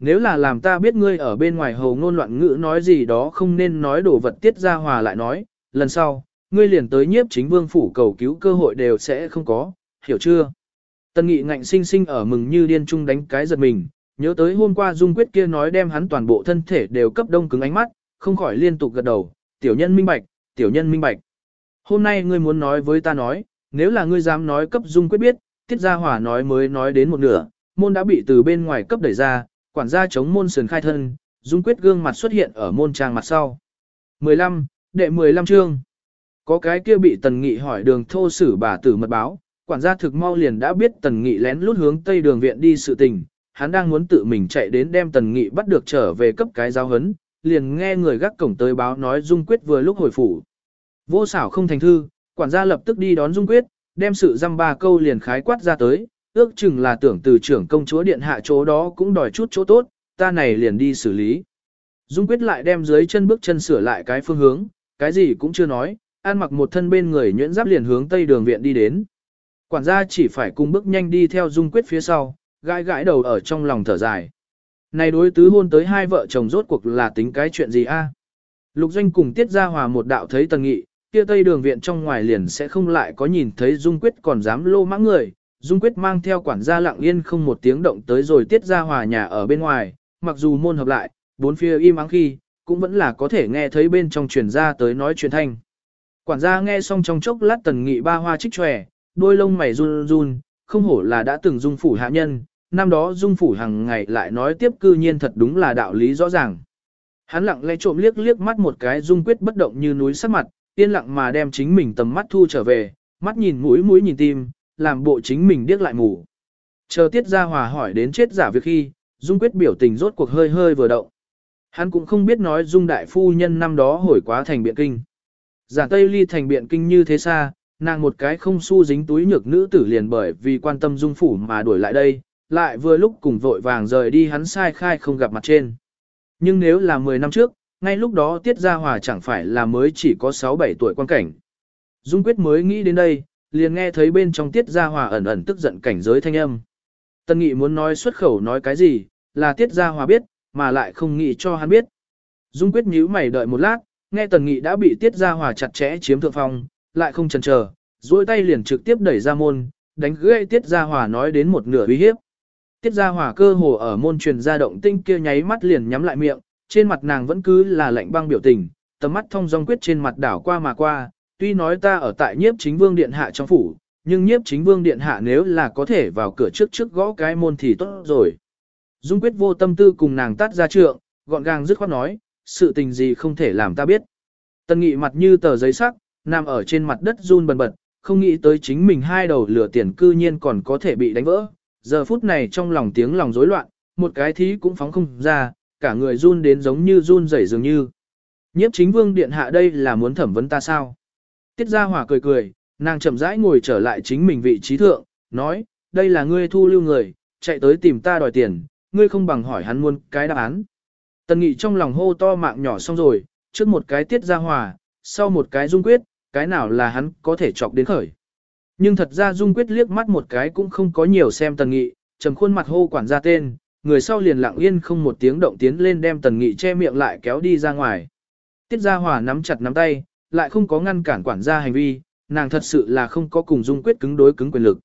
nếu là làm ta biết ngươi ở bên ngoài hầu ngôn loạn ngữ nói gì đó không nên nói đổ vật tiết ra hòa lại nói, lần sau, ngươi liền tới nhiếp chính vương phủ cầu cứu cơ hội đều sẽ không có, hiểu chưa? Tần nghị ngạnh sinh sinh ở mừng như điên trung đánh cái giật mình, nhớ tới hôm qua Dung Quyết kia nói đem hắn toàn bộ thân thể đều cấp đông cứng ánh mắt, không khỏi liên tục gật đầu, tiểu nhân minh bạch, tiểu nhân minh bạch. Hôm nay ngươi muốn nói với ta nói, nếu là ngươi dám nói cấp Dung Quyết biết, Tiết Gia Hỏa nói mới nói đến một nửa, môn đã bị từ bên ngoài cấp đẩy ra, quản gia chống môn sườn khai thân, Dung Quyết gương mặt xuất hiện ở môn trang mặt sau. 15, đệ 15 chương. Có cái kia bị Tần Nghị hỏi đường thô sử bà tử mật báo, quản gia thực mau liền đã biết Tần Nghị lén lút hướng Tây đường viện đi sự tình, hắn đang muốn tự mình chạy đến đem Tần Nghị bắt được trở về cấp cái giáo hấn, liền nghe người gác cổng tới báo nói Dung Quyết vừa lúc hồi phủ. Vô xảo không thành thư, quản gia lập tức đi đón Dung Quyết, đem sự dăm ba câu liền khái quát ra tới, ước chừng là tưởng từ trưởng công chúa điện hạ chỗ đó cũng đòi chút chỗ tốt, ta này liền đi xử lý. Dung Quyết lại đem dưới chân bước chân sửa lại cái phương hướng, cái gì cũng chưa nói, an mặc một thân bên người nhuyễn giáp liền hướng tây đường viện đi đến. Quản gia chỉ phải cùng bước nhanh đi theo Dung Quyết phía sau, gãi gãi đầu ở trong lòng thở dài. Này đối tứ hôn tới hai vợ chồng rốt cuộc là tính cái chuyện gì a? À? Lục Doanh cùng Tiết Gia Hòa một đạo thấy Tần Nghị, kia tây đường viện trong ngoài liền sẽ không lại có nhìn thấy Dung Quyết còn dám lô mãng người. Dung Quyết mang theo quản gia lặng yên không một tiếng động tới rồi Tiết Gia Hòa nhà ở bên ngoài, mặc dù môn hợp lại, bốn phía im ắng khi, cũng vẫn là có thể nghe thấy bên trong truyền ra tới nói chuyện thanh. Quản gia nghe xong trong chốc lát Tần Nghị ba hoa trích tròe, đôi lông mày run run, không hổ là đã từng dung phủ hạ nhân, năm đó dung phủ hàng ngày lại nói tiếp cư nhiên thật đúng là đạo lý rõ ràng. Hắn lặng lẽ trộm liếc liếc mắt một cái dung quyết bất động như núi sắc mặt, yên lặng mà đem chính mình tầm mắt thu trở về, mắt nhìn mũi mũi nhìn tim, làm bộ chính mình điếc lại ngủ. Chờ tiết ra hòa hỏi đến chết giả việc khi, dung quyết biểu tình rốt cuộc hơi hơi vừa động. Hắn cũng không biết nói dung đại phu nhân năm đó hồi quá thành biện kinh. Giả Tây Ly thành biện kinh như thế xa, nàng một cái không su dính túi nhược nữ tử liền bởi vì quan tâm dung phủ mà đuổi lại đây, lại vừa lúc cùng vội vàng rời đi hắn sai khai không gặp mặt trên. Nhưng nếu là 10 năm trước, ngay lúc đó Tiết Gia Hòa chẳng phải là mới chỉ có 6-7 tuổi quan cảnh. Dung Quyết mới nghĩ đến đây, liền nghe thấy bên trong Tiết Gia Hòa ẩn ẩn tức giận cảnh giới thanh âm. Tân Nghị muốn nói xuất khẩu nói cái gì, là Tiết Gia Hòa biết, mà lại không nghĩ cho hắn biết. Dung Quyết nhíu mày đợi một lát, nghe Tần Nghị đã bị Tiết Gia Hòa chặt chẽ chiếm thượng phong, lại không chần chờ, duỗi tay liền trực tiếp đẩy ra môn, đánh gãy Tiết Gia Hòa nói đến một nửa uy hiếp. Tiết Gia Hòa cơ hồ ở môn truyền ra động tinh kia nháy mắt liền nhắm lại miệng, trên mặt nàng vẫn cứ là lạnh băng biểu tình, tầm mắt thông dong quyết trên mặt đảo qua mà qua, tuy nói ta ở tại nhiếp chính vương điện hạ trong phủ, nhưng nhiếp chính vương điện hạ nếu là có thể vào cửa trước trước gõ cái môn thì tốt rồi. Dung quyết vô tâm tư cùng nàng tắt ra trượng, gọn gàng dứt khoát nói, sự tình gì không thể làm ta biết. Tân nghị mặt như tờ giấy sắc, nằm ở trên mặt đất run bần bật, không nghĩ tới chính mình hai đầu lửa tiền cư nhiên còn có thể bị đánh vỡ. Giờ phút này trong lòng tiếng lòng rối loạn, một cái thí cũng phóng không ra, cả người run đến giống như run rẩy dường như. Nhiếp chính vương điện hạ đây là muốn thẩm vấn ta sao? Tiết gia Hòa cười cười, nàng chậm rãi ngồi trở lại chính mình vị trí thượng, nói, đây là ngươi thu lưu người, chạy tới tìm ta đòi tiền, ngươi không bằng hỏi hắn muốn cái đáp án. Tần nghị trong lòng hô to mạng nhỏ xong rồi, trước một cái tiết gia hòa, sau một cái dung quyết, cái nào là hắn có thể chọc đến khởi. Nhưng thật ra dung quyết liếc mắt một cái cũng không có nhiều xem tần nghị, trầm khuôn mặt hô quản gia tên, người sau liền lặng yên không một tiếng động tiến lên đem tần nghị che miệng lại kéo đi ra ngoài. Tiết gia hòa nắm chặt nắm tay, lại không có ngăn cản quản gia hành vi, nàng thật sự là không có cùng dung quyết cứng đối cứng quyền lực.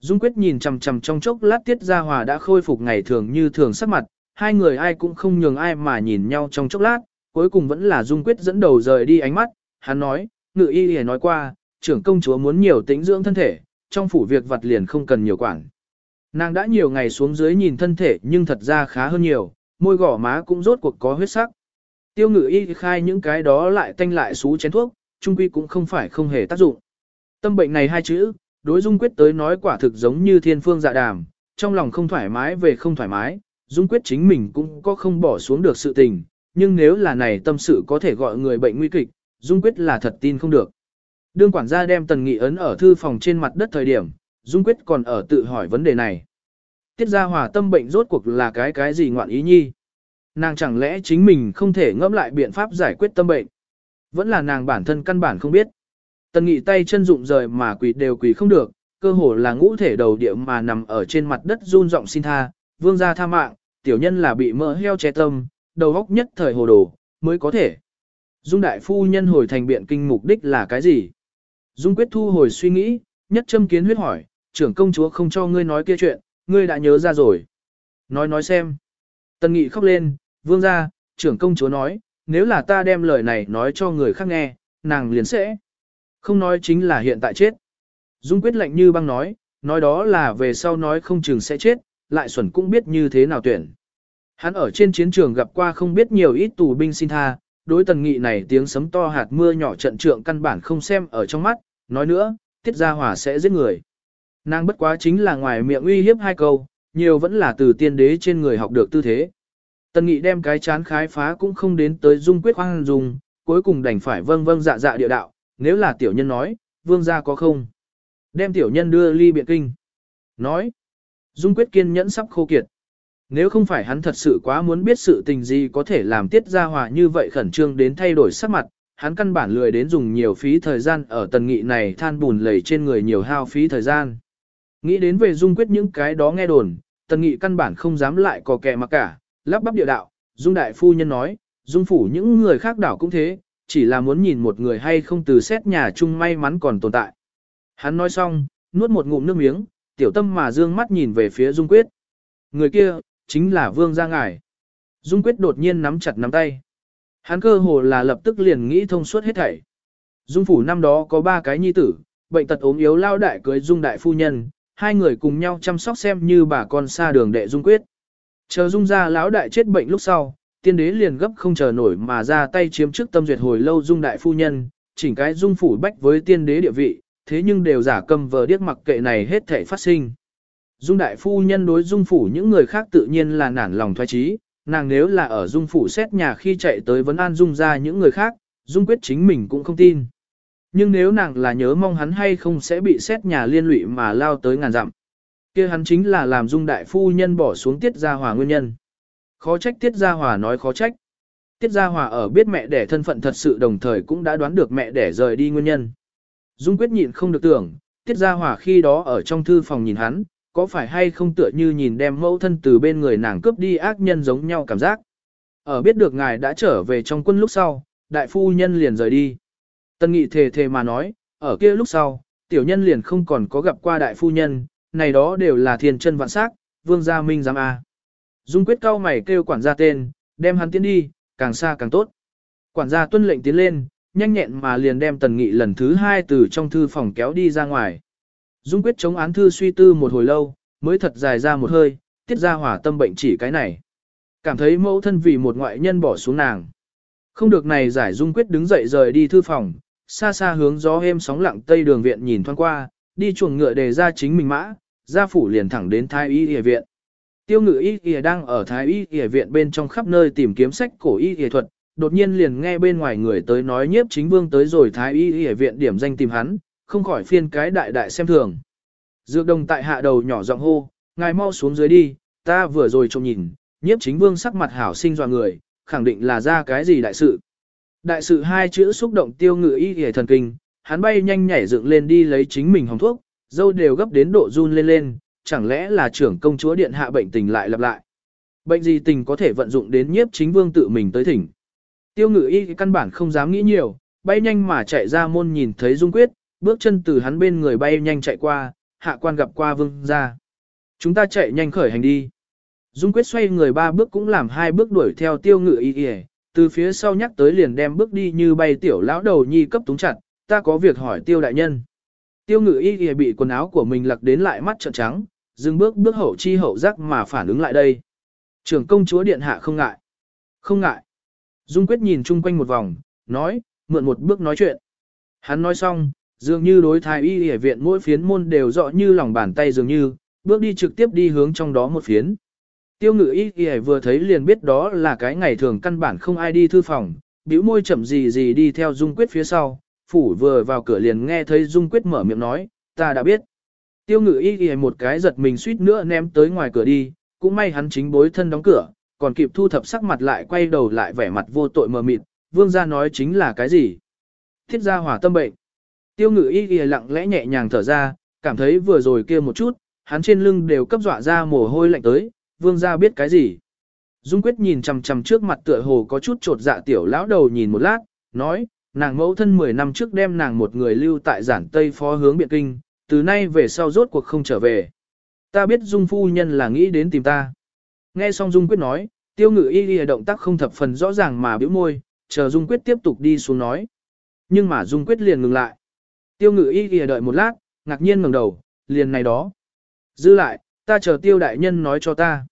Dung quyết nhìn chằm chằm trong chốc lát tiết gia hòa đã khôi phục ngày thường như thường sắc mặt, hai người ai cũng không nhường ai mà nhìn nhau trong chốc lát, cuối cùng vẫn là Dung quyết dẫn đầu rời đi ánh mắt, hắn nói, ngự y hề nói qua, trưởng công chúa muốn nhiều tĩnh dưỡng thân thể, trong phủ việc vặt liền không cần nhiều quản. Nàng đã nhiều ngày xuống dưới nhìn thân thể nhưng thật ra khá hơn nhiều, môi gỏ má cũng rốt cuộc có huyết sắc. Tiêu ngự y khai những cái đó lại tanh lại xú chén thuốc, trung quy cũng không phải không hề tác dụng. Tâm bệnh này hai chữ, đối dung quyết tới nói quả thực giống như thiên phương dạ đàm, trong lòng không thoải mái về không thoải mái, dung quyết chính mình cũng có không bỏ xuống được sự tình, nhưng nếu là này tâm sự có thể gọi người bệnh nguy kịch, dung quyết là thật tin không được. Đương quản gia đem tần nghị ấn ở thư phòng trên mặt đất thời điểm, Dung Quyết còn ở tự hỏi vấn đề này. Tiết gia hòa tâm bệnh rốt cuộc là cái cái gì ngoạn ý nhi? Nàng chẳng lẽ chính mình không thể ngẫm lại biện pháp giải quyết tâm bệnh? Vẫn là nàng bản thân căn bản không biết. Tần nghị tay chân rụng rời mà quỳ đều quỳ không được, cơ hồ là ngũ thể đầu địa mà nằm ở trên mặt đất run rộng xin tha, vương gia tha mạng, tiểu nhân là bị mỡ heo che tâm, đầu góc nhất thời hồ đồ, mới có thể. Dung đại phu nhân hồi thành biện kinh mục đích là cái gì? Dung quyết thu hồi suy nghĩ, nhất châm kiến huyết hỏi, trưởng công chúa không cho ngươi nói kia chuyện, ngươi đã nhớ ra rồi. Nói nói xem. Tần nghị khóc lên, vương gia, trưởng công chúa nói, nếu là ta đem lời này nói cho người khác nghe, nàng liền sẽ. Không nói chính là hiện tại chết. Dung quyết lạnh như băng nói, nói đó là về sau nói không chừng sẽ chết, lại xuẩn cũng biết như thế nào tuyển. Hắn ở trên chiến trường gặp qua không biết nhiều ít tù binh xin tha, đối tần nghị này tiếng sấm to hạt mưa nhỏ trận trượng căn bản không xem ở trong mắt, nói nữa, tiết gia hỏa sẽ giết người. Nàng bất quá chính là ngoài miệng uy hiếp hai câu, nhiều vẫn là từ tiên đế trên người học được tư thế. Tần nghị đem cái chán khái phá cũng không đến tới dung quyết hoang dùng, cuối cùng đành phải vâng vâng dạ dạ địa đạo, nếu là tiểu nhân nói, vương gia có không? Đem tiểu nhân đưa ly biện kinh. Nói, dung quyết kiên nhẫn sắp khô kiệt. Nếu không phải hắn thật sự quá muốn biết sự tình gì có thể làm tiết ra hòa như vậy khẩn trương đến thay đổi sắc mặt, hắn căn bản lười đến dùng nhiều phí thời gian ở tần nghị này than bùn lầy trên người nhiều hao phí thời gian. Nghĩ đến về dung quyết những cái đó nghe đồn, tần nghị căn bản không dám lại có kẻ mà cả, lắp bắp địa đạo, dung đại phu nhân nói, dung phủ những người khác đảo cũng thế, chỉ là muốn nhìn một người hay không từ xét nhà chung may mắn còn tồn tại. Hắn nói xong, nuốt một ngụm nước miếng, tiểu tâm mà dương mắt nhìn về phía dung quyết. Người kia, chính là vương gia ngải. Dung quyết đột nhiên nắm chặt nắm tay. Hắn cơ hồ là lập tức liền nghĩ thông suốt hết thảy. Dung phủ năm đó có ba cái nhi tử, bệnh tật ốm yếu lao đại cưới dung đại phu nhân, hai người cùng nhau chăm sóc xem như bà con xa đường đệ dung quyết. Chờ dung ra lão đại chết bệnh lúc sau, tiên đế liền gấp không chờ nổi mà ra tay chiếm trước tâm duyệt hồi lâu dung đại phu nhân, chỉnh cái dung phủ bách với tiên đế địa vị, thế nhưng đều giả cầm vờ điếc mặc kệ này hết thể phát sinh. Dung đại phu nhân đối dung phủ những người khác tự nhiên là nản lòng thoái trí, nàng nếu là ở dung phủ xét nhà khi chạy tới vấn an dung ra những người khác, dung quyết chính mình cũng không tin. Nhưng nếu nàng là nhớ mong hắn hay không sẽ bị xét nhà liên lụy mà lao tới ngàn dặm kia hắn chính là làm dung đại phu nhân bỏ xuống tiết gia hòa nguyên nhân. Khó trách tiết gia hòa nói khó trách. Tiết gia hòa ở biết mẹ đẻ thân phận thật sự đồng thời cũng đã đoán được mẹ đẻ rời đi nguyên nhân. Dung quyết nhịn không được tưởng, tiết gia hòa khi đó ở trong thư phòng nhìn hắn, có phải hay không tựa như nhìn đem mẫu thân từ bên người nàng cướp đi ác nhân giống nhau cảm giác. Ở biết được ngài đã trở về trong quân lúc sau, đại phu nhân liền rời đi. Tân nghị thề thề mà nói, ở kia lúc sau, tiểu nhân liền không còn có gặp qua đại phu nhân, này đó đều là thiên chân vạn sắc, vương gia minh giám A. Dung quyết cao mày kêu quản gia tên, đem hắn tiến đi, càng xa càng tốt. Quản gia tuân lệnh tiến lên, nhanh nhẹn mà liền đem tần nghị lần thứ hai từ trong thư phòng kéo đi ra ngoài. Dung quyết chống án thư suy tư một hồi lâu, mới thật dài ra một hơi, tiết ra hỏa tâm bệnh chỉ cái này. Cảm thấy mẫu thân vì một ngoại nhân bỏ xuống nàng. Không được này giải Dung quyết đứng dậy rời đi thư phòng, xa xa hướng gió êm sóng lặng tây đường viện nhìn thoáng qua, đi chuồng ngựa để ra chính mình mã, gia phủ liền thẳng đến thái y y viện. Tiêu ngự y y đang ở thái y y viện bên trong khắp nơi tìm kiếm sách cổ y y thuật, đột nhiên liền nghe bên ngoài người tới nói nhiếp chính vương tới rồi thái y y viện điểm danh tìm hắn, không khỏi phiên cái đại đại xem thường. Dược đồng tại hạ đầu nhỏ giọng hô, ngài mau xuống dưới đi, ta vừa rồi trông nhìn, nhiếp chính vương sắc mặt hảo sinh dọa người, khẳng định là ra cái gì đại sự. Đại sự hai chữ xúc động tiêu ngự y y thần kinh, hắn bay nhanh nhảy dựng lên đi lấy chính mình hồng thuốc, dâu đều gấp đến độ run lên lên, chẳng lẽ là trưởng công chúa điện hạ bệnh tình lại lặp lại. Bệnh gì tình có thể vận dụng đến nhiếp chính vương tự mình tới thỉnh. Tiêu ngự y căn bản không dám nghĩ nhiều, bay nhanh mà chạy ra môn nhìn thấy Dung Quyết, bước chân từ hắn bên người bay nhanh chạy qua, hạ quan gặp qua vương ra. Chúng ta chạy nhanh khởi hành đi. Dung quyết xoay người ba bước cũng làm hai bước đuổi theo tiêu ngự y y, từ phía sau nhắc tới liền đem bước đi như bay tiểu lão đầu nhi cấp túng chặt, ta có việc hỏi tiêu đại nhân. Tiêu ngự y thì bị quần áo của mình lặc đến lại mắt trợn trắng, dừng bước bước hậu chi hậu giác mà phản ứng lại đây. Trưởng công chúa điện hạ không ngại. Không ngại. Dung quyết nhìn chung quanh một vòng, nói, mượn một bước nói chuyện. Hắn nói xong, dường như đối thái y y viện mỗi phiến môn đều rõ như lòng bàn tay dường như, bước đi trực tiếp đi hướng trong đó một phiến. Tiêu ngự y y vừa thấy liền biết đó là cái ngày thường căn bản không ai đi thư phòng, bĩu môi chậm gì gì đi theo Dung Quyết phía sau, phủ vừa vào cửa liền nghe thấy Dung Quyết mở miệng nói, ta đã biết. Tiêu ngự y ghi một cái giật mình suýt nữa ném tới ngoài cửa đi, cũng may hắn chính bối thân đóng cửa, còn kịp thu thập sắc mặt lại quay đầu lại vẻ mặt vô tội mờ mịt, vương gia nói chính là cái gì? Thiết gia hỏa tâm bệnh. Tiêu ngự y ghi lặng lẽ nhẹ nhàng thở ra, cảm thấy vừa rồi kia một chút, hắn trên lưng đều cấp dọa ra mồ hôi lạnh tới, vương gia biết cái gì. Dung Quyết nhìn chằm chằm trước mặt tựa hồ có chút trột dạ tiểu lão đầu nhìn một lát, nói, nàng mẫu thân 10 năm trước đem nàng một người lưu tại giản Tây phó hướng Biện Kinh, từ nay về sau rốt cuộc không trở về. Ta biết Dung phu nhân là nghĩ đến tìm ta. Nghe xong Dung Quyết nói, tiêu ngự y y động tác không thập phần rõ ràng mà biểu môi, chờ Dung Quyết tiếp tục đi xuống nói. Nhưng mà Dung Quyết liền ngừng lại. Tiêu ngự y y đợi một lát, ngạc nhiên ngẩng đầu, liền này đó. Dư lại, ta chờ tiêu đại nhân nói cho ta.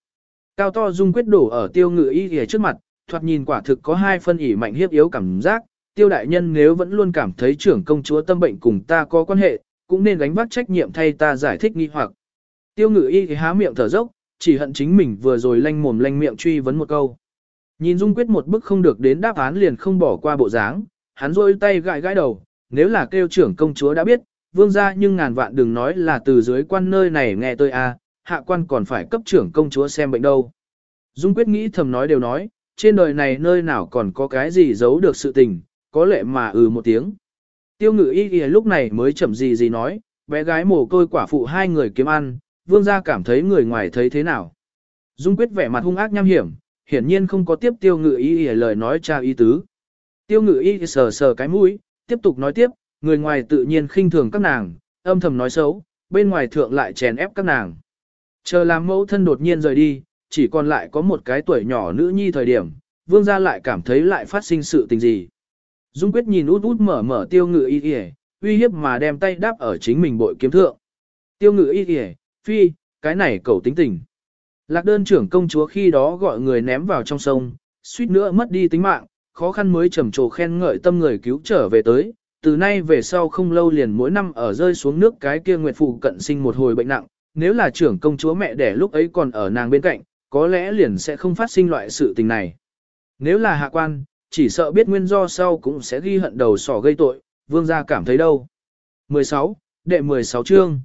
Cao to Dung Quyết đổ ở tiêu ngự y y trước mặt, thoạt nhìn quả thực có hai phân ỉ mạnh hiếp yếu cảm giác. Tiêu đại nhân nếu vẫn luôn cảm thấy trưởng công chúa tâm bệnh cùng ta có quan hệ, cũng nên gánh vác trách nhiệm thay ta giải thích nghi hoặc. Tiêu ngự y thì há miệng thở dốc, chỉ hận chính mình vừa rồi lanh mồm lanh miệng truy vấn một câu. Nhìn Dung Quyết một bức không được đến đáp án liền không bỏ qua bộ dáng, hắn rôi tay gãi gãi đầu, nếu là kêu trưởng công chúa đã biết, vương gia nhưng ngàn vạn đừng nói là từ dưới quan nơi này nghe tôi a, à, hạ quan còn phải cấp trưởng công chúa xem bệnh đâu. Dung Quyết nghĩ thầm nói đều nói, trên đời này nơi nào còn có cái gì giấu được sự tình, có lệ mà ừ một tiếng. Tiêu ngự y y lúc này mới chậm gì gì nói, bé gái mồ côi quả phụ hai người kiếm ăn, vương gia cảm thấy người ngoài thấy thế nào. Dung quyết vẻ mặt hung ác nham hiểm, hiển nhiên không có tiếp tiêu ngự y y lời nói tra ý tứ. Tiêu ngự y sờ sờ cái mũi, tiếp tục nói tiếp, người ngoài tự nhiên khinh thường các nàng, âm thầm nói xấu, bên ngoài thượng lại chèn ép các nàng. Chờ làm mẫu thân đột nhiên rời đi, chỉ còn lại có một cái tuổi nhỏ nữ nhi thời điểm, vương gia lại cảm thấy lại phát sinh sự tình gì. Dung quyết nhìn út út mở mở tiêu ngự y y, uy hiếp mà đem tay đáp ở chính mình bội kiếm thượng. Tiêu ngự y y, phi, cái này cầu tính tình. Lạc đơn trưởng công chúa khi đó gọi người ném vào trong sông, suýt nữa mất đi tính mạng, khó khăn mới trầm trồ khen ngợi tâm người cứu trở về tới. Từ nay về sau không lâu liền mỗi năm ở rơi xuống nước cái kia nguyệt phụ cận sinh một hồi bệnh nặng, nếu là trưởng công chúa mẹ đẻ lúc ấy còn ở nàng bên cạnh, có lẽ liền sẽ không phát sinh loại sự tình này. Nếu là hạ quan, chỉ sợ biết nguyên do sau cũng sẽ ghi hận đầu sỏ gây tội, vương gia cảm thấy đâu. 16. Đệ 16 chương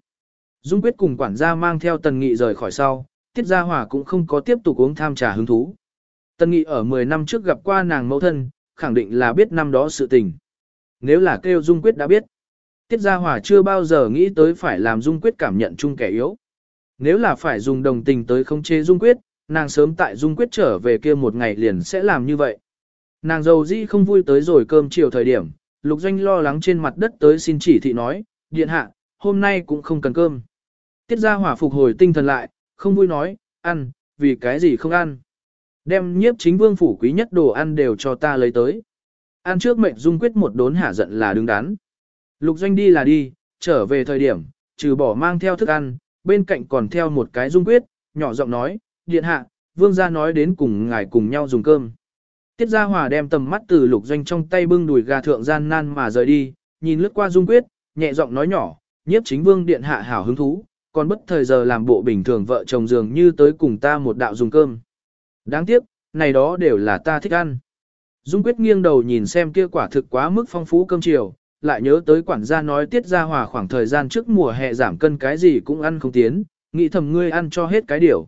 Dung quyết cùng quản gia mang theo tần nghị rời khỏi sau, tiết gia hỏa cũng không có tiếp tục uống tham trà hứng thú. Tần nghị ở 10 năm trước gặp qua nàng mẫu thân, khẳng định là biết năm đó sự tình. Nếu là kêu Dung quyết đã biết, tiết gia hỏa chưa bao giờ nghĩ tới phải làm Dung quyết cảm nhận chung kẻ yếu. Nếu là phải dùng đồng tình tới không chế Dung quyết, nàng sớm tại Dung quyết trở về kia một ngày liền sẽ làm như vậy. Nàng dầu di không vui tới rồi cơm chiều thời điểm, lục doanh lo lắng trên mặt đất tới xin chỉ thị nói, điện hạ, hôm nay cũng không cần cơm. Tiết ra hỏa phục hồi tinh thần lại, không vui nói, ăn, vì cái gì không ăn. Đem nhiếp chính vương phủ quý nhất đồ ăn đều cho ta lấy tới. Ăn trước mệnh dung quyết một đốn hả giận là đứng đắn. Lục doanh đi là đi, trở về thời điểm, trừ bỏ mang theo thức ăn, bên cạnh còn theo một cái dung quyết, nhỏ giọng nói, điện hạ, vương gia nói đến cùng ngài cùng nhau dùng cơm. Tiết Gia Hòa đem tầm mắt từ lục doanh trong tay bưng đùi gà thượng gian nan mà rời đi, nhìn lướt qua Dung Quyết, nhẹ giọng nói nhỏ, nhiếp chính vương điện hạ hảo hứng thú, còn bất thời giờ làm bộ bình thường vợ chồng dường như tới cùng ta một đạo dùng cơm. Đáng tiếc, này đó đều là ta thích ăn. Dung Quyết nghiêng đầu nhìn xem kia quả thực quá mức phong phú cơm chiều, lại nhớ tới quản gia nói Tiết Gia Hòa khoảng thời gian trước mùa hè giảm cân cái gì cũng ăn không tiến, nghĩ thầm ngươi ăn cho hết cái điều.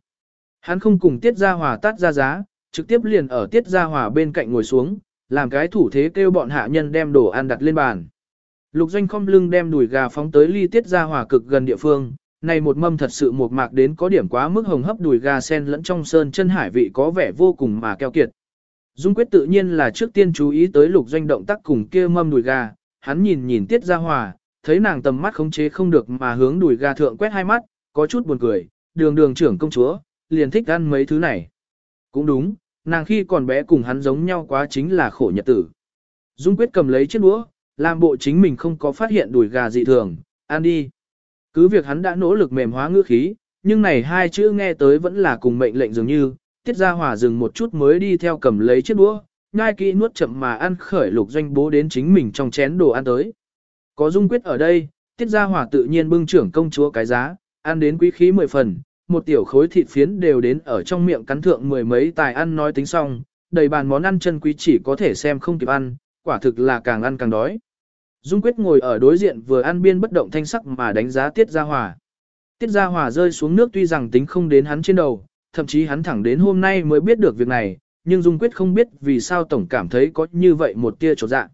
Hắn không cùng Tiết Gia Hòa tắt ra giá, trực tiếp liền ở tiết gia hòa bên cạnh ngồi xuống, làm cái thủ thế kêu bọn hạ nhân đem đồ ăn đặt lên bàn. Lục doanh không lưng đem đùi gà phóng tới ly tiết gia hòa cực gần địa phương, này một mâm thật sự một mạc đến có điểm quá mức hồng hấp đùi gà sen lẫn trong sơn chân hải vị có vẻ vô cùng mà keo kiệt. Dung quyết tự nhiên là trước tiên chú ý tới lục doanh động tác cùng kia mâm đùi gà, hắn nhìn nhìn tiết gia hòa, thấy nàng tầm mắt khống chế không được mà hướng đùi gà thượng quét hai mắt, có chút buồn cười, đường đường trưởng công chúa, liền thích ăn mấy thứ này. Cũng đúng, nàng khi còn bé cùng hắn giống nhau quá chính là khổ nhật tử. Dung quyết cầm lấy chiếc đũa, làm bộ chính mình không có phát hiện đùi gà dị thường, ăn đi. Cứ việc hắn đã nỗ lực mềm hóa ngữ khí, nhưng này hai chữ nghe tới vẫn là cùng mệnh lệnh dường như, tiết ra hỏa dừng một chút mới đi theo cầm lấy chiếc đũa, ngai kỹ nuốt chậm mà ăn khởi lục doanh bố đến chính mình trong chén đồ ăn tới. Có dung quyết ở đây, tiết ra hỏa tự nhiên bưng trưởng công chúa cái giá, ăn đến quý khí mười phần, một tiểu khối thịt phiến đều đến ở trong miệng cắn thượng mười mấy tài ăn nói tính xong, đầy bàn món ăn chân quý chỉ có thể xem không kịp ăn, quả thực là càng ăn càng đói. Dung Quyết ngồi ở đối diện vừa ăn biên bất động thanh sắc mà đánh giá Tiết Gia Hòa. Tiết Gia Hòa rơi xuống nước tuy rằng tính không đến hắn trên đầu, thậm chí hắn thẳng đến hôm nay mới biết được việc này, nhưng Dung Quyết không biết vì sao tổng cảm thấy có như vậy một tia trột dạ.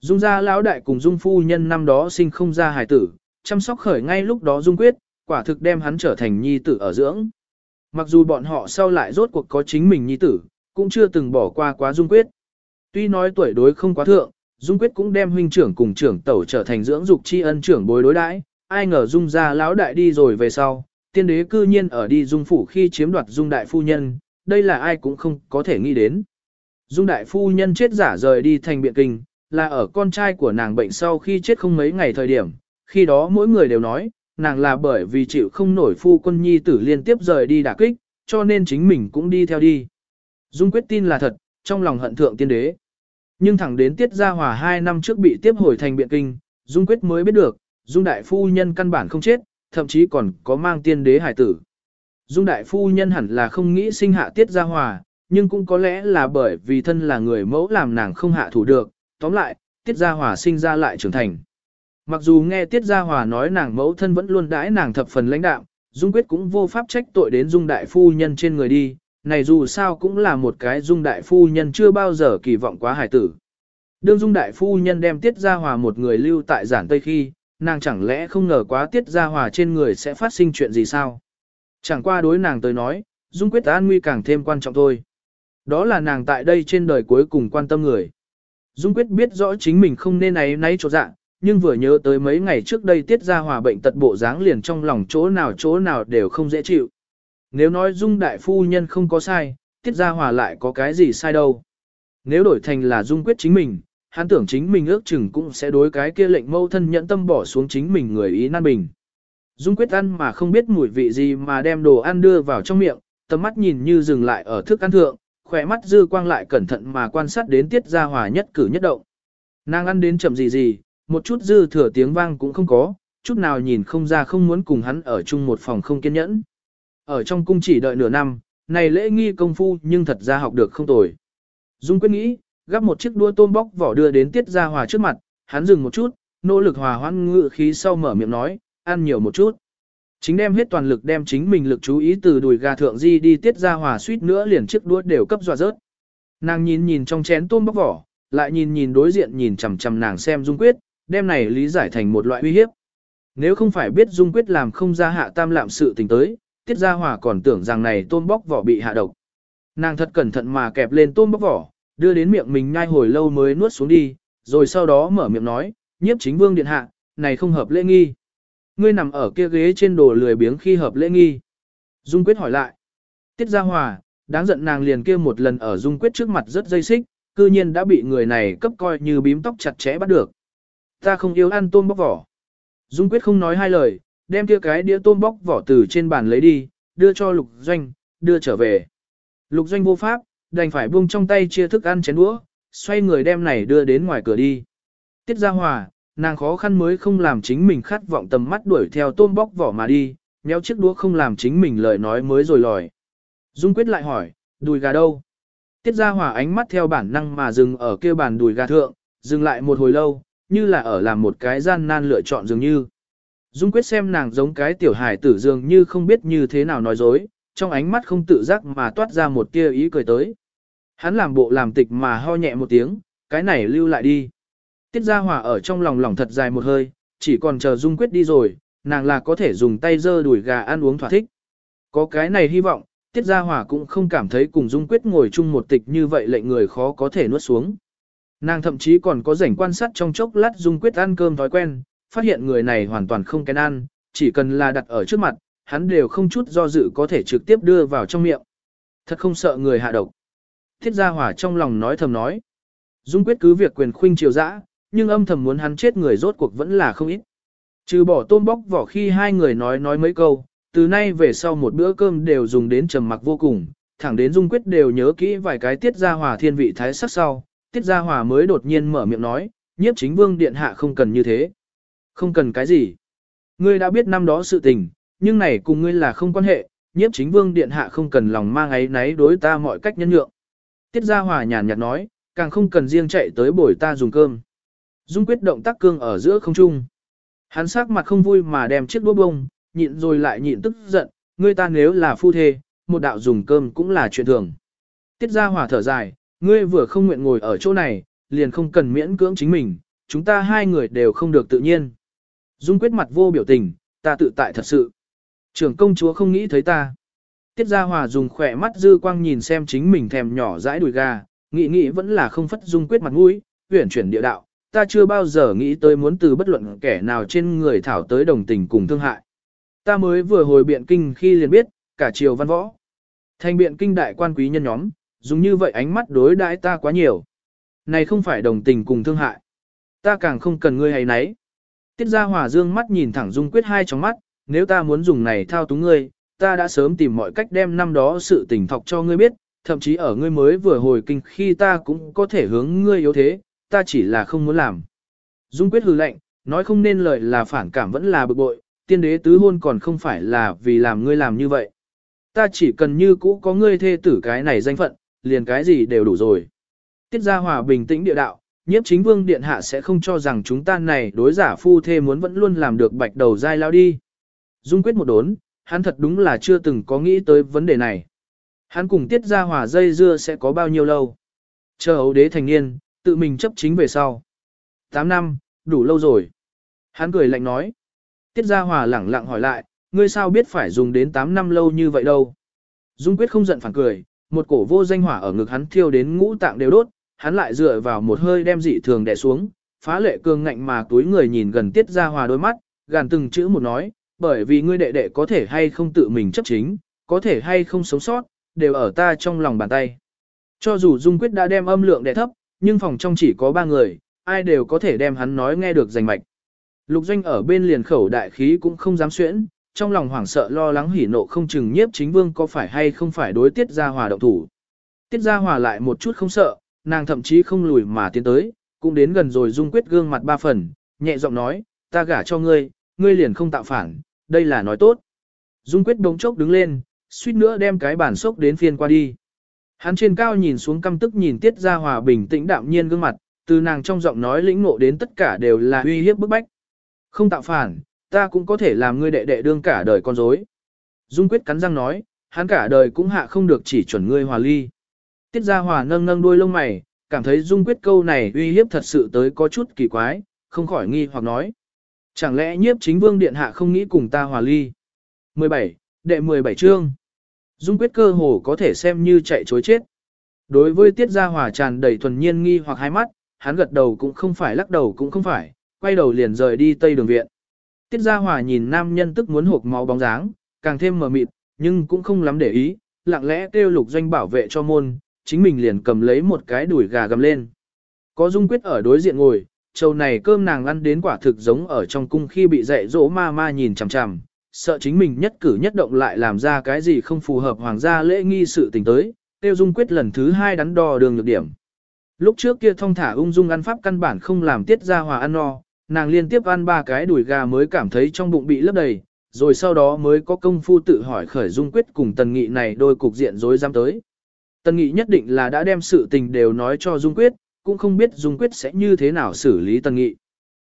Dung gia lão đại cùng Dung phu nhân năm đó sinh không ra hài tử, chăm sóc khởi ngay lúc đó Dung Quyết, quả thực đem hắn trở thành nhi tử ở dưỡng. Mặc dù bọn họ sau lại rốt cuộc có chính mình nhi tử, cũng chưa từng bỏ qua quá Dung Quyết. Tuy nói tuổi đối không quá thượng, Dung Quyết cũng đem huynh trưởng cùng trưởng tẩu trở thành dưỡng dục tri ân trưởng bối đối đãi, ai ngờ Dung gia lão đại đi rồi về sau, tiên đế cư nhiên ở đi Dung phủ khi chiếm đoạt Dung đại phu nhân, đây là ai cũng không có thể nghĩ đến. Dung đại phu nhân chết giả rời đi thành biện kinh, là ở con trai của nàng bệnh sau khi chết không mấy ngày thời điểm, khi đó mỗi người đều nói, nàng là bởi vì chịu không nổi phu quân nhi tử liên tiếp rời đi đả kích, cho nên chính mình cũng đi theo đi. Dung quyết tin là thật, trong lòng hận thượng tiên đế. Nhưng thẳng đến tiết gia hòa hai năm trước bị tiếp hồi thành biện kinh, Dung quyết mới biết được, Dung đại phu nhân căn bản không chết, thậm chí còn có mang tiên đế hải tử. Dung đại phu nhân hẳn là không nghĩ sinh hạ tiết gia hòa, nhưng cũng có lẽ là bởi vì thân là người mẫu làm nàng không hạ thủ được, tóm lại, tiết gia hòa sinh ra lại trưởng thành. Mặc dù nghe tiết gia hòa nói nàng mẫu thân vẫn luôn đãi nàng thập phần lãnh đạo, Dung quyết cũng vô pháp trách tội đến Dung đại phu nhân trên người đi, này dù sao cũng là một cái Dung đại phu nhân chưa bao giờ kỳ vọng quá hải tử. Đương Dung đại phu nhân đem tiết gia hòa một người lưu tại giản tây khi, nàng chẳng lẽ không ngờ quá tiết gia hòa trên người sẽ phát sinh chuyện gì sao? Chẳng qua đối nàng tới nói, Dung quyết an nguy càng thêm quan trọng thôi. Đó là nàng tại đây trên đời cuối cùng quan tâm người. Dung quyết biết rõ chính mình không nên ấy nấy chỗ dạng nhưng vừa nhớ tới mấy ngày trước đây tiết ra hòa bệnh tật bộ dáng liền trong lòng chỗ nào chỗ nào đều không dễ chịu. Nếu nói Dung đại phu nhân không có sai, tiết ra hòa lại có cái gì sai đâu. Nếu đổi thành là Dung quyết chính mình, hắn tưởng chính mình ước chừng cũng sẽ đối cái kia lệnh mâu thân nhẫn tâm bỏ xuống chính mình người ý nan bình. Dung quyết ăn mà không biết mùi vị gì mà đem đồ ăn đưa vào trong miệng, tầm mắt nhìn như dừng lại ở thức ăn thượng, khỏe mắt dư quang lại cẩn thận mà quan sát đến tiết ra hòa nhất cử nhất động. Nàng ăn đến chậm gì gì, một chút dư thừa tiếng vang cũng không có, chút nào nhìn không ra không muốn cùng hắn ở chung một phòng không kiên nhẫn. Ở trong cung chỉ đợi nửa năm, này lễ nghi công phu nhưng thật ra học được không tồi. Dung quyết nghĩ, gắp một chiếc đua tôm bóc vỏ đưa đến tiết ra hòa trước mặt, hắn dừng một chút, nỗ lực hòa hoãn ngự khí sau mở miệng nói, ăn nhiều một chút. Chính đem hết toàn lực đem chính mình lực chú ý từ đùi gà thượng di đi tiết ra hòa suýt nữa liền chiếc đua đều cấp dọa rớt. Nàng nhìn nhìn trong chén tôm bóc vỏ, lại nhìn nhìn đối diện nhìn chằm chằm nàng xem Dung Quyết, đem này lý giải thành một loại uy hiếp. Nếu không phải biết Dung Quyết làm không ra hạ tam lạm sự tình tới, tiết gia hòa còn tưởng rằng này tôm bóc vỏ bị hạ độc. Nàng thật cẩn thận mà kẹp lên tôm bóc vỏ, đưa đến miệng mình nhai hồi lâu mới nuốt xuống đi, rồi sau đó mở miệng nói, nhiếp chính vương điện hạ, này không hợp lễ nghi. Ngươi nằm ở kia ghế trên đồ lười biếng khi hợp lễ nghi. Dung Quyết hỏi lại. Tiết Gia Hòa, đáng giận nàng liền kia một lần ở Dung Quyết trước mặt rất dây xích, cư nhiên đã bị người này cấp coi như bím tóc chặt chẽ bắt được. Ta không yêu ăn tôm bóc vỏ. Dung Quyết không nói hai lời, đem kia cái đĩa tôm bóc vỏ từ trên bàn lấy đi, đưa cho Lục Doanh, đưa trở về. Lục Doanh vô pháp, đành phải buông trong tay chia thức ăn chén đũa, xoay người đem này đưa đến ngoài cửa đi. Tiết Gia Hòa, nàng khó khăn mới không làm chính mình khát vọng tầm mắt đuổi theo tôm bóc vỏ mà đi, méo chiếc đũa không làm chính mình lời nói mới rồi lòi. Dung quyết lại hỏi, đùi gà đâu? Tiết gia hòa ánh mắt theo bản năng mà dừng ở kia bàn đùi gà thượng, dừng lại một hồi lâu, như là ở làm một cái gian nan lựa chọn dường như. Dung quyết xem nàng giống cái tiểu hải tử dường như không biết như thế nào nói dối, trong ánh mắt không tự giác mà toát ra một tia ý cười tới. Hắn làm bộ làm tịch mà ho nhẹ một tiếng, cái này lưu lại đi. Tiết Gia Hòa ở trong lòng lòng thật dài một hơi, chỉ còn chờ Dung Quyết đi rồi, nàng là có thể dùng tay dơ đuổi gà ăn uống thỏa thích. Có cái này hy vọng, Tiết Gia Hòa cũng không cảm thấy cùng Dung Quyết ngồi chung một tịch như vậy lệnh người khó có thể nuốt xuống. Nàng thậm chí còn có rảnh quan sát trong chốc lát Dung Quyết ăn cơm thói quen, phát hiện người này hoàn toàn không kén ăn, chỉ cần là đặt ở trước mặt, hắn đều không chút do dự có thể trực tiếp đưa vào trong miệng. Thật không sợ người hạ độc. Tiết Gia Hòa trong lòng nói thầm nói. Dung Quyết cứ việc quyền khuynh triều dã, nhưng âm thầm muốn hắn chết người rốt cuộc vẫn là không ít. Trừ bỏ tôm bóc vỏ khi hai người nói nói mấy câu, từ nay về sau một bữa cơm đều dùng đến trầm mặc vô cùng, thẳng đến Dung Quyết đều nhớ kỹ vài cái tiết gia hòa thiên vị thái sắc sau, tiết gia hòa mới đột nhiên mở miệng nói, nhiếp chính vương điện hạ không cần như thế. Không cần cái gì. Ngươi đã biết năm đó sự tình, nhưng này cùng ngươi là không quan hệ, nhiếp chính vương điện hạ không cần lòng mang ấy náy đối ta mọi cách nhân nhượng. Tiết gia hòa nhàn nhạt nói, càng không cần riêng chạy tới bồi ta dùng cơm. Dung quyết động tác cương ở giữa không trung. Hắn sắc mặt không vui mà đem chiếc đũa bông, nhịn rồi lại nhịn tức giận, ngươi ta nếu là phu thê, một đạo dùng cơm cũng là chuyện thường. Tiết gia hòa thở dài, ngươi vừa không nguyện ngồi ở chỗ này, liền không cần miễn cưỡng chính mình, chúng ta hai người đều không được tự nhiên. Dung quyết mặt vô biểu tình, ta tự tại thật sự. Trưởng công chúa không nghĩ thấy ta. Tiết Gia Hòa dùng khỏe mắt dư quang nhìn xem chính mình thèm nhỏ dãi đùi gà, nghĩ nghĩ vẫn là không phất dung quyết mặt mũi, huyển chuyển địa đạo, ta chưa bao giờ nghĩ tới muốn từ bất luận kẻ nào trên người thảo tới đồng tình cùng thương hại. Ta mới vừa hồi biện kinh khi liền biết, cả triều văn võ. Thành biện kinh đại quan quý nhân nhóm, dùng như vậy ánh mắt đối đãi ta quá nhiều. Này không phải đồng tình cùng thương hại. Ta càng không cần ngươi hay nấy. Tiết Gia Hòa dương mắt nhìn thẳng Dung Quyết hai trong mắt, nếu ta muốn dùng này thao túng ngươi, ta đã sớm tìm mọi cách đem năm đó sự tình thọc cho ngươi biết, thậm chí ở ngươi mới vừa hồi kinh khi ta cũng có thể hướng ngươi yếu thế, ta chỉ là không muốn làm. Dung Quyết hừ lạnh, nói không nên lời là phản cảm vẫn là bực bội, tiên đế tứ hôn còn không phải là vì làm ngươi làm như vậy. Ta chỉ cần như cũ có ngươi thê tử cái này danh phận, liền cái gì đều đủ rồi. Tiết Gia Hòa bình tĩnh địa đạo, nhiếp chính vương điện hạ sẽ không cho rằng chúng ta này đối giả phu thê muốn vẫn luôn làm được bạch đầu dai lao đi. Dung quyết một đốn, hắn thật đúng là chưa từng có nghĩ tới vấn đề này. Hắn cùng tiết gia hòa dây dưa sẽ có bao nhiêu lâu. Chờ ấu đế thành niên, tự mình chấp chính về sau. 8 năm, đủ lâu rồi. Hắn cười lạnh nói. Tiết gia hòa lẳng lặng hỏi lại, ngươi sao biết phải dùng đến 8 năm lâu như vậy đâu. Dung quyết không giận phản cười, một cổ vô danh hỏa ở ngực hắn thiêu đến ngũ tạng đều đốt, hắn lại dựa vào một hơi đem dị thường đè xuống, phá lệ cường ngạnh mà túi người nhìn gần tiết ra hòa đôi mắt, gàn từng chữ một nói, bởi vì ngươi đệ đệ có thể hay không tự mình chấp chính, có thể hay không sống sót, đều ở ta trong lòng bàn tay. Cho dù Dung Quyết đã đem âm lượng đệ thấp, nhưng phòng trong chỉ có ba người, ai đều có thể đem hắn nói nghe được rành mạch. Lục Doanh ở bên liền khẩu đại khí cũng không dám xuyễn, trong lòng hoảng sợ lo lắng hỉ nộ không chừng nhiếp chính vương có phải hay không phải đối tiết gia hòa động thủ. Tiết gia hòa lại một chút không sợ, nàng thậm chí không lùi mà tiến tới, cũng đến gần rồi dung quyết gương mặt ba phần, nhẹ giọng nói, ta gả cho ngươi, ngươi liền không tạo phản, đây là nói tốt. Dung quyết đống chốc đứng lên, suýt nữa đem cái bản sốc đến phiên qua đi. Hắn trên cao nhìn xuống căm tức nhìn tiết gia hòa bình tĩnh đạm nhiên gương mặt, từ nàng trong giọng nói lĩnh ngộ đến tất cả đều là uy hiếp bức bách. Không tạo phản, ta cũng có thể làm ngươi đệ đệ đương cả đời con dối. Dung quyết cắn răng nói, hắn cả đời cũng hạ không được chỉ chuẩn ngươi hòa ly. Tiết Gia Hòa nâng nâng đuôi lông mày, cảm thấy Dung Quyết câu này uy hiếp thật sự tới có chút kỳ quái, không khỏi nghi hoặc nói. Chẳng lẽ nhiếp chính vương điện hạ không nghĩ cùng ta hòa ly? 17. Đệ 17 chương. Dung Quyết cơ hồ có thể xem như chạy chối chết. Đối với Tiết Gia Hòa tràn đầy thuần nhiên nghi hoặc hai mắt, hắn gật đầu cũng không phải lắc đầu cũng không phải, quay đầu liền rời đi tây đường viện. Tiết Gia Hòa nhìn nam nhân tức muốn hộp máu bóng dáng, càng thêm mờ mịt, nhưng cũng không lắm để ý, lặng lẽ kêu lục doanh bảo vệ cho môn, chính mình liền cầm lấy một cái đùi gà gầm lên. Có dung quyết ở đối diện ngồi, trầu này cơm nàng ăn đến quả thực giống ở trong cung khi bị dạy dỗ ma ma nhìn chằm chằm, sợ chính mình nhất cử nhất động lại làm ra cái gì không phù hợp hoàng gia lễ nghi sự tình tới, tiêu dung quyết lần thứ hai đắn đo đường nhược điểm. Lúc trước kia thông thả ung dung ăn pháp căn bản không làm tiết ra hòa ăn no, nàng liên tiếp ăn ba cái đùi gà mới cảm thấy trong bụng bị lấp đầy, rồi sau đó mới có công phu tự hỏi khởi dung quyết cùng tần nghị này đôi cục diện rối rắm tới. Tần Nghị nhất định là đã đem sự tình đều nói cho Dung Quyết, cũng không biết Dung Quyết sẽ như thế nào xử lý Tần Nghị.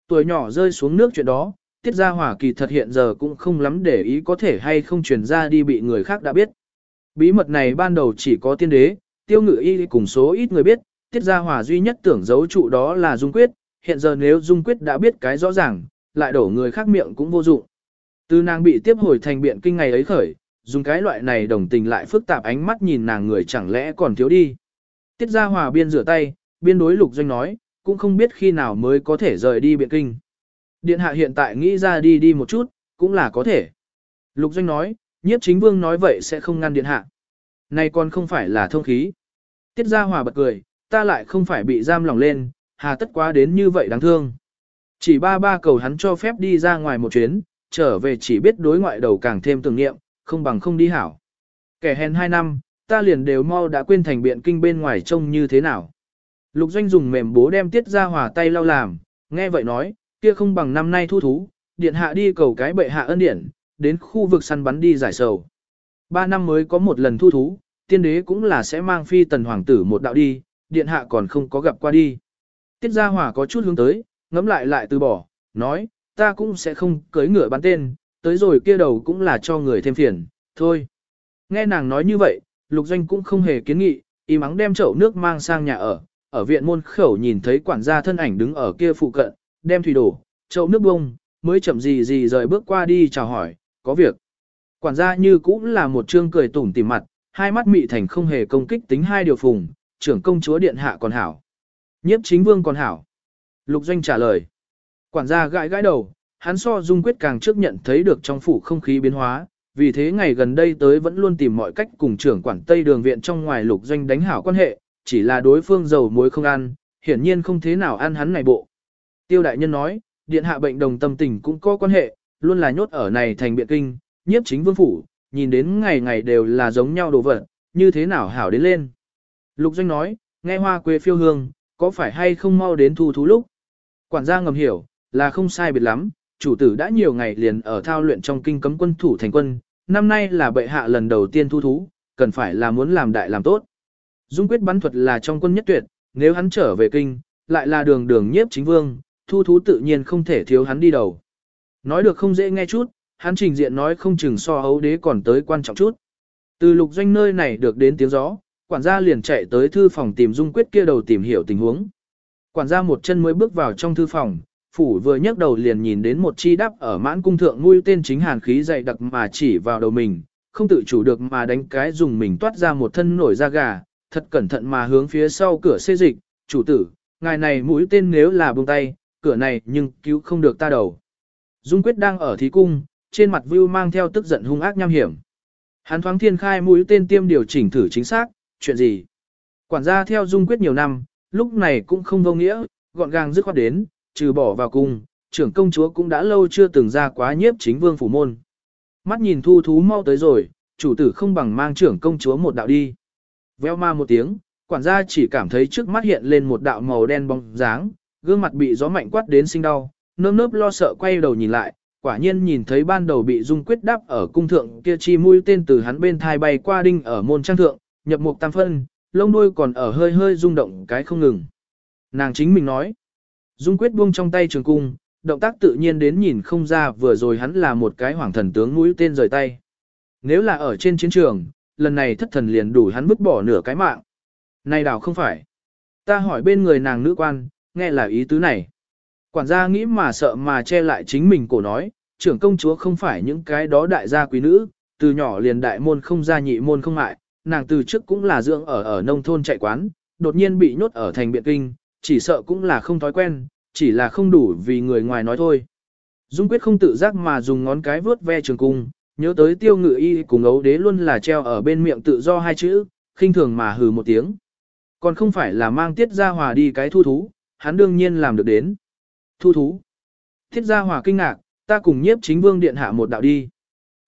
Tuổi nhỏ rơi xuống nước chuyện đó, Tiết Gia Hỏa kỳ thật hiện giờ cũng không lắm để ý có thể hay không truyền ra đi bị người khác đã biết. Bí mật này ban đầu chỉ có tiên đế, tiêu ngự y cùng số ít người biết, Tiết Gia Hỏa duy nhất tưởng giấu trụ đó là Dung Quyết, hiện giờ nếu Dung Quyết đã biết cái rõ ràng, lại đổ người khác miệng cũng vô dụng. Từ nàng bị tiếp hồi thành biện kinh ngày ấy khởi, dùng cái loại này đồng tình lại phức tạp ánh mắt nhìn nàng người chẳng lẽ còn thiếu đi. Tiết Gia Hòa biên rửa tay, biên đối lục doanh nói, cũng không biết khi nào mới có thể rời đi biện kinh. Điện hạ hiện tại nghĩ ra đi đi một chút, cũng là có thể. Lục doanh nói, nhiếp chính vương nói vậy sẽ không ngăn điện hạ. Này còn không phải là thông khí. Tiết Gia Hòa bật cười, ta lại không phải bị giam lòng lên, hà tất quá đến như vậy đáng thương. Chỉ ba ba cầu hắn cho phép đi ra ngoài một chuyến, trở về chỉ biết đối ngoại đầu càng thêm tưởng nghiệm, không bằng không đi hảo. Kẻ hèn hai năm, ta liền đều mau đã quên thành biện kinh bên ngoài trông như thế nào. Lục doanh dùng mềm bố đem tiết ra hòa tay lau làm, nghe vậy nói, kia không bằng năm nay thu thú, điện hạ đi cầu cái bệ hạ ân điển, đến khu vực săn bắn đi giải sầu. Ba năm mới có một lần thu thú, tiên đế cũng là sẽ mang phi tần hoàng tử một đạo đi, điện hạ còn không có gặp qua đi. Tiết gia hòa có chút hướng tới, ngẫm lại lại từ bỏ, nói, ta cũng sẽ không cưới ngựa bắn tên, tới rồi kia đầu cũng là cho người thêm phiền, thôi. Nghe nàng nói như vậy, lục doanh cũng không hề kiến nghị, y mắng đem chậu nước mang sang nhà ở, ở viện môn khẩu nhìn thấy quản gia thân ảnh đứng ở kia phụ cận, đem thủy đổ, chậu nước bông, mới chậm gì gì rời bước qua đi chào hỏi, có việc. Quản gia như cũng là một trương cười tủm tỉm mặt, hai mắt mị thành không hề công kích tính hai điều phùng, trưởng công chúa điện hạ còn hảo. Nhiếp chính vương còn hảo. Lục doanh trả lời. Quản gia gãi gãi đầu, hắn so dung quyết càng trước nhận thấy được trong phủ không khí biến hóa, vì thế ngày gần đây tới vẫn luôn tìm mọi cách cùng trưởng quản Tây Đường Viện trong ngoài lục doanh đánh hảo quan hệ, chỉ là đối phương giàu muối không ăn, hiển nhiên không thế nào ăn hắn này bộ. Tiêu đại nhân nói, điện hạ bệnh đồng tâm tình cũng có quan hệ, luôn là nhốt ở này thành biện kinh, nhiếp chính vương phủ, nhìn đến ngày ngày đều là giống nhau đồ vật, như thế nào hảo đến lên. Lục doanh nói, nghe hoa quê phiêu hương, có phải hay không mau đến thu thú lúc? Quản gia ngầm hiểu, là không sai biệt lắm, chủ tử đã nhiều ngày liền ở thao luyện trong kinh cấm quân thủ thành quân, năm nay là bệ hạ lần đầu tiên thu thú, cần phải là muốn làm đại làm tốt. Dung quyết bắn thuật là trong quân nhất tuyệt, nếu hắn trở về kinh, lại là đường đường nhiếp chính vương, thu thú tự nhiên không thể thiếu hắn đi đầu. Nói được không dễ nghe chút, hắn trình diện nói không chừng so hấu đế còn tới quan trọng chút. Từ lục doanh nơi này được đến tiếng gió, quản gia liền chạy tới thư phòng tìm Dung Quyết kia đầu tìm hiểu tình huống. Quản gia một chân mới bước vào trong thư phòng, phủ vừa nhấc đầu liền nhìn đến một chi đắp ở mãn cung thượng nuôi tên chính hàn khí dày đặc mà chỉ vào đầu mình, không tự chủ được mà đánh cái dùng mình toát ra một thân nổi da gà, thật cẩn thận mà hướng phía sau cửa xê dịch, chủ tử, ngài này mũi tên nếu là buông tay, cửa này nhưng cứu không được ta đầu. Dung Quyết đang ở thí cung, trên mặt view mang theo tức giận hung ác nham hiểm. Hắn thoáng thiên khai mũi tên tiêm điều chỉnh thử chính xác, chuyện gì? Quản gia theo Dung Quyết nhiều năm, lúc này cũng không vô nghĩa, gọn gàng dứt khoát đến, trừ bỏ vào cung, trưởng công chúa cũng đã lâu chưa từng ra quá nhiếp chính vương phủ môn. Mắt nhìn thu thú mau tới rồi, chủ tử không bằng mang trưởng công chúa một đạo đi. Veo ma một tiếng, quản gia chỉ cảm thấy trước mắt hiện lên một đạo màu đen bóng dáng, gương mặt bị gió mạnh quát đến sinh đau, nơm nớp lo sợ quay đầu nhìn lại, quả nhiên nhìn thấy ban đầu bị dung quyết đáp ở cung thượng kia chi mũi tên từ hắn bên thai bay qua đinh ở môn trang thượng, nhập mục tam phân, lông đuôi còn ở hơi hơi rung động cái không ngừng. Nàng chính mình nói, dung quyết buông trong tay trường cung, động tác tự nhiên đến nhìn không ra vừa rồi hắn là một cái hoàng thần tướng mũi tên rời tay. Nếu là ở trên chiến trường, lần này thất thần liền đủ hắn vứt bỏ nửa cái mạng. Này đảo không phải. Ta hỏi bên người nàng nữ quan, nghe là ý tứ này. Quản gia nghĩ mà sợ mà che lại chính mình cổ nói, trưởng công chúa không phải những cái đó đại gia quý nữ, từ nhỏ liền đại môn không gia nhị môn không mại, nàng từ trước cũng là dưỡng ở ở nông thôn chạy quán, đột nhiên bị nhốt ở thành biện kinh, chỉ sợ cũng là không thói quen, chỉ là không đủ vì người ngoài nói thôi. Dung quyết không tự giác mà dùng ngón cái vướt ve trường cung, nhớ tới tiêu ngự y cùng ấu đế luôn là treo ở bên miệng tự do hai chữ, khinh thường mà hừ một tiếng. Còn không phải là mang tiết ra hòa đi cái thu thú, hắn đương nhiên làm được đến. Thu thú. Tiết ra hòa kinh ngạc, ta cùng nhiếp chính vương điện hạ một đạo đi.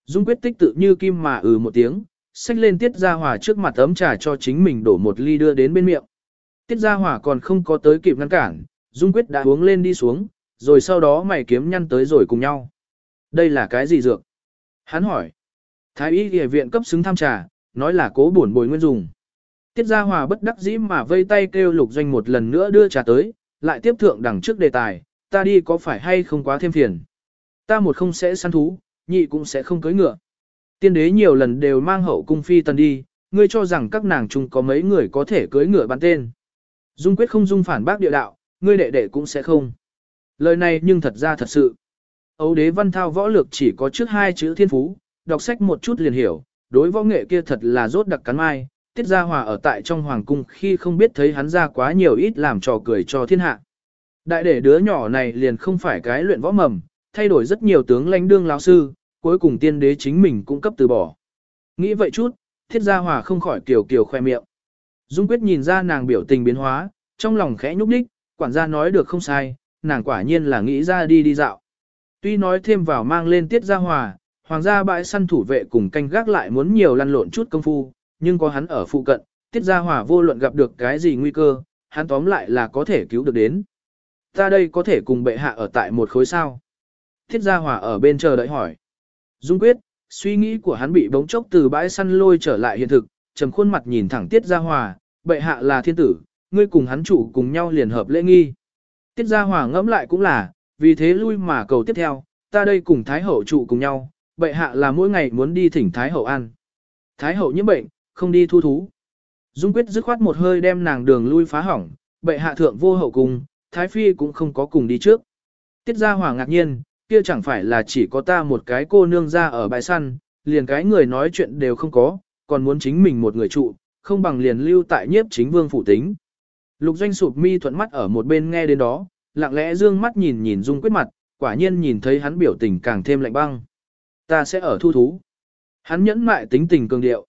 Dung quyết tích tự như kim mà ừ một tiếng, xách lên tiết gia hòa trước mặt ấm trà cho chính mình đổ một ly đưa đến bên miệng. Tiết gia hòa còn không có tới kịp ngăn cản, Dung quyết đã uống lên đi xuống, rồi sau đó mày kiếm nhăn tới rồi cùng nhau. Đây là cái gì dược? Hắn hỏi. Thái y y viện cấp xứng tham trà, nói là cố buồn bồi nguyên dùng. Tiết Gia Hòa bất đắc dĩ mà vây tay kêu lục doanh một lần nữa đưa trà tới, lại tiếp thượng đằng trước đề tài, ta đi có phải hay không quá thêm phiền. Ta một không sẽ săn thú, nhị cũng sẽ không cưới ngựa. Tiên đế nhiều lần đều mang hậu cung phi tần đi, ngươi cho rằng các nàng chung có mấy người có thể cưới ngựa bán tên. Dung quyết không dung phản bác địa đạo, ngươi đệ đệ cũng sẽ không. Lời này nhưng thật ra thật sự. Âu đế văn thao võ lược chỉ có trước hai chữ thiên phú, đọc sách một chút liền hiểu, đối võ nghệ kia thật là rốt đặc cắn mai, tiết gia hòa ở tại trong hoàng cung khi không biết thấy hắn ra quá nhiều ít làm trò cười cho thiên hạ. Đại để đứa nhỏ này liền không phải cái luyện võ mầm, thay đổi rất nhiều tướng lãnh đương lão sư, cuối cùng tiên đế chính mình cũng cấp từ bỏ. Nghĩ vậy chút, thiết gia hòa không khỏi kiều kiều khoe miệng. Dung quyết nhìn ra nàng biểu tình biến hóa, trong lòng khẽ nhúc nhích, quản gia nói được không sai, nàng quả nhiên là nghĩ ra đi đi dạo. Tuy nói thêm vào mang lên tiết gia hòa, hoàng gia bãi săn thủ vệ cùng canh gác lại muốn nhiều lăn lộn chút công phu, nhưng có hắn ở phụ cận, tiết gia hòa vô luận gặp được cái gì nguy cơ, hắn tóm lại là có thể cứu được đến. Ta đây có thể cùng bệ hạ ở tại một khối sao. Tiết gia hòa ở bên chờ đợi hỏi. Dung quyết, suy nghĩ của hắn bị bóng chốc từ bãi săn lôi trở lại hiện thực, trầm khuôn mặt nhìn thẳng tiết gia hòa, bệ hạ là thiên tử, ngươi cùng hắn chủ cùng nhau liền hợp lễ nghi. Tiết gia hòa ngẫm lại cũng là, vì thế lui mà cầu tiếp theo, ta đây cùng Thái Hậu trụ cùng nhau, bệ hạ là mỗi ngày muốn đi thỉnh Thái Hậu ăn. Thái Hậu nhiễm bệnh, không đi thu thú. Dung quyết dứt khoát một hơi đem nàng đường lui phá hỏng, bệ hạ thượng vô hậu cùng, Thái Phi cũng không có cùng đi trước. Tiết gia hòa ngạc nhiên, kia chẳng phải là chỉ có ta một cái cô nương ra ở bãi săn, liền cái người nói chuyện đều không có, còn muốn chính mình một người trụ, không bằng liền lưu tại nhiếp chính vương phủ tính. Lục doanh sụp mi thuận mắt ở một bên nghe đến đó, lặng lẽ dương mắt nhìn nhìn Dung Quyết mặt, quả nhiên nhìn thấy hắn biểu tình càng thêm lạnh băng. Ta sẽ ở thu thú. Hắn nhẫn mại tính tình cường điệu.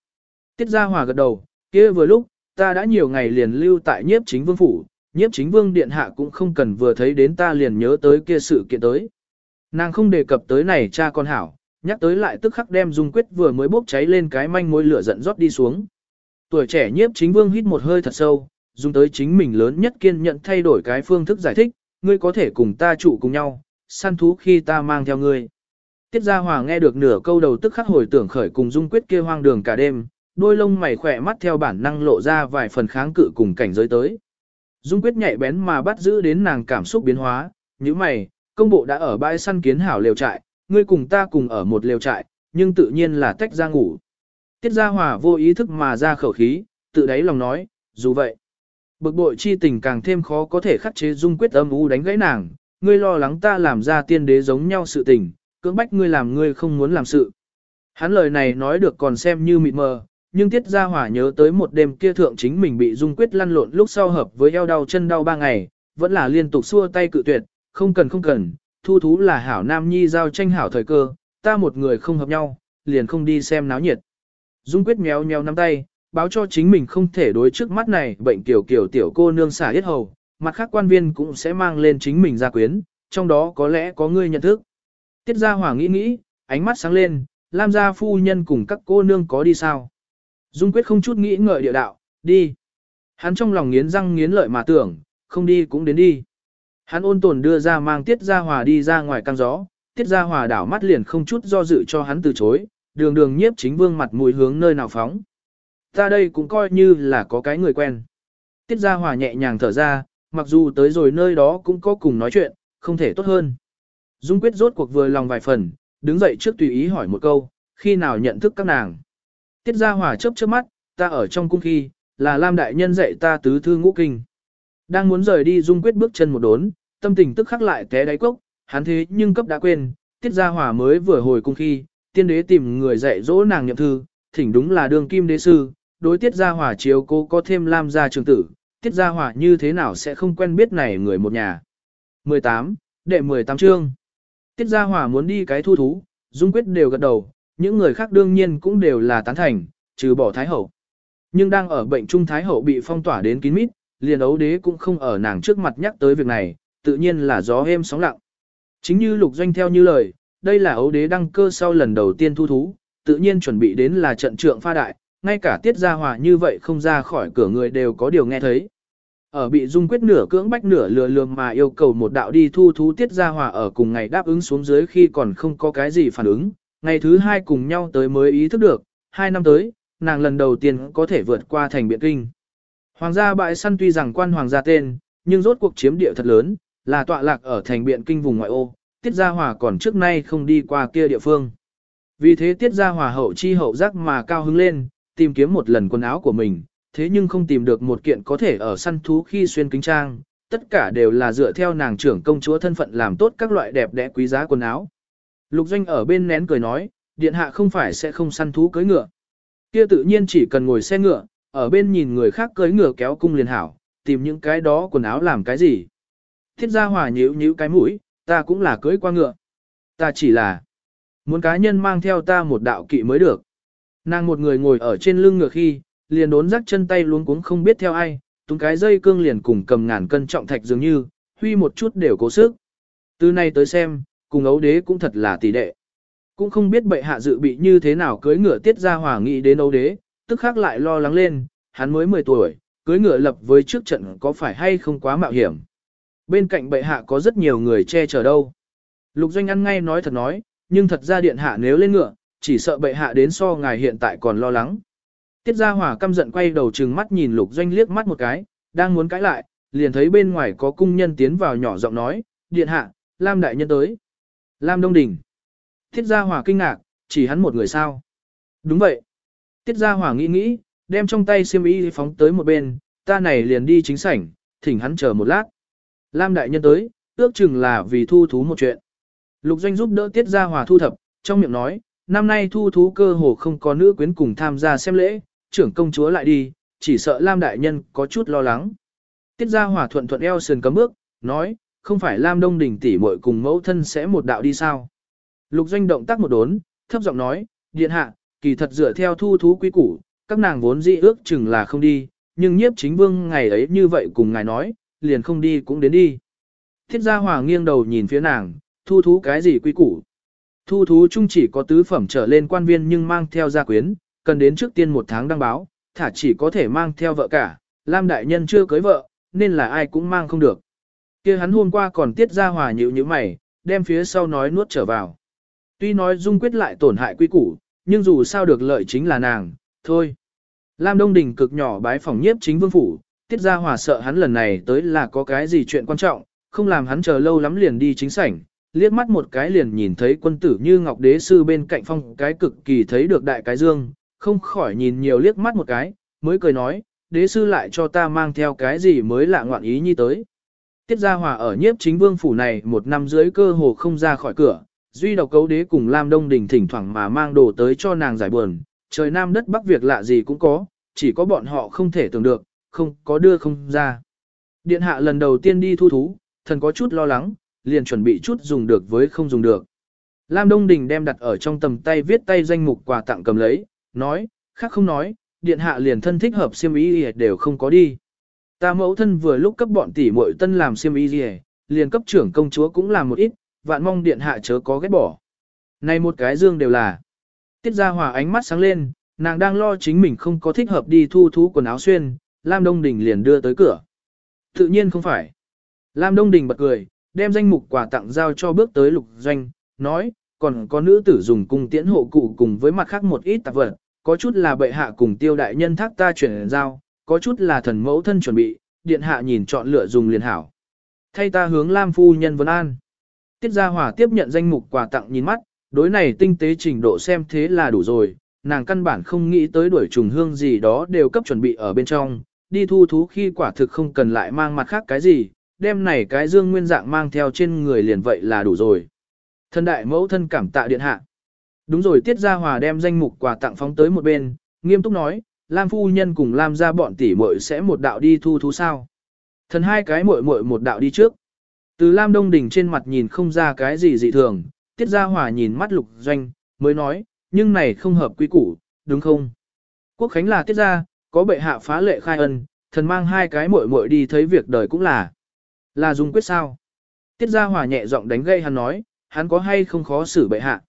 Tiết Gia Hòa gật đầu, kia vừa lúc, ta đã nhiều ngày liền lưu tại nhiếp chính vương phủ, nhiếp chính vương điện hạ cũng không cần vừa thấy đến ta liền nhớ tới kia sự kiện tới. Nàng không đề cập tới này cha con hảo, nhắc tới lại tức khắc đem Dung Quyết vừa mới bốc cháy lên cái manh mối lửa giận rót đi xuống. Tuổi trẻ nhiếp chính vương hít một hơi thật sâu, dùng tới chính mình lớn nhất kiên nhận thay đổi cái phương thức giải thích, ngươi có thể cùng ta trụ cùng nhau, săn thú khi ta mang theo ngươi. Tiết Gia Hòa nghe được nửa câu đầu tức khắc hồi tưởng khởi cùng Dung Quyết kia hoang đường cả đêm, đôi lông mày khỏe mắt theo bản năng lộ ra vài phần kháng cự cùng cảnh giới tới. Dung Quyết nhạy bén mà bắt giữ đến nàng cảm xúc biến hóa, như mày, công bộ đã ở bãi săn kiến hảo lều trại, ngươi cùng ta cùng ở một lều trại, nhưng tự nhiên là tách ra ngủ. Tiết Gia Hòa vô ý thức mà ra khẩu khí, tự đáy lòng nói, dù vậy. Bực bội chi tình càng thêm khó có thể khắc chế dung quyết âm u đánh gãy nàng, ngươi lo lắng ta làm ra tiên đế giống nhau sự tình, cưỡng bách ngươi làm ngươi không muốn làm sự. Hắn lời này nói được còn xem như mịt mờ, nhưng Tiết Gia Hỏa nhớ tới một đêm kia thượng chính mình bị dung quyết lăn lộn lúc sau hợp với eo đau chân đau ba ngày, vẫn là liên tục xua tay cự tuyệt, không cần không cần, thu thú là hảo nam nhi giao tranh hảo thời cơ, ta một người không hợp nhau, liền không đi xem náo nhiệt. Dung quyết méo méo nắm tay, báo cho chính mình không thể đối trước mắt này bệnh tiểu kiểu tiểu cô nương xả hết hầu, mặt khác quan viên cũng sẽ mang lên chính mình ra quyến, trong đó có lẽ có người nhận thức. Tiết gia hỏa nghĩ nghĩ, ánh mắt sáng lên, Lam gia phu nhân cùng các cô nương có đi sao? Dung quyết không chút nghĩ ngợi địa đạo, đi. Hắn trong lòng nghiến răng nghiến lợi mà tưởng, không đi cũng đến đi. Hắn ôn tồn đưa ra mang tiết gia hòa đi ra ngoài căng gió, tiết gia hòa đảo mắt liền không chút do dự cho hắn từ chối, đường đường nhiếp chính vương mặt mũi hướng nơi nào phóng. Ta đây cũng coi như là có cái người quen. Tiết Gia Hòa nhẹ nhàng thở ra, mặc dù tới rồi nơi đó cũng có cùng nói chuyện, không thể tốt hơn. Dung quyết rốt cuộc vừa lòng vài phần, đứng dậy trước tùy ý hỏi một câu, khi nào nhận thức các nàng. Tiết Gia Hòa chớp chớp mắt, ta ở trong cung khi, là Lam Đại Nhân dạy ta tứ thư ngũ kinh. Đang muốn rời đi Dung quyết bước chân một đốn, tâm tình tức khắc lại té đáy cốc, hắn thế nhưng cấp đã quên, Tiết Gia hỏa mới vừa hồi cung khi, tiên đế tìm người dạy dỗ nàng nhậm thư, thỉnh đúng là đường kim đế sư, đối tiết gia hỏa chiếu cô có thêm lam gia trường tử, tiết gia hỏa như thế nào sẽ không quen biết này người một nhà. 18. Đệ 18 chương Tiết gia hỏa muốn đi cái thu thú, dung quyết đều gật đầu, những người khác đương nhiên cũng đều là tán thành, trừ bỏ thái hậu. Nhưng đang ở bệnh trung thái hậu bị phong tỏa đến kín mít, liền ấu đế cũng không ở nàng trước mặt nhắc tới việc này, tự nhiên là gió êm sóng lặng. Chính như lục doanh theo như lời, đây là ấu đế đăng cơ sau lần đầu tiên thu thú, tự nhiên chuẩn bị đến là trận trượng pha đại, ngay cả tiết gia hòa như vậy không ra khỏi cửa người đều có điều nghe thấy. Ở bị dung quyết nửa cưỡng bách nửa lừa lường mà yêu cầu một đạo đi thu thú tiết gia hòa ở cùng ngày đáp ứng xuống dưới khi còn không có cái gì phản ứng, ngày thứ hai cùng nhau tới mới ý thức được, hai năm tới, nàng lần đầu tiên có thể vượt qua thành biện kinh. Hoàng gia bãi săn tuy rằng quan hoàng gia tên, nhưng rốt cuộc chiếm địa thật lớn, là tọa lạc ở thành biện kinh vùng ngoại ô, tiết gia hòa còn trước nay không đi qua kia địa phương. Vì thế tiết gia hòa hậu chi hậu giác mà cao hứng lên, tìm kiếm một lần quần áo của mình, thế nhưng không tìm được một kiện có thể ở săn thú khi xuyên kính trang, tất cả đều là dựa theo nàng trưởng công chúa thân phận làm tốt các loại đẹp đẽ quý giá quần áo. Lục Doanh ở bên nén cười nói, điện hạ không phải sẽ không săn thú cưỡi ngựa. Kia tự nhiên chỉ cần ngồi xe ngựa, ở bên nhìn người khác cưới ngựa kéo cung liền hảo, tìm những cái đó quần áo làm cái gì. Thiết gia hòa nhíu nhíu cái mũi, ta cũng là cưới qua ngựa. Ta chỉ là muốn cá nhân mang theo ta một đạo kỵ mới được. Nàng một người ngồi ở trên lưng ngựa khi, liền đốn rắc chân tay luống cuống không biết theo ai, túng cái dây cương liền cùng cầm ngàn cân trọng thạch dường như, huy một chút đều cố sức. Từ nay tới xem, cùng ấu đế cũng thật là tỷ đệ. Cũng không biết bệ hạ dự bị như thế nào cưới ngựa tiết ra hỏa nghị đến ấu đế, tức khác lại lo lắng lên, hắn mới 10 tuổi, cưới ngựa lập với trước trận có phải hay không quá mạo hiểm. Bên cạnh bệ hạ có rất nhiều người che chở đâu. Lục doanh ăn ngay nói thật nói, nhưng thật ra điện hạ nếu lên ngựa, chỉ sợ bệ hạ đến so ngài hiện tại còn lo lắng. Tiết Gia Hòa căm giận quay đầu trừng mắt nhìn Lục Doanh liếc mắt một cái, đang muốn cãi lại, liền thấy bên ngoài có cung nhân tiến vào nhỏ giọng nói, điện hạ, Lam đại nhân tới. Lam Đông Đình. Tiết Gia Hòa kinh ngạc, chỉ hắn một người sao. Đúng vậy. Tiết Gia Hòa nghĩ nghĩ, đem trong tay xiêm y phóng tới một bên, ta này liền đi chính sảnh, thỉnh hắn chờ một lát. Lam đại nhân tới, ước chừng là vì thu thú một chuyện. Lục Doanh giúp đỡ Tiết Gia Hòa thu thập, trong miệng nói, năm nay thu thú cơ hồ không có nữ quyến cùng tham gia xem lễ, trưởng công chúa lại đi, chỉ sợ Lam đại nhân có chút lo lắng. Tiết gia Hòa thuận thuận eo sườn cấm bước, nói, không phải Lam Đông Đình tỷ muội cùng mẫu thân sẽ một đạo đi sao. Lục doanh động tác một đốn, thấp giọng nói, điện hạ, kỳ thật dựa theo thu thú quý củ, các nàng vốn dị ước chừng là không đi, nhưng nhiếp chính vương ngày ấy như vậy cùng ngài nói, liền không đi cũng đến đi. Thiết gia hòa nghiêng đầu nhìn phía nàng, thu thú cái gì quý củ. Thu thú chung chỉ có tứ phẩm trở lên quan viên nhưng mang theo gia quyến, cần đến trước tiên một tháng đăng báo, thả chỉ có thể mang theo vợ cả, Lam đại nhân chưa cưới vợ, nên là ai cũng mang không được. kia hắn hôm qua còn tiết ra hòa nhịu như mày, đem phía sau nói nuốt trở vào. Tuy nói dung quyết lại tổn hại quy củ, nhưng dù sao được lợi chính là nàng, thôi. Lam Đông Đình cực nhỏ bái phòng nhiếp chính vương phủ, tiết ra hòa sợ hắn lần này tới là có cái gì chuyện quan trọng, không làm hắn chờ lâu lắm liền đi chính sảnh, liếc mắt một cái liền nhìn thấy quân tử như ngọc đế sư bên cạnh phong cái cực kỳ thấy được đại cái dương, không khỏi nhìn nhiều liếc mắt một cái, mới cười nói, đế sư lại cho ta mang theo cái gì mới lạ ngoạn ý như tới. Tiết Gia Hòa ở nhiếp chính vương phủ này một năm dưới cơ hồ không ra khỏi cửa, duy độc cấu đế cùng Lam Đông Đình thỉnh thoảng mà mang đồ tới cho nàng giải buồn, trời nam đất bắc việc lạ gì cũng có, chỉ có bọn họ không thể tưởng được, không có đưa không ra. Điện hạ lần đầu tiên đi thu thú, thần có chút lo lắng, liền chuẩn bị chút dùng được với không dùng được. Lam Đông Đình đem đặt ở trong tầm tay viết tay danh mục quà tặng cầm lấy, nói, khác không nói, điện hạ liền thân thích hợp siêm ý đều không có đi. Ta mẫu thân vừa lúc cấp bọn tỷ muội tân làm siêm ý liền cấp trưởng công chúa cũng làm một ít, vạn mong điện hạ chớ có ghét bỏ. Này một cái dương đều là. Tiết Gia Hòa ánh mắt sáng lên, nàng đang lo chính mình không có thích hợp đi thu thú quần áo xuyên, Lam Đông Đình liền đưa tới cửa. Tự nhiên không phải. Lam Đông Đình bật cười, đem danh mục quà tặng giao cho bước tới lục doanh, nói, còn có nữ tử dùng cung tiễn hộ cụ cùng với mặt khác một ít tạp vật, có chút là bệ hạ cùng tiêu đại nhân thác ta chuyển giao, có chút là thần mẫu thân chuẩn bị, điện hạ nhìn chọn lựa dùng liền hảo. Thay ta hướng Lam phu nhân vấn an. Tiết Gia Hòa tiếp nhận danh mục quà tặng nhìn mắt, đối này tinh tế trình độ xem thế là đủ rồi, nàng căn bản không nghĩ tới đuổi trùng hương gì đó đều cấp chuẩn bị ở bên trong, đi thu thú khi quả thực không cần lại mang mặt khác cái gì, đem này cái dương nguyên dạng mang theo trên người liền vậy là đủ rồi. Thân đại mẫu thân cảm tạ điện hạ. Đúng rồi Tiết Gia Hòa đem danh mục quà tặng phóng tới một bên, nghiêm túc nói, Lam phu nhân cùng Lam gia bọn tỷ muội sẽ một đạo đi thu thú sao. Thần hai cái muội muội một đạo đi trước. Từ Lam Đông Đình trên mặt nhìn không ra cái gì dị thường, Tiết Gia Hòa nhìn mắt lục doanh, mới nói, nhưng này không hợp quy củ, đúng không? Quốc Khánh là Tiết Gia, có bệ hạ phá lệ khai ân, thần mang hai cái muội muội đi thấy việc đời cũng là. Là dùng quyết sao? Tiết Gia Hòa nhẹ giọng đánh gây hắn nói, hắn có hay không khó xử bệ hạ.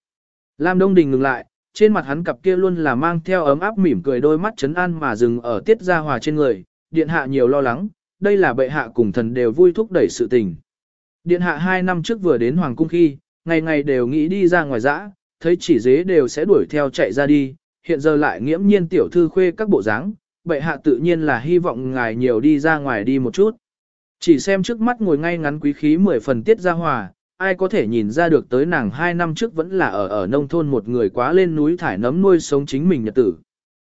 Lam Đông Đình ngừng lại, trên mặt hắn cặp kia luôn là mang theo ấm áp mỉm cười đôi mắt chấn an mà dừng ở Tiết Gia Hòa trên người, điện hạ nhiều lo lắng, đây là bệ hạ cùng thần đều vui thúc đẩy sự tình. Điện hạ hai năm trước vừa đến Hoàng Cung khi, ngày ngày đều nghĩ đi ra ngoài dã, thấy chỉ dế đều sẽ đuổi theo chạy ra đi, hiện giờ lại nghiễm nhiên tiểu thư khuê các bộ dáng, bệ hạ tự nhiên là hy vọng ngài nhiều đi ra ngoài đi một chút. Chỉ xem trước mắt ngồi ngay ngắn quý khí mười phần tiết ra hòa, ai có thể nhìn ra được tới nàng hai năm trước vẫn là ở ở nông thôn một người quá lên núi thải nấm nuôi sống chính mình nhật tử.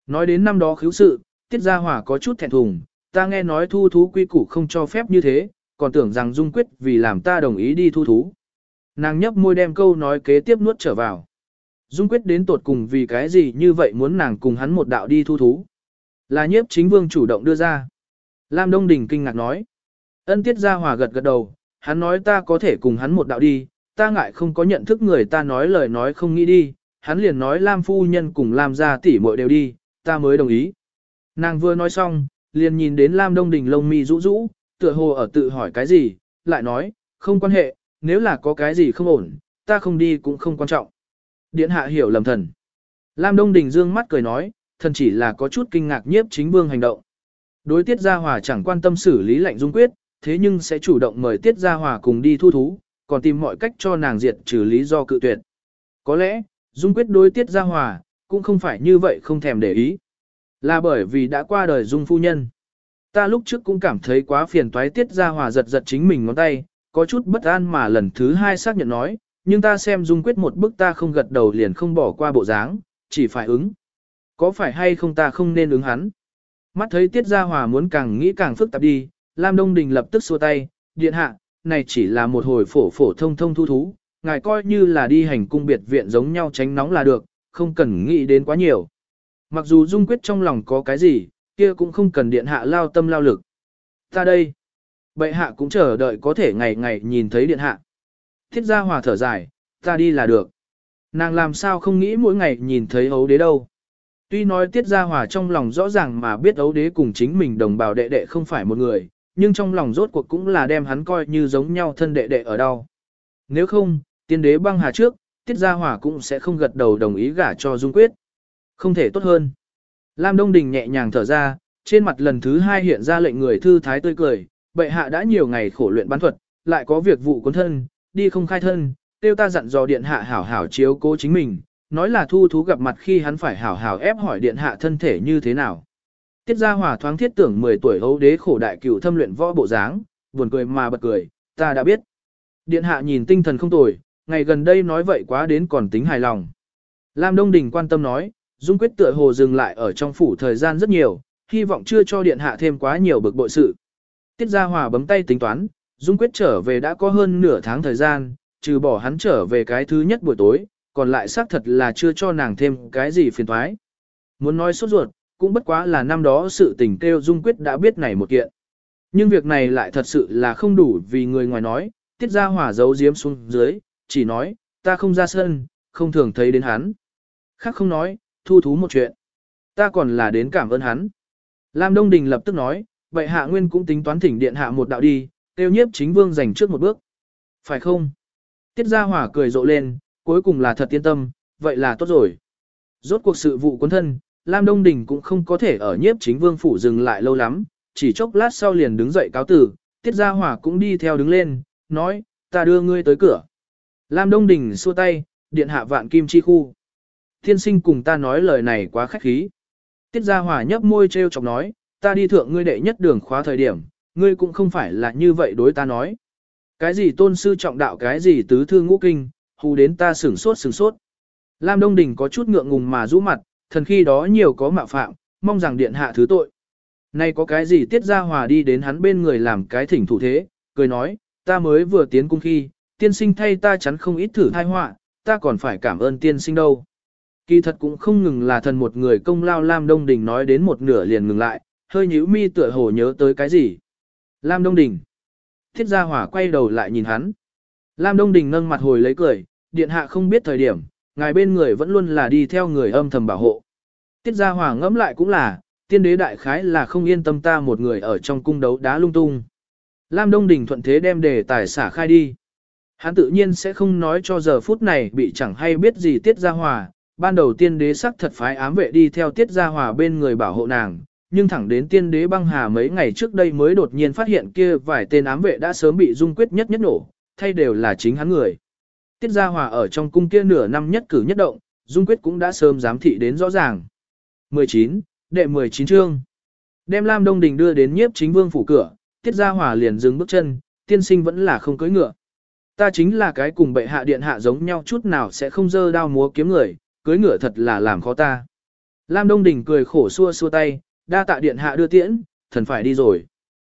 Nói đến năm đó khiếu sự, tiết ra hòa có chút thẹn thùng, ta nghe nói thu thú quy củ không cho phép như thế, còn tưởng rằng dung quyết vì làm ta đồng ý đi thu thú. Nàng nhấp môi đem câu nói kế tiếp nuốt trở vào. Dung quyết đến tột cùng vì cái gì như vậy muốn nàng cùng hắn một đạo đi thu thú. Là nhiếp chính vương chủ động đưa ra. Lam Đông Đình kinh ngạc nói. Ân tiết ra hòa gật gật đầu, hắn nói ta có thể cùng hắn một đạo đi, ta ngại không có nhận thức người ta nói lời nói không nghĩ đi, hắn liền nói Lam phu nhân cùng Lam gia tỷ muội đều đi, ta mới đồng ý. Nàng vừa nói xong, liền nhìn đến Lam Đông Đình lông mi rũ rũ, tựa hồ ở tự hỏi cái gì, lại nói, không quan hệ, nếu là có cái gì không ổn, ta không đi cũng không quan trọng. Điện hạ hiểu lầm thần. Lam Đông Đình dương mắt cười nói, thần chỉ là có chút kinh ngạc nhiếp chính vương hành động. Đối tiết gia hòa chẳng quan tâm xử lý lệnh dung quyết, thế nhưng sẽ chủ động mời tiết gia hòa cùng đi thu thú, còn tìm mọi cách cho nàng diệt trừ lý do cự tuyệt. Có lẽ, dung quyết đối tiết gia hòa, cũng không phải như vậy không thèm để ý. Là bởi vì đã qua đời dung phu nhân. Ta lúc trước cũng cảm thấy quá phiền toái tiết gia hòa giật giật chính mình ngón tay, có chút bất an mà lần thứ hai xác nhận nói, nhưng ta xem dung quyết một bức ta không gật đầu liền không bỏ qua bộ dáng, chỉ phải ứng. Có phải hay không ta không nên ứng hắn? Mắt thấy tiết gia hòa muốn càng nghĩ càng phức tạp đi, Lam Đông Đình lập tức xua tay, điện hạ, này chỉ là một hồi phổ phổ thông thông thu thú, ngài coi như là đi hành cung biệt viện giống nhau tránh nóng là được, không cần nghĩ đến quá nhiều. Mặc dù Dung Quyết trong lòng có cái gì, kia cũng không cần điện hạ lao tâm lao lực. Ta đây, bệ hạ cũng chờ đợi có thể ngày ngày nhìn thấy điện hạ. Thiết gia hòa thở dài, ta đi là được. Nàng làm sao không nghĩ mỗi ngày nhìn thấy ấu đế đâu. Tuy nói tiết gia hòa trong lòng rõ ràng mà biết ấu đế cùng chính mình đồng bào đệ đệ không phải một người, nhưng trong lòng rốt cuộc cũng là đem hắn coi như giống nhau thân đệ đệ ở đâu. Nếu không, tiên đế băng hà trước, tiết gia hòa cũng sẽ không gật đầu đồng ý gả cho Dung Quyết. Không thể tốt hơn. Lam Đông Đình nhẹ nhàng thở ra, trên mặt lần thứ hai hiện ra lệnh người thư thái tươi cười, bệ hạ đã nhiều ngày khổ luyện bán thuật, lại có việc vụ cuốn thân, đi không khai thân, tiêu ta dặn dò điện hạ hảo hảo chiếu cố chính mình, nói là thu thú gặp mặt khi hắn phải hảo hảo ép hỏi điện hạ thân thể như thế nào. Tiết gia hòa thoáng thiết tưởng 10 tuổi hấu đế khổ đại cửu thâm luyện võ bộ dáng, buồn cười mà bật cười, ta đã biết. Điện hạ nhìn tinh thần không tồi, ngày gần đây nói vậy quá đến còn tính hài lòng. Lam Đông Đình quan tâm nói, Dung quyết tựa hồ dừng lại ở trong phủ thời gian rất nhiều, hy vọng chưa cho điện hạ thêm quá nhiều bực bội sự. Tiết Gia Hòa bấm tay tính toán, Dung quyết trở về đã có hơn nửa tháng thời gian, trừ bỏ hắn trở về cái thứ nhất buổi tối, còn lại xác thật là chưa cho nàng thêm cái gì phiền thoái. Muốn nói sốt ruột, cũng bất quá là năm đó sự tình kêu Dung quyết đã biết này một kiện. Nhưng việc này lại thật sự là không đủ vì người ngoài nói, Tiết Gia Hòa giấu giếm xuống dưới, chỉ nói, ta không ra sân, không thường thấy đến hắn. Khác không nói, thu thú một chuyện. Ta còn là đến cảm ơn hắn. Lam Đông Đình lập tức nói, vậy hạ nguyên cũng tính toán thỉnh điện hạ một đạo đi, tiêu nhiếp chính vương giành trước một bước. Phải không? Tiết Gia Hỏa cười rộ lên, cuối cùng là thật yên tâm, vậy là tốt rồi. Rốt cuộc sự vụ quân thân, Lam Đông Đình cũng không có thể ở nhiếp chính vương phủ dừng lại lâu lắm, chỉ chốc lát sau liền đứng dậy cáo tử, Tiết Gia Hỏa cũng đi theo đứng lên, nói, ta đưa ngươi tới cửa. Lam Đông Đình xua tay, điện hạ vạn kim chi khu. Thiên sinh cùng ta nói lời này quá khách khí. Tiết Gia Hòa nhấp môi treo chọc nói, ta đi thượng ngươi đệ nhất đường khóa thời điểm, ngươi cũng không phải là như vậy đối ta nói. Cái gì tôn sư trọng đạo cái gì tứ thư ngũ kinh, hù đến ta sửng sốt sửng sốt. Lam Đông Đình có chút ngượng ngùng mà rũ mặt, thần khi đó nhiều có mạo phạm, mong rằng điện hạ thứ tội. Nay có cái gì tiết gia hòa đi đến hắn bên người làm cái thỉnh thủ thế, cười nói, ta mới vừa tiến cung khi, tiên sinh thay ta chắn không ít thử thai họa, ta còn phải cảm ơn tiên sinh đâu. Kỳ thật cũng không ngừng là thần một người công lao Lam Đông Đình nói đến một nửa liền ngừng lại, hơi nhíu mi tựa hồ nhớ tới cái gì. Lam Đông Đình. Thiết gia hỏa quay đầu lại nhìn hắn. Lam Đông Đình nâng mặt hồi lấy cười, điện hạ không biết thời điểm, ngài bên người vẫn luôn là đi theo người âm thầm bảo hộ. Tiết gia hỏa ngẫm lại cũng là, tiên đế đại khái là không yên tâm ta một người ở trong cung đấu đá lung tung. Lam Đông Đình thuận thế đem đề tài xả khai đi. Hắn tự nhiên sẽ không nói cho giờ phút này bị chẳng hay biết gì tiết gia hòa, ban đầu tiên đế sắc thật phái ám vệ đi theo tiết gia hòa bên người bảo hộ nàng, nhưng thẳng đến tiên đế băng hà mấy ngày trước đây mới đột nhiên phát hiện kia vài tên ám vệ đã sớm bị dung quyết nhất nhất nổ, thay đều là chính hắn người. Tiết gia hòa ở trong cung kia nửa năm nhất cử nhất động, dung quyết cũng đã sớm giám thị đến rõ ràng. 19, đệ 19 chương. Đem Lam Đông Đình đưa đến nhiếp chính vương phủ cửa, tiết gia hòa liền dừng bước chân, tiên sinh vẫn là không cưỡi ngựa. Ta chính là cái cùng bệ hạ điện hạ giống nhau chút nào sẽ không dơ đao múa kiếm người, cưới ngựa thật là làm khó ta. Lam Đông Đình cười khổ xua xua tay, đa tạ điện hạ đưa tiễn, thần phải đi rồi.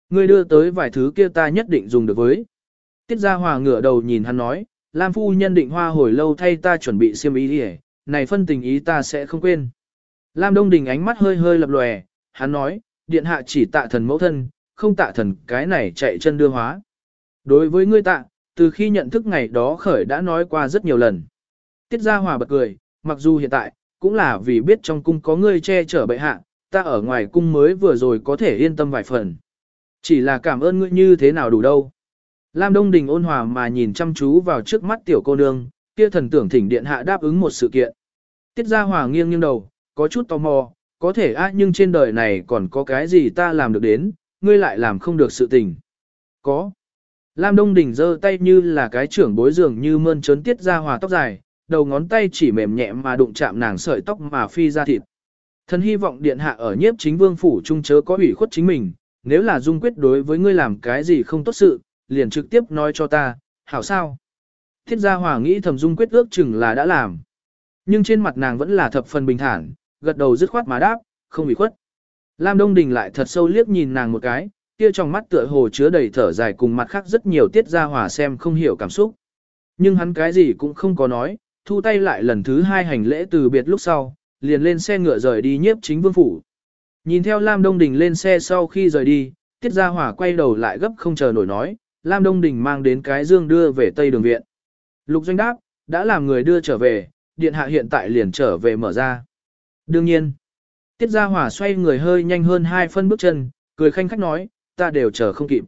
Ngươi đưa tới vài thứ kia ta nhất định dùng được với. Tiết Gia Hòa ngửa đầu nhìn hắn nói, Lam Phu nhân định hoa hồi lâu thay ta chuẩn bị xiêm ý đi này phân tình ý ta sẽ không quên. Lam Đông Đình ánh mắt hơi hơi lập lòe, hắn nói, điện hạ chỉ tạ thần mẫu thân, không tạ thần cái này chạy chân đưa hóa. Đối với ngươi tạ, từ khi nhận thức ngày đó khởi đã nói qua rất nhiều lần. Tiết Gia Hòa bật cười, mặc dù hiện tại, cũng là vì biết trong cung có ngươi che chở bệ hạ, ta ở ngoài cung mới vừa rồi có thể yên tâm vài phần. Chỉ là cảm ơn ngươi như thế nào đủ đâu. Lam Đông Đình ôn hòa mà nhìn chăm chú vào trước mắt tiểu cô nương, kia thần tưởng thỉnh điện hạ đáp ứng một sự kiện. Tiết Gia Hòa nghiêng nghiêng đầu, có chút tò mò, có thể á nhưng trên đời này còn có cái gì ta làm được đến, ngươi lại làm không được sự tình. Có. Lam Đông Đình giơ tay như là cái trưởng bối dường như mơn trớn Tiết Gia Hòa tóc dài, đầu ngón tay chỉ mềm nhẹ mà đụng chạm nàng sợi tóc mà phi ra thịt. Thần hy vọng điện hạ ở nhiếp chính vương phủ trung chớ có ủy khuất chính mình, nếu là dung quyết đối với ngươi làm cái gì không tốt sự, liền trực tiếp nói cho ta, hảo sao. Thiết gia hòa nghĩ thầm dung quyết ước chừng là đã làm. Nhưng trên mặt nàng vẫn là thập phần bình thản, gật đầu dứt khoát mà đáp, không ủy khuất. Lam Đông Đình lại thật sâu liếc nhìn nàng một cái, kia trong mắt tựa hồ chứa đầy thở dài cùng mặt khác rất nhiều tiết gia hòa xem không hiểu cảm xúc. Nhưng hắn cái gì cũng không có nói, thu tay lại lần thứ hai hành lễ từ biệt lúc sau, liền lên xe ngựa rời đi nhiếp chính vương phủ. Nhìn theo Lam Đông Đình lên xe sau khi rời đi, Tiết Gia Hỏa quay đầu lại gấp không chờ nổi nói, Lam Đông Đình mang đến cái dương đưa về Tây Đường Viện. Lục Doanh đáp, đã làm người đưa trở về, điện hạ hiện tại liền trở về mở ra. Đương nhiên, Tiết Gia Hỏa xoay người hơi nhanh hơn hai phân bước chân, cười khanh khách nói, ta đều chờ không kịp.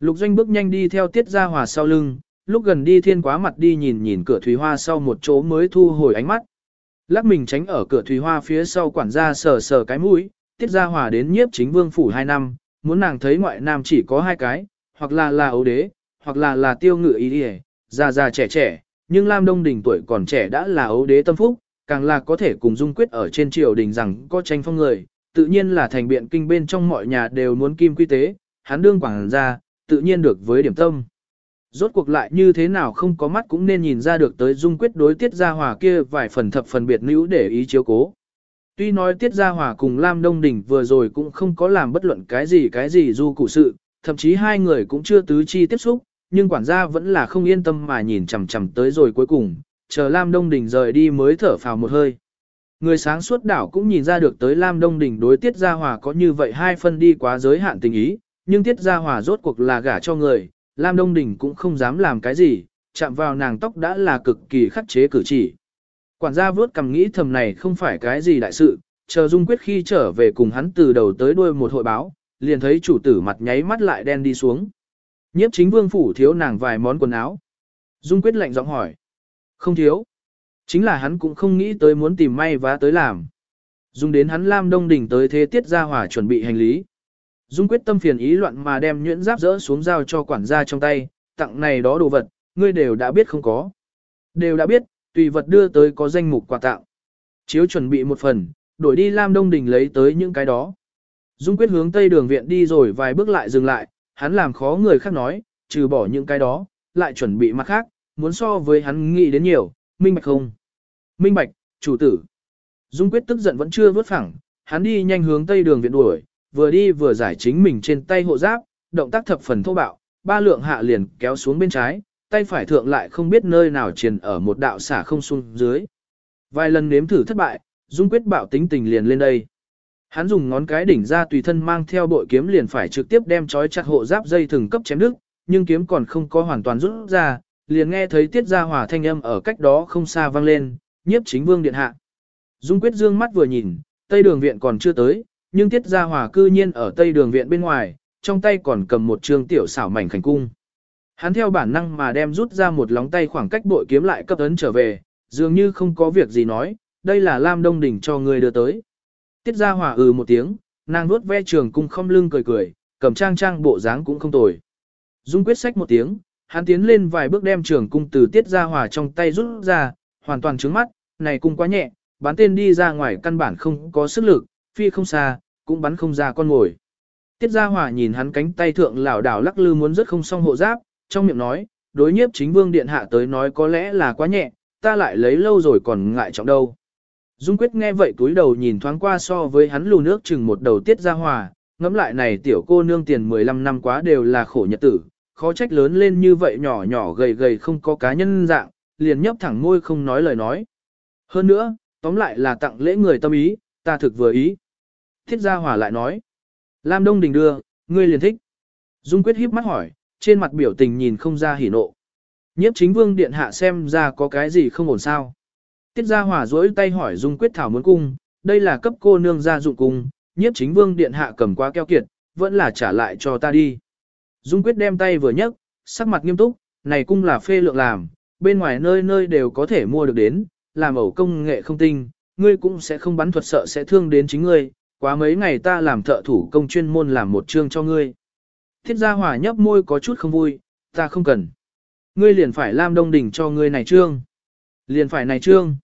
Lục Doanh bước nhanh đi theo Tiết Gia Hỏa sau lưng, lúc gần đi thiên quá mặt đi nhìn nhìn cửa thủy hoa sau một chỗ mới thu hồi ánh mắt. Lắc mình tránh ở cửa thủy hoa phía sau quản gia sờ sờ cái mũi, Tiết Gia hòa đến nhiếp chính vương phủ hai năm, muốn nàng thấy ngoại nam chỉ có hai cái, hoặc là là ấu đế, hoặc là là tiêu ngự ý đi già già trẻ trẻ, nhưng Lam Đông Đình tuổi còn trẻ đã là ấu đế tâm phúc, càng là có thể cùng dung quyết ở trên triều đình rằng có tranh phong người, tự nhiên là thành biện kinh bên trong mọi nhà đều muốn kim quy tế, hắn đương quảng ra, tự nhiên được với điểm tâm. Rốt cuộc lại như thế nào không có mắt cũng nên nhìn ra được tới dung quyết đối tiết gia hòa kia vài phần thập phần biệt nữ để ý chiếu cố. Tuy nói tiết gia hòa cùng Lam Đông Đình vừa rồi cũng không có làm bất luận cái gì cái gì du cụ sự, thậm chí hai người cũng chưa tứ chi tiếp xúc, nhưng quản gia vẫn là không yên tâm mà nhìn chằm chằm tới rồi cuối cùng, chờ Lam Đông Đình rời đi mới thở phào một hơi. Người sáng suốt đảo cũng nhìn ra được tới Lam Đông Đình đối Tiết Gia Hòa có như vậy hai phân đi quá giới hạn tình ý, nhưng Tiết Gia Hòa rốt cuộc là gả cho người, Lam Đông Đình cũng không dám làm cái gì, chạm vào nàng tóc đã là cực kỳ khắc chế cử chỉ. Quản gia vớt cầm nghĩ thầm này không phải cái gì đại sự, chờ Dung Quyết khi trở về cùng hắn từ đầu tới đuôi một hội báo, liền thấy chủ tử mặt nháy mắt lại đen đi xuống. Nhiếp chính vương phủ thiếu nàng vài món quần áo. Dung Quyết lạnh giọng hỏi. Không thiếu. Chính là hắn cũng không nghĩ tới muốn tìm may vá tới làm. Dung đến hắn Lam Đông Đỉnh tới thế tiết ra hỏa chuẩn bị hành lý. Dung quyết tâm phiền ý loạn mà đem nhuyễn giáp rỡ xuống giao cho quản gia trong tay, tặng này đó đồ vật, ngươi đều đã biết không có. Đều đã biết, tùy vật đưa tới có danh mục quà tặng. Chiếu chuẩn bị một phần, đổi đi Lam Đông Đình lấy tới những cái đó. Dung quyết hướng tây đường viện đi rồi vài bước lại dừng lại, hắn làm khó người khác nói, trừ bỏ những cái đó, lại chuẩn bị mặt khác, muốn so với hắn nghĩ đến nhiều, minh bạch không? Minh bạch, chủ tử. Dung quyết tức giận vẫn chưa vớt phẳng, hắn đi nhanh hướng tây đường viện đuổi, vừa đi vừa giải chính mình trên tay hộ giáp, động tác thập phần thô bạo, ba lượng hạ liền kéo xuống bên trái, tay phải thượng lại không biết nơi nào triền ở một đạo xả không xuống dưới. Vài lần nếm thử thất bại, Dung quyết bạo tính tình liền lên đây. Hắn dùng ngón cái đỉnh ra tùy thân mang theo bội kiếm liền phải trực tiếp đem chói chặt hộ giáp dây thừng cấp chém đứt, nhưng kiếm còn không có hoàn toàn rút ra, liền nghe thấy tiết ra hỏa thanh âm ở cách đó không xa vang lên, nhiếp chính vương điện hạ. Dung quyết dương mắt vừa nhìn, tây đường viện còn chưa tới, nhưng tiết gia hòa cư nhiên ở tây đường viện bên ngoài, trong tay còn cầm một trường tiểu xảo mảnh khảnh cung. Hắn theo bản năng mà đem rút ra một lóng tay khoảng cách bội kiếm lại cấp ấn trở về, dường như không có việc gì nói, đây là Lam Đông Đỉnh cho người đưa tới. Tiết gia hòa ừ một tiếng, nàng nuốt ve trường cung không lưng cười cười, cầm trang trang bộ dáng cũng không tồi. Dung quyết sách một tiếng, hắn tiến lên vài bước đem trường cung từ tiết gia hòa trong tay rút ra, hoàn toàn trứng mắt, này cung quá nhẹ, bán tên đi ra ngoài căn bản không có sức lực, phi không xa, cũng bắn không ra con ngồi. Tiết Gia Hòa nhìn hắn cánh tay thượng lảo đảo lắc lư muốn rất không xong hộ giáp, trong miệng nói, đối nhiếp chính vương điện hạ tới nói có lẽ là quá nhẹ, ta lại lấy lâu rồi còn ngại trọng đâu. Dung Quyết nghe vậy túi đầu nhìn thoáng qua so với hắn lù nước chừng một đầu Tiết Gia Hòa, ngẫm lại này tiểu cô nương tiền 15 năm quá đều là khổ nhật tử, khó trách lớn lên như vậy nhỏ nhỏ gầy gầy không có cá nhân dạng, liền nhấp thẳng môi không nói lời nói. Hơn nữa, tóm lại là tặng lễ người tâm ý, ta thực vừa ý. Thiết gia hòa lại nói. Lam Đông Đình đưa, ngươi liền thích. Dung quyết híp mắt hỏi, trên mặt biểu tình nhìn không ra hỉ nộ. Nhiếp chính vương điện hạ xem ra có cái gì không ổn sao. Tiết gia hòa duỗi tay hỏi Dung quyết thảo muốn cung, đây là cấp cô nương gia dụng cung, nhiếp chính vương điện hạ cầm quá keo kiệt, vẫn là trả lại cho ta đi. Dung quyết đem tay vừa nhấc, sắc mặt nghiêm túc, này cung là phê lượng làm, bên ngoài nơi nơi đều có thể mua được đến, làm ẩu công nghệ không tinh, ngươi cũng sẽ không bắn thuật sợ sẽ thương đến chính ngươi, quá mấy ngày ta làm thợ thủ công chuyên môn làm một chương cho ngươi. Thiết gia hỏa nhấp môi có chút không vui, ta không cần. Ngươi liền phải làm đông đỉnh cho ngươi này trương. Liền phải này trương.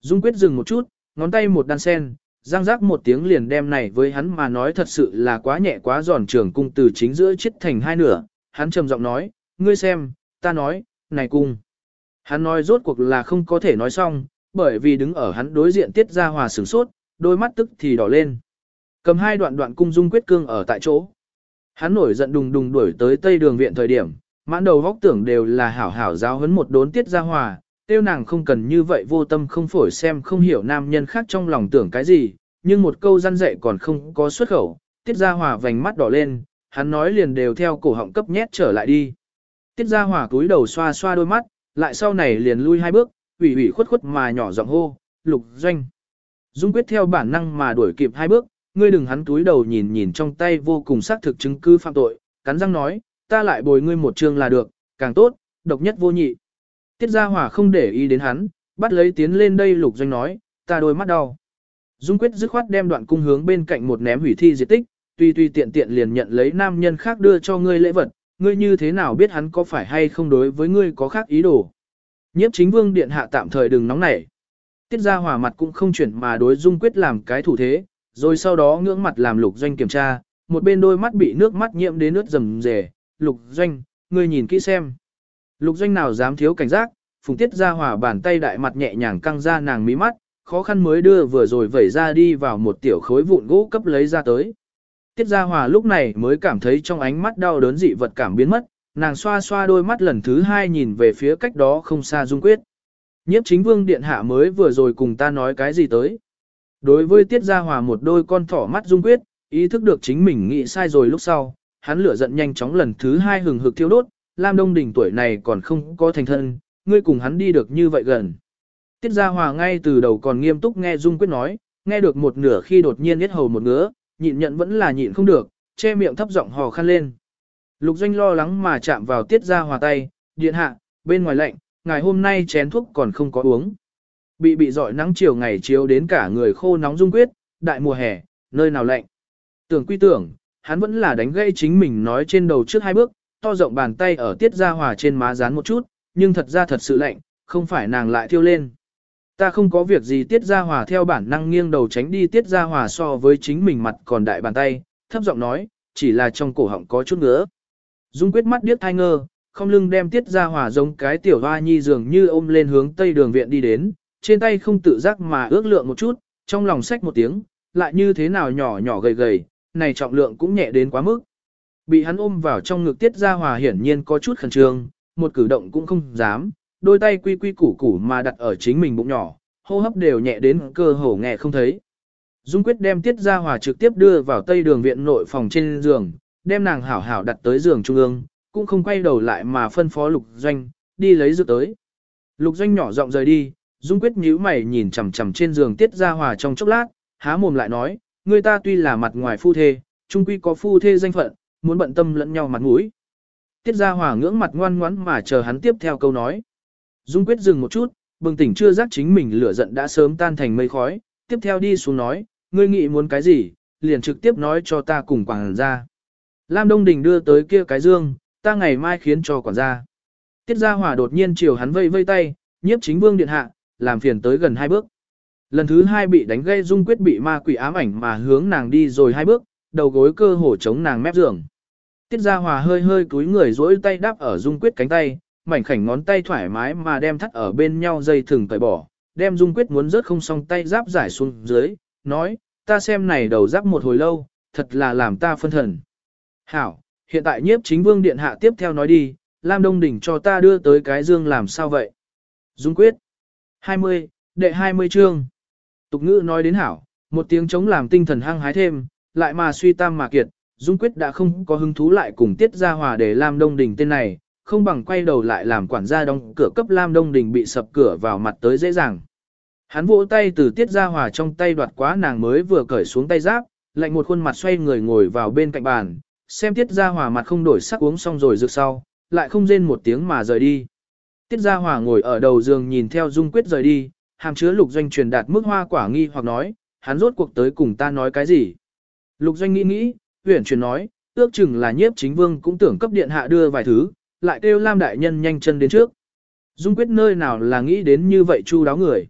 Dung quyết dừng một chút, ngón tay một đan sen, răng rác một tiếng liền đem này với hắn mà nói thật sự là quá nhẹ quá giòn trường cung từ chính giữa chết thành hai nửa. Hắn trầm giọng nói, ngươi xem, ta nói, này cung. Hắn nói rốt cuộc là không có thể nói xong, bởi vì đứng ở hắn đối diện tiết ra hòa sửng sốt, đôi mắt tức thì đỏ lên. Cầm hai đoạn đoạn cung dung quyết cương ở tại chỗ. Hắn nổi giận đùng đùng đuổi tới tây đường viện thời điểm, mãn đầu vóc tưởng đều là hảo hảo giáo huấn một đốn tiết ra hòa, tiêu nàng không cần như vậy vô tâm không phổi xem không hiểu nam nhân khác trong lòng tưởng cái gì, nhưng một câu răn dạy còn không có xuất khẩu, tiết ra hòa vành mắt đỏ lên, hắn nói liền đều theo cổ họng cấp nhét trở lại đi. Tiết ra hòa cúi đầu xoa xoa đôi mắt, lại sau này liền lui hai bước, ủy ủy khuất khuất mà nhỏ giọng hô, lục doanh. Dung quyết theo bản năng mà đuổi kịp hai bước, ngươi đừng hắn túi đầu nhìn nhìn trong tay vô cùng xác thực chứng cứ phạm tội, cắn răng nói, ta lại bồi ngươi một chương là được, càng tốt, độc nhất vô nhị. Tiết Gia Hòa không để ý đến hắn, bắt lấy tiến lên đây lục doanh nói, ta đôi mắt đau. Dung quyết dứt khoát đem đoạn cung hướng bên cạnh một ném hủy thi diệt tích, tuy tuy tiện tiện liền nhận lấy nam nhân khác đưa cho ngươi lễ vật, ngươi như thế nào biết hắn có phải hay không đối với ngươi có khác ý đồ. Nhiếp chính vương điện hạ tạm thời đừng nóng nảy. Tiết Gia Hòa mặt cũng không chuyển mà đối Dung quyết làm cái thủ thế, rồi sau đó ngưỡng mặt làm lục doanh kiểm tra, một bên đôi mắt bị nước mắt nhiễm đến nước rầm rề, lục doanh, ngươi nhìn kỹ xem. Lục doanh nào dám thiếu cảnh giác, phùng tiết ra hỏa bàn tay đại mặt nhẹ nhàng căng ra nàng mí mắt, khó khăn mới đưa vừa rồi vẩy ra đi vào một tiểu khối vụn gỗ cấp lấy ra tới. Tiết Gia Hòa lúc này mới cảm thấy trong ánh mắt đau đớn dị vật cảm biến mất, nàng xoa xoa đôi mắt lần thứ hai nhìn về phía cách đó không xa Dung Quyết. Nhiếp chính vương điện hạ mới vừa rồi cùng ta nói cái gì tới. Đối với Tiết Gia Hòa một đôi con thỏ mắt Dung Quyết, ý thức được chính mình nghĩ sai rồi lúc sau, hắn lửa giận nhanh chóng lần thứ hai hừng hực thiêu đốt, Lam Đông Đình tuổi này còn không có thành thân, ngươi cùng hắn đi được như vậy gần. Tiết Gia Hòa ngay từ đầu còn nghiêm túc nghe Dung Quyết nói, nghe được một nửa khi đột nhiên hết hầu một ngứa, nhịn nhận vẫn là nhịn không được, che miệng thấp giọng hò khăn lên. Lục Doanh lo lắng mà chạm vào Tiết Gia Hòa tay, điện hạ, bên ngoài lạnh, ngày hôm nay chén thuốc còn không có uống. Bị bị dọi nắng chiều ngày chiếu đến cả người khô nóng Dung Quyết, đại mùa hè, nơi nào lạnh. Tưởng quy tưởng, hắn vẫn là đánh gây chính mình nói trên đầu trước hai bước, to rộng bàn tay ở tiết ra hòa trên má dán một chút, nhưng thật ra thật sự lạnh, không phải nàng lại thiêu lên. Ta không có việc gì tiết ra hòa theo bản năng nghiêng đầu tránh đi tiết ra hòa so với chính mình mặt còn đại bàn tay, thấp giọng nói, chỉ là trong cổ họng có chút nữa. Dung quyết mắt điếc thai ngơ, không lưng đem tiết ra hòa giống cái tiểu hoa nhi dường như ôm lên hướng tây đường viện đi đến, trên tay không tự giác mà ước lượng một chút, trong lòng sách một tiếng, lại như thế nào nhỏ nhỏ gầy gầy, này trọng lượng cũng nhẹ đến quá mức. Bị hắn ôm vào trong ngực tiết ra hòa hiển nhiên có chút khẩn trương, một cử động cũng không dám, đôi tay quy quy củ củ mà đặt ở chính mình bụng nhỏ, hô hấp đều nhẹ đến cơ hồ nghe không thấy. Dung quyết đem tiết ra hòa trực tiếp đưa vào tây đường viện nội phòng trên giường, đem nàng hảo hảo đặt tới giường trung ương, cũng không quay đầu lại mà phân phó lục doanh, đi lấy dược tới. Lục doanh nhỏ giọng rời đi, Dung quyết nhíu mày nhìn chằm chằm trên giường tiết gia hòa trong chốc lát, há mồm lại nói, người ta tuy là mặt ngoài phu thê, chung quy có phu thê danh phận, muốn bận tâm lẫn nhau mặt mũi. Tiết Gia Hòa ngưỡng mặt ngoan ngoãn mà chờ hắn tiếp theo câu nói. Dung quyết dừng một chút, bừng tỉnh chưa giác chính mình lửa giận đã sớm tan thành mây khói, tiếp theo đi xuống nói, ngươi nghĩ muốn cái gì, liền trực tiếp nói cho ta cùng quản gia. Lam Đông Đình đưa tới kia cái dương, ta ngày mai khiến cho quản gia. Tiết Gia Hòa đột nhiên chiều hắn vây vây tay, nhiếp chính vương điện hạ, làm phiền tới gần hai bước. Lần thứ hai bị đánh gây dung quyết bị ma quỷ ám ảnh mà hướng nàng đi rồi hai bước, đầu gối cơ hồ chống nàng mép giường. Tiết Gia Hòa hơi hơi cúi người duỗi tay đáp ở Dung Quyết cánh tay, mảnh khảnh ngón tay thoải mái mà đem thắt ở bên nhau dây thừng cởi bỏ, đem Dung Quyết muốn rớt không xong tay giáp giải xuống dưới, nói, ta xem này đầu giáp một hồi lâu, thật là làm ta phân thần. Hảo, hiện tại nhiếp chính vương điện hạ tiếp theo nói đi, Lam Đông Đỉnh cho ta đưa tới cái dương làm sao vậy? Dung Quyết 20, đệ 20 chương Tục ngữ nói đến hảo, một tiếng chống làm tinh thần hăng hái thêm, lại mà suy tam mà kiệt, Dung Quyết đã không có hứng thú lại cùng Tiết Gia Hòa để Lam Đông Đình tên này, không bằng quay đầu lại làm quản gia đóng cửa cấp Lam Đông Đình bị sập cửa vào mặt tới dễ dàng. Hắn vỗ tay từ Tiết Gia Hòa trong tay đoạt quá nàng mới vừa cởi xuống tay giáp, lạnh một khuôn mặt xoay người ngồi vào bên cạnh bàn, xem Tiết Gia Hòa mặt không đổi sắc uống xong rồi rực sau, lại không rên một tiếng mà rời đi. Tiết Gia Hòa ngồi ở đầu giường nhìn theo Dung Quyết rời đi, hàm chứa lục doanh truyền đạt mức hoa quả nghi hoặc nói, hắn rốt cuộc tới cùng ta nói cái gì. Lục doanh nghĩ nghĩ, huyền truyền nói, ước chừng là nhiếp chính vương cũng tưởng cấp điện hạ đưa vài thứ, lại kêu Lam đại nhân nhanh chân đến trước. Dung quyết nơi nào là nghĩ đến như vậy chu đáo người.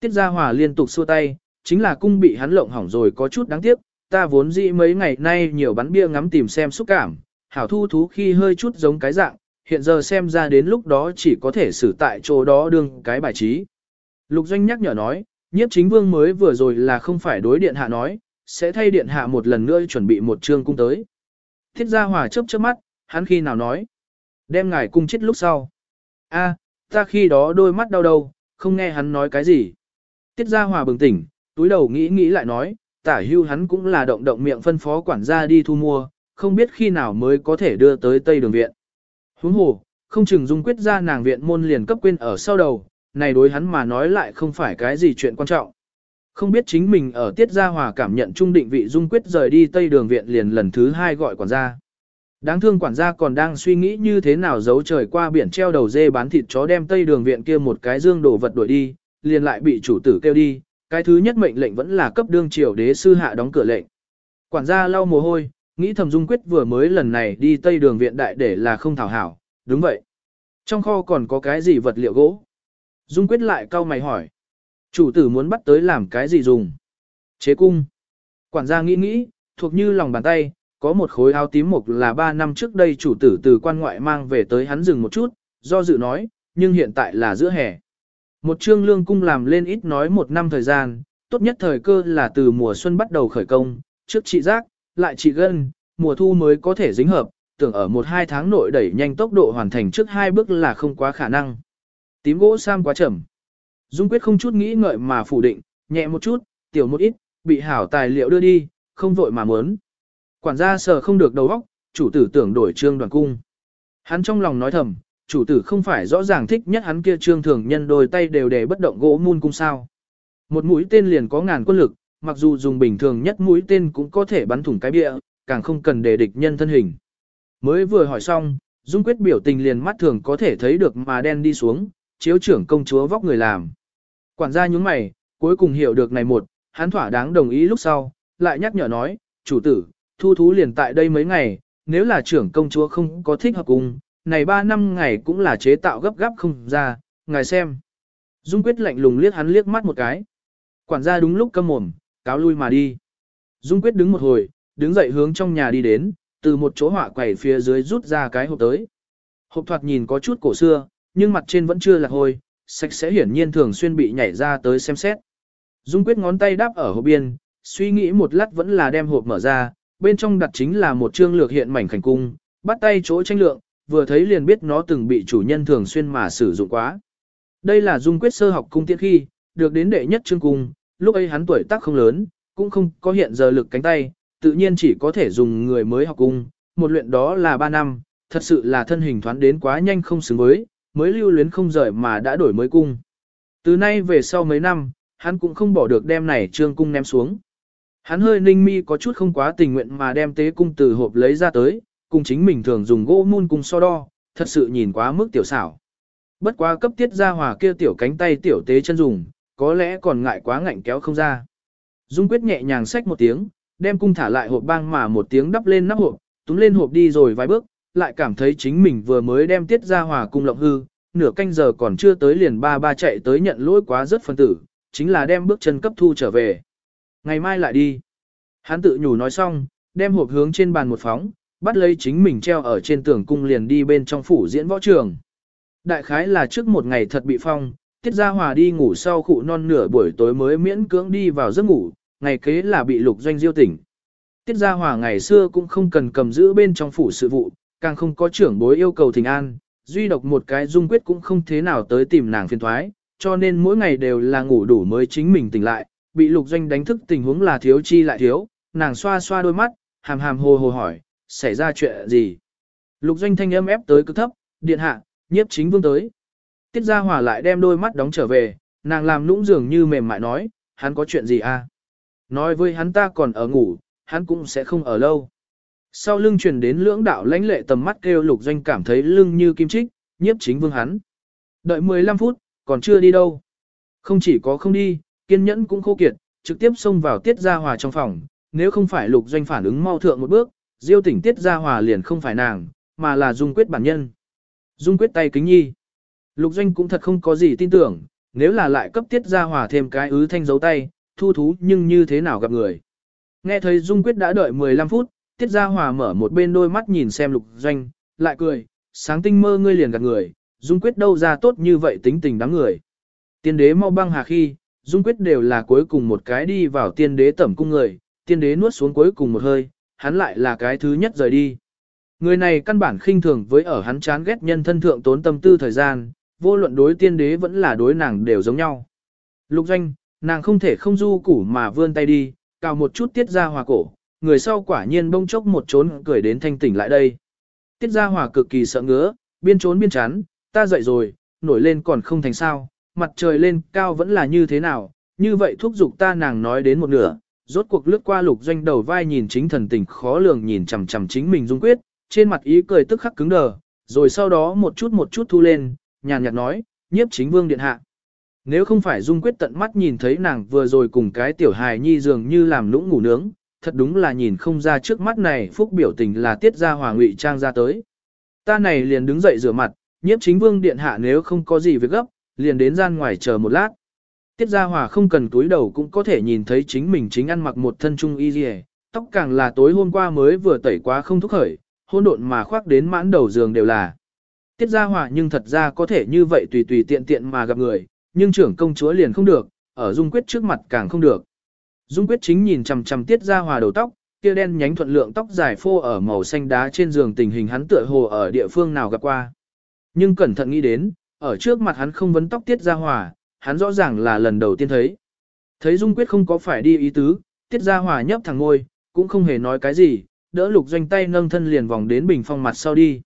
Tiết Gia Hòa liên tục xua tay, chính là cung bị hắn lộng hỏng rồi có chút đáng tiếc, ta vốn dĩ mấy ngày nay nhiều bắn bia ngắm tìm xem xúc cảm, hảo thu thú khi hơi chút giống cái dạng, hiện giờ xem ra đến lúc đó chỉ có thể xử tại chỗ đó đương cái bài trí. Lục Doanh nhắc nhở nói, nhiếp chính vương mới vừa rồi là không phải đối điện hạ nói, sẽ thay điện hạ một lần nữa chuẩn bị một chương cung tới. Thiết gia hòa chớp chớp mắt, hắn khi nào nói. Đem ngài cung chết lúc sau. a Ta khi đó đôi mắt đau đầu, không nghe hắn nói cái gì. Tiết Gia Hòa bừng tỉnh, túi đầu nghĩ nghĩ lại nói, tả hưu hắn cũng là động động miệng phân phó quản gia đi thu mua, không biết khi nào mới có thể đưa tới Tây Đường Viện. Huống hồ, không chừng dung quyết ra nàng viện môn liền cấp quên ở sau đầu, này đối hắn mà nói lại không phải cái gì chuyện quan trọng. Không biết chính mình ở tiết gia hòa cảm nhận trung định vị dung quyết rời đi Tây Đường Viện liền lần thứ hai gọi quản gia. Đáng thương quản gia còn đang suy nghĩ như thế nào giấu trời qua biển treo đầu dê bán thịt chó đem Tây Đường Viện kia một cái dương đồ vật đuổi đi, liền lại bị chủ tử kêu đi, cái thứ nhất mệnh lệnh vẫn là cấp đương triều đế sư hạ đóng cửa lệnh. Quản gia lau mồ hôi, nghĩ thầm dung quyết vừa mới lần này đi Tây Đường Viện đại để là không thảo hảo, đúng vậy. Trong kho còn có cái gì vật liệu gỗ? Dung quyết lại cau mày hỏi. Chủ tử muốn bắt tới làm cái gì dùng? Chế cung. Quản gia nghĩ nghĩ, thuộc như lòng bàn tay, có một khối áo tím mục là 3 năm trước đây chủ tử từ quan ngoại mang về tới hắn dừng một chút, do dự nói, nhưng hiện tại là giữa hè. Một trương lương cung làm lên ít nói một năm thời gian, tốt nhất thời cơ là từ mùa xuân bắt đầu khởi công, trước trị giác, lại chỉ gân, mùa thu mới có thể dính hợp, tưởng ở một hai tháng nội đẩy nhanh tốc độ hoàn thành trước hai bước là không quá khả năng. Tím gỗ sam quá chậm. Dung quyết không chút nghĩ ngợi mà phủ định, nhẹ một chút, tiểu một ít, bị hảo tài liệu đưa đi, không vội mà muốn. Quản gia sờ không được đầu óc, chủ tử tưởng đổi trương đoàn cung. Hắn trong lòng nói thầm, chủ tử không phải rõ ràng thích nhất hắn kia trương thường nhân đôi tay đều để bất động gỗ mun cung sao. Một mũi tên liền có ngàn quân lực, mặc dù dùng bình thường nhất mũi tên cũng có thể bắn thủng cái bia, càng không cần để địch nhân thân hình. Mới vừa hỏi xong, Dung quyết biểu tình liền mắt thường có thể thấy được mà đen đi xuống, chiếu trưởng công chúa vóc người làm. Quản gia nhúng mày, cuối cùng hiểu được này một, hắn thỏa đáng đồng ý lúc sau, lại nhắc nhở nói, chủ tử, thu thú liền tại đây mấy ngày, nếu là trưởng công chúa không có thích hợp cùng, này ba năm ngày cũng là chế tạo gấp gáp không ra, ngài xem. Dung quyết lạnh lùng liếc hắn liếc mắt một cái. Quản gia đúng lúc câm mồm, cáo lui mà đi. Dung quyết đứng một hồi, đứng dậy hướng trong nhà đi đến, từ một chỗ họa quầy phía dưới rút ra cái hộp tới. Hộp thoạt nhìn có chút cổ xưa, nhưng mặt trên vẫn chưa là hôi, sạch sẽ hiển nhiên thường xuyên bị nhảy ra tới xem xét. Dung quyết ngón tay đáp ở hộp biên, suy nghĩ một lát vẫn là đem hộp mở ra, bên trong đặt chính là một chương lược hiện mảnh khảnh cung, bắt tay chỗ tranh lượng, vừa thấy liền biết nó từng bị chủ nhân thường xuyên mà sử dụng quá. Đây là Dung quyết sơ học cung tiễn khi, được đến đệ nhất chương cung, lúc ấy hắn tuổi tác không lớn, cũng không có hiện giờ lực cánh tay, tự nhiên chỉ có thể dùng người mới học cung, một luyện đó là 3 năm, thật sự là thân hình thoán đến quá nhanh không xứng với, mới lưu luyến không rời mà đã đổi mới cung. Từ nay về sau mấy năm, hắn cũng không bỏ được đem này trương cung ném xuống. Hắn hơi ninh mi có chút không quá tình nguyện mà đem tế cung từ hộp lấy ra tới, cùng chính mình thường dùng gỗ mun cung so đo, thật sự nhìn quá mức tiểu xảo. Bất quá cấp tiết ra hòa kia tiểu cánh tay tiểu tế chân dùng, có lẽ còn ngại quá ngạnh kéo không ra. Dung quyết nhẹ nhàng xách một tiếng, đem cung thả lại hộp băng mà một tiếng đắp lên nắp hộp, túm lên hộp đi rồi vài bước, lại cảm thấy chính mình vừa mới đem tiết ra hòa cung lộng hư, nửa canh giờ còn chưa tới liền ba ba chạy tới nhận lỗi quá rất phân tử, chính là đem bước chân cấp thu trở về. Ngày mai lại đi. Hắn tự nhủ nói xong, đem hộp hướng trên bàn một phóng, bắt lấy chính mình treo ở trên tường cung liền đi bên trong phủ diễn võ trường. Đại khái là trước một ngày thật bị phong, tiết Gia hòa đi ngủ sau khụ non nửa buổi tối mới miễn cưỡng đi vào giấc ngủ, ngày kế là bị lục doanh diêu tỉnh. Tiết Gia Hòa ngày xưa cũng không cần cầm giữ bên trong phủ sự vụ, càng không có trưởng bối yêu cầu thỉnh an, duy độc một cái dung quyết cũng không thế nào tới tìm nàng phiền thoái, cho nên mỗi ngày đều là ngủ đủ mới chính mình tỉnh lại, bị lục doanh đánh thức tình huống là thiếu chi lại thiếu, nàng xoa xoa đôi mắt, hàm hàm hồ hồ hỏi, xảy ra chuyện gì? Lục doanh thanh âm ép tới cực thấp, điện hạ, nhiếp chính vương tới. Tiết Gia Hòa lại đem đôi mắt đóng trở về, nàng làm nũng dường như mềm mại nói, hắn có chuyện gì à? Nói với hắn ta còn ở ngủ, hắn cũng sẽ không ở lâu. Sau lưng truyền đến lưỡng đạo lãnh lệ tầm mắt kêu lục doanh cảm thấy lưng như kim trích, nhiếp chính vương hắn. Đợi 15 phút, còn chưa đi đâu. Không chỉ có không đi, kiên nhẫn cũng khô kiệt, trực tiếp xông vào tiết gia hòa trong phòng, nếu không phải lục doanh phản ứng mau thượng một bước, diêu tỉnh tiết gia hòa liền không phải nàng, mà là dung quyết bản nhân. Dung quyết tay kính nhi. Lục doanh cũng thật không có gì tin tưởng, nếu là lại cấp tiết gia hòa thêm cái ứ thanh dấu tay, thu thú nhưng như thế nào gặp người. Nghe thấy Dung Quyết đã đợi 15 phút, Tiết Gia Hòa mở một bên đôi mắt nhìn xem Lục Doanh, lại cười, sáng tinh mơ ngươi liền gặp người, Dung Quyết đâu ra tốt như vậy tính tình đáng người. Tiên đế mau băng hà khi, Dung Quyết đều là cuối cùng một cái đi vào tiên đế tẩm cung người, tiên đế nuốt xuống cuối cùng một hơi, hắn lại là cái thứ nhất rời đi. Người này căn bản khinh thường với ở hắn chán ghét nhân thân thượng tốn tâm tư thời gian, vô luận đối tiên đế vẫn là đối nàng đều giống nhau. Lục doanh, nàng không thể không du củ mà vươn tay đi, cào một chút tiết ra hòa cổ, người sau quả nhiên bông chốc một trốn cười đến thanh tỉnh lại đây. Tiết ra hòa cực kỳ sợ ngứa, biên trốn biên chán, ta dậy rồi, nổi lên còn không thành sao, mặt trời lên cao vẫn là như thế nào, như vậy thúc giục ta nàng nói đến một nửa, rốt cuộc lướt qua lục doanh đầu vai nhìn chính thần tình khó lường nhìn chằm chằm chính mình dung quyết, trên mặt ý cười tức khắc cứng đờ, rồi sau đó một chút một chút thu lên, nhàn nhạt nói, nhiếp chính vương điện hạ. Nếu không phải dung quyết tận mắt nhìn thấy nàng vừa rồi cùng cái tiểu hài nhi dường như làm lũng ngủ nướng, thật đúng là nhìn không ra trước mắt này phúc biểu tình là tiết ra hòa ngụy trang ra tới. Ta này liền đứng dậy rửa mặt, nhiếp chính vương điện hạ nếu không có gì việc gấp, liền đến gian ngoài chờ một lát. Tiết Gia Hòa không cần túi đầu cũng có thể nhìn thấy chính mình chính ăn mặc một thân trung y dì tóc càng là tối hôm qua mới vừa tẩy quá không thúc khởi, hôn độn mà khoác đến mãn đầu giường đều là. Tiết Gia Hòa nhưng thật ra có thể như vậy tùy tùy tiện tiện mà gặp người, nhưng trưởng công chúa liền không được, ở Dung Quyết trước mặt càng không được. Dung Quyết chính nhìn chằm chằm Tiết Gia Hòa đầu tóc, kia đen nhánh thuận lượng tóc dài phô ở màu xanh đá trên giường tình hình hắn tựa hồ ở địa phương nào gặp qua. Nhưng cẩn thận nghĩ đến, ở trước mặt hắn không vấn tóc Tiết Gia Hòa, hắn rõ ràng là lần đầu tiên thấy. Thấy Dung Quyết không có phải đi ý tứ, Tiết Gia Hòa nhấp thẳng ngôi, cũng không hề nói cái gì, đỡ lục doanh tay nâng thân liền vòng đến bình phong mặt sau đi.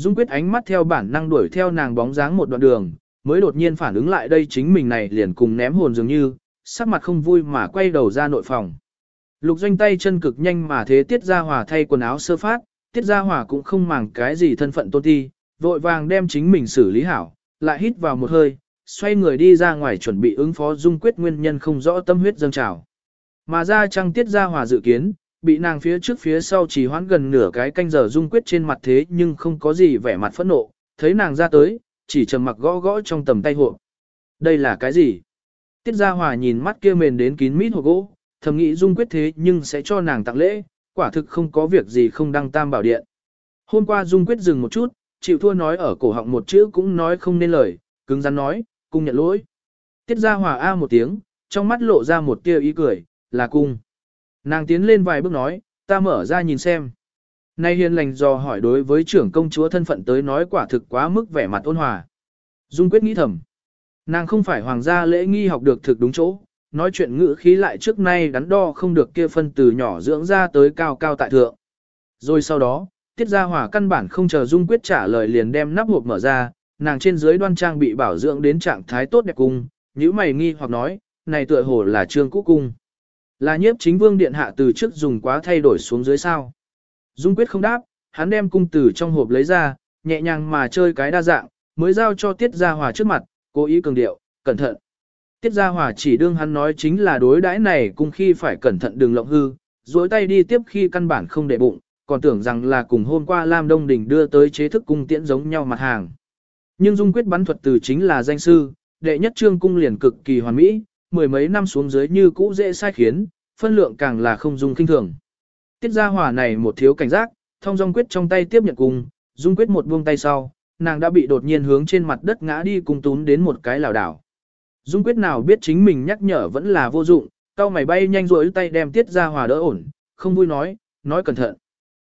Dung Quyết ánh mắt theo bản năng đuổi theo nàng bóng dáng một đoạn đường, mới đột nhiên phản ứng lại đây chính mình này liền cùng ném hồn dường như, sắc mặt không vui mà quay đầu ra nội phòng. Lục doanh tay chân cực nhanh mà thế Tiết Gia Hòa thay quần áo sơ phát, Tiết Gia Hòa cũng không màng cái gì thân phận tôn ti, vội vàng đem chính mình xử lý hảo, lại hít vào một hơi, xoay người đi ra ngoài chuẩn bị ứng phó dung quyết nguyên nhân không rõ tâm huyết dâng trào. Mà ra trăng tiết ra hòa dự kiến, bị nàng phía trước phía sau chỉ hoãn gần nửa cái canh giờ dung quyết trên mặt thế nhưng không có gì vẻ mặt phẫn nộ, thấy nàng ra tới, chỉ trầm mặc gõ gõ trong tầm tay hộp. Đây là cái gì? Tiết Gia Hòa nhìn mắt kia mền đến kín mít hộp gỗ, thầm nghĩ dung quyết thế nhưng sẽ cho nàng tặng lễ, quả thực không có việc gì không đăng tam bảo điện. Hôm qua dung quyết dừng một chút, chịu thua nói ở cổ họng một chữ cũng nói không nên lời, cứng rắn nói, cung nhận lỗi. Tiết gia hòa A một tiếng, trong mắt lộ ra một tia ý cười, là cung. Nàng tiến lên vài bước nói, ta mở ra nhìn xem. Nay hiền lành dò hỏi đối với trưởng công chúa thân phận tới nói quả thực quá mức vẻ mặt ôn hòa. Dung quyết nghĩ thầm. Nàng không phải hoàng gia lễ nghi học được thực đúng chỗ, nói chuyện ngữ khí lại trước nay đắn đo không được kia phân từ nhỏ dưỡng ra tới cao cao tại thượng. Rồi sau đó, tiết gia hỏa căn bản không chờ Dung quyết trả lời liền đem nắp hộp mở ra, nàng trên dưới đoan trang bị bảo dưỡng đến trạng thái tốt đẹp cung, nhíu mày nghi hoặc nói, này tựa hồ là trương cũ cung. Là nhiếp chính vương điện hạ từ trước dùng quá thay đổi xuống dưới sao. Dung quyết không đáp, hắn đem cung từ trong hộp lấy ra, nhẹ nhàng mà chơi cái đa dạng, mới giao cho tiết gia hòa trước mặt, cố ý cường điệu, cẩn thận. Tiết gia hòa chỉ đương hắn nói chính là đối đãi này cung khi phải cẩn thận đừng lộng hư, dối tay đi tiếp khi căn bản không để bụng, còn tưởng rằng là cùng hôm qua Lam Đông Đình đưa tới chế thức cung tiễn giống nhau mặt hàng. Nhưng dung quyết bắn thuật từ chính là danh sư, đệ nhất trương cung liền cực kỳ hoàn mỹ, mười mấy năm xuống dưới như cũ dễ sai khiến, phân lượng càng là không dung kinh thường. Tiết gia hỏa này một thiếu cảnh giác, thông dung quyết trong tay tiếp nhận cung, dung quyết một buông tay sau, nàng đã bị đột nhiên hướng trên mặt đất ngã đi cùng tún đến một cái lảo đảo. Dung quyết nào biết chính mình nhắc nhở vẫn là vô dụng, cao mày bay nhanh rồi tay đem tiết gia hỏa đỡ ổn, không vui nói, nói cẩn thận.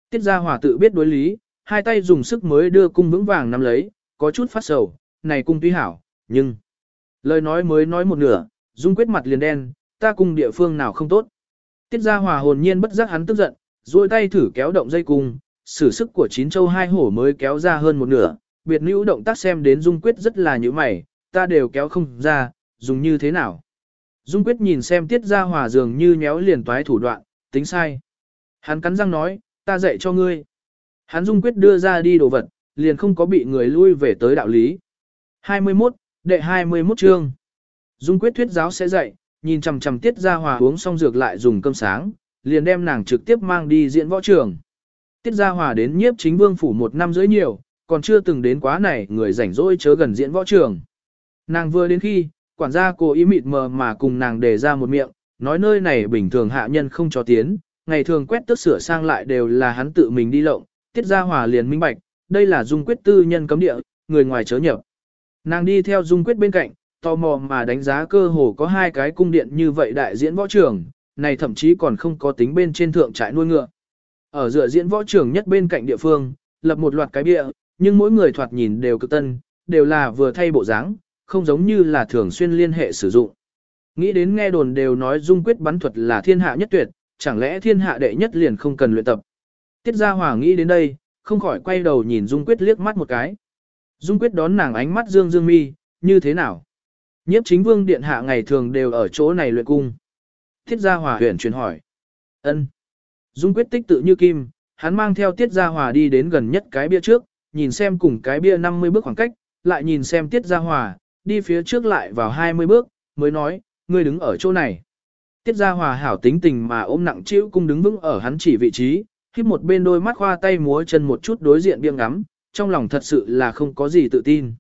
Tiết gia hỏa tự biết đối lý, hai tay dùng sức mới đưa cung vững vàng nắm lấy, có chút phát sầu, này cung tuy hảo, nhưng... Lời nói mới nói một nửa, Dung quyết mặt liền đen, ta cung địa phương nào không tốt. Tiết ra hòa hồn nhiên bất giác hắn tức giận, duỗi tay thử kéo động dây cung, sử sức của chín châu hai hổ mới kéo ra hơn một nửa, biệt nữ động tác xem đến Dung quyết rất là như mày, ta đều kéo không ra, dùng như thế nào. Dung quyết nhìn xem tiết ra hòa dường như nhéo liền toái thủ đoạn, tính sai. Hắn cắn răng nói, ta dạy cho ngươi. Hắn Dung quyết đưa ra đi đồ vật, liền không có bị người lui về tới đạo lý. 21, đệ 21 chương. Dung quyết thuyết giáo sẽ dạy, nhìn chằm chằm tiết gia hòa uống xong dược lại dùng cơm sáng, liền đem nàng trực tiếp mang đi diễn võ trường. Tiết gia hòa đến nhiếp chính vương phủ một năm rưỡi nhiều, còn chưa từng đến quá này người rảnh rỗi chớ gần diễn võ trường. Nàng vừa đến khi, quản gia cô ý mịt mờ mà cùng nàng đề ra một miệng, nói nơi này bình thường hạ nhân không cho tiến, ngày thường quét tước sửa sang lại đều là hắn tự mình đi lộng, tiết gia hòa liền minh bạch, đây là dung quyết tư nhân cấm địa, người ngoài chớ nhập. Nàng đi theo dung quyết bên cạnh, tò mò mà đánh giá cơ hồ có hai cái cung điện như vậy đại diễn võ trường, này thậm chí còn không có tính bên trên thượng trại nuôi ngựa. Ở dựa diễn võ trường nhất bên cạnh địa phương, lập một loạt cái bia, nhưng mỗi người thoạt nhìn đều cực tân, đều là vừa thay bộ dáng, không giống như là thường xuyên liên hệ sử dụng. Nghĩ đến nghe đồn đều nói dung quyết bắn thuật là thiên hạ nhất tuyệt, chẳng lẽ thiên hạ đệ nhất liền không cần luyện tập. Tiết Gia Hòa nghĩ đến đây, không khỏi quay đầu nhìn Dung Quyết liếc mắt một cái. Dung Quyết đón nàng ánh mắt dương dương mi, như thế nào? Nhiếp chính vương điện hạ ngày thường đều ở chỗ này luyện cung. Tiết Gia Hòa huyền truyền hỏi. ân Dung Quyết tích tự như kim, hắn mang theo Tiết Gia Hòa đi đến gần nhất cái bia trước, nhìn xem cùng cái bia 50 bước khoảng cách, lại nhìn xem Tiết Gia Hòa, đi phía trước lại vào 20 bước, mới nói, ngươi đứng ở chỗ này. Tiết Gia Hòa hảo tính tình mà ôm nặng chịu cung đứng vững ở hắn chỉ vị trí, khi một bên đôi mắt khoa tay múa chân một chút đối diện biêng ngắm, trong lòng thật sự là không có gì tự tin.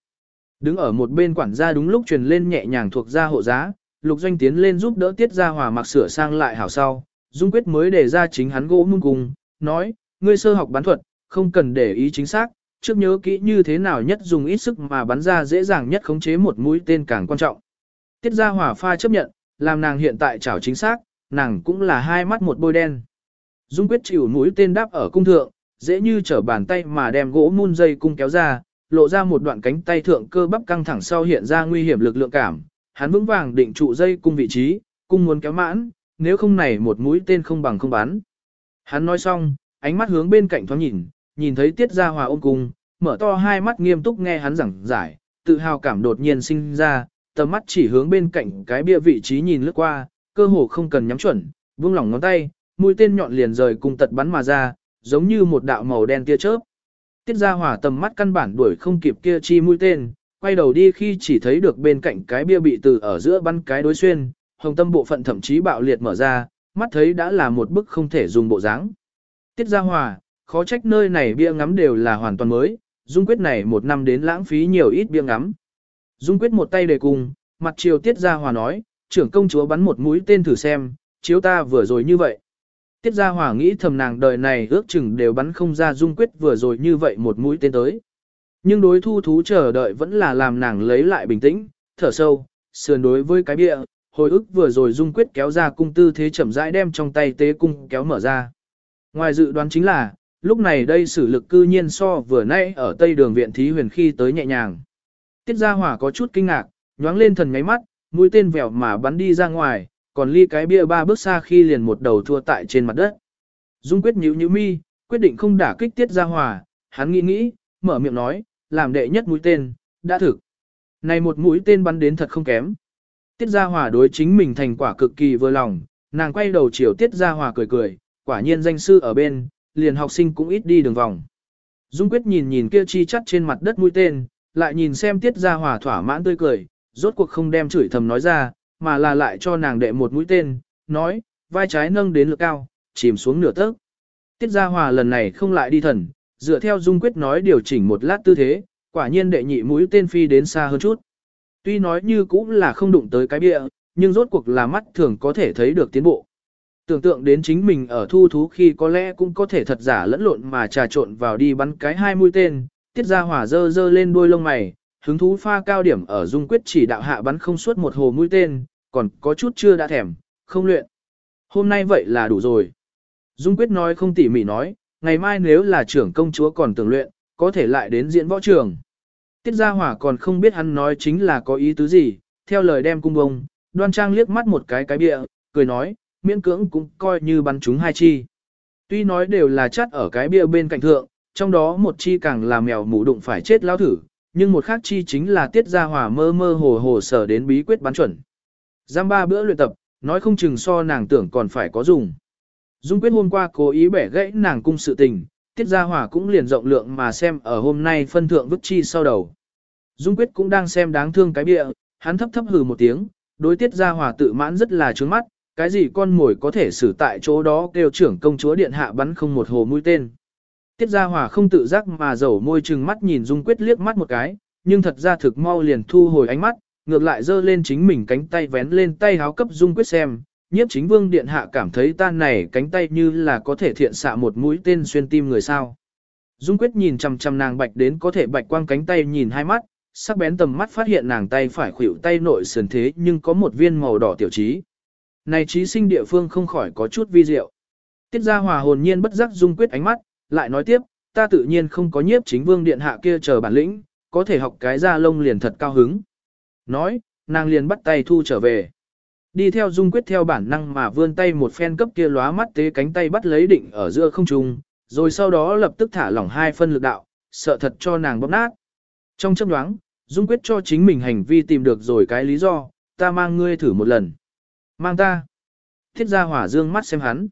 Đứng ở một bên quản gia đúng lúc truyền lên nhẹ nhàng thuộc gia hộ giá, lục doanh tiến lên giúp đỡ tiết gia hòa mặc sửa sang lại hảo sau, dung quyết mới để ra chính hắn gỗ mung cùng, nói, ngươi sơ học bắn thuật, không cần để ý chính xác, trước nhớ kỹ như thế nào nhất dùng ít sức mà bắn ra dễ dàng nhất khống chế một mũi tên càng quan trọng. Tiết gia hòa pha chấp nhận, làm nàng hiện tại chảo chính xác, nàng cũng là hai mắt một bôi đen. Dung quyết chịu mũi tên đáp ở cung thượng, dễ như trở bàn tay mà đem gỗ mun dây cung kéo ra, lộ ra một đoạn cánh tay thượng cơ bắp căng thẳng sau hiện ra nguy hiểm lực lượng cảm. Hắn vững vàng định trụ dây cung vị trí, cung muốn kéo mãn, nếu không này một mũi tên không bằng không bắn. Hắn nói xong, ánh mắt hướng bên cạnh thoáng nhìn, nhìn thấy tiết gia hòa ôm cung, mở to hai mắt nghiêm túc nghe hắn giảng giải, tự hào cảm đột nhiên sinh ra, tầm mắt chỉ hướng bên cạnh cái bia vị trí nhìn lướt qua, cơ hồ không cần nhắm chuẩn, buông lỏng ngón tay, mũi tên nhọn liền rời cung tật bắn mà ra, giống như một đạo màu đen tia chớp. Tiết Gia Hòa tầm mắt căn bản đuổi không kịp kia chi mũi tên, quay đầu đi khi chỉ thấy được bên cạnh cái bia bị từ ở giữa bắn cái đối xuyên, hồng tâm bộ phận thậm chí bạo liệt mở ra, mắt thấy đã là một bức không thể dùng bộ dáng. Tiết Gia Hòa, khó trách nơi này bia ngắm đều là hoàn toàn mới, Dung Quyết này một năm đến lãng phí nhiều ít bia ngắm. Dung Quyết một tay đề cùng, mặt chiều Tiết Gia Hòa nói, trưởng công chúa bắn một mũi tên thử xem, chiếu ta vừa rồi như vậy. Tiết Gia Hòa nghĩ thầm nàng đời này ước chừng đều bắn không ra dung quyết vừa rồi như vậy một mũi tên tới. Nhưng đối thu thú chờ đợi vẫn là làm nàng lấy lại bình tĩnh, thở sâu, sườn đối với cái bịa, hồi ức vừa rồi dung quyết kéo ra cung tư thế chậm rãi đem trong tay tế cung kéo mở ra. Ngoài dự đoán chính là, lúc này đây sử lực cư nhiên so vừa nãy ở tây đường viện thí huyền khi tới nhẹ nhàng. Tiết Gia Hòa có chút kinh ngạc, nhoáng lên thần ngáy mắt, mũi tên vèo mà bắn đi ra ngoài, còn ly cái bia ba bước xa khi liền một đầu thua tại trên mặt đất. Dung quyết nhíu nhíu mi, quyết định không đả kích tiết ra hòa, hắn nghĩ nghĩ, mở miệng nói, làm đệ nhất mũi tên, đã thực. Này một mũi tên bắn đến thật không kém. Tiết Gia Hòa đối chính mình thành quả cực kỳ vừa lòng, nàng quay đầu chiều Tiết Gia Hòa cười cười, quả nhiên danh sư ở bên, liền học sinh cũng ít đi đường vòng. Dung Quyết nhìn nhìn kia chi chắt trên mặt đất mũi tên, lại nhìn xem Tiết Gia Hòa thỏa mãn tươi cười, rốt cuộc không đem chửi thầm nói ra, mà là lại cho nàng đệ một mũi tên, nói, vai trái nâng đến lực cao, chìm xuống nửa tấc. Tiết Gia Hòa lần này không lại đi thần, dựa theo Dung Quyết nói điều chỉnh một lát tư thế, quả nhiên đệ nhị mũi tên phi đến xa hơn chút. Tuy nói như cũng là không đụng tới cái bia, nhưng rốt cuộc là mắt thường có thể thấy được tiến bộ. Tưởng tượng đến chính mình ở thu thú khi có lẽ cũng có thể thật giả lẫn lộn mà trà trộn vào đi bắn cái hai mũi tên, Tiết Gia Hòa dơ dơ lên đuôi lông mày, hứng thú pha cao điểm ở Dung Quyết chỉ đạo hạ bắn không suốt một hồ mũi tên, còn có chút chưa đã thèm, không luyện. Hôm nay vậy là đủ rồi. Dung Quyết nói không tỉ mỉ nói, ngày mai nếu là trưởng công chúa còn tưởng luyện, có thể lại đến diễn võ trường. Tiết Gia Hỏa còn không biết hắn nói chính là có ý tứ gì, theo lời đem cung bông, đoan trang liếc mắt một cái cái bịa, cười nói, miễn cưỡng cũng coi như bắn chúng hai chi. Tuy nói đều là chắt ở cái bia bên cạnh thượng, trong đó một chi càng là mèo mù đụng phải chết lao thử, nhưng một khác chi chính là tiết gia hỏa mơ mơ hồ hồ sở đến bí quyết bắn chuẩn. Giam ba bữa luyện tập, nói không chừng so nàng tưởng còn phải có dùng. Dung quyết hôm qua cố ý bẻ gãy nàng cung sự tình, tiết gia hỏa cũng liền rộng lượng mà xem ở hôm nay phân thượng vứt chi sau đầu. Dung quyết cũng đang xem đáng thương cái bịa, hắn thấp thấp hừ một tiếng, đối tiết gia hỏa tự mãn rất là trướng mắt, cái gì con mồi có thể xử tại chỗ đó kêu trưởng công chúa điện hạ bắn không một hồ mũi tên. Tiết gia hỏa không tự giác mà dầu môi trừng mắt nhìn Dung quyết liếc mắt một cái, nhưng thật ra thực mau liền thu hồi ánh mắt, ngược lại giơ lên chính mình cánh tay vén lên tay háo cấp dung quyết xem, nhiếp chính vương điện hạ cảm thấy tan này cánh tay như là có thể thiện xạ một mũi tên xuyên tim người sao. Dung quyết nhìn chằm chằm nàng bạch đến có thể bạch quang cánh tay nhìn hai mắt, sắc bén tầm mắt phát hiện nàng tay phải khuỷu tay nội sườn thế nhưng có một viên màu đỏ tiểu trí. Này trí sinh địa phương không khỏi có chút vi diệu. Tiết gia hòa hồn nhiên bất giác dung quyết ánh mắt, lại nói tiếp, ta tự nhiên không có nhiếp chính vương điện hạ kia chờ bản lĩnh, có thể học cái ra lông liền thật cao hứng. Nói, nàng liền bắt tay thu trở về. Đi theo Dung Quyết theo bản năng mà vươn tay một phen cấp kia lóa mắt tế cánh tay bắt lấy định ở giữa không trung, rồi sau đó lập tức thả lỏng hai phân lực đạo, sợ thật cho nàng bóp nát. Trong chấp đoáng, Dung Quyết cho chính mình hành vi tìm được rồi cái lý do, ta mang ngươi thử một lần. Mang ta. Thiết gia hỏa dương mắt xem hắn.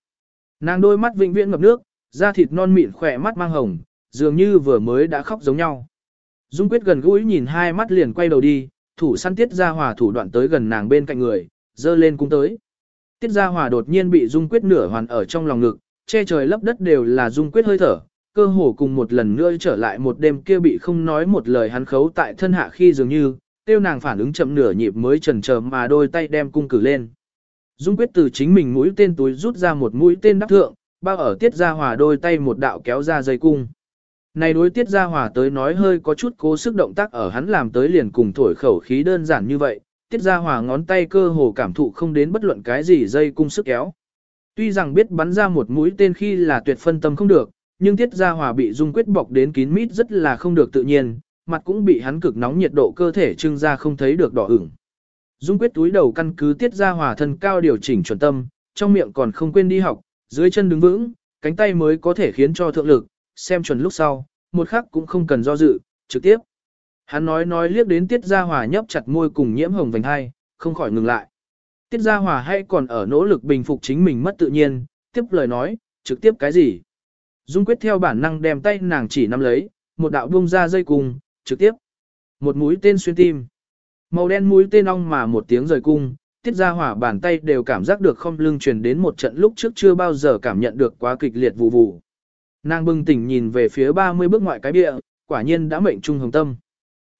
Nàng đôi mắt vĩnh viễn ngập nước, da thịt non mịn khỏe mắt mang hồng, dường như vừa mới đã khóc giống nhau. Dung Quyết gần gũi nhìn hai mắt liền quay đầu đi, thủ săn tiết gia hòa thủ đoạn tới gần nàng bên cạnh người, dơ lên cung tới. Tiết gia hòa đột nhiên bị Dung Quyết nửa hoàn ở trong lòng ngực, che trời lấp đất đều là Dung Quyết hơi thở, cơ hồ cùng một lần nữa trở lại một đêm kia bị không nói một lời hắn khấu tại thân hạ khi dường như, tiêu nàng phản ứng chậm nửa nhịp mới chần chờ mà đôi tay đem cung cử lên. Dung quyết từ chính mình mũi tên túi rút ra một mũi tên đắc thượng, bao ở tiết gia hòa đôi tay một đạo kéo ra dây cung. Này đối tiết gia hòa tới nói hơi có chút cố sức động tác ở hắn làm tới liền cùng thổi khẩu khí đơn giản như vậy, tiết gia hòa ngón tay cơ hồ cảm thụ không đến bất luận cái gì dây cung sức kéo. Tuy rằng biết bắn ra một mũi tên khi là tuyệt phân tâm không được, nhưng tiết gia hòa bị dung quyết bọc đến kín mít rất là không được tự nhiên, mặt cũng bị hắn cực nóng nhiệt độ cơ thể trưng ra không thấy được đỏ ửng. Dung quyết túi đầu căn cứ tiết ra hòa thân cao điều chỉnh chuẩn tâm, trong miệng còn không quên đi học, dưới chân đứng vững, cánh tay mới có thể khiến cho thượng lực, xem chuẩn lúc sau, một khắc cũng không cần do dự, trực tiếp. Hắn nói nói liếc đến tiết Gia hòa nhấp chặt môi cùng nhiễm hồng vành hai, không khỏi ngừng lại. Tiết Gia hòa hay còn ở nỗ lực bình phục chính mình mất tự nhiên, tiếp lời nói, trực tiếp cái gì. Dung quyết theo bản năng đem tay nàng chỉ nắm lấy, một đạo buông ra dây cung trực tiếp. Một mũi tên xuyên tim. Màu đen mũi tên ong mà một tiếng rời cung, tiết ra hỏa bàn tay đều cảm giác được không lưng truyền đến một trận lúc trước chưa bao giờ cảm nhận được quá kịch liệt vụ vụ. Nàng bừng tỉnh nhìn về phía 30 bước ngoại cái bịa, quả nhiên đã mệnh trung hồng tâm.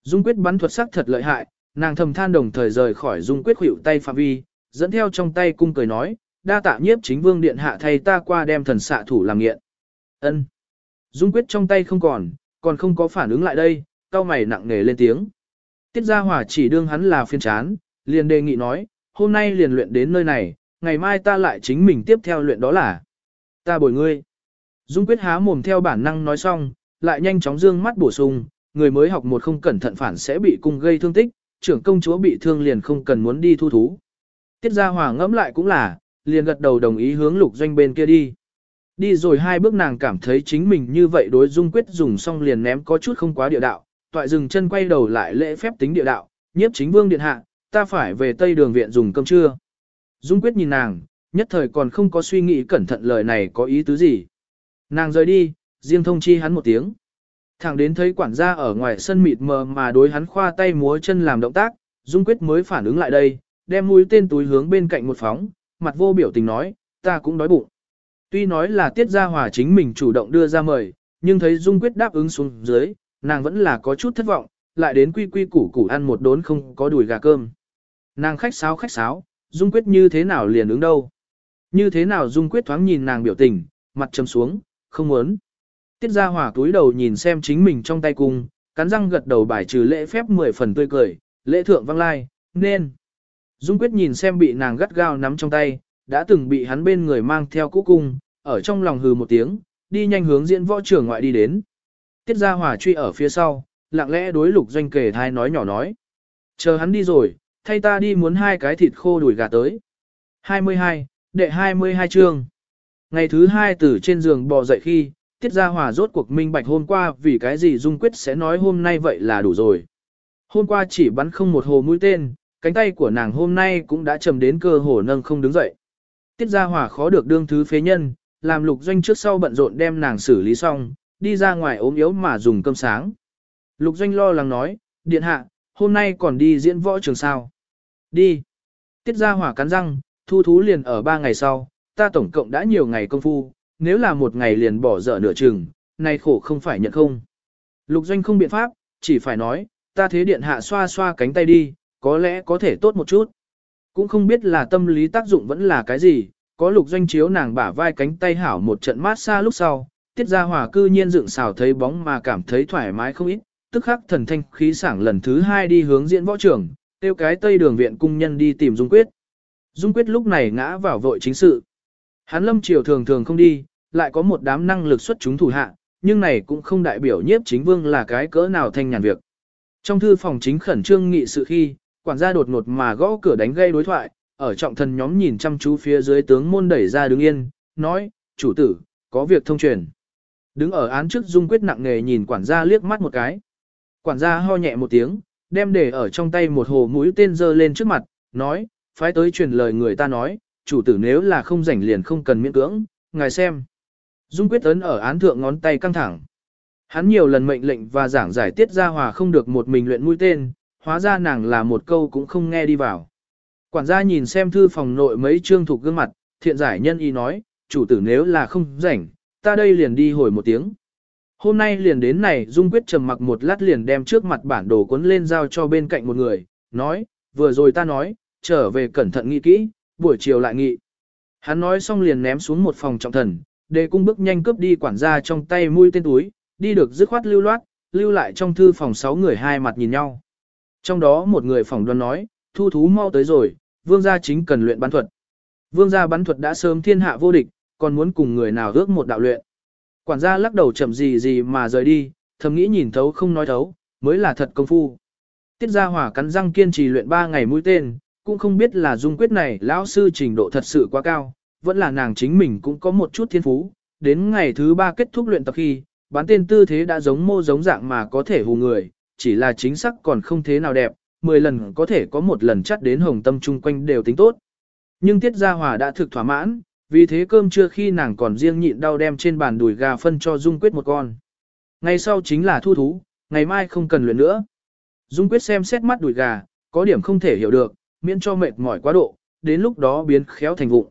Dung quyết bắn thuật sắc thật lợi hại, nàng thầm than đồng thời rời khỏi dung quyết hữu tay phạm vi, dẫn theo trong tay cung cười nói, đa tạ nhiếp chính vương điện hạ thay ta qua đem thần xạ thủ làm nghiện. ân Dung quyết trong tay không còn, còn không có phản ứng lại đây, cao mày nặng nề lên tiếng. Tiết Gia hỏa chỉ đương hắn là phiên chán, liền đề nghị nói, hôm nay liền luyện đến nơi này, ngày mai ta lại chính mình tiếp theo luyện đó là ta bồi ngươi. Dung quyết há mồm theo bản năng nói xong, lại nhanh chóng dương mắt bổ sung, người mới học một không cẩn thận phản sẽ bị cung gây thương tích, trưởng công chúa bị thương liền không cần muốn đi thu thú. Tiết Gia Hòa ngẫm lại cũng là, liền gật đầu đồng ý hướng lục doanh bên kia đi. Đi rồi hai bước nàng cảm thấy chính mình như vậy đối dung quyết dùng xong liền ném có chút không quá địa đạo, toại dừng chân quay đầu lại lễ phép tính địa đạo, nhiếp chính vương điện hạ, ta phải về tây đường viện dùng cơm trưa. Dung quyết nhìn nàng, nhất thời còn không có suy nghĩ cẩn thận lời này có ý tứ gì. Nàng rời đi, riêng thông chi hắn một tiếng. Thẳng đến thấy quản gia ở ngoài sân mịt mờ mà đối hắn khoa tay múa chân làm động tác, Dung quyết mới phản ứng lại đây, đem mũi tên túi hướng bên cạnh một phóng, mặt vô biểu tình nói, ta cũng đói bụng. Tuy nói là tiết gia hòa chính mình chủ động đưa ra mời, nhưng thấy Dung quyết đáp ứng xuống dưới, nàng vẫn là có chút thất vọng, lại đến quy quy củ củ ăn một đốn không có đùi gà cơm. Nàng khách sáo khách sáo, Dung Quyết như thế nào liền ứng đâu. Như thế nào Dung Quyết thoáng nhìn nàng biểu tình, mặt trầm xuống, không muốn. Tiết ra hỏa túi đầu nhìn xem chính mình trong tay cung, cắn răng gật đầu bài trừ lễ phép mười phần tươi cười, lễ thượng văng lai, nên. Dung Quyết nhìn xem bị nàng gắt gao nắm trong tay, đã từng bị hắn bên người mang theo cũ cung, ở trong lòng hừ một tiếng, đi nhanh hướng diễn võ trưởng ngoại đi đến. Tiết Gia Hòa truy ở phía sau, lặng lẽ đối lục doanh kề thai nói nhỏ nói. Chờ hắn đi rồi, thay ta đi muốn hai cái thịt khô đùi gà tới. 22, đệ 22 chương. Ngày thứ hai từ trên giường bò dậy khi, Tiết Gia Hòa rốt cuộc minh bạch hôm qua vì cái gì Dung Quyết sẽ nói hôm nay vậy là đủ rồi. Hôm qua chỉ bắn không một hồ mũi tên, cánh tay của nàng hôm nay cũng đã trầm đến cơ hồ nâng không đứng dậy. Tiết Gia Hòa khó được đương thứ phế nhân, làm lục doanh trước sau bận rộn đem nàng xử lý xong, đi ra ngoài ốm yếu mà dùng cơm sáng. Lục Doanh lo lắng nói, điện hạ, hôm nay còn đi diễn võ trường sao. Đi. Tiết Gia Hòa cắn răng, thu thú liền ở ba ngày sau, ta tổng cộng đã nhiều ngày công phu, nếu là một ngày liền bỏ dở nửa chừng, này khổ không phải nhận không. Lục Doanh không biện pháp, chỉ phải nói, ta thế điện hạ xoa xoa cánh tay đi, có lẽ có thể tốt một chút. Cũng không biết là tâm lý tác dụng vẫn là cái gì, có lục doanh chiếu nàng bả vai cánh tay hảo một trận mát xa lúc sau, Tiết Gia Hòa cư nhiên dựng xào thấy bóng mà cảm thấy thoải mái không ít, tức khắc thần thanh khí sảng lần thứ hai đi hướng diễn võ trưởng, tiêu cái tây đường viện cung nhân đi tìm Dung Quyết. Dung Quyết lúc này ngã vào vội chính sự. Hắn lâm triều thường thường không đi, lại có một đám năng lực xuất chúng thủ hạ, nhưng này cũng không đại biểu nhiếp chính vương là cái cỡ nào thanh nhàn việc. Trong thư phòng chính khẩn trương nghị sự khi, quản gia đột ngột mà gõ cửa đánh gây đối thoại, ở trọng thần nhóm nhìn chăm chú phía dưới tướng môn đẩy ra đứng yên, nói, chủ tử, có việc thông truyền. Đứng ở án trước dung quyết nặng nề nhìn quản gia liếc mắt một cái. Quản gia ho nhẹ một tiếng, đem để ở trong tay một hồ mũi tên dơ lên trước mặt, nói, phái tới truyền lời người ta nói, chủ tử nếu là không rảnh liền không cần miễn cưỡng, ngài xem. Dung quyết ấn ở án thượng ngón tay căng thẳng. Hắn nhiều lần mệnh lệnh và giảng giải tiết ra hòa không được một mình luyện mũi tên, hóa ra nàng là một câu cũng không nghe đi vào. Quản gia nhìn xem thư phòng nội mấy trương thuộc gương mặt, thiện giải nhân y nói, chủ tử nếu là không rảnh, ta đây liền đi hồi một tiếng. Hôm nay liền đến này Dung Quyết trầm mặc một lát liền đem trước mặt bản đồ cuốn lên giao cho bên cạnh một người, nói, vừa rồi ta nói, trở về cẩn thận nghĩ kỹ, buổi chiều lại nghị. Hắn nói xong liền ném xuống một phòng trọng thần, để cung bước nhanh cướp đi quản gia trong tay mũi tên túi, đi được dứt khoát lưu loát, lưu lại trong thư phòng sáu người hai mặt nhìn nhau. Trong đó một người phòng đoan nói, thu thú mau tới rồi, vương gia chính cần luyện bắn thuật. Vương gia bắn thuật đã sớm thiên hạ vô địch, còn muốn cùng người nào ước một đạo luyện. Quản gia lắc đầu chậm gì gì mà rời đi, thầm nghĩ nhìn thấu không nói thấu, mới là thật công phu. Tiết gia hỏa cắn răng kiên trì luyện ba ngày mũi tên, cũng không biết là dung quyết này lão sư trình độ thật sự quá cao, vẫn là nàng chính mình cũng có một chút thiên phú. Đến ngày thứ ba kết thúc luyện tập khi, bán tên tư thế đã giống mô giống dạng mà có thể hù người, chỉ là chính xác còn không thế nào đẹp, 10 lần có thể có một lần chắt đến hồng tâm chung quanh đều tính tốt. Nhưng Tiết Gia Hòa đã thực thỏa mãn, vì thế cơm trưa khi nàng còn riêng nhịn đau đem trên bàn đùi gà phân cho Dung Quyết một con. Ngày sau chính là thu thú, ngày mai không cần luyện nữa. Dung Quyết xem xét mắt đùi gà, có điểm không thể hiểu được, miễn cho mệt mỏi quá độ, đến lúc đó biến khéo thành vụng.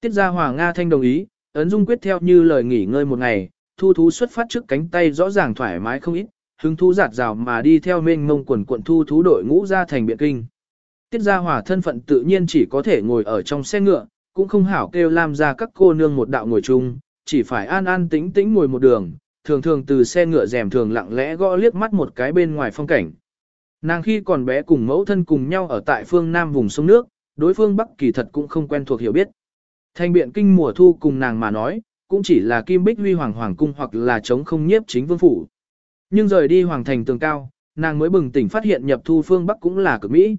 Tiết Gia Hòa Nga Thanh đồng ý, ấn Dung Quyết theo như lời nghỉ ngơi một ngày, thu thú xuất phát trước cánh tay rõ ràng thoải mái không ít, hứng thú giạt rào mà đi theo mênh mông quần quận thu thú đội ngũ ra thành biện kinh. Tiết Gia Hòa thân phận tự nhiên chỉ có thể ngồi ở trong xe ngựa, cũng không hảo kêu làm ra các cô nương một đạo ngồi chung, chỉ phải an an tĩnh tĩnh ngồi một đường, thường thường từ xe ngựa rèm thường lặng lẽ gõ liếc mắt một cái bên ngoài phong cảnh. Nàng khi còn bé cùng mẫu thân cùng nhau ở tại phương Nam vùng sông nước, đối phương Bắc kỳ thật cũng không quen thuộc hiểu biết. Thanh biện kinh mùa thu cùng nàng mà nói, cũng chỉ là kim bích huy hoàng hoàng cung hoặc là chống không nhiếp chính vương phủ. Nhưng rời đi hoàng thành tường cao, nàng mới bừng tỉnh phát hiện nhập thu phương Bắc cũng là cực Mỹ.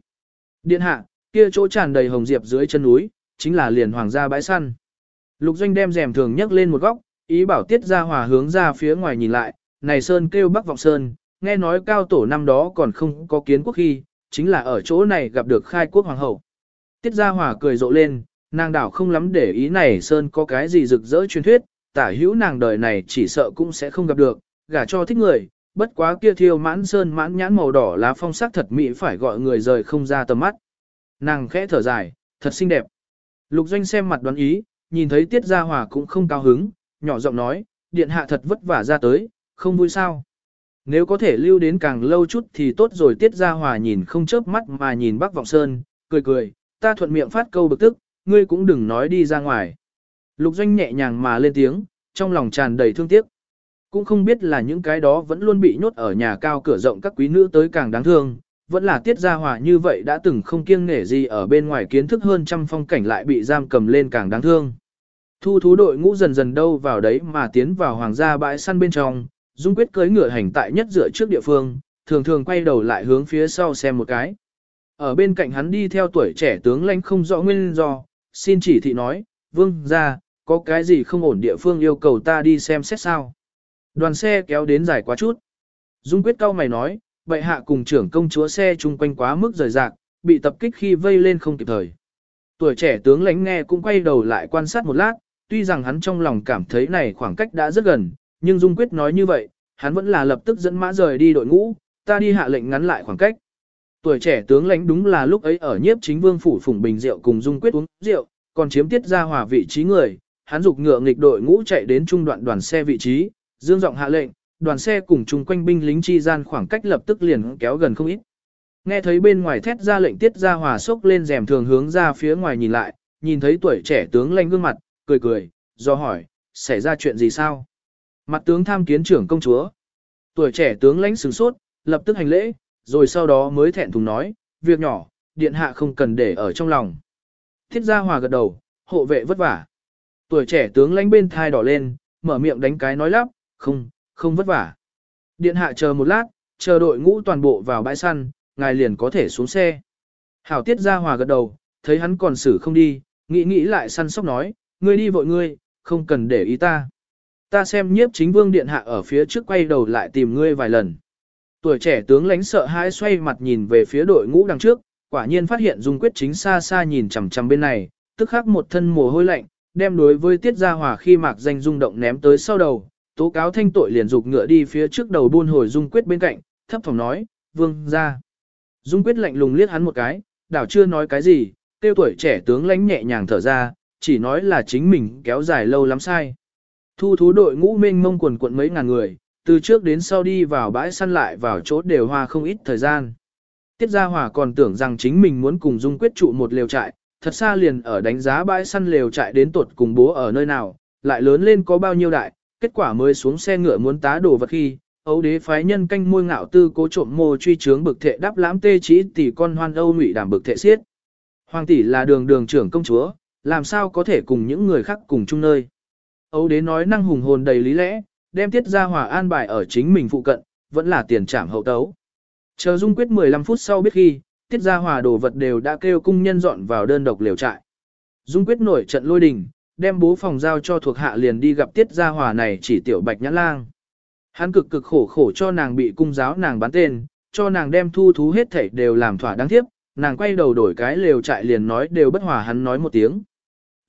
Điện hạ, kia chỗ tràn đầy hồng diệp dưới chân núi, chính là liền hoàng gia bãi săn. Lục doanh đem rèm thường nhấc lên một góc, ý bảo tiết ra hòa hướng ra phía ngoài nhìn lại, này sơn kêu bắc vọng sơn, nghe nói cao tổ năm đó còn không có kiến quốc khi, chính là ở chỗ này gặp được khai quốc hoàng hậu. Tiết gia hòa cười rộ lên, nàng đảo không lắm để ý này sơn có cái gì rực rỡ truyền thuyết, tả hữu nàng đời này chỉ sợ cũng sẽ không gặp được, gả cho thích người, bất quá kia thiêu mãn sơn mãn nhãn màu đỏ lá phong sắc thật mỹ phải gọi người rời không ra tầm mắt. Nàng khẽ thở dài, thật xinh đẹp. Lục doanh xem mặt đoán ý, nhìn thấy tiết gia hòa cũng không cao hứng, nhỏ giọng nói, điện hạ thật vất vả ra tới, không vui sao. Nếu có thể lưu đến càng lâu chút thì tốt rồi tiết gia hòa nhìn không chớp mắt mà nhìn bác vọng sơn, cười cười, ta thuận miệng phát câu bực tức, ngươi cũng đừng nói đi ra ngoài. Lục doanh nhẹ nhàng mà lên tiếng, trong lòng tràn đầy thương tiếc. Cũng không biết là những cái đó vẫn luôn bị nhốt ở nhà cao cửa rộng các quý nữ tới càng đáng thương, vẫn là tiết gia hòa như vậy đã từng không kiêng nể gì ở bên ngoài kiến thức hơn trăm phong cảnh lại bị giam cầm lên càng đáng thương. Thu thú đội ngũ dần dần đâu vào đấy mà tiến vào hoàng gia bãi săn bên trong, dung quyết cưới ngựa hành tại nhất dựa trước địa phương, thường thường quay đầu lại hướng phía sau xem một cái. Ở bên cạnh hắn đi theo tuổi trẻ tướng lãnh không rõ nguyên do, xin chỉ thị nói, vương ra, có cái gì không ổn địa phương yêu cầu ta đi xem xét sao. Đoàn xe kéo đến dài quá chút. Dung quyết cao mày nói, bệ hạ cùng trưởng công chúa xe chung quanh quá mức rời rạc, bị tập kích khi vây lên không kịp thời. Tuổi trẻ tướng lãnh nghe cũng quay đầu lại quan sát một lát, tuy rằng hắn trong lòng cảm thấy này khoảng cách đã rất gần, nhưng Dung Quyết nói như vậy, hắn vẫn là lập tức dẫn mã rời đi đội ngũ, ta đi hạ lệnh ngắn lại khoảng cách. Tuổi trẻ tướng lãnh đúng là lúc ấy ở nhiếp chính vương phủ phủng bình rượu cùng Dung Quyết uống rượu, còn chiếm tiết ra hòa vị trí người, hắn dục ngựa nghịch đội ngũ chạy đến trung đoạn đoàn xe vị trí, dương giọng hạ lệnh, đoàn xe cùng chung quanh binh lính chi gian khoảng cách lập tức liền kéo gần không ít. Nghe thấy bên ngoài thét ra lệnh tiết ra hòa sốc lên rèm thường hướng ra phía ngoài nhìn lại, nhìn thấy tuổi trẻ tướng lãnh gương mặt, cười cười, do hỏi, xảy ra chuyện gì sao? Mặt tướng tham kiến trưởng công chúa. Tuổi trẻ tướng lãnh sửng sốt, lập tức hành lễ, rồi sau đó mới thẹn thùng nói, việc nhỏ, điện hạ không cần để ở trong lòng. Thiết gia hòa gật đầu, hộ vệ vất vả. Tuổi trẻ tướng lãnh bên thai đỏ lên, mở miệng đánh cái nói lắp, không, không vất vả. Điện hạ chờ một lát, chờ đội ngũ toàn bộ vào bãi săn, ngài liền có thể xuống xe. Hảo tiết gia hòa gật đầu, thấy hắn còn xử không đi, nghĩ nghĩ lại săn sóc nói, ngươi đi vội ngươi, không cần để ý ta. Ta xem nhiếp chính vương điện hạ ở phía trước quay đầu lại tìm ngươi vài lần. Tuổi trẻ tướng lãnh sợ hãi xoay mặt nhìn về phía đội ngũ đằng trước, quả nhiên phát hiện Dung Quyết chính xa xa nhìn chằm chằm bên này, tức khắc một thân mồ hôi lạnh, đem đối với Tiết Gia Hòa khi mạc danh rung động ném tới sau đầu, tố cáo thanh tội liền dục ngựa đi phía trước đầu buôn hồi Dung Quyết bên cạnh, thấp phòng nói, vương ra. Dung Quyết lạnh lùng liếc hắn một cái, đảo chưa nói cái gì, tiêu tuổi trẻ tướng lãnh nhẹ nhàng thở ra, chỉ nói là chính mình kéo dài lâu lắm sai. Thu thú đội ngũ mênh mông quần quận mấy ngàn người, từ trước đến sau đi vào bãi săn lại vào chỗ đều hoa không ít thời gian. Tiết Gia Hòa còn tưởng rằng chính mình muốn cùng Dung Quyết trụ một lều trại, thật xa liền ở đánh giá bãi săn lều trại đến tuột cùng bố ở nơi nào, lại lớn lên có bao nhiêu đại, kết quả mới xuống xe ngựa muốn tá đồ vật khi, ấu đế phái nhân canh môi ngạo tư cố trộm mô truy trướng bực thệ đáp lãm tê chỉ tỷ con hoan Âu ngụy đảm bực thệ xiết. Hoàng tỷ là đường đường trưởng công chúa, làm sao có thể cùng những người khác cùng chung nơi. Âu đế nói năng hùng hồn đầy lý lẽ, đem tiết ra hòa an bài ở chính mình phụ cận, vẫn là tiền trảm hậu tấu. Chờ Dung quyết 15 phút sau biết khi, tiết ra hòa đồ vật đều đã kêu cung nhân dọn vào đơn độc liều trại. Dung quyết nổi trận lôi đình, đem bố phòng giao cho thuộc hạ liền đi gặp tiết gia hòa này chỉ tiểu bạch nhãn lang. Hắn cực cực khổ khổ cho nàng bị cung giáo nàng bán tên, cho nàng đem thu thú hết thảy đều làm thỏa đáng tiếp, nàng quay đầu đổi cái lều trại liền nói đều bất hòa hắn nói một tiếng.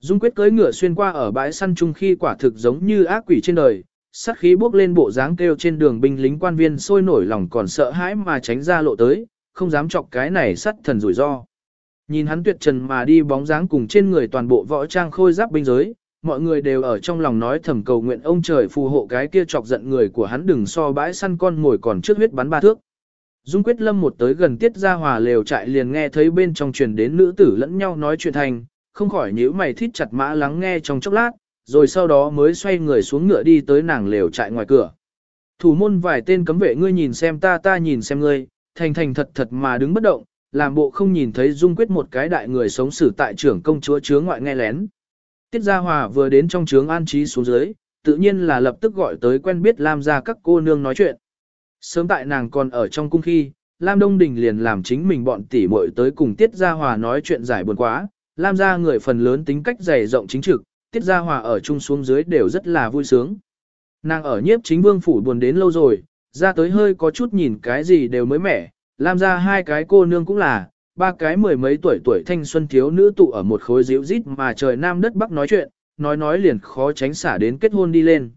Dung quyết cưỡi ngựa xuyên qua ở bãi săn chung khi quả thực giống như ác quỷ trên đời, sát khí bước lên bộ dáng kêu trên đường binh lính quan viên sôi nổi lòng còn sợ hãi mà tránh ra lộ tới, không dám chọc cái này sắt thần rủi ro. Nhìn hắn tuyệt trần mà đi bóng dáng cùng trên người toàn bộ võ trang khôi giáp binh giới, mọi người đều ở trong lòng nói thầm cầu nguyện ông trời phù hộ cái kia chọc giận người của hắn đừng so bãi săn con ngồi còn trước huyết bắn ba thước. Dung quyết lâm một tới gần tiết ra hòa lều trại liền nghe thấy bên trong truyền đến nữ tử lẫn nhau nói chuyện thành, không khỏi nhíu mày thít chặt mã lắng nghe trong chốc lát, rồi sau đó mới xoay người xuống ngựa đi tới nàng lều trại ngoài cửa. Thủ môn vài tên cấm vệ ngươi nhìn xem ta ta nhìn xem ngươi, thành thành thật thật mà đứng bất động, làm bộ không nhìn thấy dung quyết một cái đại người sống xử tại trưởng công chúa chứa ngoại nghe lén. Tiết Gia Hòa vừa đến trong trướng an trí xuống dưới, tự nhiên là lập tức gọi tới quen biết Lam gia các cô nương nói chuyện. Sớm tại nàng còn ở trong cung khi, Lam Đông Đình liền làm chính mình bọn tỷ muội tới cùng Tiết Gia Hòa nói chuyện giải buồn quá, Lam gia người phần lớn tính cách dày rộng chính trực, Tiết Gia Hòa ở chung xuống dưới đều rất là vui sướng. Nàng ở nhiếp chính vương phủ buồn đến lâu rồi, ra tới hơi có chút nhìn cái gì đều mới mẻ, Lam gia hai cái cô nương cũng là, ba cái mười mấy tuổi tuổi thanh xuân thiếu nữ tụ ở một khối díu rít mà trời nam đất bắc nói chuyện, nói nói liền khó tránh xả đến kết hôn đi lên.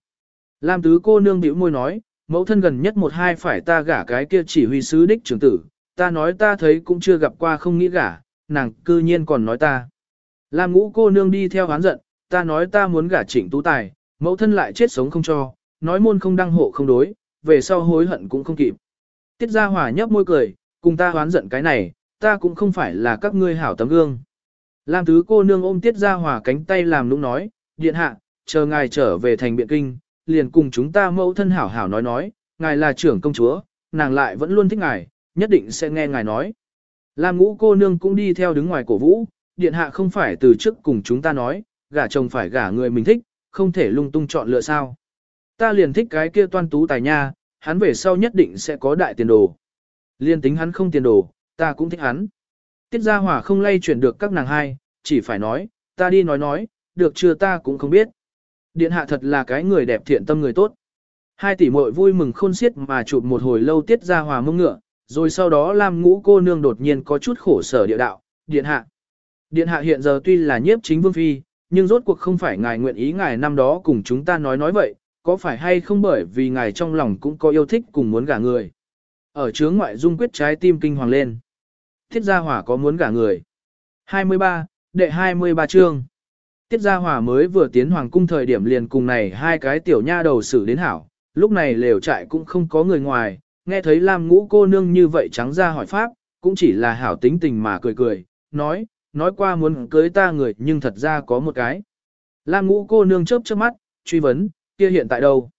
Lam tứ cô nương bĩu môi nói, mẫu thân gần nhất một hai phải ta gả cái kia chỉ huy sứ đích trưởng tử, ta nói ta thấy cũng chưa gặp qua không nghĩ gả, nàng cư nhiên còn nói ta. Lam ngũ cô nương đi theo hán giận, ta nói ta muốn gả trịnh tú tài, mẫu thân lại chết sống không cho, nói môn không đăng hộ không đối, về sau hối hận cũng không kịp. Tiết gia hỏa nhấp môi cười, cùng ta hoán giận cái này, ta cũng không phải là các ngươi hảo tấm gương. Lam tứ cô nương ôm tiết ra hòa cánh tay làm nũng nói, điện hạ, chờ ngài trở về thành biện kinh, liền cùng chúng ta mẫu thân hảo hảo nói nói, ngài là trưởng công chúa, nàng lại vẫn luôn thích ngài, nhất định sẽ nghe ngài nói. Lam ngũ cô nương cũng đi theo đứng ngoài cổ vũ, điện hạ không phải từ trước cùng chúng ta nói, gả chồng phải gả người mình thích, không thể lung tung chọn lựa sao. Ta liền thích cái kia toan tú tài nha, hắn về sau nhất định sẽ có đại tiền đồ. Liên tính hắn không tiền đồ, ta cũng thích hắn. Tiết Gia Hòa không lay chuyển được các nàng hai, chỉ phải nói, ta đi nói nói, được chưa ta cũng không biết. Điện hạ thật là cái người đẹp thiện tâm người tốt. Hai tỷ muội vui mừng khôn xiết mà chụp một hồi lâu Tiết Gia Hòa mông ngựa, rồi sau đó làm ngũ cô nương đột nhiên có chút khổ sở địa đạo, điện hạ. Điện hạ hiện giờ tuy là nhiếp chính vương phi, nhưng rốt cuộc không phải ngài nguyện ý ngài năm đó cùng chúng ta nói nói vậy, có phải hay không bởi vì ngài trong lòng cũng có yêu thích cùng muốn gả người. Ở chướng ngoại dung quyết trái tim kinh hoàng lên. Tiết Gia Hỏa có muốn gả người. 23, đệ 23 chương. Tiết Gia Hỏa mới vừa tiến hoàng cung thời điểm liền cùng này hai cái tiểu nha đầu xử đến hảo, lúc này lều trại cũng không có người ngoài, nghe thấy Lam ngũ cô nương như vậy trắng ra hỏi pháp, cũng chỉ là hảo tính tình mà cười cười, nói, nói qua muốn cưới ta người nhưng thật ra có một cái. Lam ngũ cô nương chớp chớp mắt, truy vấn, kia hiện tại đâu?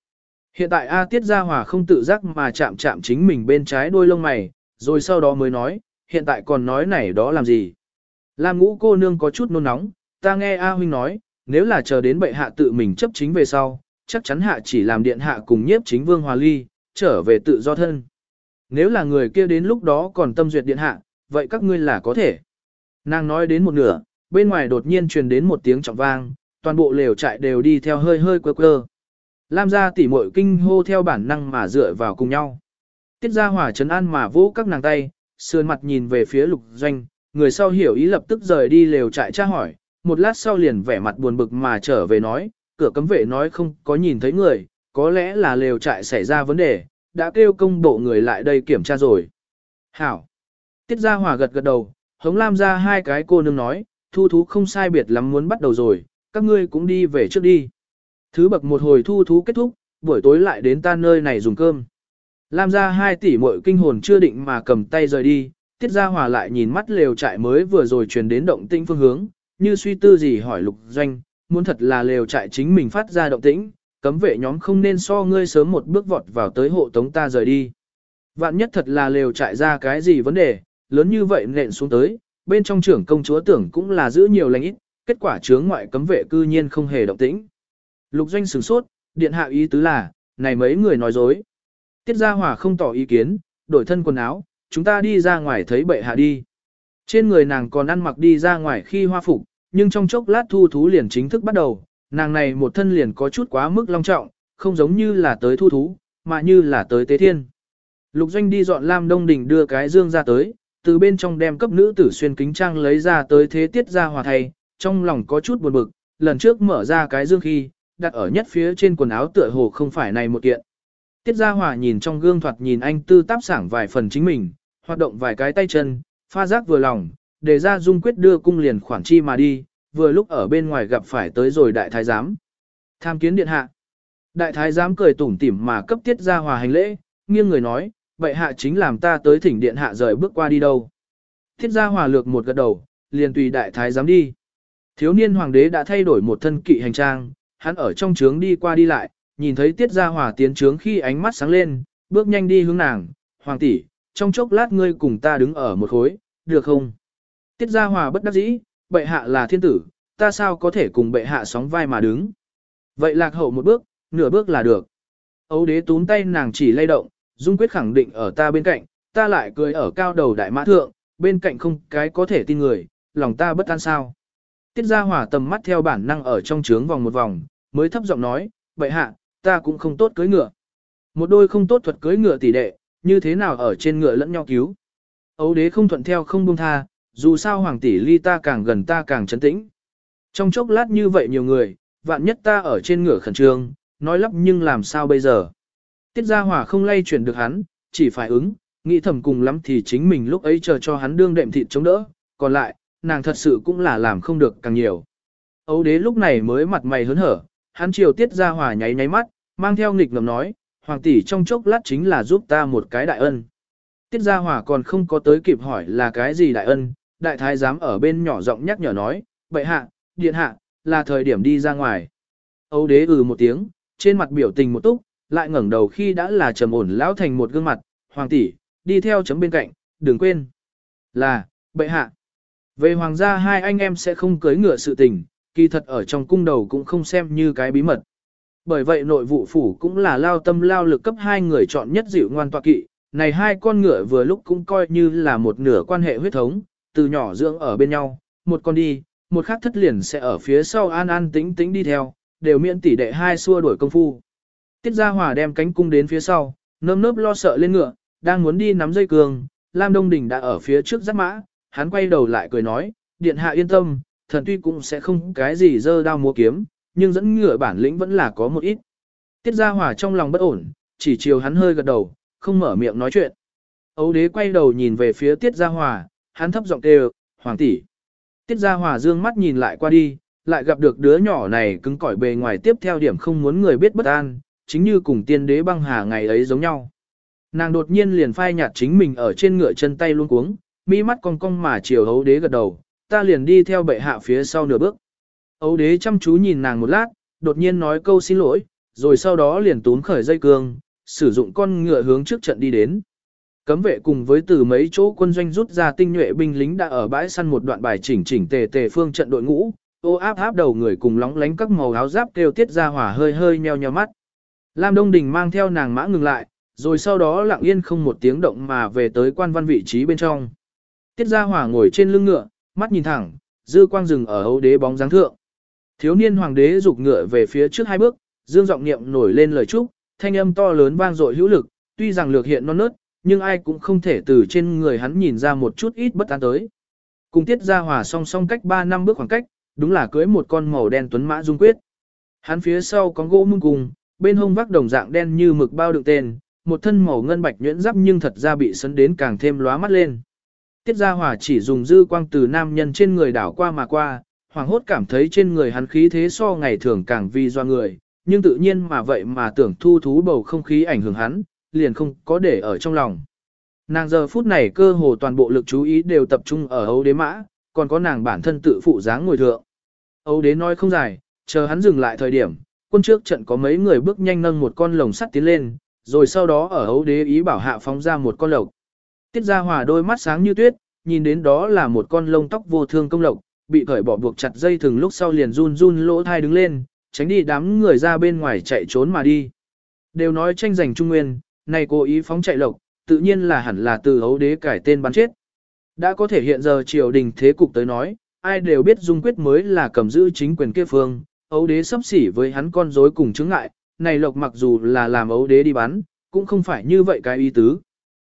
Hiện tại A Tiết Gia Hòa không tự giác mà chạm chạm chính mình bên trái đôi lông mày, rồi sau đó mới nói, hiện tại còn nói này đó làm gì? Lam ngũ cô nương có chút nôn nóng, ta nghe A Huynh nói, nếu là chờ đến bệ hạ tự mình chấp chính về sau, chắc chắn hạ chỉ làm điện hạ cùng nhiếp chính vương hòa ly, trở về tự do thân. Nếu là người kia đến lúc đó còn tâm duyệt điện hạ, vậy các ngươi là có thể. Nàng nói đến một nửa, bên ngoài đột nhiên truyền đến một tiếng trọng vang, toàn bộ lều trại đều đi theo hơi hơi quơ quơ. Lam gia tỉ muội kinh hô theo bản năng mà dựa vào cùng nhau. Tiết gia hỏa trấn an mà vỗ các nàng tay, sườn mặt nhìn về phía lục doanh, người sau hiểu ý lập tức rời đi lều trại tra hỏi, một lát sau liền vẻ mặt buồn bực mà trở về nói, cửa cấm vệ nói không có nhìn thấy người, có lẽ là lều trại xảy ra vấn đề, đã kêu công bộ người lại đây kiểm tra rồi. Hảo! Tiết gia hòa gật gật đầu, hống lam ra hai cái cô nương nói, thu thú không sai biệt lắm muốn bắt đầu rồi, các ngươi cũng đi về trước đi. Thứ bậc một hồi thu thú kết thúc, buổi tối lại đến ta nơi này dùng cơm. Lam ra hai tỷ muội kinh hồn chưa định mà cầm tay rời đi, tiết gia hòa lại nhìn mắt lều trại mới vừa rồi truyền đến động tĩnh phương hướng, như suy tư gì hỏi lục doanh, muốn thật là lều trại chính mình phát ra động tĩnh, cấm vệ nhóm không nên so ngươi sớm một bước vọt vào tới hộ tống ta rời đi. Vạn nhất thật là lều trại ra cái gì vấn đề, lớn như vậy nện xuống tới, bên trong trưởng công chúa tưởng cũng là giữ nhiều lành ít, kết quả chướng ngoại cấm vệ cư nhiên không hề động tĩnh. Lục doanh sửng sốt, điện hạ ý tứ là, này mấy người nói dối. Tiết Gia Hòa không tỏ ý kiến, đổi thân quần áo, chúng ta đi ra ngoài thấy bệ hạ đi. Trên người nàng còn ăn mặc đi ra ngoài khi hoa phục, nhưng trong chốc lát thu thú liền chính thức bắt đầu, nàng này một thân liền có chút quá mức long trọng, không giống như là tới thu thú, mà như là tới tế thiên. Lục Doanh đi dọn Lam Đông Đình đưa cái dương ra tới, từ bên trong đem cấp nữ tử xuyên kính trang lấy ra tới thế tiết ra hòa thay, trong lòng có chút buồn bực, lần trước mở ra cái dương khi, đặt ở nhất phía trên quần áo tựa hồ không phải này một kiện. Tiết Gia Hòa nhìn trong gương thoạt nhìn anh tư táp sảng vài phần chính mình, hoạt động vài cái tay chân, pha giác vừa lòng, để ra dung quyết đưa cung liền khoản chi mà đi, vừa lúc ở bên ngoài gặp phải tới rồi đại thái giám. Tham kiến điện hạ. Đại thái giám cười tủm tỉm mà cấp Tiết Gia Hòa hành lễ, nghiêng người nói, vậy hạ chính làm ta tới thỉnh điện hạ rời bước qua đi đâu. Tiết Gia Hòa lược một gật đầu, liền tùy đại thái giám đi. Thiếu niên hoàng đế đã thay đổi một thân kỵ hành trang, hắn ở trong trướng đi qua đi lại, nhìn thấy Tiết Gia Hòa tiến trướng khi ánh mắt sáng lên, bước nhanh đi hướng nàng, "Hoàng tỷ, trong chốc lát ngươi cùng ta đứng ở một khối, được không?" Tiết Gia Hòa bất đắc dĩ, "Bệ hạ là thiên tử, ta sao có thể cùng bệ hạ sóng vai mà đứng?" Vậy lạc hậu một bước, nửa bước là được. Âu đế túm tay nàng chỉ lay động, Dung quyết khẳng định ở ta bên cạnh, ta lại cười ở cao đầu đại mã thượng, bên cạnh không cái có thể tin người, lòng ta bất an sao. Tiết Gia hỏa tầm mắt theo bản năng ở trong trướng vòng một vòng, mới thấp giọng nói, bệ hạ, ta cũng không tốt cưới ngựa. Một đôi không tốt thuật cưới ngựa tỷ đệ, như thế nào ở trên ngựa lẫn nhau cứu. Ấu đế không thuận theo không buông tha, dù sao hoàng tỷ ly ta càng gần ta càng chấn tĩnh. Trong chốc lát như vậy nhiều người, vạn nhất ta ở trên ngựa khẩn trương, nói lắp nhưng làm sao bây giờ. Tiết Gia Hòa không lay chuyển được hắn, chỉ phải ứng, nghĩ thầm cùng lắm thì chính mình lúc ấy chờ cho hắn đương đệm thịt chống đỡ, còn lại, nàng thật sự cũng là làm không được càng nhiều. Ấu đế lúc này mới mặt mày hớn hở, hắn chiều Tiết Gia Hòa nháy nháy mắt, mang theo nghịch ngầm nói, hoàng tỷ trong chốc lát chính là giúp ta một cái đại ân. Tiết Gia Hòa còn không có tới kịp hỏi là cái gì đại ân, đại thái giám ở bên nhỏ giọng nhắc nhở nói, Bệ hạ, điện hạ, là thời điểm đi ra ngoài. Âu đế ừ một tiếng, trên mặt biểu tình một túc, lại ngẩng đầu khi đã là trầm ổn lão thành một gương mặt, hoàng tỷ, đi theo chấm bên cạnh, đừng quên. Là, bệ hạ. Về hoàng gia hai anh em sẽ không cưới ngựa sự tình, kỳ thật ở trong cung đầu cũng không xem như cái bí mật. Bởi vậy nội vụ phủ cũng là lao tâm lao lực cấp hai người chọn nhất dịu ngoan tọa kỵ, này hai con ngựa vừa lúc cũng coi như là một nửa quan hệ huyết thống, từ nhỏ dưỡng ở bên nhau, một con đi, một khác thất liền sẽ ở phía sau an an tĩnh tĩnh đi theo, đều miễn tỷ đệ hai xua đuổi công phu. Tiết Gia Hòa đem cánh cung đến phía sau, nơm nớp lo sợ lên ngựa, đang muốn đi nắm dây cương, Lam Đông Đình đã ở phía trước giáp mã, hắn quay đầu lại cười nói, điện hạ yên tâm, thần tuy cũng sẽ không cái gì dơ đao múa kiếm, nhưng dẫn ngựa bản lĩnh vẫn là có một ít. Tiết Gia Hòa trong lòng bất ổn, chỉ chiều hắn hơi gật đầu, không mở miệng nói chuyện. Ấu đế quay đầu nhìn về phía Tiết Gia Hòa, hắn thấp giọng kêu, hoàng tỷ. Tiết Gia Hòa dương mắt nhìn lại qua đi, lại gặp được đứa nhỏ này cứng cỏi bề ngoài tiếp theo điểm không muốn người biết bất an, chính như cùng tiên đế băng hà ngày ấy giống nhau. Nàng đột nhiên liền phai nhạt chính mình ở trên ngựa chân tay luôn cuống, mi mắt cong cong mà chiều hấu đế gật đầu, ta liền đi theo bệ hạ phía sau nửa bước. hấu đế chăm chú nhìn nàng một lát, đột nhiên nói câu xin lỗi, rồi sau đó liền tún khởi dây cương, sử dụng con ngựa hướng trước trận đi đến. Cấm vệ cùng với từ mấy chỗ quân doanh rút ra tinh nhuệ binh lính đã ở bãi săn một đoạn bài chỉnh chỉnh tề tề phương trận đội ngũ, ô áp áp đầu người cùng lóng lánh các màu áo giáp kêu tiết ra hỏa hơi hơi nheo nheo mắt. Lam Đông Đình mang theo nàng mã ngừng lại, rồi sau đó lặng yên không một tiếng động mà về tới quan văn vị trí bên trong. Tiết Gia hỏa ngồi trên lưng ngựa, mắt nhìn thẳng, dư quang rừng ở hấu đế bóng dáng thượng. Thiếu niên hoàng đế rục ngựa về phía trước hai bước, dương giọng niệm nổi lên lời chúc, thanh âm to lớn vang dội hữu lực, tuy rằng lược hiện non nớt, nhưng ai cũng không thể từ trên người hắn nhìn ra một chút ít bất an tới. Cùng tiết ra hòa song song cách 3 năm bước khoảng cách, đúng là cưới một con màu đen tuấn mã dung quyết. Hắn phía sau có gỗ mung cùng, bên hông vác đồng dạng đen như mực bao đựng tên, một thân màu ngân bạch nhuyễn giáp nhưng thật ra bị sấn đến càng thêm lóa mắt lên. Tiết Gia Hòa chỉ dùng dư quang từ nam nhân trên người đảo qua mà qua, hoàng hốt cảm thấy trên người hắn khí thế so ngày thường càng vi do người, nhưng tự nhiên mà vậy mà tưởng thu thú bầu không khí ảnh hưởng hắn, liền không có để ở trong lòng. Nàng giờ phút này cơ hồ toàn bộ lực chú ý đều tập trung ở Âu đế mã, còn có nàng bản thân tự phụ dáng ngồi thượng. Âu đế nói không dài, chờ hắn dừng lại thời điểm, quân trước trận có mấy người bước nhanh nâng một con lồng sắt tiến lên, rồi sau đó ở Âu đế ý bảo hạ phóng ra một con lộc. Tiết Gia Hòa đôi mắt sáng như tuyết, nhìn đến đó là một con lông tóc vô thương công lộc, bị cởi bỏ buộc chặt dây thừng lúc sau liền run run lỗ thai đứng lên, tránh đi đám người ra bên ngoài chạy trốn mà đi. Đều nói tranh giành trung nguyên, này cố ý phóng chạy lộc, tự nhiên là hẳn là từ hấu đế cải tên bắn chết. Đã có thể hiện giờ triều đình thế cục tới nói, ai đều biết dung quyết mới là cầm giữ chính quyền kia phương, ấu đế sắp xỉ với hắn con rối cùng chứng ngại, này lộc mặc dù là làm ấu đế đi bắn, cũng không phải như vậy cái ý tứ.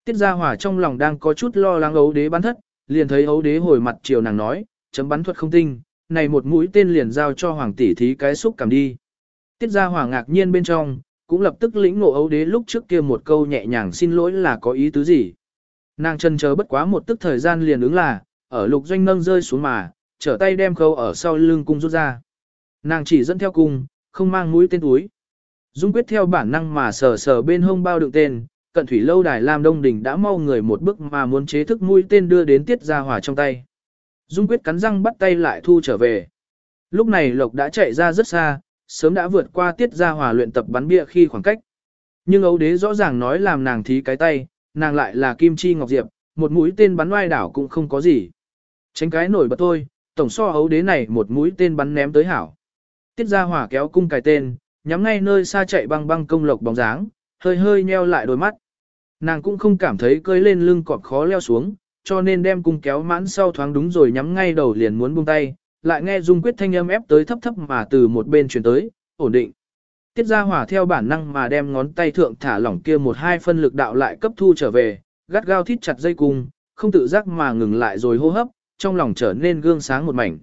Tiết Gia Hòa trong lòng đang có chút lo lắng ấu đế bắn thất, liền thấy ấu đế hồi mặt triều nàng nói, chấm bắn thuật không tinh, này một mũi tên liền giao cho hoàng tỷ thí cái xúc cảm đi. Tiết Gia Hòa ngạc nhiên bên trong, cũng lập tức lĩnh ngộ ấu đế lúc trước kia một câu nhẹ nhàng xin lỗi là có ý tứ gì. Nàng chân chờ bất quá một tức thời gian liền ứng là, ở lục doanh nâng rơi xuống mà, trở tay đem khâu ở sau lưng cung rút ra. Nàng chỉ dẫn theo cung, không mang mũi tên túi. Dung quyết theo bản năng mà sờ sờ bên hông bao đựng tên, cận thủy lâu đài Lam Đông đỉnh đã mau người một bước mà muốn chế thức mũi tên đưa đến tiết ra hỏa trong tay. Dung quyết cắn răng bắt tay lại thu trở về. Lúc này Lộc đã chạy ra rất xa, sớm đã vượt qua tiết ra hòa luyện tập bắn bia khi khoảng cách. Nhưng ấu đế rõ ràng nói làm nàng thí cái tay, nàng lại là kim chi ngọc diệp, một mũi tên bắn oai đảo cũng không có gì. Tránh cái nổi bật thôi, tổng so ấu đế này một mũi tên bắn ném tới hảo. Tiết ra hỏa kéo cung cài tên, nhắm ngay nơi xa chạy băng băng công lộc bóng dáng, hơi hơi nheo lại đôi mắt. Nàng cũng không cảm thấy cơi lên lưng cọp khó leo xuống, cho nên đem cung kéo mãn sau thoáng đúng rồi nhắm ngay đầu liền muốn buông tay, lại nghe Dung Quyết thanh âm ép tới thấp thấp mà từ một bên chuyển tới, ổn định. Tiết Gia Hỏa theo bản năng mà đem ngón tay thượng thả lỏng kia một hai phân lực đạo lại cấp thu trở về, gắt gao thít chặt dây cung, không tự giác mà ngừng lại rồi hô hấp, trong lòng trở nên gương sáng một mảnh.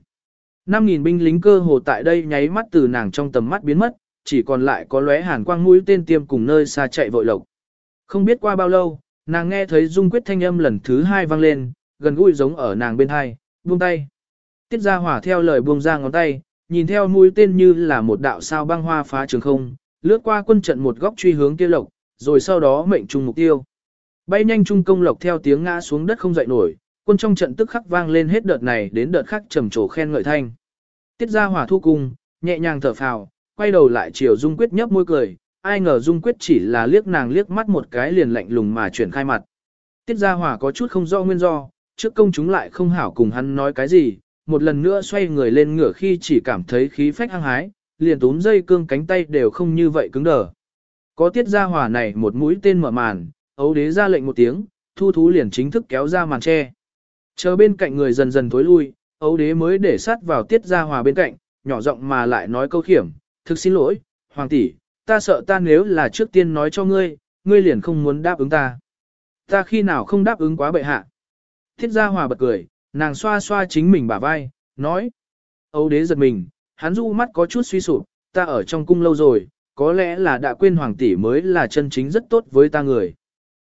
5.000 binh lính cơ hồ tại đây nháy mắt từ nàng trong tầm mắt biến mất, chỉ còn lại có lóe hàn quang mũi tên tiêm cùng nơi xa chạy vội lộc. Không biết qua bao lâu, nàng nghe thấy dung quyết thanh âm lần thứ hai vang lên, gần gũi giống ở nàng bên hai, buông tay. Tiết Gia hỏa theo lời buông ra ngón tay, nhìn theo mũi tên như là một đạo sao băng hoa phá trường không, lướt qua quân trận một góc truy hướng kia lộc, rồi sau đó mệnh trung mục tiêu. Bay nhanh trung công lộc theo tiếng ngã xuống đất không dậy nổi, quân trong trận tức khắc vang lên hết đợt này đến đợt khác trầm trồ khen ngợi thanh. Tiết Gia hỏa thu cung, nhẹ nhàng thở phào, quay đầu lại chiều Dung Quyết nhấp môi cười, ai ngờ Dung Quyết chỉ là liếc nàng liếc mắt một cái liền lạnh lùng mà chuyển khai mặt. Tiết Gia Hòa có chút không rõ nguyên do, trước công chúng lại không hảo cùng hắn nói cái gì, một lần nữa xoay người lên ngửa khi chỉ cảm thấy khí phách hăng hái, liền túm dây cương cánh tay đều không như vậy cứng đờ. Có Tiết Gia hỏa này một mũi tên mở màn, ấu đế ra lệnh một tiếng, thu thú liền chính thức kéo ra màn che. Chờ bên cạnh người dần dần tối lui, ấu đế mới để sát vào Tiết Gia Hòa bên cạnh, nhỏ giọng mà lại nói câu khiểm, thực xin lỗi, hoàng tỷ, ta sợ ta nếu là trước tiên nói cho ngươi, ngươi liền không muốn đáp ứng ta. Ta khi nào không đáp ứng quá bệ hạ. Thiết gia hòa bật cười, nàng xoa xoa chính mình bả vai, nói. Âu đế giật mình, hắn du mắt có chút suy sụp, ta ở trong cung lâu rồi, có lẽ là đã quên hoàng tỷ mới là chân chính rất tốt với ta người.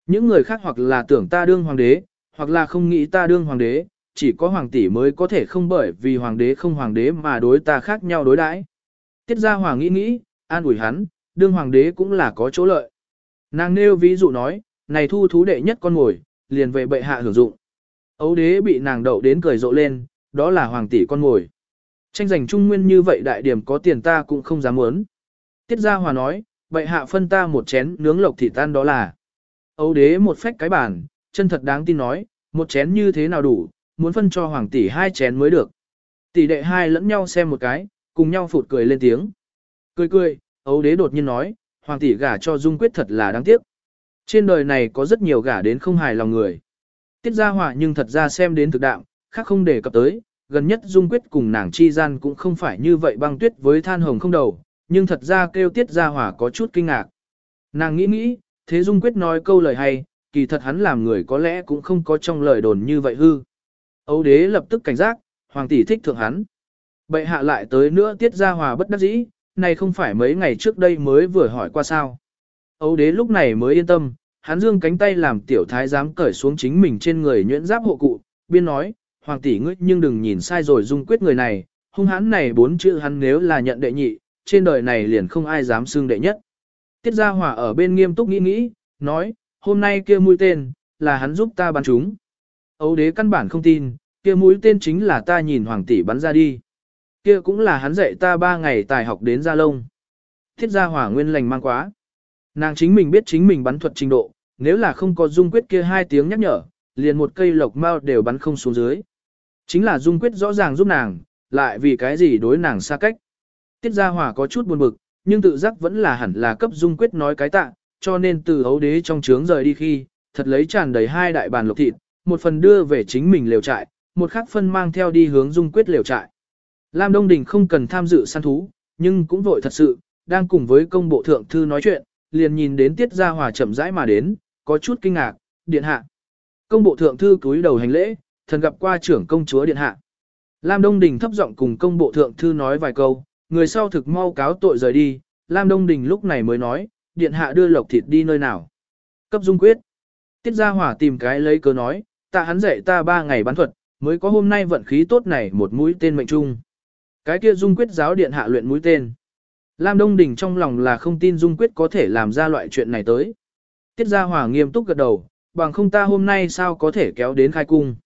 Những người khác hoặc là tưởng ta đương hoàng đế, hoặc là không nghĩ ta đương hoàng đế, chỉ có hoàng tỷ mới có thể không bởi vì hoàng đế không hoàng đế mà đối ta khác nhau đối đãi. Tiết gia hoàng nghĩ nghĩ, an ủi hắn, đương hoàng đế cũng là có chỗ lợi. Nàng nêu ví dụ nói, này thu thú đệ nhất con ngồi, liền về bệ hạ hưởng dụng. Ấu đế bị nàng đậu đến cười rộ lên, đó là hoàng tỷ con ngồi. Tranh giành trung nguyên như vậy đại điểm có tiền ta cũng không dám muốn. Tiết gia hòa nói, bệ hạ phân ta một chén nướng lộc thịt tan đó là. Ấu đế một phách cái bản, chân thật đáng tin nói, một chén như thế nào đủ, muốn phân cho hoàng tỷ hai chén mới được. Tỷ đệ hai lẫn nhau xem một cái, cùng nhau phụt cười lên tiếng. Cười cười, ấu đế đột nhiên nói, hoàng tỷ gả cho dung quyết thật là đáng tiếc. Trên đời này có rất nhiều gả đến không hài lòng người. Tiết Gia Hòa nhưng thật ra xem đến thực đạm, khác không để cập tới, gần nhất Dung Quyết cùng nàng chi gian cũng không phải như vậy băng tuyết với than hồng không đầu, nhưng thật ra kêu Tiết Gia Hòa có chút kinh ngạc. Nàng nghĩ nghĩ, thế Dung Quyết nói câu lời hay, kỳ thật hắn làm người có lẽ cũng không có trong lời đồn như vậy hư. Âu đế lập tức cảnh giác, hoàng tỷ thích thượng hắn. Bệ hạ lại tới nữa Tiết Gia Hòa bất đắc dĩ, này không phải mấy ngày trước đây mới vừa hỏi qua sao. Âu đế lúc này mới yên tâm, hắn dương cánh tay làm tiểu thái giám cởi xuống chính mình trên người nhuyễn giáp hộ cụ, biên nói, hoàng tỷ ngươi nhưng đừng nhìn sai rồi dung quyết người này, hung hãn này bốn chữ hắn nếu là nhận đệ nhị, trên đời này liền không ai dám xưng đệ nhất. Tiết Gia Hòa ở bên nghiêm túc nghĩ nghĩ, nói, hôm nay kia mũi tên, là hắn giúp ta bắn chúng. Âu đế căn bản không tin, kia mũi tên chính là ta nhìn hoàng tỷ bắn ra đi. Kia cũng là hắn dạy ta ba ngày tài học đến Gia Lông. Thiết Gia Hòa nguyên lành mang quá. Nàng chính mình biết chính mình bắn thuật trình độ, nếu là không có dung quyết kia hai tiếng nhắc nhở, liền một cây lộc mao đều bắn không xuống dưới. Chính là dung quyết rõ ràng giúp nàng, lại vì cái gì đối nàng xa cách. Tiết Gia Hòa có chút buồn bực, nhưng tự giác vẫn là hẳn là cấp dung quyết nói cái tạ, cho nên từ hấu đế trong trướng rời đi khi, thật lấy tràn đầy hai đại bàn lộc thịt, một phần đưa về chính mình liều trại, một khác phân mang theo đi hướng dung quyết liều trại. Lam Đông Đình không cần tham dự săn thú, nhưng cũng vội thật sự, đang cùng với công bộ thượng thư nói chuyện, liền nhìn đến Tiết Gia Hòa chậm rãi mà đến, có chút kinh ngạc, điện hạ. Công bộ thượng thư cúi đầu hành lễ, thần gặp qua trưởng công chúa điện hạ. Lam Đông Đình thấp giọng cùng công bộ thượng thư nói vài câu, người sau thực mau cáo tội rời đi, Lam Đông Đình lúc này mới nói, điện hạ đưa lộc thịt đi nơi nào. Cấp dung quyết. Tiết Gia Hỏa tìm cái lấy cớ nói, ta hắn dạy ta ba ngày bán thuật, mới có hôm nay vận khí tốt này một mũi tên mệnh trung. Cái kia dung quyết giáo điện hạ luyện mũi tên. Lam Đông Đình trong lòng là không tin dung quyết có thể làm ra loại chuyện này tới. Tiết Gia Hòa nghiêm túc gật đầu, bằng không ta hôm nay sao có thể kéo đến khai cung.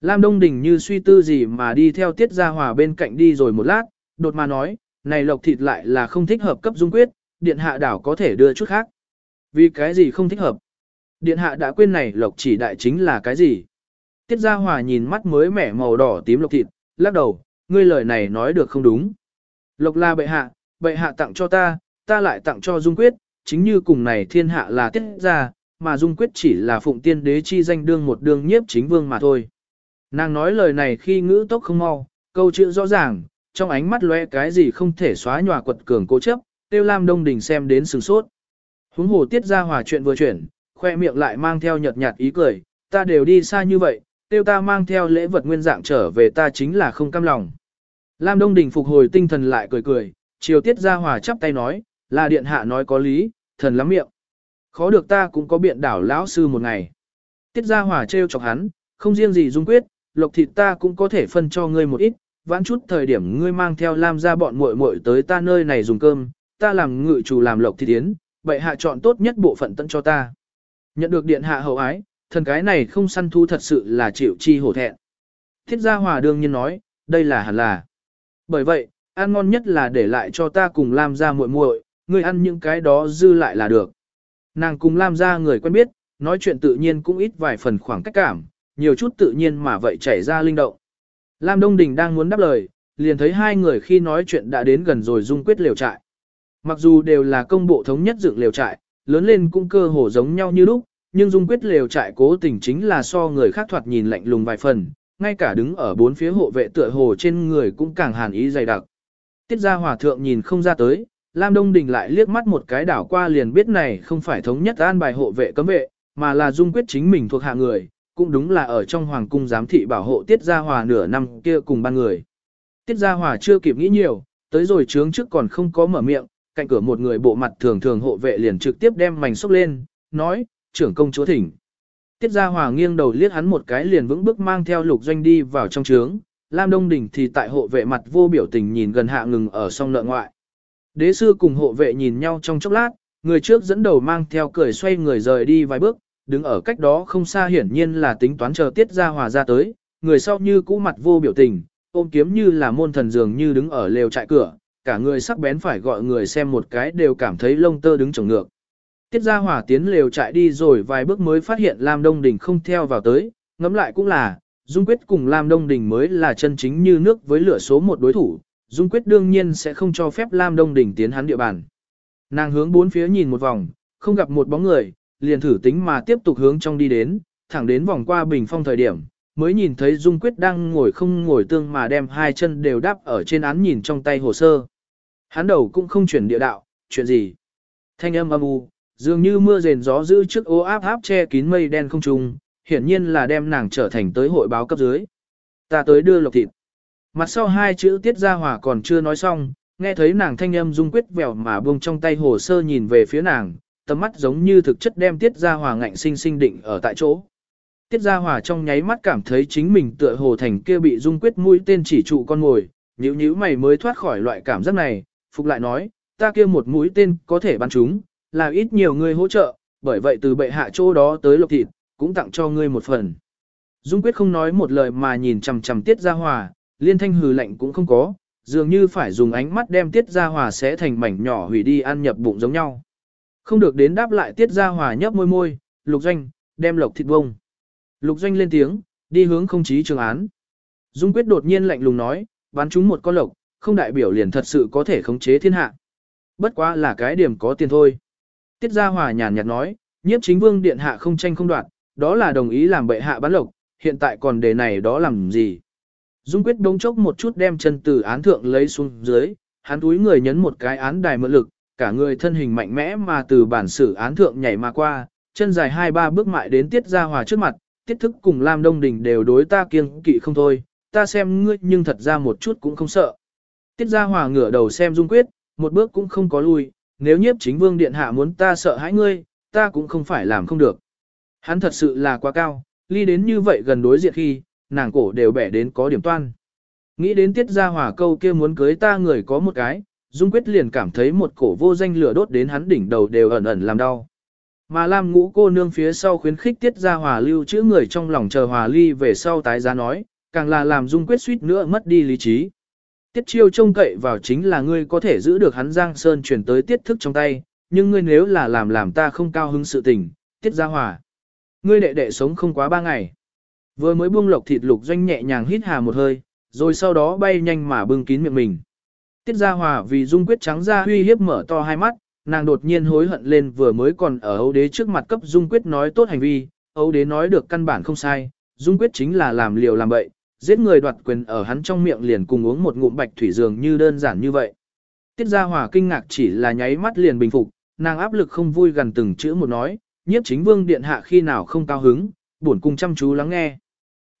Lam Đông Đình như suy tư gì mà đi theo Tiết Gia Hòa bên cạnh đi rồi một lát, đột mà nói, này lộc thịt lại là không thích hợp cấp dung quyết, điện hạ đảo có thể đưa chút khác. Vì cái gì không thích hợp? Điện hạ đã quên này lộc chỉ đại chính là cái gì? Tiết Gia Hòa nhìn mắt mới mẻ màu đỏ tím lộc thịt, lắc đầu, ngươi lời này nói được không đúng. Lộc là bệ hạ, bệ hạ tặng cho ta, ta lại tặng cho dung quyết, chính như cùng này thiên hạ là tiết gia, mà dung quyết chỉ là phụng tiên đế chi danh đương một đương nhiếp chính vương mà thôi. Nàng nói lời này khi ngữ tốc không mau, câu chữ rõ ràng, trong ánh mắt lóe cái gì không thể xóa nhòa quật cường cố chấp, tiêu lam đông đình xem đến sừng sốt. Huống hồ tiết ra hòa chuyện vừa chuyển, khoe miệng lại mang theo nhợt nhạt ý cười, ta đều đi xa như vậy, tiêu ta mang theo lễ vật nguyên dạng trở về ta chính là không cam lòng. Lam Đông Đình phục hồi tinh thần lại cười cười, Triều tiết Gia hòa chắp tay nói, là điện hạ nói có lý, thần lắm miệng. Khó được ta cũng có biện đảo lão sư một ngày. Tiết Gia hòa trêu chọc hắn, không riêng gì dung quyết, lộc thịt ta cũng có thể phân cho ngươi một ít, vãn chút thời điểm ngươi mang theo Lam ra bọn muội muội tới ta nơi này dùng cơm, ta làm ngự chủ làm lộc thịt yến, vậy hạ chọn tốt nhất bộ phận tận cho ta. Nhận được điện hạ hậu ái, thần cái này không săn thu thật sự là chịu chi hổ thẹn. Thiết gia hòa đương nhiên nói, đây là hẳn là. Bởi vậy, ăn ngon nhất là để lại cho ta cùng Lam ra muội muội, ngươi ăn những cái đó dư lại là được. Nàng cùng Lam ra người quen biết, nói chuyện tự nhiên cũng ít vài phần khoảng cách cảm, nhiều chút tự nhiên mà vậy chảy ra linh động. Lam Đông Đình đang muốn đáp lời, liền thấy hai người khi nói chuyện đã đến gần rồi dung quyết liều trại. Mặc dù đều là công bộ thống nhất dựng liều trại, lớn lên cũng cơ hồ giống nhau như lúc, nhưng dung quyết liều trại cố tình chính là so người khác thoạt nhìn lạnh lùng vài phần, ngay cả đứng ở bốn phía hộ vệ tựa hồ trên người cũng càng hàn ý dày đặc. Tiết gia hòa thượng nhìn không ra tới, Lam Đông Đình lại liếc mắt một cái đảo qua liền biết này không phải thống nhất an bài hộ vệ cấm vệ, mà là dung quyết chính mình thuộc hạ người, cũng đúng là ở trong hoàng cung giám thị bảo hộ Tiết Gia Hòa nửa năm kia cùng ba người. Tiết Gia Hòa chưa kịp nghĩ nhiều, tới rồi trướng trước còn không có mở miệng, cạnh cửa một người bộ mặt thường thường hộ vệ liền trực tiếp đem mảnh xốc lên, nói, trưởng công chúa thỉnh. Tiết Gia Hòa nghiêng đầu liếc hắn một cái liền vững bước mang theo lục doanh đi vào trong trướng, Lam Đông Đình thì tại hộ vệ mặt vô biểu tình nhìn gần hạ ngừng ở song nợ ngoại. Đế sư cùng hộ vệ nhìn nhau trong chốc lát, người trước dẫn đầu mang theo cười xoay người rời đi vài bước, đứng ở cách đó không xa hiển nhiên là tính toán chờ tiết ra hòa ra tới, người sau như cũ mặt vô biểu tình, ôm kiếm như là môn thần dường như đứng ở lều trại cửa, cả người sắc bén phải gọi người xem một cái đều cảm thấy lông tơ đứng trồng ngược. Tiết ra hỏa tiến lều trại đi rồi vài bước mới phát hiện Lam Đông Đình không theo vào tới, ngẫm lại cũng là, Dung Quyết cùng Lam Đông Đình mới là chân chính như nước với lửa số một đối thủ, Dung Quyết đương nhiên sẽ không cho phép Lam Đông Đình tiến hắn địa bàn. Nàng hướng bốn phía nhìn một vòng, không gặp một bóng người, liền thử tính mà tiếp tục hướng trong đi đến, thẳng đến vòng qua bình phong thời điểm, mới nhìn thấy Dung Quyết đang ngồi không ngồi tương mà đem hai chân đều đắp ở trên án nhìn trong tay hồ sơ. Hắn đầu cũng không chuyển địa đạo, chuyện gì? Thanh âm âm u, dường như mưa rền gió giữ trước ô áp áp che kín mây đen không trùng, hiển nhiên là đem nàng trở thành tới hội báo cấp dưới. Ta tới đưa lộc thịt. Mặt sau hai chữ tiết ra hòa còn chưa nói xong, nghe thấy nàng thanh âm dung quyết vèo mà buông trong tay hồ sơ nhìn về phía nàng, tầm mắt giống như thực chất đem tiết ra hòa ngạnh sinh sinh định ở tại chỗ. Tiết ra hòa trong nháy mắt cảm thấy chính mình tựa hồ thành kia bị dung quyết mũi tên chỉ trụ con ngồi, nhíu nhíu mày mới thoát khỏi loại cảm giác này, phục lại nói, ta kia một mũi tên có thể bắn chúng, là ít nhiều người hỗ trợ, bởi vậy từ bệ hạ chỗ đó tới lộc thịt, cũng tặng cho ngươi một phần. Dung quyết không nói một lời mà nhìn chằm chằm tiết ra hòa, liên thanh hừ lạnh cũng không có, dường như phải dùng ánh mắt đem tiết ra hòa sẽ thành mảnh nhỏ hủy đi ăn nhập bụng giống nhau. Không được đến đáp lại tiết ra hòa nhấp môi môi, lục doanh, đem lộc thịt bông. Lục doanh lên tiếng, đi hướng không chí trường án. Dung quyết đột nhiên lạnh lùng nói, bắn chúng một con lộc, không đại biểu liền thật sự có thể khống chế thiên hạ. Bất quá là cái điểm có tiền thôi. Tiết Gia Hòa nhàn nhạt nói, nhiếp chính vương điện hạ không tranh không đoạt, đó là đồng ý làm bệ hạ bán lộc, hiện tại còn đề này đó làm gì. Dung quyết đông chốc một chút đem chân từ án thượng lấy xuống dưới, hắn túi người nhấn một cái án đài mượn lực, cả người thân hình mạnh mẽ mà từ bản sử án thượng nhảy mà qua, chân dài hai ba bước mại đến Tiết Gia Hòa trước mặt, tiết thức cùng Lam Đông Đình đều đối ta kiêng kỵ không thôi, ta xem ngươi nhưng thật ra một chút cũng không sợ. Tiết Gia Hòa ngửa đầu xem Dung Quyết, một bước cũng không có lui, nếu nhiếp chính vương điện hạ muốn ta sợ hãi ngươi, ta cũng không phải làm không được. Hắn thật sự là quá cao, ly đến như vậy gần đối diện khi, nàng cổ đều bẻ đến có điểm toan. Nghĩ đến tiết ra hỏa câu kia muốn cưới ta người có một cái, Dung Quyết liền cảm thấy một cổ vô danh lửa đốt đến hắn đỉnh đầu đều ẩn ẩn làm đau. Mà Lam ngũ cô nương phía sau khuyến khích tiết ra hòa lưu chữ người trong lòng chờ hòa ly về sau tái giá nói, càng là làm Dung Quyết suýt nữa mất đi lý trí. Tiết chiêu trông cậy vào chính là ngươi có thể giữ được hắn Giang Sơn chuyển tới tiết thức trong tay, nhưng ngươi nếu là làm làm ta không cao hứng sự tình, tiết ra hòa. Ngươi đệ đệ sống không quá ba ngày. Vừa mới buông lộc thịt lục doanh nhẹ nhàng hít hà một hơi, rồi sau đó bay nhanh mà bưng kín miệng mình. Tiết ra hòa vì dung quyết trắng ra huy hiếp mở to hai mắt, nàng đột nhiên hối hận lên vừa mới còn ở Âu đế trước mặt cấp dung quyết nói tốt hành vi, Âu đế nói được căn bản không sai, dung quyết chính là làm liều làm bậy, giết người đoạt quyền ở hắn trong miệng liền cùng uống một ngụm bạch thủy dường như đơn giản như vậy. Tiết Gia Hòa kinh ngạc chỉ là nháy mắt liền bình phục, nàng áp lực không vui gần từng chữ một nói, nhiếp chính vương điện hạ khi nào không cao hứng, buồn cung chăm chú lắng nghe.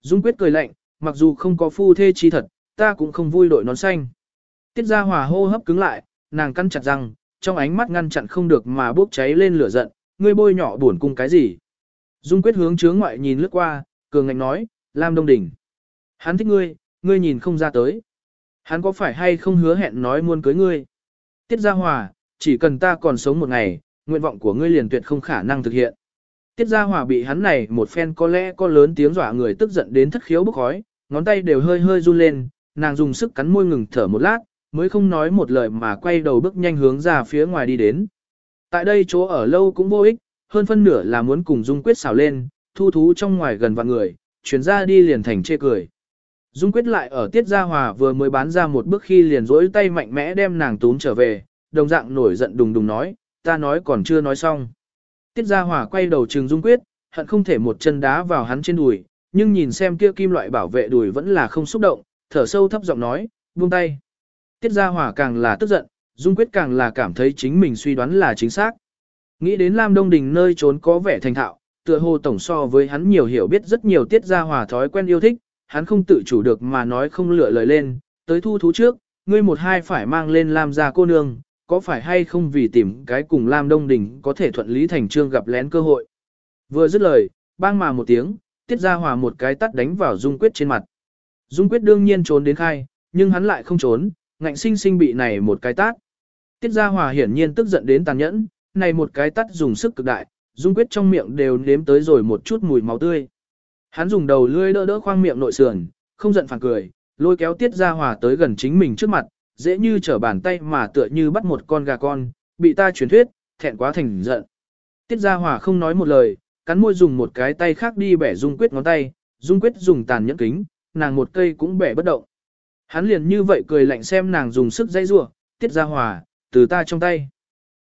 Dung quyết cười lạnh, mặc dù không có phu thê chi thật, ta cũng không vui đội nón xanh. Tiết Gia Hòa hô hấp cứng lại, nàng căn chặt răng, trong ánh mắt ngăn chặn không được mà bốc cháy lên lửa giận, ngươi bôi nhỏ buồn cung cái gì. Dung quyết hướng chướng ngoại nhìn lướt qua, cường ngạnh nói, Lam Đông Đỉnh. Hắn thích ngươi, ngươi nhìn không ra tới. Hắn có phải hay không hứa hẹn nói muốn cưới ngươi? Tiết Gia Hòa, chỉ cần ta còn sống một ngày, nguyện vọng của ngươi liền tuyệt không khả năng thực hiện. Tiết Gia Hòa bị hắn này một phen có lẽ có lớn tiếng dọa người tức giận đến thất khiếu bốc khói, ngón tay đều hơi hơi run lên, nàng dùng sức cắn môi ngừng thở một lát, mới không nói một lời mà quay đầu bước nhanh hướng ra phía ngoài đi đến. Tại đây chỗ ở lâu cũng vô ích, hơn phân nửa là muốn cùng Dung Quyết xào lên, thu thú trong ngoài gần vạn người, chuyển ra đi liền thành chê cười. Dung quyết lại ở Tiết Gia Hòa vừa mới bán ra một bước khi liền rỗi tay mạnh mẽ đem nàng tún trở về, đồng dạng nổi giận đùng đùng nói, ta nói còn chưa nói xong. Tiết Gia Hòa quay đầu trừng Dung quyết, hận không thể một chân đá vào hắn trên đùi, nhưng nhìn xem kia kim loại bảo vệ đùi vẫn là không xúc động, thở sâu thấp giọng nói, buông tay. Tiết Gia Hòa càng là tức giận, Dung quyết càng là cảm thấy chính mình suy đoán là chính xác. Nghĩ đến Lam Đông Đình nơi trốn có vẻ thành thạo, tựa hồ tổng so với hắn nhiều hiểu biết rất nhiều Tiết Gia Hòa thói quen yêu thích, hắn không tự chủ được mà nói không lựa lời lên, tới thu thú trước, ngươi một hai phải mang lên Lam gia cô nương, có phải hay không vì tìm cái cùng Lam Đông Đình có thể thuận lý thành trương gặp lén cơ hội. Vừa dứt lời, bang mà một tiếng, tiết ra hòa một cái tắt đánh vào Dung Quyết trên mặt. Dung Quyết đương nhiên trốn đến khai, nhưng hắn lại không trốn, ngạnh sinh sinh bị này một cái tát. Tiết Gia Hòa hiển nhiên tức giận đến tàn nhẫn, này một cái tát dùng sức cực đại, Dung Quyết trong miệng đều nếm tới rồi một chút mùi máu tươi. Hắn dùng đầu lưỡi đỡ đỡ khoang miệng nội sườn, không giận phản cười, lôi kéo Tiết Gia Hòa tới gần chính mình trước mặt, dễ như trở bàn tay mà tựa như bắt một con gà con, bị ta truyền thuyết, thẹn quá thành giận. Tiết Gia Hòa không nói một lời, cắn môi dùng một cái tay khác đi bẻ Dung Quyết ngón tay, Dung Quyết dùng tàn nhẫn kính, nàng một cây cũng bẻ bất động. Hắn liền như vậy cười lạnh xem nàng dùng sức dây rủa, Tiết Gia Hòa, từ ta trong tay.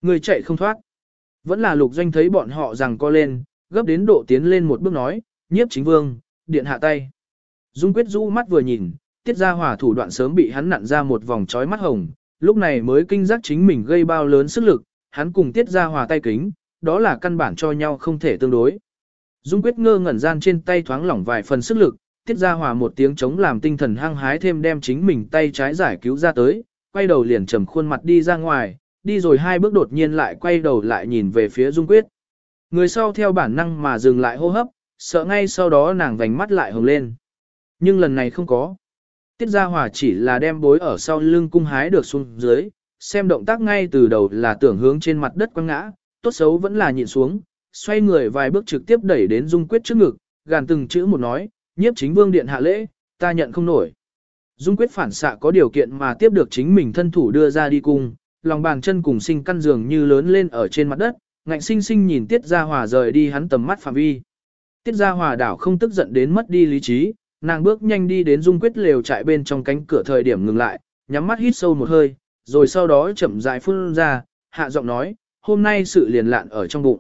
Người chạy không thoát. Vẫn là lục doanh thấy bọn họ rằng co lên, gấp đến độ tiến lên một bước nói, nhiếp chính vương, điện hạ tay. Dung quyết rũ mắt vừa nhìn, tiết ra hỏa thủ đoạn sớm bị hắn nặn ra một vòng trói mắt hồng, lúc này mới kinh giác chính mình gây bao lớn sức lực, hắn cùng tiết ra hỏa tay kính, đó là căn bản cho nhau không thể tương đối. Dung quyết ngơ ngẩn gian trên tay thoáng lỏng vài phần sức lực, tiết ra hỏa một tiếng chống làm tinh thần hăng hái thêm đem chính mình tay trái giải cứu ra tới, quay đầu liền trầm khuôn mặt đi ra ngoài, đi rồi hai bước đột nhiên lại quay đầu lại nhìn về phía Dung quyết. Người sau theo bản năng mà dừng lại hô hấp, sợ ngay sau đó nàng vành mắt lại hồng lên. Nhưng lần này không có. Tiết Gia Hòa chỉ là đem bối ở sau lưng cung hái được xuống dưới, xem động tác ngay từ đầu là tưởng hướng trên mặt đất quăng ngã, tốt xấu vẫn là nhịn xuống, xoay người vài bước trực tiếp đẩy đến Dung Quyết trước ngực, gàn từng chữ một nói, nhiếp chính vương điện hạ lễ, ta nhận không nổi. Dung Quyết phản xạ có điều kiện mà tiếp được chính mình thân thủ đưa ra đi cung, lòng bàn chân cùng sinh căn giường như lớn lên ở trên mặt đất, ngạnh sinh sinh nhìn Tiết Gia Hòa rời đi hắn tầm mắt phạm vi. Tiết Gia Hòa đảo không tức giận đến mất đi lý trí, nàng bước nhanh đi đến Dung Quyết lều trại bên trong cánh cửa thời điểm ngừng lại, nhắm mắt hít sâu một hơi, rồi sau đó chậm rãi phun ra, hạ giọng nói, hôm nay sự liền lạn ở trong bụng.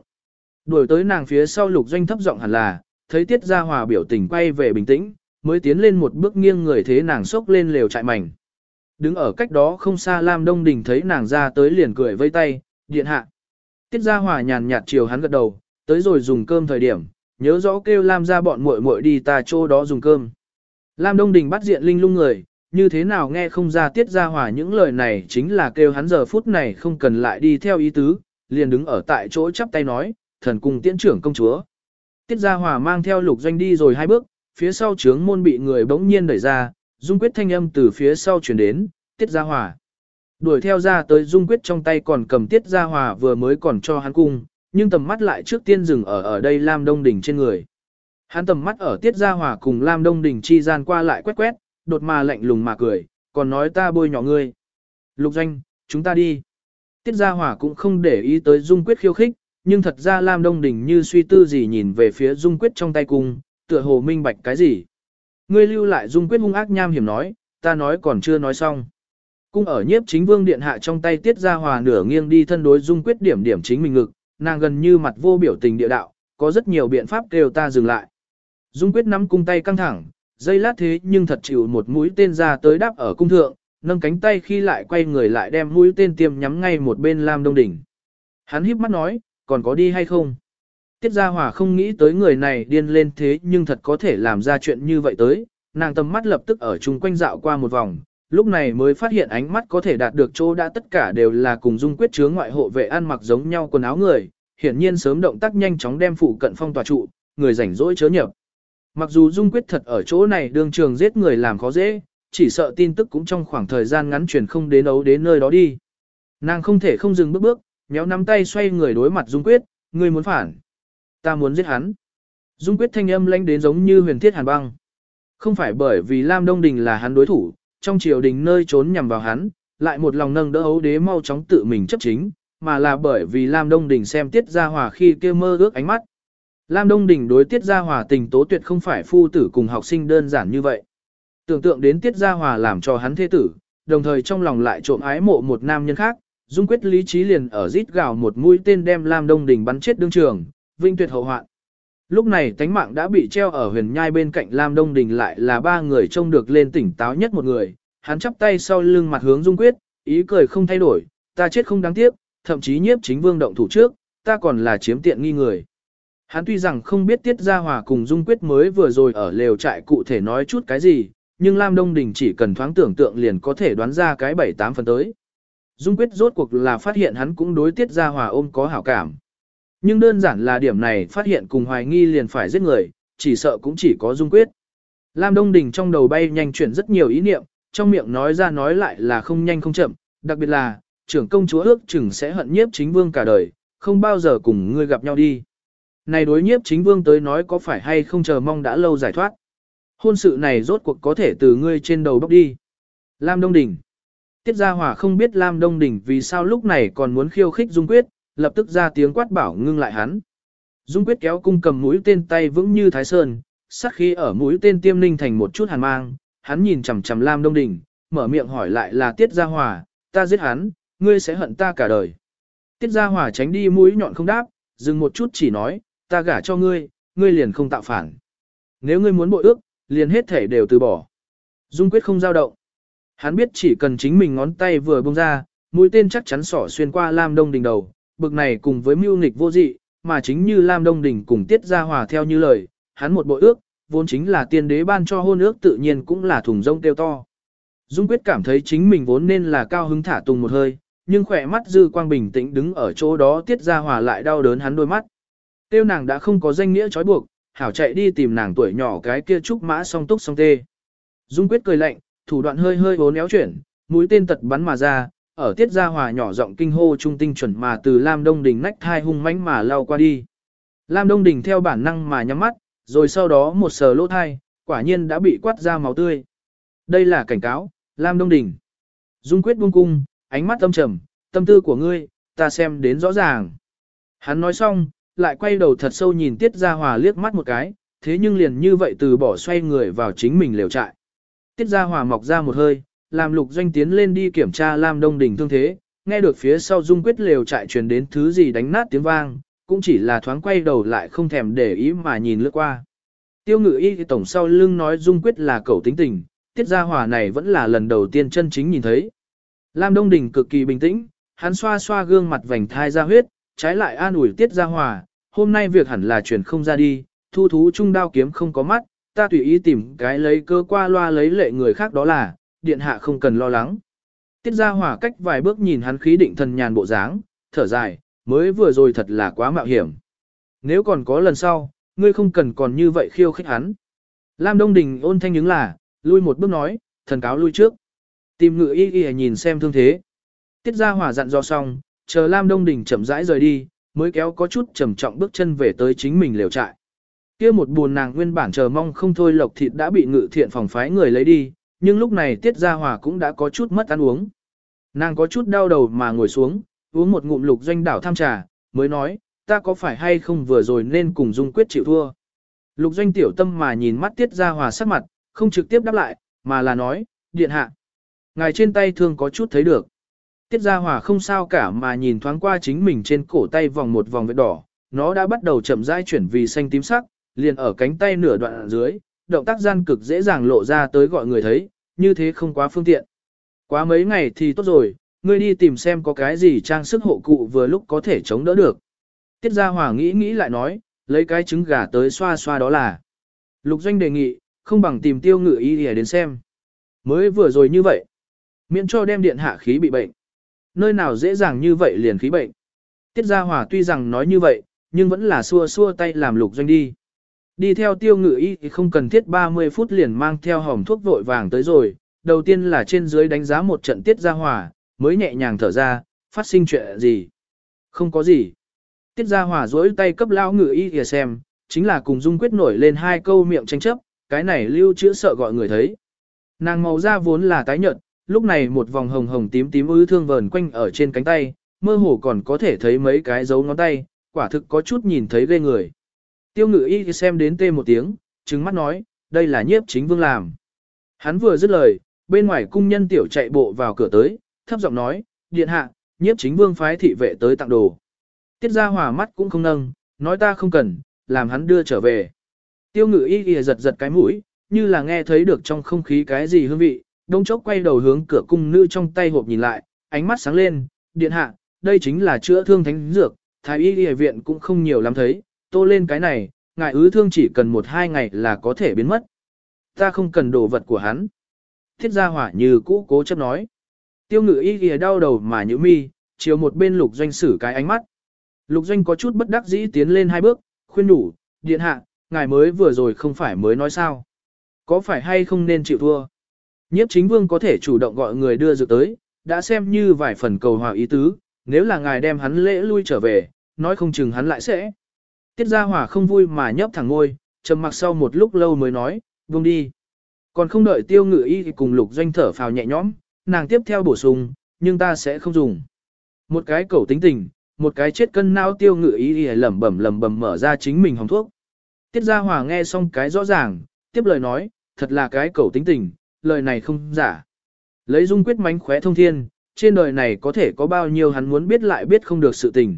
Đuổi tới nàng phía sau lục doanh thấp giọng hẳn là, thấy Tiết Gia Hòa biểu tình quay về bình tĩnh, mới tiến lên một bước nghiêng người thế nàng sốc lên lều trại mảnh. Đứng ở cách đó không xa Lam Đông Đình thấy nàng ra tới liền cười vây tay, điện hạ. Tiết Gia Hòa nhàn nhạt chiều hắn gật đầu, tới rồi dùng cơm thời điểm, nhớ rõ kêu Lam ra bọn muội muội đi ta chỗ đó dùng cơm. Lam Đông Đình bắt diện linh lung người, như thế nào nghe không ra Tiết Gia Hòa những lời này chính là kêu hắn giờ phút này không cần lại đi theo ý tứ, liền đứng ở tại chỗ chắp tay nói, thần cùng tiễn trưởng công chúa. Tiết Gia Hòa mang theo lục doanh đi rồi hai bước, phía sau trướng môn bị người bỗng nhiên đẩy ra, dung quyết thanh âm từ phía sau chuyển đến, Tiết Gia Hòa. Đuổi theo ra tới dung quyết trong tay còn cầm Tiết Gia Hòa vừa mới còn cho hắn cung, nhưng tầm mắt lại trước tiên dừng ở ở đây Lam Đông Đình trên người. Hắn tầm mắt ở Tiết Gia Hòa cùng Lam Đông Đình chi gian qua lại quét quét, đột mà lạnh lùng mà cười, còn nói ta bôi nhỏ ngươi. Lục doanh, chúng ta đi. Tiết Gia Hòa cũng không để ý tới Dung Quyết khiêu khích, nhưng thật ra Lam Đông Đình như suy tư gì nhìn về phía Dung Quyết trong tay cung, tựa hồ minh bạch cái gì. Ngươi lưu lại Dung Quyết hung ác nham hiểm nói, ta nói còn chưa nói xong. Cung ở nhiếp chính vương điện hạ trong tay Tiết Gia Hòa nửa nghiêng đi thân đối Dung Quyết điểm điểm chính mình ngực, nàng gần như mặt vô biểu tình địa đạo, có rất nhiều biện pháp kêu ta dừng lại. Dung quyết nắm cung tay căng thẳng, dây lát thế nhưng thật chịu một mũi tên ra tới đáp ở cung thượng, nâng cánh tay khi lại quay người lại đem mũi tên tiêm nhắm ngay một bên Lam Đông Đỉnh. Hắn híp mắt nói, còn có đi hay không? Tiết Gia Hòa không nghĩ tới người này điên lên thế nhưng thật có thể làm ra chuyện như vậy tới, nàng tầm mắt lập tức ở chung quanh dạo qua một vòng, lúc này mới phát hiện ánh mắt có thể đạt được chỗ đã tất cả đều là cùng dung quyết chứa ngoại hộ vệ ăn mặc giống nhau quần áo người, hiển nhiên sớm động tác nhanh chóng đem phụ cận phong tòa trụ, người rảnh rỗi chớ nhập. Mặc dù dung quyết thật ở chỗ này đương trường giết người làm khó dễ, chỉ sợ tin tức cũng trong khoảng thời gian ngắn truyền không đến ấu đến nơi đó đi. Nàng không thể không dừng bước bước, méo nắm tay xoay người đối mặt dung quyết, người muốn phản. Ta muốn giết hắn. Dung quyết thanh âm lãnh đến giống như huyền thiết hàn băng. Không phải bởi vì Lam Đông Đình là hắn đối thủ, trong triều đình nơi trốn nhằm vào hắn, lại một lòng nâng đỡ ấu đế mau chóng tự mình chấp chính, mà là bởi vì Lam Đông Đình xem Tiết Gia Hòa khi kia mơ ước ánh mắt. Lam Đông Đình đối Tiết Gia Hòa tình tố tuyệt không phải phu tử cùng học sinh đơn giản như vậy. Tưởng tượng đến Tiết Gia Hòa làm cho hắn thế tử, đồng thời trong lòng lại trộm ái mộ một nam nhân khác, dung quyết lý trí liền ở rít gào một mũi tên đem Lam Đông Đình bắn chết đương trường, vinh tuyệt hậu hoạn. Lúc này tánh mạng đã bị treo ở huyền nhai bên cạnh Lam Đông Đình lại là ba người trông được lên tỉnh táo nhất một người, hắn chắp tay sau lưng mặt hướng Dung Quyết, ý cười không thay đổi, ta chết không đáng tiếc, thậm chí nhiếp chính vương động thủ trước, ta còn là chiếm tiện nghi người. Hắn tuy rằng không biết Tiết Gia Hòa cùng Dung Quyết mới vừa rồi ở lều trại cụ thể nói chút cái gì, nhưng Lam Đông Đình chỉ cần thoáng tưởng tượng liền có thể đoán ra cái bảy tám phần tới. Dung Quyết rốt cuộc là phát hiện hắn cũng đối Tiết Gia Hòa ôm có hảo cảm. Nhưng đơn giản là điểm này phát hiện cùng hoài nghi liền phải giết người, chỉ sợ cũng chỉ có Dung Quyết. Lam Đông Đình trong đầu bay nhanh chuyển rất nhiều ý niệm, trong miệng nói ra nói lại là không nhanh không chậm, đặc biệt là, trưởng công chúa ước chừng sẽ hận nhiếp chính vương cả đời, không bao giờ cùng ngươi gặp nhau đi. Này đối nhiếp chính vương tới nói có phải hay không chờ mong đã lâu giải thoát. Hôn sự này rốt cuộc có thể từ ngươi trên đầu bóc đi. Lam Đông Đình Tiết Gia Hòa không biết Lam Đông Đình vì sao lúc này còn muốn khiêu khích Dung Quyết, lập tức ra tiếng quát bảo ngưng lại hắn. Dung Quyết kéo cung cầm mũi tên tay vững như Thái Sơn, sắc khí ở mũi tên tiêm ninh thành một chút hàn mang, hắn nhìn chằm chằm Lam Đông Đình, mở miệng hỏi lại là Tiết Gia Hòa, ta giết hắn, ngươi sẽ hận ta cả đời. Tiết Gia Hòa tránh đi mũi nhọn không đáp, dừng một chút chỉ nói, ta gả cho ngươi, ngươi liền không tạo phản. Nếu ngươi muốn bội ước, liền hết thể đều từ bỏ. Dung quyết không dao động. Hắn biết chỉ cần chính mình ngón tay vừa bông ra, mũi tên chắc chắn sỏ xuyên qua Lam Đông Đình đầu, bực này cùng với mưu nghịch vô dị, mà chính như Lam Đông Đình cùng Tiết Gia Hòa theo như lời, hắn một bội ước, vốn chính là tiên đế ban cho hôn ước tự nhiên cũng là thùng rông tiêu to. Dung quyết cảm thấy chính mình vốn nên là cao hứng thả tùng một hơi, nhưng khỏe mắt dư quang bình tĩnh đứng ở chỗ đó Tiết Gia Hòa lại đau đớn hắn đôi mắt. Tiêu nàng đã không có danh nghĩa trói buộc, hảo chạy đi tìm nàng tuổi nhỏ cái kia trúc mã song túc song tê. Dung quyết cười lạnh, thủ đoạn hơi hơi vốn éo chuyển, mũi tên tật bắn mà ra, ở tiết gia hòa nhỏ giọng kinh hô trung tinh chuẩn mà từ Lam Đông Đình nách thai hung mãnh mà lao qua đi. Lam Đông Đình theo bản năng mà nhắm mắt, rồi sau đó một sờ lỗ thai, quả nhiên đã bị quát ra máu tươi. Đây là cảnh cáo, Lam Đông Đình. Dung quyết buông cung, ánh mắt âm trầm, tâm tư của ngươi, ta xem đến rõ ràng. Hắn nói xong, lại quay đầu thật sâu nhìn Tiết Gia Hòa liếc mắt một cái, thế nhưng liền như vậy từ bỏ xoay người vào chính mình lều trại. Tiết Gia Hòa mọc ra một hơi, làm lục doanh tiến lên đi kiểm tra Lam Đông Đình thương thế, nghe được phía sau dung quyết lều trại truyền đến thứ gì đánh nát tiếng vang, cũng chỉ là thoáng quay đầu lại không thèm để ý mà nhìn lướt qua. Tiêu ngự y tổng sau lưng nói dung quyết là cậu tính tình, Tiết Gia Hòa này vẫn là lần đầu tiên chân chính nhìn thấy. Lam Đông Đình cực kỳ bình tĩnh, hắn xoa xoa gương mặt vành thai ra huyết, trái lại an ủi Tiết Gia Hòa, hôm nay việc hẳn là chuyển không ra đi, thu thú trung đao kiếm không có mắt, ta tùy ý tìm cái lấy cơ qua loa lấy lệ người khác đó là, điện hạ không cần lo lắng. Tiết Gia Hòa cách vài bước nhìn hắn khí định thần nhàn bộ dáng, thở dài, mới vừa rồi thật là quá mạo hiểm. Nếu còn có lần sau, ngươi không cần còn như vậy khiêu khích hắn. Lam Đông Đình ôn thanh những là, lui một bước nói, thần cáo lui trước. Tìm ngự y y nhìn xem thương thế. Tiết Gia Hòa dặn dò xong, chờ Lam Đông Đình chậm rãi rời đi, mới kéo có chút trầm trọng bước chân về tới chính mình lều trại. Kia một buồn nàng nguyên bản chờ mong không thôi lộc thịt đã bị ngự thiện phòng phái người lấy đi, nhưng lúc này Tiết Gia Hòa cũng đã có chút mất ăn uống. Nàng có chút đau đầu mà ngồi xuống, uống một ngụm lục doanh đảo tham trà, mới nói, ta có phải hay không vừa rồi nên cùng dung quyết chịu thua. Lục doanh tiểu tâm mà nhìn mắt Tiết Gia Hòa sắc mặt, không trực tiếp đáp lại, mà là nói, điện hạ. Ngài trên tay thương có chút thấy được. Tiết Gia Hòa không sao cả mà nhìn thoáng qua chính mình trên cổ tay vòng một vòng vết đỏ, nó đã bắt đầu chậm rãi chuyển vì xanh tím sắc, liền ở cánh tay nửa đoạn dưới, động tác gian cực dễ dàng lộ ra tới gọi người thấy, như thế không quá phương tiện. Quá mấy ngày thì tốt rồi, ngươi đi tìm xem có cái gì trang sức hộ cụ vừa lúc có thể chống đỡ được. Tiết Gia Hòa nghĩ nghĩ lại nói, lấy cái trứng gà tới xoa xoa đó là. Lục Doanh đề nghị, không bằng tìm tiêu ngự y để đến xem. Mới vừa rồi như vậy, miễn cho đem điện hạ khí bị bệnh. Nơi nào dễ dàng như vậy liền khí bệnh. Tiết Gia Hòa tuy rằng nói như vậy, nhưng vẫn là xua xua tay làm lục doanh đi. Đi theo tiêu ngự y thì không cần thiết 30 phút liền mang theo hỏng thuốc vội vàng tới rồi. Đầu tiên là trên dưới đánh giá một trận Tiết Gia Hòa, mới nhẹ nhàng thở ra, phát sinh chuyện gì. Không có gì. Tiết Gia Hòa dối tay cấp lao ngự y kìa xem, chính là cùng Dung quyết nổi lên hai câu miệng tranh chấp, cái này lưu chữa sợ gọi người thấy. Nàng màu da vốn là tái nhợt, lúc này một vòng hồng hồng tím tím ư thương vờn quanh ở trên cánh tay, mơ hồ còn có thể thấy mấy cái dấu ngón tay, quả thực có chút nhìn thấy ghê người. Tiêu ngự y xem đến tê một tiếng, trừng mắt nói, đây là nhiếp chính vương làm. Hắn vừa dứt lời, bên ngoài cung nhân tiểu chạy bộ vào cửa tới, thấp giọng nói, điện hạ, nhiếp chính vương phái thị vệ tới tặng đồ. Tiết ra hòa mắt cũng không nâng, nói ta không cần, làm hắn đưa trở về. Tiêu ngự y y giật giật cái mũi, như là nghe thấy được trong không khí cái gì hương vị, đông chốc quay đầu hướng cửa cung nữ trong tay hộp nhìn lại, ánh mắt sáng lên, điện hạ, đây chính là chữa thương thánh dược, thái y y viện cũng không nhiều lắm thấy, tô lên cái này, ngài ứ thương chỉ cần một hai ngày là có thể biến mất. Ta không cần đồ vật của hắn. Thiết gia hỏa như cũ cố chấp nói. Tiêu ngự y y đau đầu mà nhữ mi, chiều một bên lục doanh sử cái ánh mắt. Lục doanh có chút bất đắc dĩ tiến lên hai bước, khuyên đủ, điện hạ, ngài mới vừa rồi không phải mới nói sao. Có phải hay không nên chịu thua? Nhiếp chính vương có thể chủ động gọi người đưa dược tới, đã xem như vài phần cầu hòa ý tứ, nếu là ngài đem hắn lễ lui trở về, nói không chừng hắn lại sẽ. Tiết gia Hòa không vui mà nhấp thẳng ngôi, trầm mặc sau một lúc lâu mới nói, buông đi. Còn không đợi tiêu ngự y cùng lục doanh thở phào nhẹ nhõm, nàng tiếp theo bổ sung, nhưng ta sẽ không dùng. Một cái cầu tính tình, một cái chết cân não tiêu ngự y lẩm bẩm lẩm bẩm mở ra chính mình hồng thuốc. Tiết gia Hòa nghe xong cái rõ ràng, tiếp lời nói, thật là cái cầu tính tình, lời này không giả. Lấy dung quyết mánh khóe thông thiên, trên đời này có thể có bao nhiêu hắn muốn biết lại biết không được sự tình.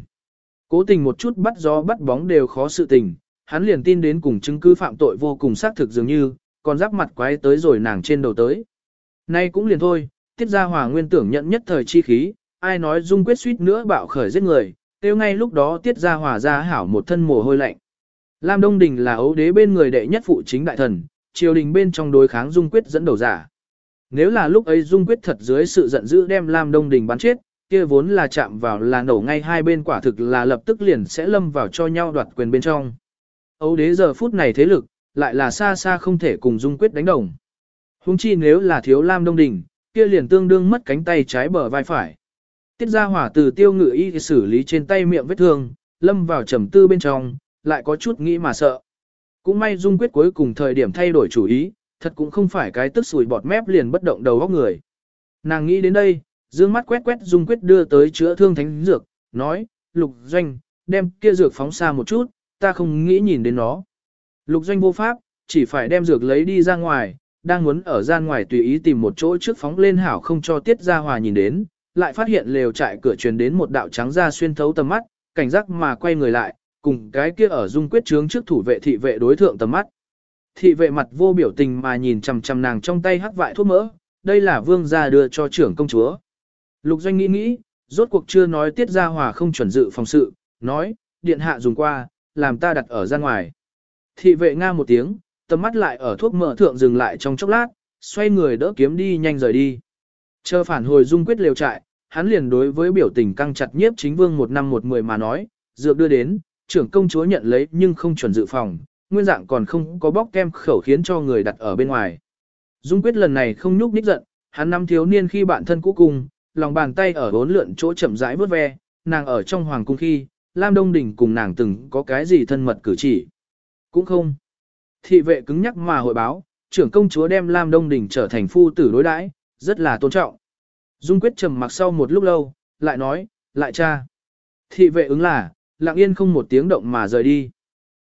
Cố tình một chút bắt gió bắt bóng đều khó sự tình, hắn liền tin đến cùng chứng cứ phạm tội vô cùng xác thực dường như, còn giáp mặt quái tới rồi nàng trên đầu tới. Nay cũng liền thôi, tiết ra hòa nguyên tưởng nhận nhất thời chi khí, ai nói dung quyết suýt nữa bạo khởi giết người, tiêu ngay lúc đó tiết ra hòa ra hảo một thân mồ hôi lạnh. Lam Đông Đình là ấu đế bên người đệ nhất phụ chính đại thần, triều đình bên trong đối kháng dung quyết dẫn đầu giả. Nếu là lúc ấy dung quyết thật dưới sự giận dữ đem Lam Đông Đình bắn chết, kia vốn là chạm vào là nổ ngay hai bên quả thực là lập tức liền sẽ lâm vào cho nhau đoạt quyền bên trong. Ấu đế giờ phút này thế lực, lại là xa xa không thể cùng dung quyết đánh đồng. Hùng chi nếu là thiếu Lam Đông đỉnh kia liền tương đương mất cánh tay trái bờ vai phải. Tiết ra hỏa từ tiêu ngự y xử lý trên tay miệng vết thương, lâm vào trầm tư bên trong, lại có chút nghĩ mà sợ. Cũng may dung quyết cuối cùng thời điểm thay đổi chủ ý, thật cũng không phải cái tức sùi bọt mép liền bất động đầu góc người. Nàng nghĩ đến đây, dương mắt quét quét dung quyết đưa tới chữa thương thánh dược, nói, lục doanh, đem kia dược phóng xa một chút, ta không nghĩ nhìn đến nó. Lục doanh vô pháp, chỉ phải đem dược lấy đi ra ngoài, đang muốn ở gian ngoài tùy ý tìm một chỗ trước phóng lên hảo không cho tiết ra hòa nhìn đến, lại phát hiện lều trại cửa truyền đến một đạo trắng ra xuyên thấu tầm mắt, cảnh giác mà quay người lại, cùng cái kia ở dung quyết trướng trước thủ vệ thị vệ đối thượng tầm mắt. Thị vệ mặt vô biểu tình mà nhìn chằm chằm nàng trong tay hắc vại thuốc mỡ, đây là vương gia đưa cho trưởng công chúa. Lục doanh nghĩ nghĩ, rốt cuộc chưa nói tiết ra hòa không chuẩn dự phòng sự, nói, điện hạ dùng qua, làm ta đặt ở ra ngoài. Thị vệ nga một tiếng, tầm mắt lại ở thuốc mỡ thượng dừng lại trong chốc lát, xoay người đỡ kiếm đi nhanh rời đi. Chờ phản hồi dung quyết liều trại, hắn liền đối với biểu tình căng chặt nhiếp chính vương một năm một mười mà nói, dược đưa đến, trưởng công chúa nhận lấy nhưng không chuẩn dự phòng, nguyên dạng còn không có bóc kem khẩu khiến cho người đặt ở bên ngoài. Dung quyết lần này không nhúc nhích giận, hắn năm thiếu niên khi bạn thân cũ cùng, lòng bàn tay ở bốn lượn chỗ chậm rãi vớt ve, nàng ở trong hoàng cung khi, Lam Đông Đình cùng nàng từng có cái gì thân mật cử chỉ. Cũng không. Thị vệ cứng nhắc mà hội báo, trưởng công chúa đem Lam Đông Đình trở thành phu tử đối đãi, rất là tôn trọng. Dung quyết trầm mặc sau một lúc lâu, lại nói, lại cha. Thị vệ ứng là, lặng yên không một tiếng động mà rời đi.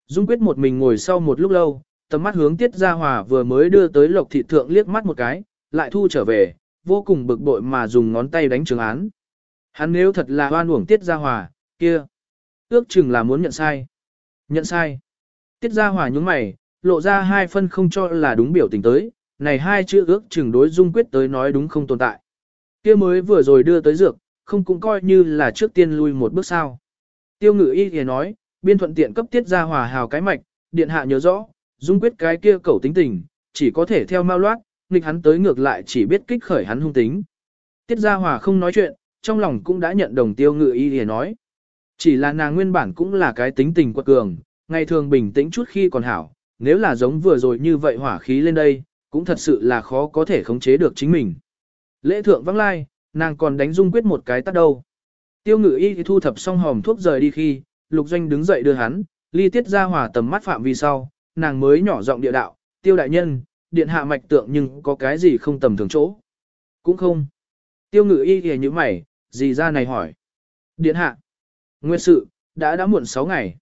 Dung quyết một mình ngồi sau một lúc lâu, tầm mắt hướng tiết gia hòa vừa mới đưa tới lộc thị thượng liếc mắt một cái, lại thu trở về, vô cùng bực bội mà dùng ngón tay đánh trường án. Hắn nếu thật là hoan uổng tiết gia hòa, kia. Ước chừng là muốn nhận sai. Nhận sai. Tiết gia hòa nhúng mày, lộ ra hai phân không cho là đúng biểu tình tới, này hai chữ ước chừng đối dung quyết tới nói đúng không tồn tại. kia mới vừa rồi đưa tới dược, không cũng coi như là trước tiên lui một bước sao. Tiêu ngự y thì nói, biên thuận tiện cấp tiết gia hòa hào cái mạch, điện hạ nhớ rõ, dung quyết cái kia cẩu tính tình, chỉ có thể theo mau loát, nghịch hắn tới ngược lại chỉ biết kích khởi hắn hung tính. Tiết gia hòa không nói chuyện, trong lòng cũng đã nhận đồng tiêu ngự y để nói. Chỉ là nàng nguyên bản cũng là cái tính tình quật cường, ngày thường bình tĩnh chút khi còn hảo, nếu là giống vừa rồi như vậy hỏa khí lên đây, cũng thật sự là khó có thể khống chế được chính mình. Lễ thượng vắng lai, nàng còn đánh dung quyết một cái tắt đâu. Tiêu ngự y thu thập xong hòm thuốc rời đi khi, lục doanh đứng dậy đưa hắn, ly tiết ra hòa tầm mắt phạm vi sau, nàng mới nhỏ giọng địa đạo, tiêu đại nhân, điện hạ mạch tượng nhưng có cái gì không tầm thường chỗ. Cũng không. Tiêu ngự y thì như mày, gì ra này hỏi. Điện hạ. Nguyên sự, đã đã muộn 6 ngày.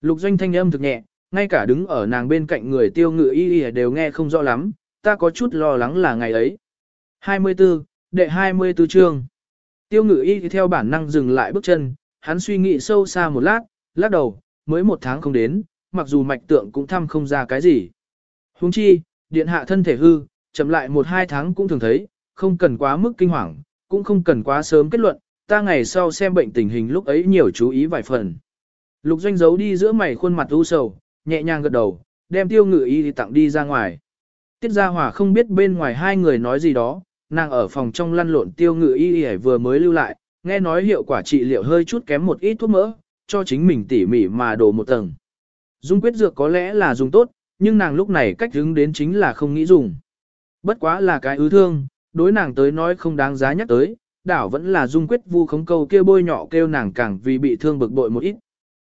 Lục doanh thanh âm thực nhẹ, ngay cả đứng ở nàng bên cạnh người tiêu ngự y y đều nghe không rõ lắm, ta có chút lo lắng là ngày ấy. 24, đệ 24 chương. Tiêu ngự y theo bản năng dừng lại bước chân, hắn suy nghĩ sâu xa một lát, lắc đầu, mới một tháng không đến, mặc dù mạch tượng cũng thăm không ra cái gì. Huống chi, điện hạ thân thể hư, chậm lại một hai tháng cũng thường thấy, không cần quá mức kinh hoàng, cũng không cần quá sớm kết luận, ta ngày sau xem bệnh tình hình lúc ấy nhiều chú ý vài phần. Lục doanh giấu đi giữa mày khuôn mặt u sầu, nhẹ nhàng gật đầu, đem tiêu ngự y tặng đi ra ngoài. Tiết Gia Hòa không biết bên ngoài hai người nói gì đó, nàng ở phòng trong lăn lộn tiêu ngự y y vừa mới lưu lại, nghe nói hiệu quả trị liệu hơi chút kém một ít thuốc mỡ, cho chính mình tỉ mỉ mà đổ một tầng. Dung quyết dược có lẽ là dùng tốt, nhưng nàng lúc này cách hướng đến chính là không nghĩ dùng. Bất quá là cái ứ thương, đối nàng tới nói không đáng giá nhắc tới, đảo vẫn là dung quyết vu khống câu kia bôi nhọ kêu nàng càng vì bị thương bực bội một ít.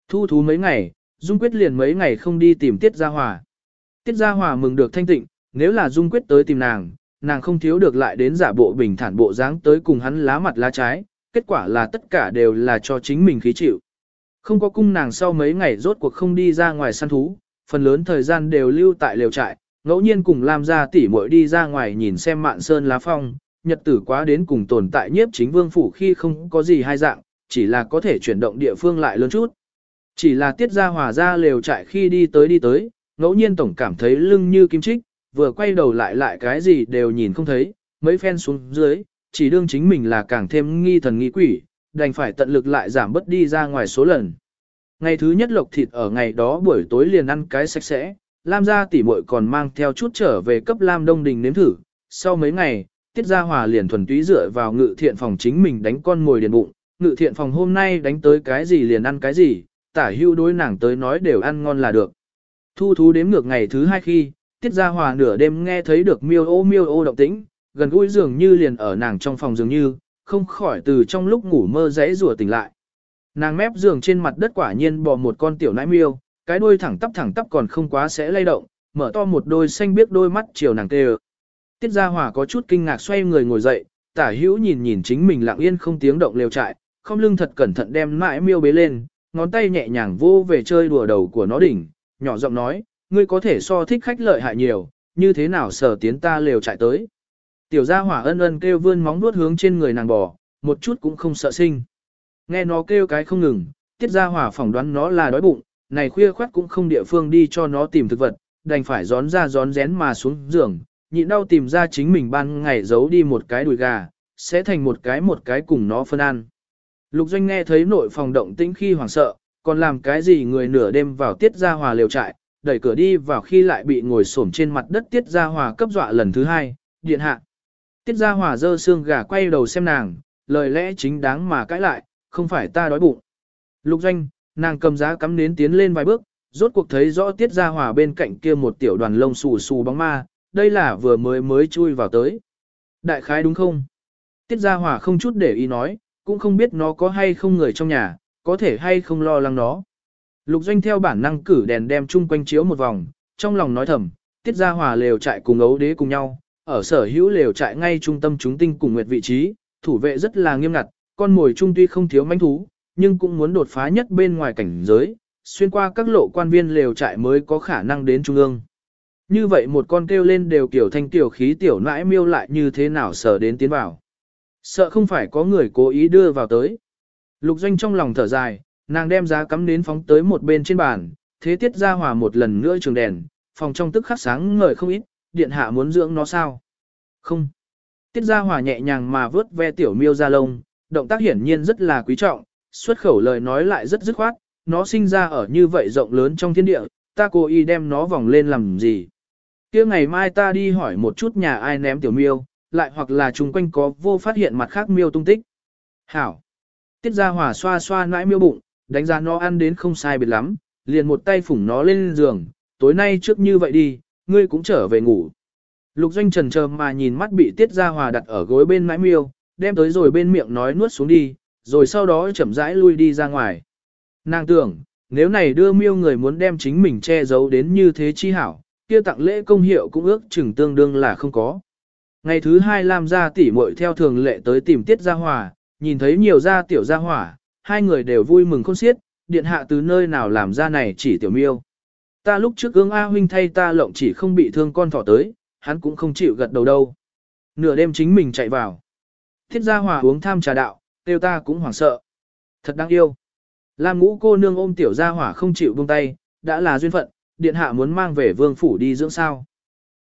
Thu thú mấy ngày, Dung Quyết liền mấy ngày không đi tìm Tiết Gia Hòa. Tiết Gia Hòa mừng được thanh tịnh, nếu là Dung Quyết tới tìm nàng, nàng không thiếu được lại đến giả bộ bình thản bộ dáng tới cùng hắn lá mặt lá trái, kết quả là tất cả đều là cho chính mình khí chịu. Không có cung nàng sau mấy ngày rốt cuộc không đi ra ngoài săn thú, phần lớn thời gian đều lưu tại lều trại, ngẫu nhiên cùng Lam gia tỷ muội đi ra ngoài nhìn xem mạn sơn lá phong, nhật tử quá đến cùng tồn tại nhiếp chính vương phủ khi không có gì hai dạng, chỉ là có thể chuyển động địa phương lại lớn chút. Chỉ là tiết ra hòa ra lều trại khi đi tới đi tới, ngẫu nhiên tổng cảm thấy lưng như kim trích, vừa quay đầu lại lại cái gì đều nhìn không thấy, mấy phen xuống dưới, chỉ đương chính mình là càng thêm nghi thần nghi quỷ, đành phải tận lực lại giảm bớt đi ra ngoài số lần. Ngày thứ nhất lộc thịt ở ngày đó buổi tối liền ăn cái sạch sẽ, Lam gia tỷ muội còn mang theo chút trở về cấp Lam Đông Đình nếm thử. Sau mấy ngày, Tiết Gia Hòa liền thuần túy dựa vào ngự thiện phòng chính mình đánh con ngồi điền bụng. Ngự thiện phòng hôm nay đánh tới cái gì liền ăn cái gì, tả hưu đối nàng tới nói đều ăn ngon là được. Thu thú đếm ngược ngày thứ hai khi, Tiết Gia Hòa nửa đêm nghe thấy được miêu ô miêu ô động tĩnh, gần gũi dường như liền ở nàng trong phòng dường như, không khỏi từ trong lúc ngủ mơ rẽ rùa tỉnh lại. Nàng mép giường trên mặt đất quả nhiên bò một con tiểu nãi miêu, cái đuôi thẳng tắp thẳng tắp còn không quá sẽ lay động, mở to một đôi xanh biếc đôi mắt chiều nàng tê Tiết Gia Hòa có chút kinh ngạc xoay người ngồi dậy, tả hữu nhìn nhìn chính mình lặng yên không tiếng động lều trại, không lưng thật cẩn thận đem nãi miêu bế lên, ngón tay nhẹ nhàng vô về chơi đùa đầu của nó đỉnh, nhỏ giọng nói, ngươi có thể so thích khách lợi hại nhiều, như thế nào sở tiến ta lều trại tới. Tiểu gia hỏa ân ân kêu vươn móng vuốt hướng trên người nàng bò, một chút cũng không sợ sinh. Nghe nó kêu cái không ngừng, tiết gia hỏa phỏng đoán nó là đói bụng, này khuya khoát cũng không địa phương đi cho nó tìm thực vật, đành phải gión ra gión rén mà xuống giường, nhịn đau tìm ra chính mình ban ngày giấu đi một cái đùi gà, sẽ thành một cái một cái cùng nó phân ăn. Lục Doanh nghe thấy nội phòng động tĩnh khi hoảng sợ, còn làm cái gì người nửa đêm vào tiết gia hòa liều trại, đẩy cửa đi vào khi lại bị ngồi xổm trên mặt đất tiết gia hòa cấp dọa lần thứ hai, điện hạ. Tiết gia hòa dơ xương gà quay đầu xem nàng, lời lẽ chính đáng mà cãi lại, không phải ta đói bụng. Lục Doanh, nàng cầm giá cắm nến tiến lên vài bước, rốt cuộc thấy rõ tiết gia hòa bên cạnh kia một tiểu đoàn lông xù xù bóng ma, đây là vừa mới mới chui vào tới. Đại khái đúng không? Tiết gia hòa không chút để ý nói, cũng không biết nó có hay không người trong nhà, có thể hay không lo lắng nó. Lục doanh theo bản năng cử đèn đem chung quanh chiếu một vòng, trong lòng nói thầm, tiết gia hòa lều trại cùng ấu đế cùng nhau, ở sở hữu lều trại ngay trung tâm chúng tinh cùng nguyệt vị trí, thủ vệ rất là nghiêm ngặt, con mồi trung tuy không thiếu manh thú, nhưng cũng muốn đột phá nhất bên ngoài cảnh giới, xuyên qua các lộ quan viên lều trại mới có khả năng đến trung ương. Như vậy một con kêu lên đều kiểu thanh tiểu khí tiểu nãi miêu lại như thế nào sợ đến tiến vào. Sợ không phải có người cố ý đưa vào tới. Lục doanh trong lòng thở dài, nàng đem giá cắm nến phóng tới một bên trên bàn, thế tiết ra hòa một lần nữa trường đèn, phòng trong tức khắc sáng ngời không ít, điện hạ muốn dưỡng nó sao? Không. Tiết ra hòa nhẹ nhàng mà vớt ve tiểu miêu ra lông, động tác hiển nhiên rất là quý trọng, xuất khẩu lời nói lại rất dứt khoát, nó sinh ra ở như vậy rộng lớn trong thiên địa, ta cố ý đem nó vòng lên làm gì. kia ngày mai ta đi hỏi một chút nhà ai ném tiểu miêu, lại hoặc là chung quanh có vô phát hiện mặt khác miêu tung tích. Hảo. Tiết Gia hỏa xoa xoa nãi miêu bụng, đánh giá nó ăn đến không sai biệt lắm, liền một tay phủng nó lên giường, tối nay trước như vậy đi, ngươi cũng trở về ngủ. Lục Doanh trần chờ mà nhìn mắt bị Tiết Gia Hòa đặt ở gối bên nãi miêu, đem tới rồi bên miệng nói nuốt xuống đi, rồi sau đó chậm rãi lui đi ra ngoài. Nàng tưởng, nếu này đưa miêu người muốn đem chính mình che giấu đến như thế chi hảo, kia tặng lễ công hiệu cũng ước chừng tương đương là không có. Ngày thứ hai Lam gia tỷ muội theo thường lệ tới tìm Tiết Gia Hòa, nhìn thấy nhiều gia tiểu gia hỏa, hai người đều vui mừng khôn xiết, điện hạ từ nơi nào làm ra này chỉ tiểu miêu. Ta lúc trước ương A huynh thay ta lộng chỉ không bị thương con thỏ tới, hắn cũng không chịu gật đầu đâu. Nửa đêm chính mình chạy vào. Thiết gia hòa uống tham trà đạo, tiêu ta cũng hoảng sợ. Thật đáng yêu. Lam ngũ cô nương ôm tiểu gia hỏa không chịu buông tay, đã là duyên phận, điện hạ muốn mang về vương phủ đi dưỡng sao.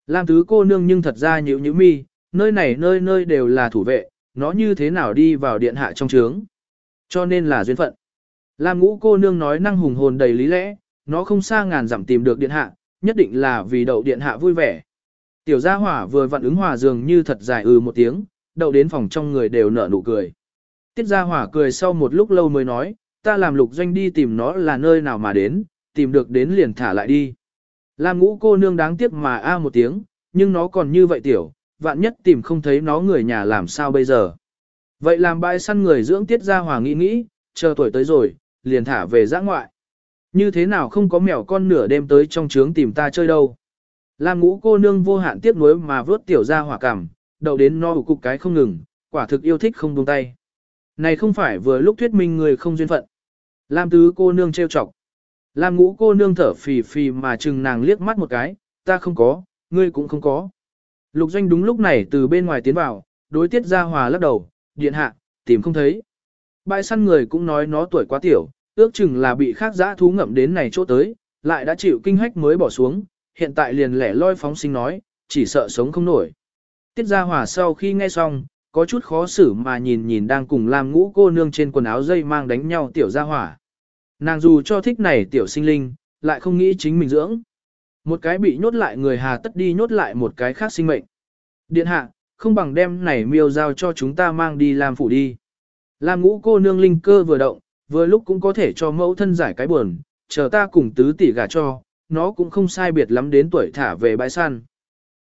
Lam tứ cô nương nhưng thật ra nhữ nhữ mi, nơi này nơi nơi đều là thủ vệ, nó như thế nào đi vào điện hạ trong trướng. Cho nên là duyên phận. Lam ngũ cô nương nói năng hùng hồn đầy lý lẽ, nó không xa ngàn dặm tìm được điện hạ, nhất định là vì đậu điện hạ vui vẻ. Tiểu gia hỏa vừa vặn ứng hòa dường như thật dài ừ một tiếng, đậu đến phòng trong người đều nở nụ cười. Tiết gia hỏa cười sau một lúc lâu mới nói, ta làm lục doanh đi tìm nó là nơi nào mà đến, tìm được đến liền thả lại đi. Lam ngũ cô nương đáng tiếc mà a một tiếng, nhưng nó còn như vậy tiểu, vạn nhất tìm không thấy nó người nhà làm sao bây giờ. Vậy làm bãi săn người dưỡng tiết ra hòa nghĩ nghĩ, chờ tuổi tới rồi, liền thả về giã ngoại. Như thế nào không có mèo con nửa đêm tới trong trướng tìm ta chơi đâu. Lam ngũ cô nương vô hạn tiếc nuối mà vớt tiểu ra hỏa cảm, đậu đến no cục cái không ngừng, quả thực yêu thích không buông tay. Này không phải vừa lúc thuyết minh người không duyên phận. Lam tứ cô nương trêu chọc. Lam ngũ cô nương thở phì phì mà chừng nàng liếc mắt một cái, ta không có, ngươi cũng không có. Lục Doanh đúng lúc này từ bên ngoài tiến vào, đối tiết ra hòa lắc đầu, điện hạ, tìm không thấy. Bãi săn người cũng nói nó tuổi quá tiểu, ước chừng là bị khác giã thú ngậm đến này chỗ tới, lại đã chịu kinh hách mới bỏ xuống, hiện tại liền lẻ loi phóng sinh nói, chỉ sợ sống không nổi. Tiết Gia Hòa sau khi nghe xong, có chút khó xử mà nhìn nhìn đang cùng làm ngũ cô nương trên quần áo dây mang đánh nhau tiểu Gia Hòa. Nàng dù cho thích này tiểu sinh linh, lại không nghĩ chính mình dưỡng. Một cái bị nhốt lại người hà tất đi nhốt lại một cái khác sinh mệnh. Điện hạ, không bằng đem này miêu giao cho chúng ta mang đi làm phủ đi. Lam ngũ cô nương linh cơ vừa động, vừa lúc cũng có thể cho mẫu thân giải cái buồn, chờ ta cùng tứ tỷ gả cho, nó cũng không sai biệt lắm đến tuổi thả về bãi săn.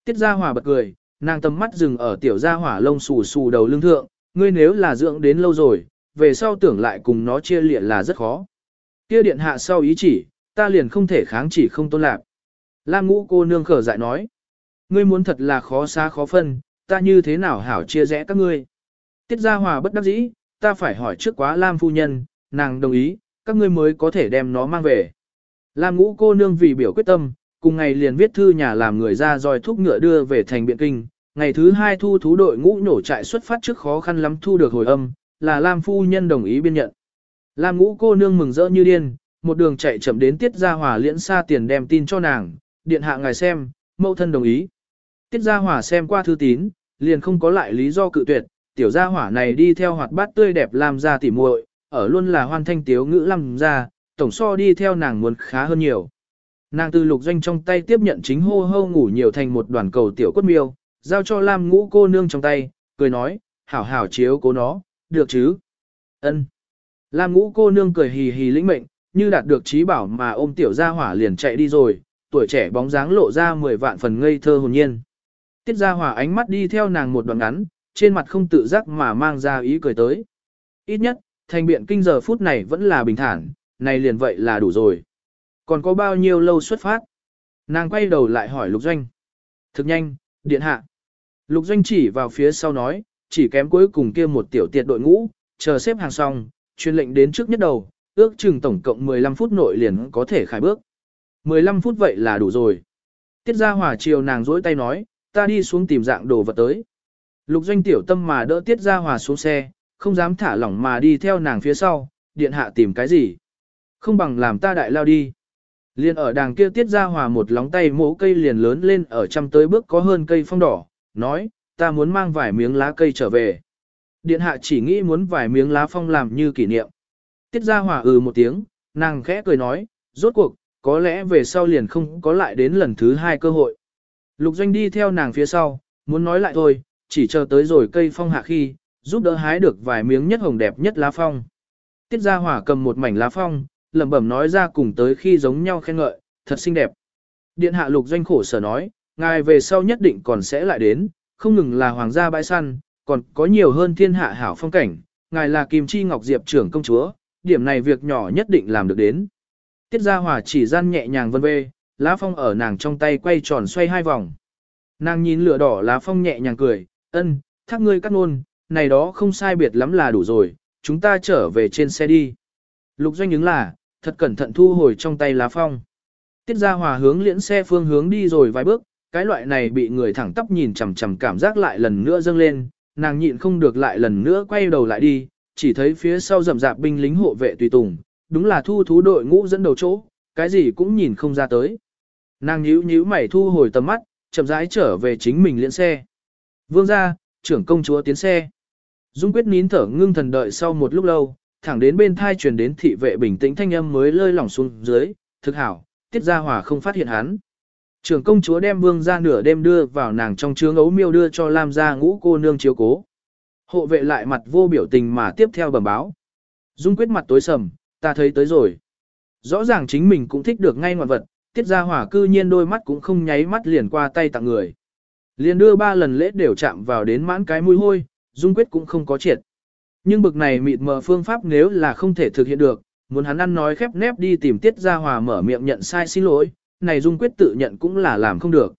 Tiết Gia Hòa bật cười, nàng tầm mắt dừng ở tiểu gia hỏa lông xù xù đầu lưng thượng, ngươi nếu là dưỡng đến lâu rồi, về sau tưởng lại cùng nó chia liệt là rất khó. Kia điện hạ sau ý chỉ, ta liền không thể kháng chỉ không tôn lạc. Lam ngũ cô nương khở dại nói, ngươi muốn thật là khó xa khó phân, ta như thế nào hảo chia rẽ các ngươi. Tiết Gia Hòa bất đắc dĩ, ta phải hỏi trước quá Lam phu nhân, nàng đồng ý, các ngươi mới có thể đem nó mang về. Lam ngũ cô nương vì biểu quyết tâm, cùng ngày liền viết thư nhà làm người ra dòi thúc ngựa đưa về thành biện kinh. Ngày thứ hai thu thú đội ngũ nổ trại xuất phát trước khó khăn lắm thu được hồi âm, là Lam phu nhân đồng ý biên nhận. Lam ngũ cô nương mừng rỡ như điên, một đường chạy chậm đến tiết gia hòa liễn xa tiền đem tin cho nàng, điện hạ ngài xem, mẫu thân đồng ý. Tiết gia Hòa xem qua thư tín, liền không có lại lý do cự tuyệt, tiểu gia hỏa này đi theo hoạt bát tươi đẹp làm ra tỉ muội, ở luôn là hoan thanh tiếu ngữ làm ra, tổng so đi theo nàng muốn khá hơn nhiều. Nàng từ lục doanh trong tay tiếp nhận chính hô hô ngủ nhiều thành một đoàn cầu tiểu cốt miêu, giao cho Lam ngũ cô nương trong tay, cười nói, hảo hảo chiếu cố nó, được chứ? ân Lam ngũ cô nương cười hì hì lĩnh mệnh, như đạt được trí bảo mà ôm tiểu gia hỏa liền chạy đi rồi, tuổi trẻ bóng dáng lộ ra 10 vạn phần ngây thơ hồn nhiên. Tiết gia hỏa ánh mắt đi theo nàng một đoạn ngắn, trên mặt không tự giác mà mang ra ý cười tới. Ít nhất, thành biện kinh giờ phút này vẫn là bình thản, này liền vậy là đủ rồi. Còn có bao nhiêu lâu xuất phát? Nàng quay đầu lại hỏi Lục Doanh. Thực nhanh, điện hạ. Lục Doanh chỉ vào phía sau nói, chỉ kém cuối cùng kia một tiểu tiệt đội ngũ, chờ xếp hàng xong, truyền lệnh đến trước nhất đầu, ước chừng tổng cộng 15 phút nội liền có thể khai bước. 15 phút vậy là đủ rồi. Tiết ra hỏa chiều nàng dối tay nói, ta đi xuống tìm dạng đồ vật tới. Lục Doanh tiểu tâm mà đỡ Tiết ra hòa xuống xe, không dám thả lỏng mà đi theo nàng phía sau, điện hạ tìm cái gì. Không bằng làm ta đại lao đi. Liên ở đàng kia tiết ra hòa một lóng tay mỗ cây liền lớn lên ở trăm tới bước có hơn cây phong đỏ, nói, ta muốn mang vài miếng lá cây trở về. Điện hạ chỉ nghĩ muốn vài miếng lá phong làm như kỷ niệm. Tiết ra hỏa ừ một tiếng, nàng khẽ cười nói, rốt cuộc, có lẽ về sau liền không có lại đến lần thứ hai cơ hội. Lục doanh đi theo nàng phía sau, muốn nói lại thôi, chỉ chờ tới rồi cây phong hạ khi, giúp đỡ hái được vài miếng nhất hồng đẹp nhất lá phong. Tiết ra hỏa cầm một mảnh lá phong, lẩm bẩm nói ra cùng tới khi giống nhau khen ngợi, thật xinh đẹp. Điện hạ lục doanh khổ sở nói, ngài về sau nhất định còn sẽ lại đến, không ngừng là hoàng gia bãi săn, còn có nhiều hơn thiên hạ hảo phong cảnh, ngài là Kim Chi Ngọc Diệp trưởng công chúa, điểm này việc nhỏ nhất định làm được đến. Tiết Gia Hòa chỉ gian nhẹ nhàng vân vê, lá phong ở nàng trong tay quay tròn xoay hai vòng. Nàng nhìn lửa đỏ lá phong nhẹ nhàng cười, ân, thác ngươi cắt ngôn, này đó không sai biệt lắm là đủ rồi, chúng ta trở về trên xe đi. Lục doanh ứng là, thật cẩn thận thu hồi trong tay lá phong. Tiết Gia Hòa hướng liễn xe phương hướng đi rồi vài bước, cái loại này bị người thẳng tắp nhìn chằm chằm cảm giác lại lần nữa dâng lên, nàng nhịn không được lại lần nữa quay đầu lại đi, chỉ thấy phía sau rậm rạp binh lính hộ vệ tùy tùng, đúng là thu thú đội ngũ dẫn đầu chỗ, cái gì cũng nhìn không ra tới. Nàng nhíu nhíu mày thu hồi tầm mắt, chậm rãi trở về chính mình liễn xe. Vương gia, trưởng công chúa tiến xe. Dung quyết nín thở ngưng thần đợi sau một lúc lâu, thẳng đến bên thai truyền đến thị vệ bình tĩnh thanh âm mới lơi lỏng xuống dưới, thực hảo, tiết gia hòa không phát hiện hắn. Trưởng công chúa đem vương ra nửa đêm đưa vào nàng trong trướng ấu miêu đưa cho Lam gia ngũ cô nương chiếu cố. Hộ vệ lại mặt vô biểu tình mà tiếp theo bẩm báo. Dung quyết mặt tối sầm, ta thấy tới rồi. Rõ ràng chính mình cũng thích được ngay ngoạn vật, tiết gia hỏa cư nhiên đôi mắt cũng không nháy mắt liền qua tay tặng người. Liền đưa ba lần lễ đều chạm vào đến mãn cái mũi hôi, Dung quyết cũng không có triệt. Nhưng bực này mịt mờ phương pháp nếu là không thể thực hiện được, muốn hắn ăn nói khép nép đi tìm Tiết Gia Hòa mở miệng nhận sai xin lỗi, này Dung quyết tự nhận cũng là làm không được.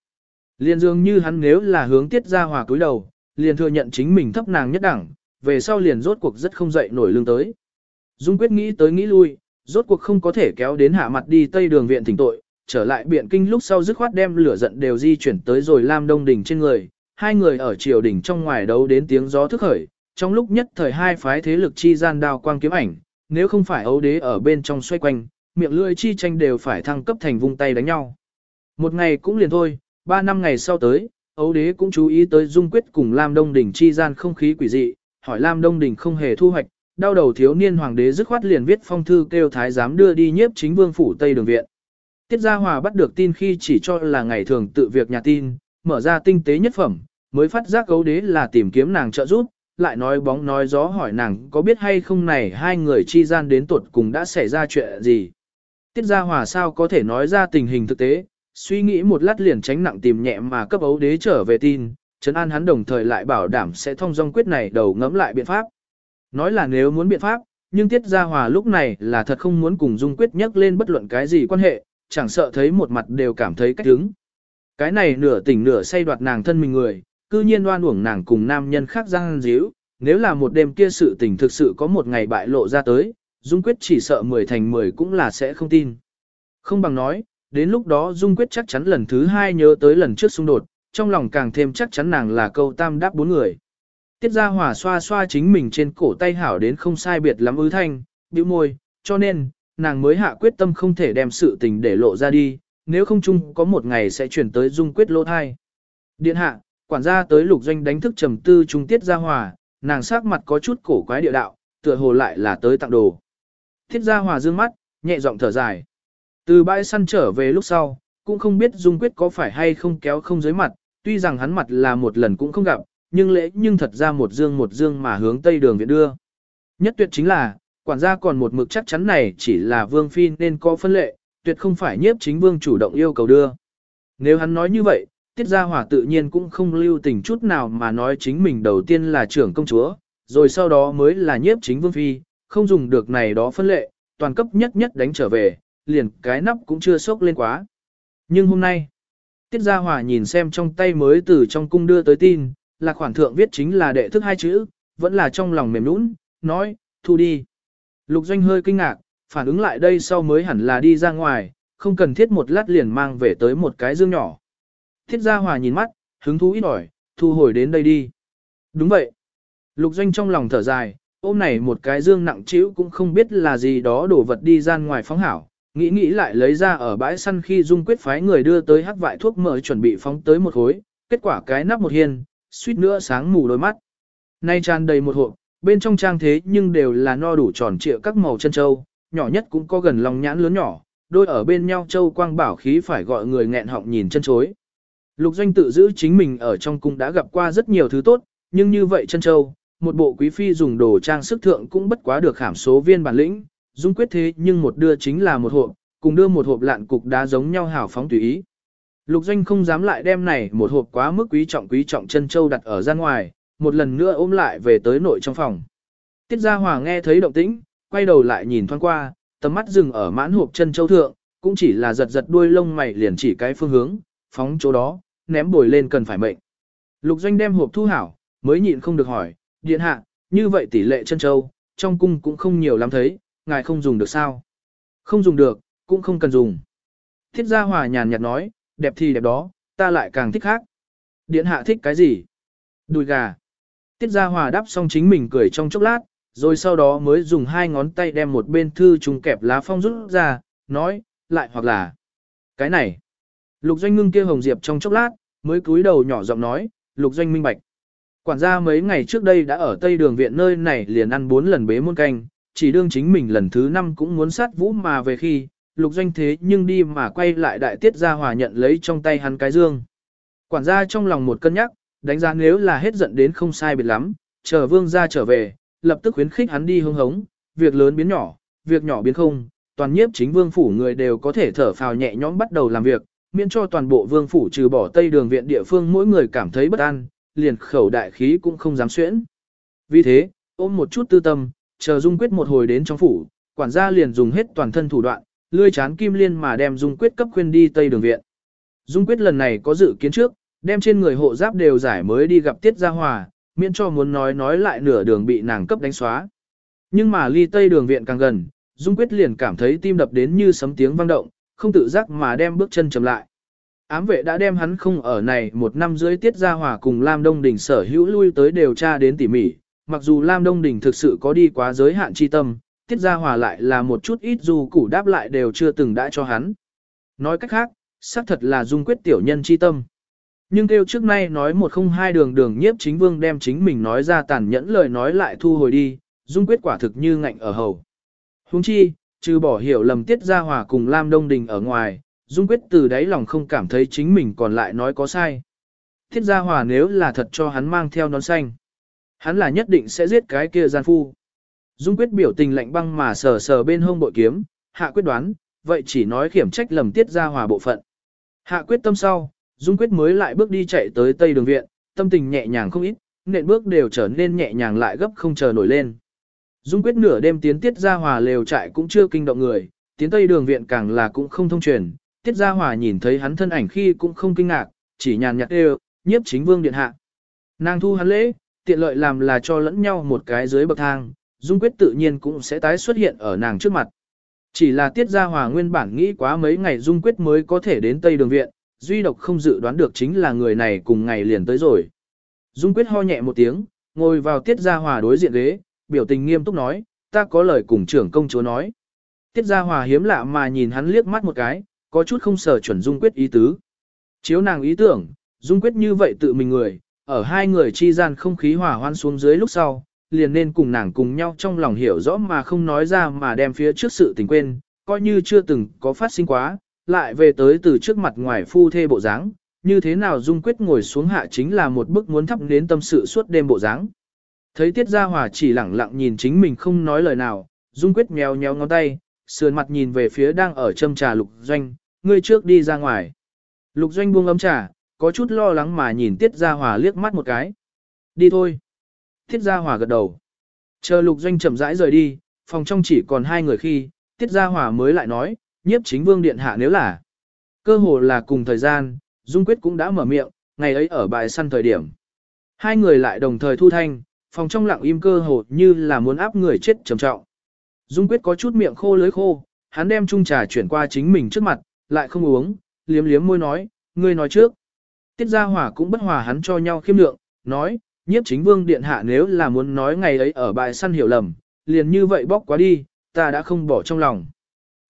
Liên dường như hắn nếu là hướng Tiết Gia Hòa cúi đầu, liền thừa nhận chính mình thấp nàng nhất đẳng, về sau liền rốt cuộc rất không dậy nổi lương tới. Dung quyết nghĩ tới nghĩ lui, rốt cuộc không có thể kéo đến hạ mặt đi tây đường viện thỉnh tội, trở lại biện kinh lúc sau dứt khoát đem lửa giận đều di chuyển tới rồi Lam Đông Đình trên người, hai người ở triều đỉnh trong ngoài đấu đến tiếng gió thức khởi, trong lúc nhất thời hai phái thế lực chi gian đao quang kiếm ảnh, nếu không phải ấu đế ở bên trong xoay quanh, miệng lưỡi chi tranh đều phải thăng cấp thành vung tay đánh nhau. Một ngày cũng liền thôi, ba năm ngày sau tới, ấu đế cũng chú ý tới dung quyết cùng Lam Đông Đỉnh chi gian không khí quỷ dị, hỏi Lam Đông Đỉnh không hề thu hoạch, đau đầu thiếu niên hoàng đế dứt khoát liền viết phong thư kêu thái giám đưa đi nhiếp chính vương phủ Tây Đường Viện. Tiết Gia Hòa bắt được tin khi chỉ cho là ngày thường tự việc nhà tin, mở ra tinh tế nhất phẩm, mới phát giác ấu đế là tìm kiếm nàng trợ giúp, lại nói bóng nói gió hỏi nàng có biết hay không này hai người chi gian đến tuột cùng đã xảy ra chuyện gì. Tiết Gia Hòa sao có thể nói ra tình hình thực tế, suy nghĩ một lát liền tránh nặng tìm nhẹ mà cấp ấu đế trở về tin, Trấn An hắn đồng thời lại bảo đảm sẽ thông dong quyết này đầu ngẫm lại biện pháp. Nói là nếu muốn biện pháp, nhưng Tiết Gia Hòa lúc này là thật không muốn cùng Dung Quyết nhắc lên bất luận cái gì quan hệ, chẳng sợ thấy một mặt đều cảm thấy cách đứng. Cái này nửa tỉnh nửa say đoạt nàng thân mình người, cư nhiên đoan uổng nàng cùng nam nhân khác giang díu, nếu là một đêm kia sự tình thực sự có một ngày bại lộ ra tới, Dung Quyết chỉ sợ 10 thành 10 cũng là sẽ không tin. Không bằng nói, đến lúc đó Dung Quyết chắc chắn lần thứ hai nhớ tới lần trước xung đột, trong lòng càng thêm chắc chắn nàng là câu tam đáp bốn người. Tiết Gia Hòa xoa xoa chính mình trên cổ tay hảo đến không sai biệt lắm ư thanh, bĩu môi, cho nên, nàng mới hạ quyết tâm không thể đem sự tình để lộ ra đi, nếu không chung có một ngày sẽ chuyển tới Dung Quyết lỗ thai. Điện hạ, quản gia tới lục doanh đánh thức trầm tư trung Tiết Gia Hòa, nàng sắc mặt có chút cổ quái địa đạo, tựa hồ lại là tới tặng đồ. Tiết Gia Hòa dương mắt, nhẹ giọng thở dài. Từ bãi săn trở về lúc sau, cũng không biết Dung Quyết có phải hay không kéo không dưới mặt, tuy rằng hắn mặt là một lần cũng không gặp, nhưng lễ nhưng thật ra một dương một dương mà hướng tây đường viện đưa. Nhất tuyệt chính là, quản gia còn một mực chắc chắn này chỉ là vương phi nên có phân lệ, tuyệt không phải nhiếp chính vương chủ động yêu cầu đưa. Nếu hắn nói như vậy, tiết gia hỏa tự nhiên cũng không lưu tình chút nào mà nói chính mình đầu tiên là trưởng công chúa, rồi sau đó mới là nhiếp chính vương phi, không dùng được này đó phân lệ, toàn cấp nhất nhất đánh trở về, liền cái nắp cũng chưa sốc lên quá. Nhưng hôm nay, Tiết Gia Hòa nhìn xem trong tay mới từ trong cung đưa tới tin, là khoản thượng viết chính là đệ thức hai chữ, vẫn là trong lòng mềm nũng, nói, thu đi. Lục Doanh hơi kinh ngạc, phản ứng lại đây sau mới hẳn là đi ra ngoài, không cần thiết một lát liền mang về tới một cái dương nhỏ. Thiết Gia Hòa nhìn mắt, hứng thú ít ỏi, thu hồi đến đây đi. Đúng vậy. Lục Doanh trong lòng thở dài, ôm này một cái dương nặng trĩu cũng không biết là gì đó đổ vật đi ra ngoài phóng hảo, Nghĩ nghĩ lại lấy ra ở bãi săn khi Dung quyết phái người đưa tới hắc vại thuốc mỡ chuẩn bị phóng tới một khối, kết quả cái nắp một hiên, suýt nữa sáng mù đôi mắt. Nay tràn đầy một hộp, bên trong trang thế nhưng đều là no đủ tròn trịa các màu chân châu, nhỏ nhất cũng có gần lòng nhãn lớn nhỏ, đôi ở bên nhau châu quang bảo khí phải gọi người nghẹn họng nhìn chân chối. Lục doanh tự giữ chính mình ở trong cung đã gặp qua rất nhiều thứ tốt, nhưng như vậy chân châu, một bộ quý phi dùng đồ trang sức thượng cũng bất quá được khảm số viên bản lĩnh, dung quyết thế nhưng một đưa chính là một hộp, cùng đưa một hộp lạn cục đá giống nhau hảo phóng tùy ý. Lục doanh không dám lại đem này một hộp quá mức quý trọng quý trọng chân châu đặt ở ra ngoài, một lần nữa ôm lại về tới nội trong phòng. Tiết Gia Hòa nghe thấy động tĩnh, quay đầu lại nhìn thoáng qua, tầm mắt dừng ở mãn hộp chân châu thượng, cũng chỉ là giật giật đuôi lông mày liền chỉ cái phương hướng, phóng chỗ đó, ném bồi lên cần phải mệnh. Lục doanh đem hộp thu hảo, mới nhịn không được hỏi, điện hạ, như vậy tỷ lệ chân châu, trong cung cũng không nhiều lắm thấy, ngài không dùng được sao? Không dùng được, cũng không cần dùng. Thiết gia hòa nhàn nhạt nói, đẹp thì đẹp đó, ta lại càng thích khác. Điện hạ thích cái gì? Đùi gà. Tiết gia hòa đáp xong chính mình cười trong chốc lát, rồi sau đó mới dùng hai ngón tay đem một bên thư trùng kẹp lá phong rút ra, nói, lại hoặc là cái này. Lục doanh ngưng kia hồng diệp trong chốc lát, mới cúi đầu nhỏ giọng nói, lục doanh minh bạch. Quản gia mấy ngày trước đây đã ở Tây Đường Viện nơi này liền ăn bốn lần bế muôn canh, chỉ đương chính mình lần thứ năm cũng muốn sát vũ mà về khi, lục doanh thế nhưng đi mà quay lại đại tiết ra hòa nhận lấy trong tay hắn cái dương. Quản gia trong lòng một cân nhắc, đánh giá nếu là hết giận đến không sai biệt lắm, chờ vương gia trở về, lập tức khuyến khích hắn đi hưng hống, việc lớn biến nhỏ, việc nhỏ biến không, toàn nhiếp chính vương phủ người đều có thể thở phào nhẹ nhõm bắt đầu làm việc, miễn cho toàn bộ vương phủ trừ bỏ tây đường viện địa phương mỗi người cảm thấy bất an, liền khẩu đại khí cũng không dám xuyễn. Vì thế, ôm một chút tư tâm, chờ Dung Quyết một hồi đến trong phủ, quản gia liền dùng hết toàn thân thủ đoạn, lươi chán kim liên mà đem Dung Quyết cấp khuyên đi Tây Đường Viện. Dung Quyết lần này có dự kiến trước, đem trên người hộ giáp đều giải mới đi gặp Tiết Gia Hòa, miễn cho muốn nói nói lại nửa đường bị nàng cấp đánh xóa. Nhưng mà ly Tây Đường Viện càng gần, Dung Quyết liền cảm thấy tim đập đến như sấm tiếng vang động, không tự giác mà đem bước chân chậm lại. Ám vệ đã đem hắn không ở này một năm dưới tiết ra hòa cùng Lam Đông Đình sở hữu lui tới điều tra đến tỉ mỉ, mặc dù Lam Đông Đình thực sự có đi quá giới hạn chi tâm, tiết ra hòa lại là một chút ít dù củ đáp lại đều chưa từng đã cho hắn. Nói cách khác, xác thật là dung quyết tiểu nhân chi tâm. Nhưng kêu trước nay nói một không hai đường đường nhiếp chính vương đem chính mình nói ra tàn nhẫn lời nói lại thu hồi đi, dung quyết quả thực như ngạnh ở hầu. Huống chi, trừ bỏ hiểu lầm tiết ra hòa cùng Lam Đông Đình ở ngoài, dung quyết từ đáy lòng không cảm thấy chính mình còn lại nói có sai. Tiết gia hòa nếu là thật cho hắn mang theo nón xanh, hắn là nhất định sẽ giết cái kia gian phu. Dung quyết biểu tình lạnh băng mà sờ sờ bên hông bội kiếm, hạ quyết đoán, vậy chỉ nói khiểm trách lầm tiết gia hòa bộ phận. Hạ quyết tâm sau, Dung quyết mới lại bước đi chạy tới tây đường viện, tâm tình nhẹ nhàng không ít, nện bước đều trở nên nhẹ nhàng lại gấp không chờ nổi lên. Dung quyết nửa đêm tiến tiết ra hòa lều trại cũng chưa kinh động người, tiến tây đường viện càng là cũng không thông truyền. Tiết Gia Hòa nhìn thấy hắn thân ảnh khi cũng không kinh ngạc, chỉ nhàn nhạt đều, nhiếp chính vương điện hạ. Nàng thu hắn lễ, tiện lợi làm là cho lẫn nhau một cái dưới bậc thang, Dung Quyết tự nhiên cũng sẽ tái xuất hiện ở nàng trước mặt. Chỉ là Tiết Gia Hòa nguyên bản nghĩ quá mấy ngày Dung Quyết mới có thể đến Tây Đường Viện, duy độc không dự đoán được chính là người này cùng ngày liền tới rồi. Dung Quyết ho nhẹ một tiếng, ngồi vào Tiết Gia Hòa đối diện ghế, biểu tình nghiêm túc nói, ta có lời cùng trưởng công chúa nói. Tiết Gia Hòa hiếm lạ mà nhìn hắn liếc mắt một cái, có chút không sở chuẩn Dung Quyết ý tứ. Chiếu nàng ý tưởng, Dung Quyết như vậy tự mình người, ở hai người chi gian không khí hòa hoan xuống dưới lúc sau, liền nên cùng nàng cùng nhau trong lòng hiểu rõ mà không nói ra mà đem phía trước sự tình quên, coi như chưa từng có phát sinh quá, lại về tới từ trước mặt ngoài phu thê bộ dáng, như thế nào Dung Quyết ngồi xuống hạ chính là một bức muốn thắp đến tâm sự suốt đêm bộ dáng. Thấy Tiết Gia Hòa chỉ lẳng lặng nhìn chính mình không nói lời nào, Dung Quyết mèo nhéo ngón tay, sườn mặt nhìn về phía đang ở châm trà Lục Doanh, ngươi trước đi ra ngoài. Lục Doanh buông ấm trà, có chút lo lắng mà nhìn Tiết Gia Hòa liếc mắt một cái. Đi thôi. Tiết Gia Hòa gật đầu. Chờ Lục Doanh chậm rãi rời đi, phòng trong chỉ còn hai người khi, Tiết Gia Hòa mới lại nói, nhiếp chính vương điện hạ nếu là. Cơ hồ là cùng thời gian, Dung Quyết cũng đã mở miệng, ngày ấy ở bài săn thời điểm. Hai người lại đồng thời thu thanh, phòng trong lặng im cơ hồ như là muốn áp người chết trầm trọng. Dung Quyết có chút miệng khô lưới khô, hắn đem chung trà chuyển qua chính mình trước mặt, lại không uống, liếm liếm môi nói, ngươi nói trước. Tiết Gia hỏa cũng bất hòa hắn cho nhau khiêm lượng, nói, nhiếp chính vương điện hạ nếu là muốn nói ngày ấy ở bài săn hiểu lầm, liền như vậy bóc quá đi, ta đã không bỏ trong lòng.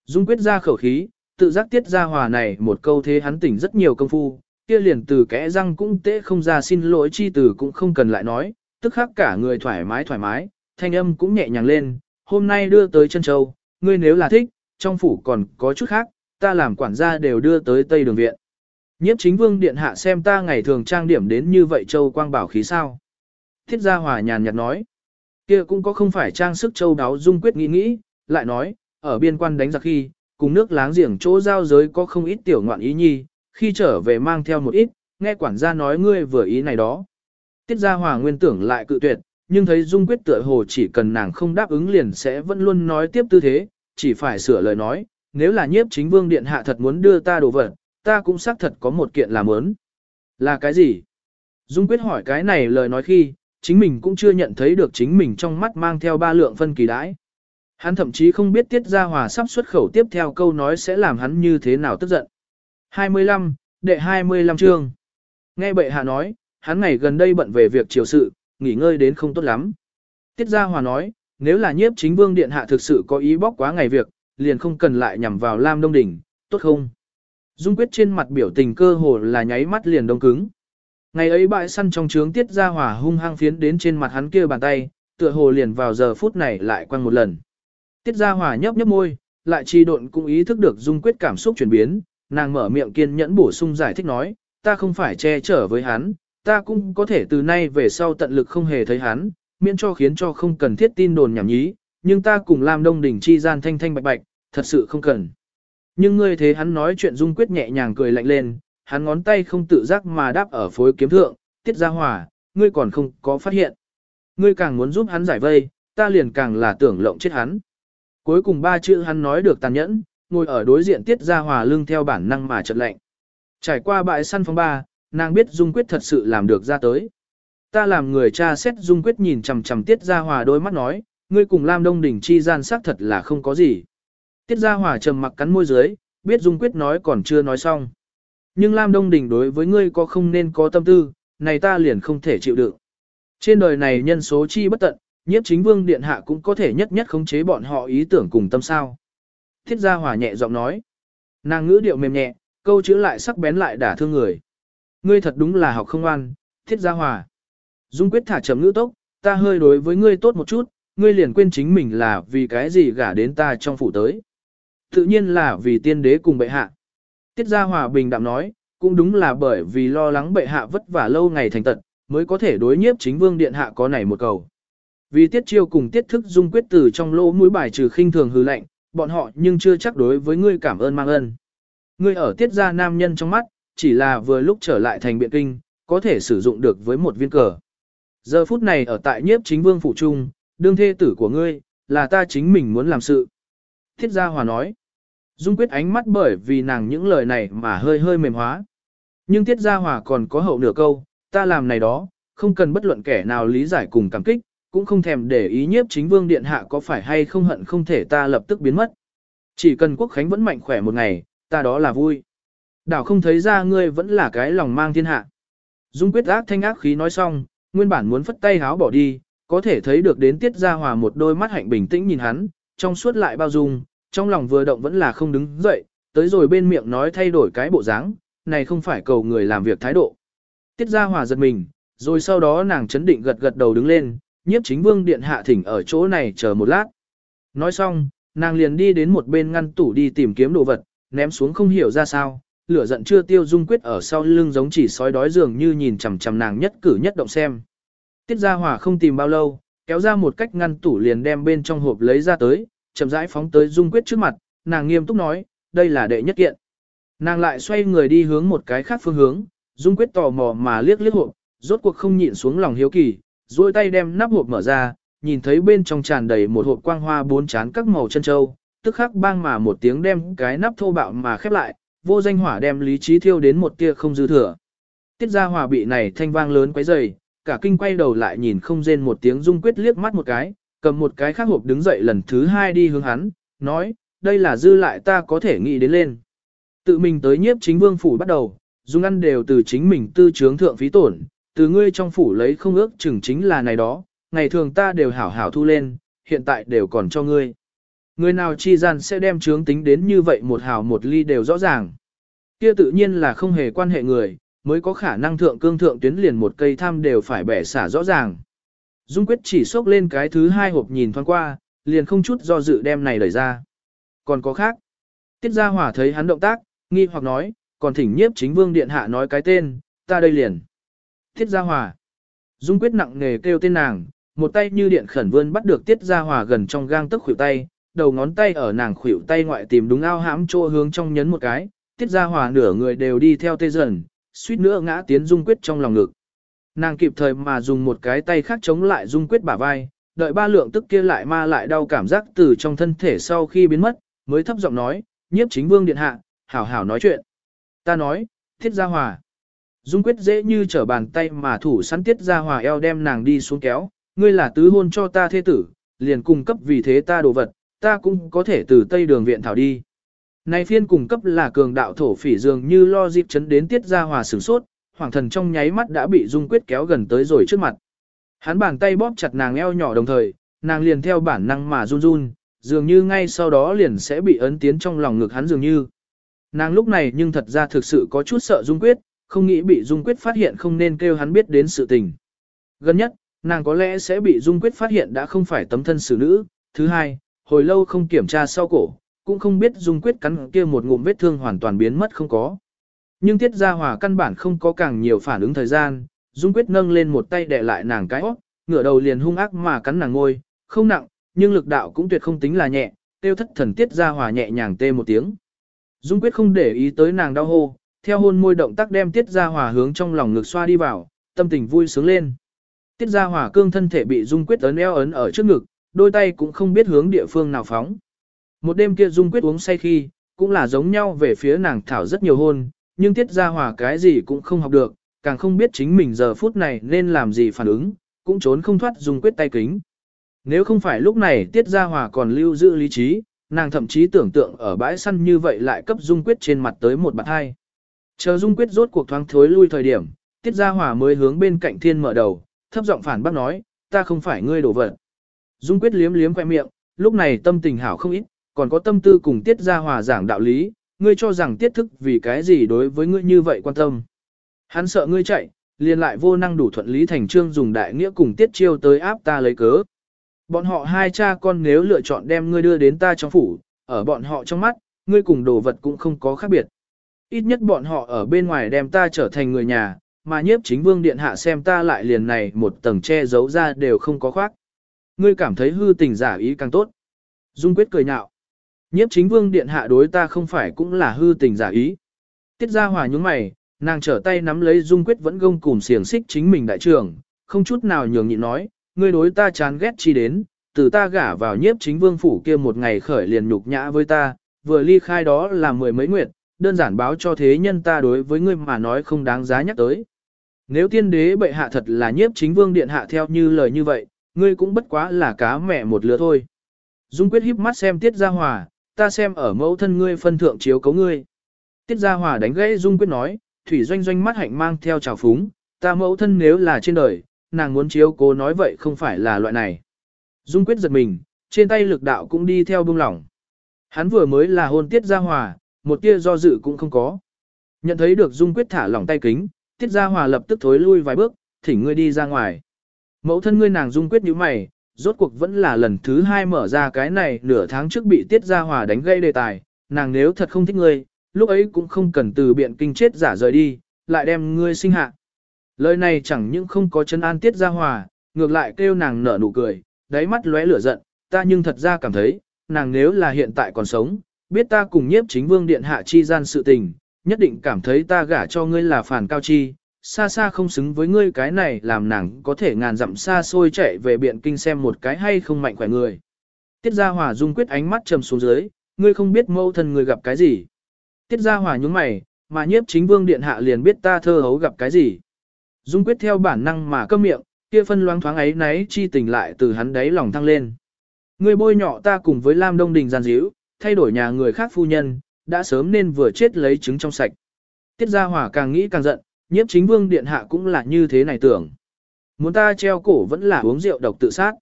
Dung quyết ra khẩu khí, tự giác tiết gia hỏa này một câu thế hắn tỉnh rất nhiều công phu, kia liền từ kẽ răng cũng tế không ra xin lỗi chi từ cũng không cần lại nói, tức khắc cả người thoải mái thoải mái, thanh âm cũng nhẹ nhàng lên, hôm nay đưa tới chân châu, ngươi nếu là thích, trong phủ còn có chút khác, ta làm quản gia đều đưa tới Tây Đường Viện. Nhiếp chính vương điện hạ xem ta ngày thường trang điểm đến như vậy châu quang bảo khí sao. Thiết gia hòa nhàn nhạt nói, kia cũng có không phải trang sức châu đáo dung quyết nghĩ nghĩ, lại nói, ở biên quan đánh giặc khi, cùng nước láng giềng chỗ giao giới có không ít tiểu ngoạn ý nhi, khi trở về mang theo một ít, nghe quản gia nói ngươi vừa ý này đó. Tiết gia hòa nguyên tưởng lại cự tuyệt, nhưng thấy dung quyết tựa hồ chỉ cần nàng không đáp ứng liền sẽ vẫn luôn nói tiếp tư thế, chỉ phải sửa lời nói, nếu là nhiếp chính vương điện hạ thật muốn đưa ta đồ vật, ta cũng xác thật có một kiện làm ớn. Là cái gì? Dung quyết hỏi cái này lời nói khi, chính mình cũng chưa nhận thấy được chính mình trong mắt mang theo ba lượng phân kỳ đãi. Hắn thậm chí không biết Tiết Gia Hòa sắp xuất khẩu tiếp theo câu nói sẽ làm hắn như thế nào tức giận. 25, đệ 25 chương. Nghe bệ hạ nói, hắn ngày gần đây bận về việc triều sự, nghỉ ngơi đến không tốt lắm. Tiết Gia Hòa nói, nếu là nhiếp chính vương điện hạ thực sự có ý bóc quá ngày việc, liền không cần lại nhằm vào Lam Đông Đỉnh, tốt không? Dung quyết trên mặt biểu tình cơ hồ là nháy mắt liền đông cứng. Ngày ấy bại săn trong trướng Tiết Gia hỏa hung hăng phiến đến trên mặt hắn kia bàn tay, tựa hồ liền vào giờ phút này lại quăng một lần. Tiết Gia Hòa nhấp nhấp môi, lại chi độn cũng ý thức được dung quyết cảm xúc chuyển biến, nàng mở miệng kiên nhẫn bổ sung giải thích nói, ta không phải che chở với hắn, ta cũng có thể từ nay về sau tận lực không hề thấy hắn, miễn cho khiến cho không cần thiết tin đồn nhảm nhí, nhưng ta cùng Lam Đông Đỉnh chi gian thanh thanh bạch bạch, thật sự không cần. Nhưng ngươi thế hắn nói chuyện dung quyết nhẹ nhàng cười lạnh lên, hắn ngón tay không tự giác mà đáp ở phối kiếm thượng, tiết gia hòa, ngươi còn không có phát hiện. Ngươi càng muốn giúp hắn giải vây, ta liền càng là tưởng lộng chết hắn. Cuối cùng ba chữ hắn nói được tàn nhẫn, ngồi ở đối diện tiết ra hòa lưng theo bản năng mà chợt lạnh. Trải qua bãi săn phong ba, nàng biết Dung Quyết thật sự làm được ra tới. Ta làm người cha xét Dung Quyết nhìn chằm chằm tiết ra hòa đôi mắt nói, ngươi cùng Lam Đông Đỉnh chi gian xác thật là không có gì. Tiết Gia hòa trầm mặc cắn môi dưới, biết Dung Quyết nói còn chưa nói xong. nhưng Lam Đông Đình đối với ngươi có không nên có tâm tư, này ta liền không thể chịu đựng. Trên đời này nhân số chi bất tận, nhiếp chính vương điện hạ cũng có thể nhất nhất khống chế bọn họ ý tưởng cùng tâm sao. Thiết gia hòa nhẹ giọng nói. Nàng ngữ điệu mềm nhẹ, câu chữ lại sắc bén lại đả thương người. Ngươi thật đúng là học không an. thiết gia hòa. Dung quyết thả chậm ngữ tốc, ta hơi đối với ngươi tốt một chút, ngươi liền quên chính mình là vì cái gì gả đến ta trong phủ tới. Tự nhiên là vì tiên đế cùng bệ hạ. Tiết gia hòa bình đạm nói, cũng đúng là bởi vì lo lắng bệ hạ vất vả lâu ngày thành tận, mới có thể đối nhiếp chính vương điện hạ có này một cầu. Vì tiết chiêu cùng tiết thức dung quyết từ trong lỗ mũi bài trừ khinh thường hư lệnh, bọn họ nhưng chưa chắc đối với ngươi cảm ơn mang ơn. Ngươi ở tiết gia nam nhân trong mắt, chỉ là vừa lúc trở lại thành biện kinh, có thể sử dụng được với một viên cờ. Giờ phút này ở tại nhiếp chính vương phủ trung, đương thê tử của ngươi, là ta chính mình muốn làm sự. Thiết gia hòa nói. Dung quyết ánh mắt bởi vì nàng những lời này mà hơi hơi mềm hóa. Nhưng Tiết Gia Hòa còn có hậu nửa câu, ta làm này đó, không cần bất luận kẻ nào lý giải cùng cảm kích, cũng không thèm để ý nhiếp chính vương điện hạ có phải hay không hận không thể ta lập tức biến mất. Chỉ cần quốc khánh vẫn mạnh khỏe một ngày, ta đó là vui. Đảo không thấy ra ngươi vẫn là cái lòng mang thiên hạ. Dung quyết ác thanh ác khí nói xong, nguyên bản muốn phất tay háo bỏ đi, có thể thấy được đến tiết ra hòa một đôi mắt hạnh bình tĩnh nhìn hắn, trong suốt lại bao dung, trong lòng vừa động vẫn là không đứng dậy, tới rồi bên miệng nói thay đổi cái bộ dáng, này không phải cầu người làm việc thái độ. Tiết ra hòa giật mình, rồi sau đó nàng chấn định gật gật đầu đứng lên, nhiếp chính vương điện hạ thỉnh ở chỗ này chờ một lát. Nói xong, nàng liền đi đến một bên ngăn tủ đi tìm kiếm đồ vật, ném xuống không hiểu ra sao, lửa giận chưa tiêu dung quyết ở sau lưng giống chỉ sói đói dường như nhìn chằm chằm nàng nhất cử nhất động xem. Tiết Gia Hòa không tìm bao lâu, kéo ra một cách ngăn tủ liền đem bên trong hộp lấy ra tới, chậm rãi phóng tới Dung Quyết trước mặt, nàng nghiêm túc nói, đây là đệ nhất kiện. Nàng lại xoay người đi hướng một cái khác phương hướng, Dung Quyết tò mò mà liếc liếc hộp, rốt cuộc không nhịn xuống lòng hiếu kỳ, duỗi tay đem nắp hộp mở ra, nhìn thấy bên trong tràn đầy một hộp quang hoa bốn chán các màu chân châu, tức khắc bang mà một tiếng đem cái nắp thô bạo mà khép lại, vô danh hỏa đem lý trí thiêu đến một tia không dư thừa. Tiết Gia Hòa bị này thanh vang lớn quấy rầy, cả kinh quay đầu lại nhìn không rên một tiếng dung quyết liếc mắt một cái, cầm một cái khác hộp đứng dậy lần thứ hai đi hướng hắn, nói, đây là dư lại ta có thể nghĩ đến lên. Tự mình tới nhiếp chính vương phủ bắt đầu, dung ăn đều từ chính mình tư trướng thượng phí tổn, từ ngươi trong phủ lấy không ước chừng chính là này đó, ngày thường ta đều hảo hảo thu lên, hiện tại đều còn cho ngươi. Người nào chi gian sẽ đem trướng tính đến như vậy một hào một ly đều rõ ràng. Kia tự nhiên là không hề quan hệ người, mới có khả năng thượng cương thượng tuyến liền một cây tham đều phải bẻ xả rõ ràng. Dung quyết chỉ xốc lên cái thứ hai hộp nhìn thoáng qua, liền không chút do dự đem này đẩy ra. Còn có khác. Tiết Gia Hỏa thấy hắn động tác, nghi hoặc nói, còn thỉnh nhiếp chính vương điện hạ nói cái tên, ta đây liền. Tiết Gia Hỏa. Dung quyết nặng nề kêu tên nàng, một tay như điện khẩn vươn bắt được Tiết Gia Hỏa gần trong gang tức khuỷu tay, đầu ngón tay ở nàng khuỷu tay ngoại tìm đúng ao hãm chỗ hướng trong nhấn một cái, Tiết Gia Hỏa nửa người đều đi theo tê dần, suýt nữa ngã tiến Dung Quyết trong lòng ngực. Nàng kịp thời mà dùng một cái tay khác chống lại Dung Quyết bả vai, đợi ba lượng tức kia lại ma lại đau cảm giác từ trong thân thể sau khi biến mất, mới thấp giọng nói, nhiếp chính vương điện hạ, hảo hảo nói chuyện. Ta nói, thiết gia hòa. Dung Quyết dễ như trở bàn tay mà thủ sẵn tiết gia hòa eo đem nàng đi xuống kéo, ngươi là tứ hôn cho ta thế tử, liền cung cấp vì thế ta đồ vật, ta cũng có thể từ tây đường viện thảo đi. Này phiên cung cấp là cường đạo thổ phỉ dường như lo dịp chấn đến tiết ra hòa sửng sốt, hoàng thần trong nháy mắt đã bị dung quyết kéo gần tới rồi trước mặt. Hắn bàn tay bóp chặt nàng eo nhỏ đồng thời, nàng liền theo bản năng mà run run, dường như ngay sau đó liền sẽ bị ấn tiến trong lòng ngực hắn dường như. Nàng lúc này nhưng thật ra thực sự có chút sợ dung quyết, không nghĩ bị dung quyết phát hiện không nên kêu hắn biết đến sự tình. Gần nhất, nàng có lẽ sẽ bị dung quyết phát hiện đã không phải tấm thân xử nữ. Thứ hai, hồi lâu không kiểm tra sau cổ, cũng không biết Dung Quyết cắn kia một ngụm vết thương hoàn toàn biến mất không có. Nhưng Tiết Gia Hòa căn bản không có càng nhiều phản ứng thời gian, Dung Quyết nâng lên một tay đè lại nàng cái óc, ngửa đầu liền hung ác mà cắn nàng ngôi, không nặng, nhưng lực đạo cũng tuyệt không tính là nhẹ, tiêu thất thần Tiết Gia Hòa nhẹ nhàng tê một tiếng. Dung Quyết không để ý tới nàng đau hô, theo hôn môi động tác đem Tiết Gia Hòa hướng trong lòng ngực xoa đi vào, tâm tình vui sướng lên. Tiết Gia Hòa cương thân thể bị Dung Quyết ấn eo ấn ở trước ngực, đôi tay cũng không biết hướng địa phương nào phóng. Một đêm kia Dung quyết uống say khi, cũng là giống nhau về phía nàng thảo rất nhiều hôn, nhưng tiết ra hòa cái gì cũng không học được, càng không biết chính mình giờ phút này nên làm gì phản ứng, cũng trốn không thoát Dung quyết tay kính. Nếu không phải lúc này tiết ra hòa còn lưu giữ lý trí, nàng thậm chí tưởng tượng ở bãi săn như vậy lại cấp Dung quyết trên mặt tới một bạn hai. Chờ Dung Quyết rốt cuộc thoáng thối lui thời điểm, Tiết Gia Hòa mới hướng bên cạnh Thiên mở đầu, thấp giọng phản bác nói, ta không phải ngươi đổ vật. Dung Quyết liếm liếm khoe miệng, lúc này tâm tình hảo không ít, còn có tâm tư cùng Tiết Gia Hòa giảng đạo lý, ngươi cho rằng Tiết Thức vì cái gì đối với ngươi như vậy quan tâm. Hắn sợ ngươi chạy, liền lại vô năng đủ thuận lý thành trương dùng đại nghĩa cùng Tiết Chiêu tới áp ta lấy cớ. Bọn họ hai cha con nếu lựa chọn đem ngươi đưa đến ta trong phủ, ở bọn họ trong mắt, ngươi cùng đồ vật cũng không có khác biệt. Ít nhất bọn họ ở bên ngoài đem ta trở thành người nhà, mà nhiếp chính vương điện hạ xem ta lại liền này một tầng che giấu ra đều không có khoác. Ngươi cảm thấy hư tình giả ý càng tốt. Dung quyết cười nhạo. Nhiếp chính vương điện hạ đối ta không phải cũng là hư tình giả ý. Tiết ra hòa nhúng mày, nàng trở tay nắm lấy dung quyết vẫn gông cùng xiềng xích chính mình đại trưởng, không chút nào nhường nhịn nói, ngươi đối ta chán ghét chi đến, từ ta gả vào nhiếp chính vương phủ kia một ngày khởi liền nhục nhã với ta, vừa ly khai đó là mười mấy nguyệt, đơn giản báo cho thế nhân ta đối với ngươi mà nói không đáng giá nhắc tới. Nếu tiên đế bệ hạ thật là nhiếp chính vương điện hạ theo như lời như vậy, ngươi cũng bất quá là cá mẹ một lứa thôi. Dung quyết híp mắt xem tiết gia hòa, ta xem ở mẫu thân ngươi phân thượng chiếu cấu ngươi. Tiết gia hòa đánh gãy Dung quyết nói, thủy doanh doanh mắt hạnh mang theo trào phúng, ta mẫu thân nếu là trên đời, nàng muốn chiếu cố nói vậy không phải là loại này. Dung quyết giật mình, trên tay lực đạo cũng đi theo bông lỏng. Hắn vừa mới là hôn tiết gia hòa, một tia do dự cũng không có. Nhận thấy được Dung quyết thả lỏng tay kính, tiết gia hòa lập tức thối lui vài bước, thỉnh ngươi đi ra ngoài. Mẫu thân ngươi nàng Dung quyết như mày, rốt cuộc vẫn là lần thứ hai mở ra cái này nửa tháng trước bị tiết gia hòa đánh gây đề tài, nàng nếu thật không thích ngươi, lúc ấy cũng không cần từ biện kinh chết giả rời đi, lại đem ngươi sinh hạ. Lời này chẳng những không có chân an tiết gia hòa, ngược lại kêu nàng nở nụ cười, đáy mắt lóe lửa giận, ta nhưng thật ra cảm thấy, nàng nếu là hiện tại còn sống, biết ta cùng nhiếp chính vương điện hạ chi gian sự tình, nhất định cảm thấy ta gả cho ngươi là phản cao chi, xa xa không xứng với ngươi cái này làm nàng có thể ngàn dặm xa xôi chạy về biện kinh xem một cái hay không mạnh khỏe người. Tiết Gia Hòa dung quyết ánh mắt trầm xuống dưới, ngươi không biết mâu thân người gặp cái gì. Tiết Gia Hòa nhúng mày, mà nhiếp chính vương điện hạ liền biết ta thơ hấu gặp cái gì. Dung quyết theo bản năng mà câm miệng, kia phân loáng thoáng ấy náy chi tình lại từ hắn đáy lòng thăng lên. Ngươi bôi nhọ ta cùng với Lam Đông Đình gian díu, thay đổi nhà người khác phu nhân, đã sớm nên vừa chết lấy trứng trong sạch. Tiết Gia Hòa càng nghĩ càng giận, nhiếp chính vương điện hạ cũng là như thế này tưởng. Muốn ta treo cổ vẫn là uống rượu độc tự sát.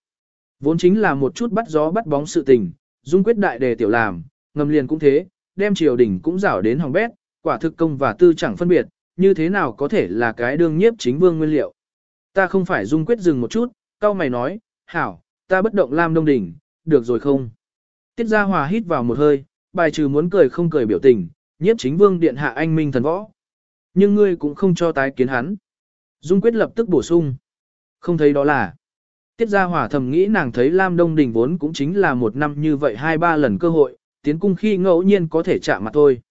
Vốn chính là một chút bắt gió bắt bóng sự tình, dung quyết đại đề tiểu làm, ngầm liền cũng thế, đem triều đình cũng rảo đến hòng bét, quả thực công và tư chẳng phân biệt, như thế nào có thể là cái đương nhiếp chính vương nguyên liệu. Ta không phải dung quyết dừng một chút, cao mày nói, hảo, ta bất động Lam Đông Đỉnh, được rồi không? Tiết Gia Hòa hít vào một hơi, bài trừ muốn cười không cười biểu tình, nhiếp chính vương điện hạ anh minh thần võ. Nhưng ngươi cũng không cho tái kiến hắn. Dung quyết lập tức bổ sung. Không thấy đó là. Tiết Gia hỏa thầm nghĩ nàng thấy Lam Đông Đình vốn cũng chính là một năm như vậy hai ba lần cơ hội, tiến cung khi ngẫu nhiên có thể chạm mặt thôi.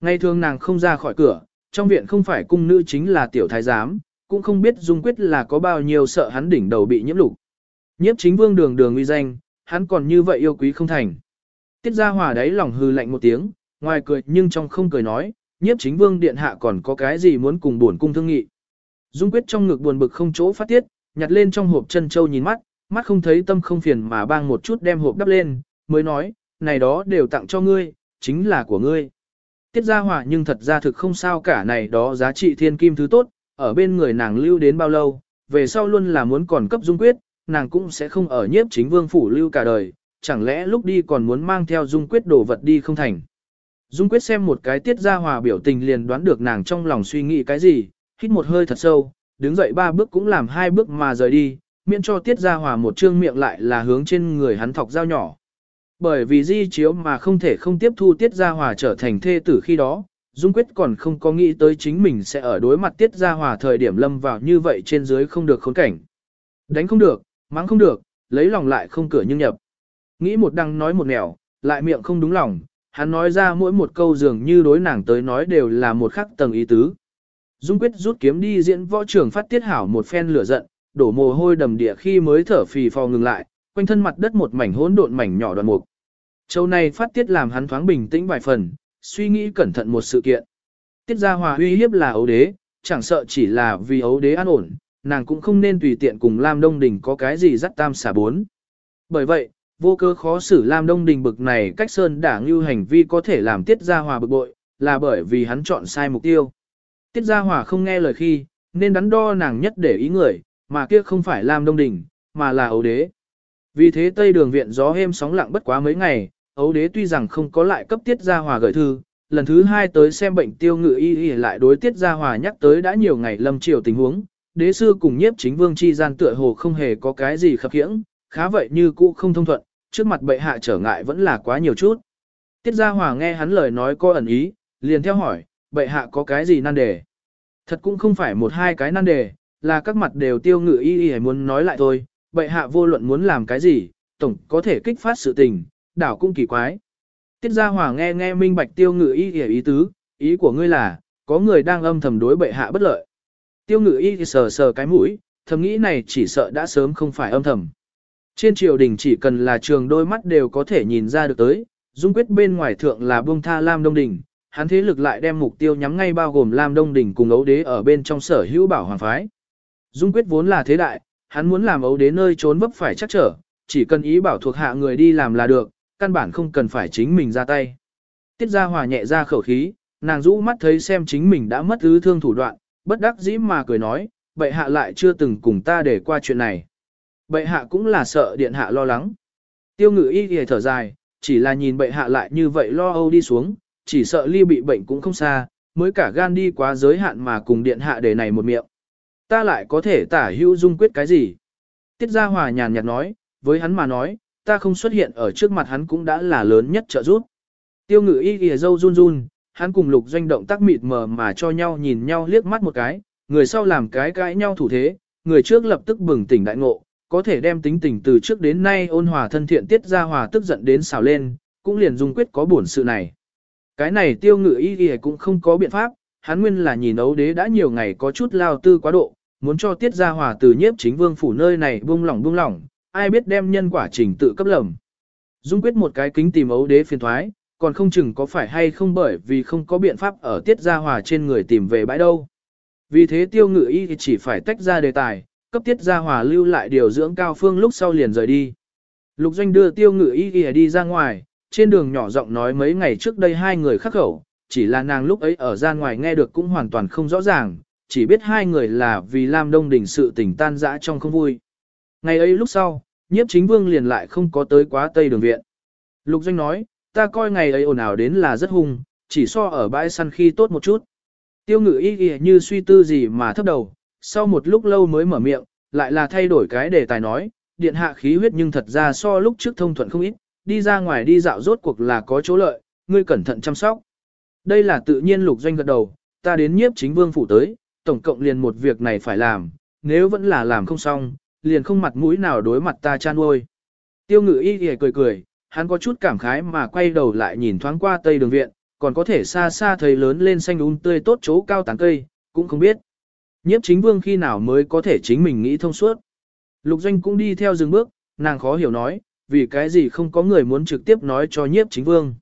Ngày thường nàng không ra khỏi cửa, trong viện không phải cung nữ chính là tiểu thái giám, cũng không biết Dung Quyết là có bao nhiêu sợ hắn đỉnh đầu bị nhiễm lục. Nhiếp chính vương đường đường uy danh, hắn còn như vậy yêu quý không thành. Tiết Gia hỏa đấy lòng hư lạnh một tiếng, ngoài cười nhưng trong không cười nói, nhiếp chính vương điện hạ còn có cái gì muốn cùng buồn cung thương nghị. Dung Quyết trong ngực buồn bực không chỗ phát tiết, nhặt lên trong hộp chân châu nhìn mắt, mắt không thấy tâm không phiền mà bang một chút đem hộp đắp lên, mới nói, này đó đều tặng cho ngươi, chính là của ngươi. Tiết Gia hỏa nhưng thật ra thực không sao cả này đó giá trị thiên kim thứ tốt, ở bên người nàng lưu đến bao lâu, về sau luôn là muốn còn cấp dung quyết, nàng cũng sẽ không ở nhiếp chính vương phủ lưu cả đời, chẳng lẽ lúc đi còn muốn mang theo dung quyết đồ vật đi không thành. Dung quyết xem một cái tiết ra hòa biểu tình liền đoán được nàng trong lòng suy nghĩ cái gì, hít một hơi thật sâu, đứng dậy ba bước cũng làm hai bước mà rời đi, miễn cho tiết ra hòa một trương miệng lại là hướng trên người hắn thọc dao nhỏ. Bởi vì di chiếu mà không thể không tiếp thu tiết ra hòa trở thành thê tử khi đó, Dung Quyết còn không có nghĩ tới chính mình sẽ ở đối mặt tiết ra hòa thời điểm lâm vào như vậy trên dưới không được khốn cảnh. Đánh không được, mắng không được, lấy lòng lại không cửa nhưng nhập. Nghĩ một đăng nói một nẻo, lại miệng không đúng lòng, hắn nói ra mỗi một câu dường như đối nàng tới nói đều là một khắc tầng ý tứ. Dung Quyết rút kiếm đi diễn võ trường phát tiết hảo một phen lửa giận, đổ mồ hôi đầm địa khi mới thở phì phò ngừng lại, quanh thân mặt đất một mảnh hỗn độn mảnh nhỏ đoàn mục. Châu này phát tiết làm hắn thoáng bình tĩnh vài phần, suy nghĩ cẩn thận một sự kiện. Tiết gia hòa uy hiếp là ấu đế, chẳng sợ chỉ là vì ấu đế an ổn, nàng cũng không nên tùy tiện cùng Lam Đông Đình có cái gì dắt tam xả bốn. Bởi vậy, vô cơ khó xử Lam Đông Đình bực này cách sơn đảng như hành vi có thể làm tiết gia hòa bực bội, là bởi vì hắn chọn sai mục tiêu. Tiết Gia Hòa không nghe lời khi, nên đắn đo nàng nhất để ý người, mà kia không phải Lam Đông Đình, mà là ấu đế. Vì thế Tây Đường Viện gió êm sóng lặng bất quá mấy ngày, ấu đế tuy rằng không có lại cấp Tiết Gia Hòa gửi thư, lần thứ hai tới xem bệnh tiêu ngự y y lại đối Tiết Gia Hòa nhắc tới đã nhiều ngày lâm triều tình huống, đế sư cùng nhiếp chính vương chi gian tựa hồ không hề có cái gì khập khiễng, khá vậy như cũ không thông thuận, trước mặt bệ hạ trở ngại vẫn là quá nhiều chút. Tiết Gia Hòa nghe hắn lời nói có ẩn ý, liền theo hỏi, bệ hạ có cái gì nan đề? Thật cũng không phải một hai cái nan đề, là các mặt đều tiêu ngự y y muốn nói lại thôi, bệ hạ vô luận muốn làm cái gì, tổng có thể kích phát sự tình, đảo cũng kỳ quái. Tiết Gia Hòa nghe nghe minh bạch tiêu ngự y y ý tứ, ý của ngươi là, có người đang âm thầm đối bệ hạ bất lợi. Tiêu ngự y sờ sờ cái mũi, thầm nghĩ này chỉ sợ đã sớm không phải âm thầm. Trên triều đình chỉ cần là trường đôi mắt đều có thể nhìn ra được tới, dung quyết bên ngoài thượng là buông tha Lam Đông Đình, hắn thế lực lại đem mục tiêu nhắm ngay bao gồm Lam Đông Đình cùng ấu đế ở bên trong sở hữu bảo hoàng phái. Dung quyết vốn là thế đại, hắn muốn làm ấu đế nơi trốn vấp phải chắc trở, chỉ cần ý bảo thuộc hạ người đi làm là được, căn bản không cần phải chính mình ra tay. Tiết Gia Hòa nhẹ ra khẩu khí, nàng rũ mắt thấy xem chính mình đã mất ứ thương thủ đoạn, bất đắc dĩ mà cười nói, bệ hạ lại chưa từng cùng ta để qua chuyện này. Bệ hạ cũng là sợ điện hạ lo lắng. Tiêu ngự y thì thở dài, chỉ là nhìn bệ hạ lại như vậy lo âu đi xuống, chỉ sợ ly bị bệnh cũng không xa, mới cả gan đi quá giới hạn mà cùng điện hạ để này một miệng. Ta lại có thể tả hữu dung quyết cái gì? Tiết Gia Hòa nhàn nhạt nói, với hắn mà nói, ta không xuất hiện ở trước mặt hắn cũng đã là lớn nhất trợ giúp. Tiêu ngự y ghề dâu run run, hắn cùng lục doanh động tác mịt mờ mà cho nhau nhìn nhau liếc mắt một cái, người sau làm cái cãi nhau thủ thế, người trước lập tức bừng tỉnh đại ngộ, có thể đem tính tình từ trước đến nay ôn hòa thân thiện tiết ra hòa tức giận đến xào lên, cũng liền dung quyết có buồn sự này. Cái này tiêu ngự y y cũng không có biện pháp, hắn nguyên là nhìn ấu đế đã nhiều ngày có chút lao tư quá độ, muốn cho tiết ra hòa từ nhiếp chính vương phủ nơi này buông lỏng buông lỏng, ai biết đem nhân quả trình tự cấp lầm. Dung quyết một cái kính tìm ấu đế phiền thoái, còn không chừng có phải hay không bởi vì không có biện pháp ở tiết gia hòa trên người tìm về bãi đâu. Vì thế tiêu ngự y thì chỉ phải tách ra đề tài, cấp tiết gia hòa lưu lại điều dưỡng cao phương lúc sau liền rời đi. Lục doanh đưa tiêu ngự y y đi ra ngoài, trên đường nhỏ giọng nói mấy ngày trước đây hai người khắc khẩu, chỉ là nàng lúc ấy ở ra ngoài nghe được cũng hoàn toàn không rõ ràng, chỉ biết hai người là vì Lam Đông Đình sự tình tan dã trong không vui. Ngày ấy lúc sau, nhiếp chính vương liền lại không có tới quá Tây Đường Viện. Lục Doanh nói, ta coi ngày ấy ồn ào đến là rất hung, chỉ so ở bãi săn khi tốt một chút. Tiêu ngự y y như suy tư gì mà thấp đầu, sau một lúc lâu mới mở miệng, lại là thay đổi cái đề tài nói, điện hạ khí huyết nhưng thật ra so lúc trước thông thuận không ít, đi ra ngoài đi dạo rốt cuộc là có chỗ lợi, ngươi cẩn thận chăm sóc. Đây là tự nhiên lục doanh gật đầu, ta đến nhiếp chính vương phủ tới, tổng cộng liền một việc này phải làm, nếu vẫn là làm không xong, liền không mặt mũi nào đối mặt ta chan nuôi. Tiêu ngự y hề cười cười, hắn có chút cảm khái mà quay đầu lại nhìn thoáng qua tây đường viện, còn có thể xa xa thấy lớn lên xanh um tươi tốt chỗ cao tán cây, cũng không biết. Nhiếp chính vương khi nào mới có thể chính mình nghĩ thông suốt. Lục doanh cũng đi theo dừng bước, nàng khó hiểu nói, vì cái gì không có người muốn trực tiếp nói cho nhiếp chính vương.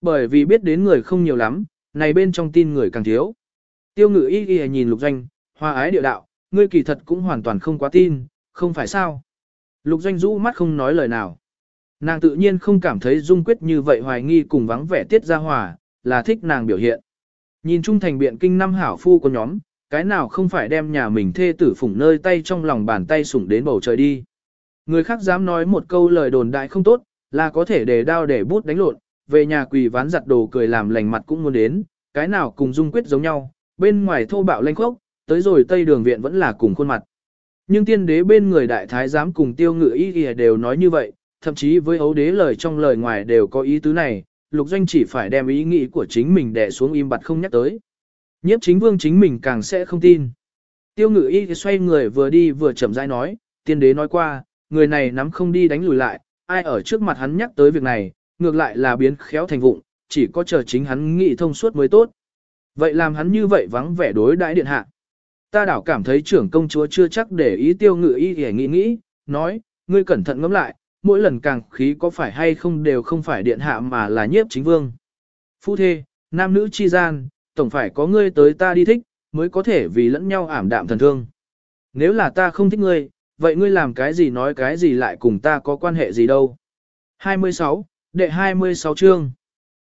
Bởi vì biết đến người không nhiều lắm, này bên trong tin người càng thiếu. Tiêu ngự y y nhìn lục doanh, hoa ái điệu đạo, ngươi kỳ thật cũng hoàn toàn không quá tin, không phải sao. Lục doanh rũ mắt không nói lời nào. Nàng tự nhiên không cảm thấy dung quyết như vậy hoài nghi cùng vắng vẻ tiết ra hòa, là thích nàng biểu hiện. Nhìn trung thành biện kinh năm hảo phu của nhóm, cái nào không phải đem nhà mình thê tử phủng nơi tay trong lòng bàn tay sủng đến bầu trời đi. Người khác dám nói một câu lời đồn đại không tốt, là có thể để đao để bút đánh lộn, về nhà quỳ ván giặt đồ cười làm lành mặt cũng muốn đến, cái nào cùng dung quyết giống nhau, bên ngoài thô bạo lanh khốc, tới rồi tây đường viện vẫn là cùng khuôn mặt. Nhưng tiên đế bên người đại thái giám cùng tiêu ngự ý kìa đều nói như vậy, thậm chí với ấu đế lời trong lời ngoài đều có ý tứ này, lục doanh chỉ phải đem ý nghĩ của chính mình đè xuống im bặt không nhắc tới. Nhiếp chính vương chính mình càng sẽ không tin. Tiêu ngự y xoay người vừa đi vừa chậm rãi nói, tiên đế nói qua, người này nắm không đi đánh lùi lại, ai ở trước mặt hắn nhắc tới việc này, ngược lại là biến khéo thành vụng, chỉ có chờ chính hắn nghị thông suốt mới tốt. Vậy làm hắn như vậy vắng vẻ đối đại điện hạ. Ta đảo cảm thấy trưởng công chúa chưa chắc để ý tiêu ngự y để nghĩ nghĩ, nói, ngươi cẩn thận ngẫm lại, mỗi lần càng khí có phải hay không đều không phải điện hạ mà là nhiếp chính vương. Phu thê, nam nữ chi gian, tổng phải có ngươi tới ta đi thích, mới có thể vì lẫn nhau ảm đạm thần thương. Nếu là ta không thích ngươi, vậy ngươi làm cái gì nói cái gì lại cùng ta có quan hệ gì đâu. 26, đệ 26 chương.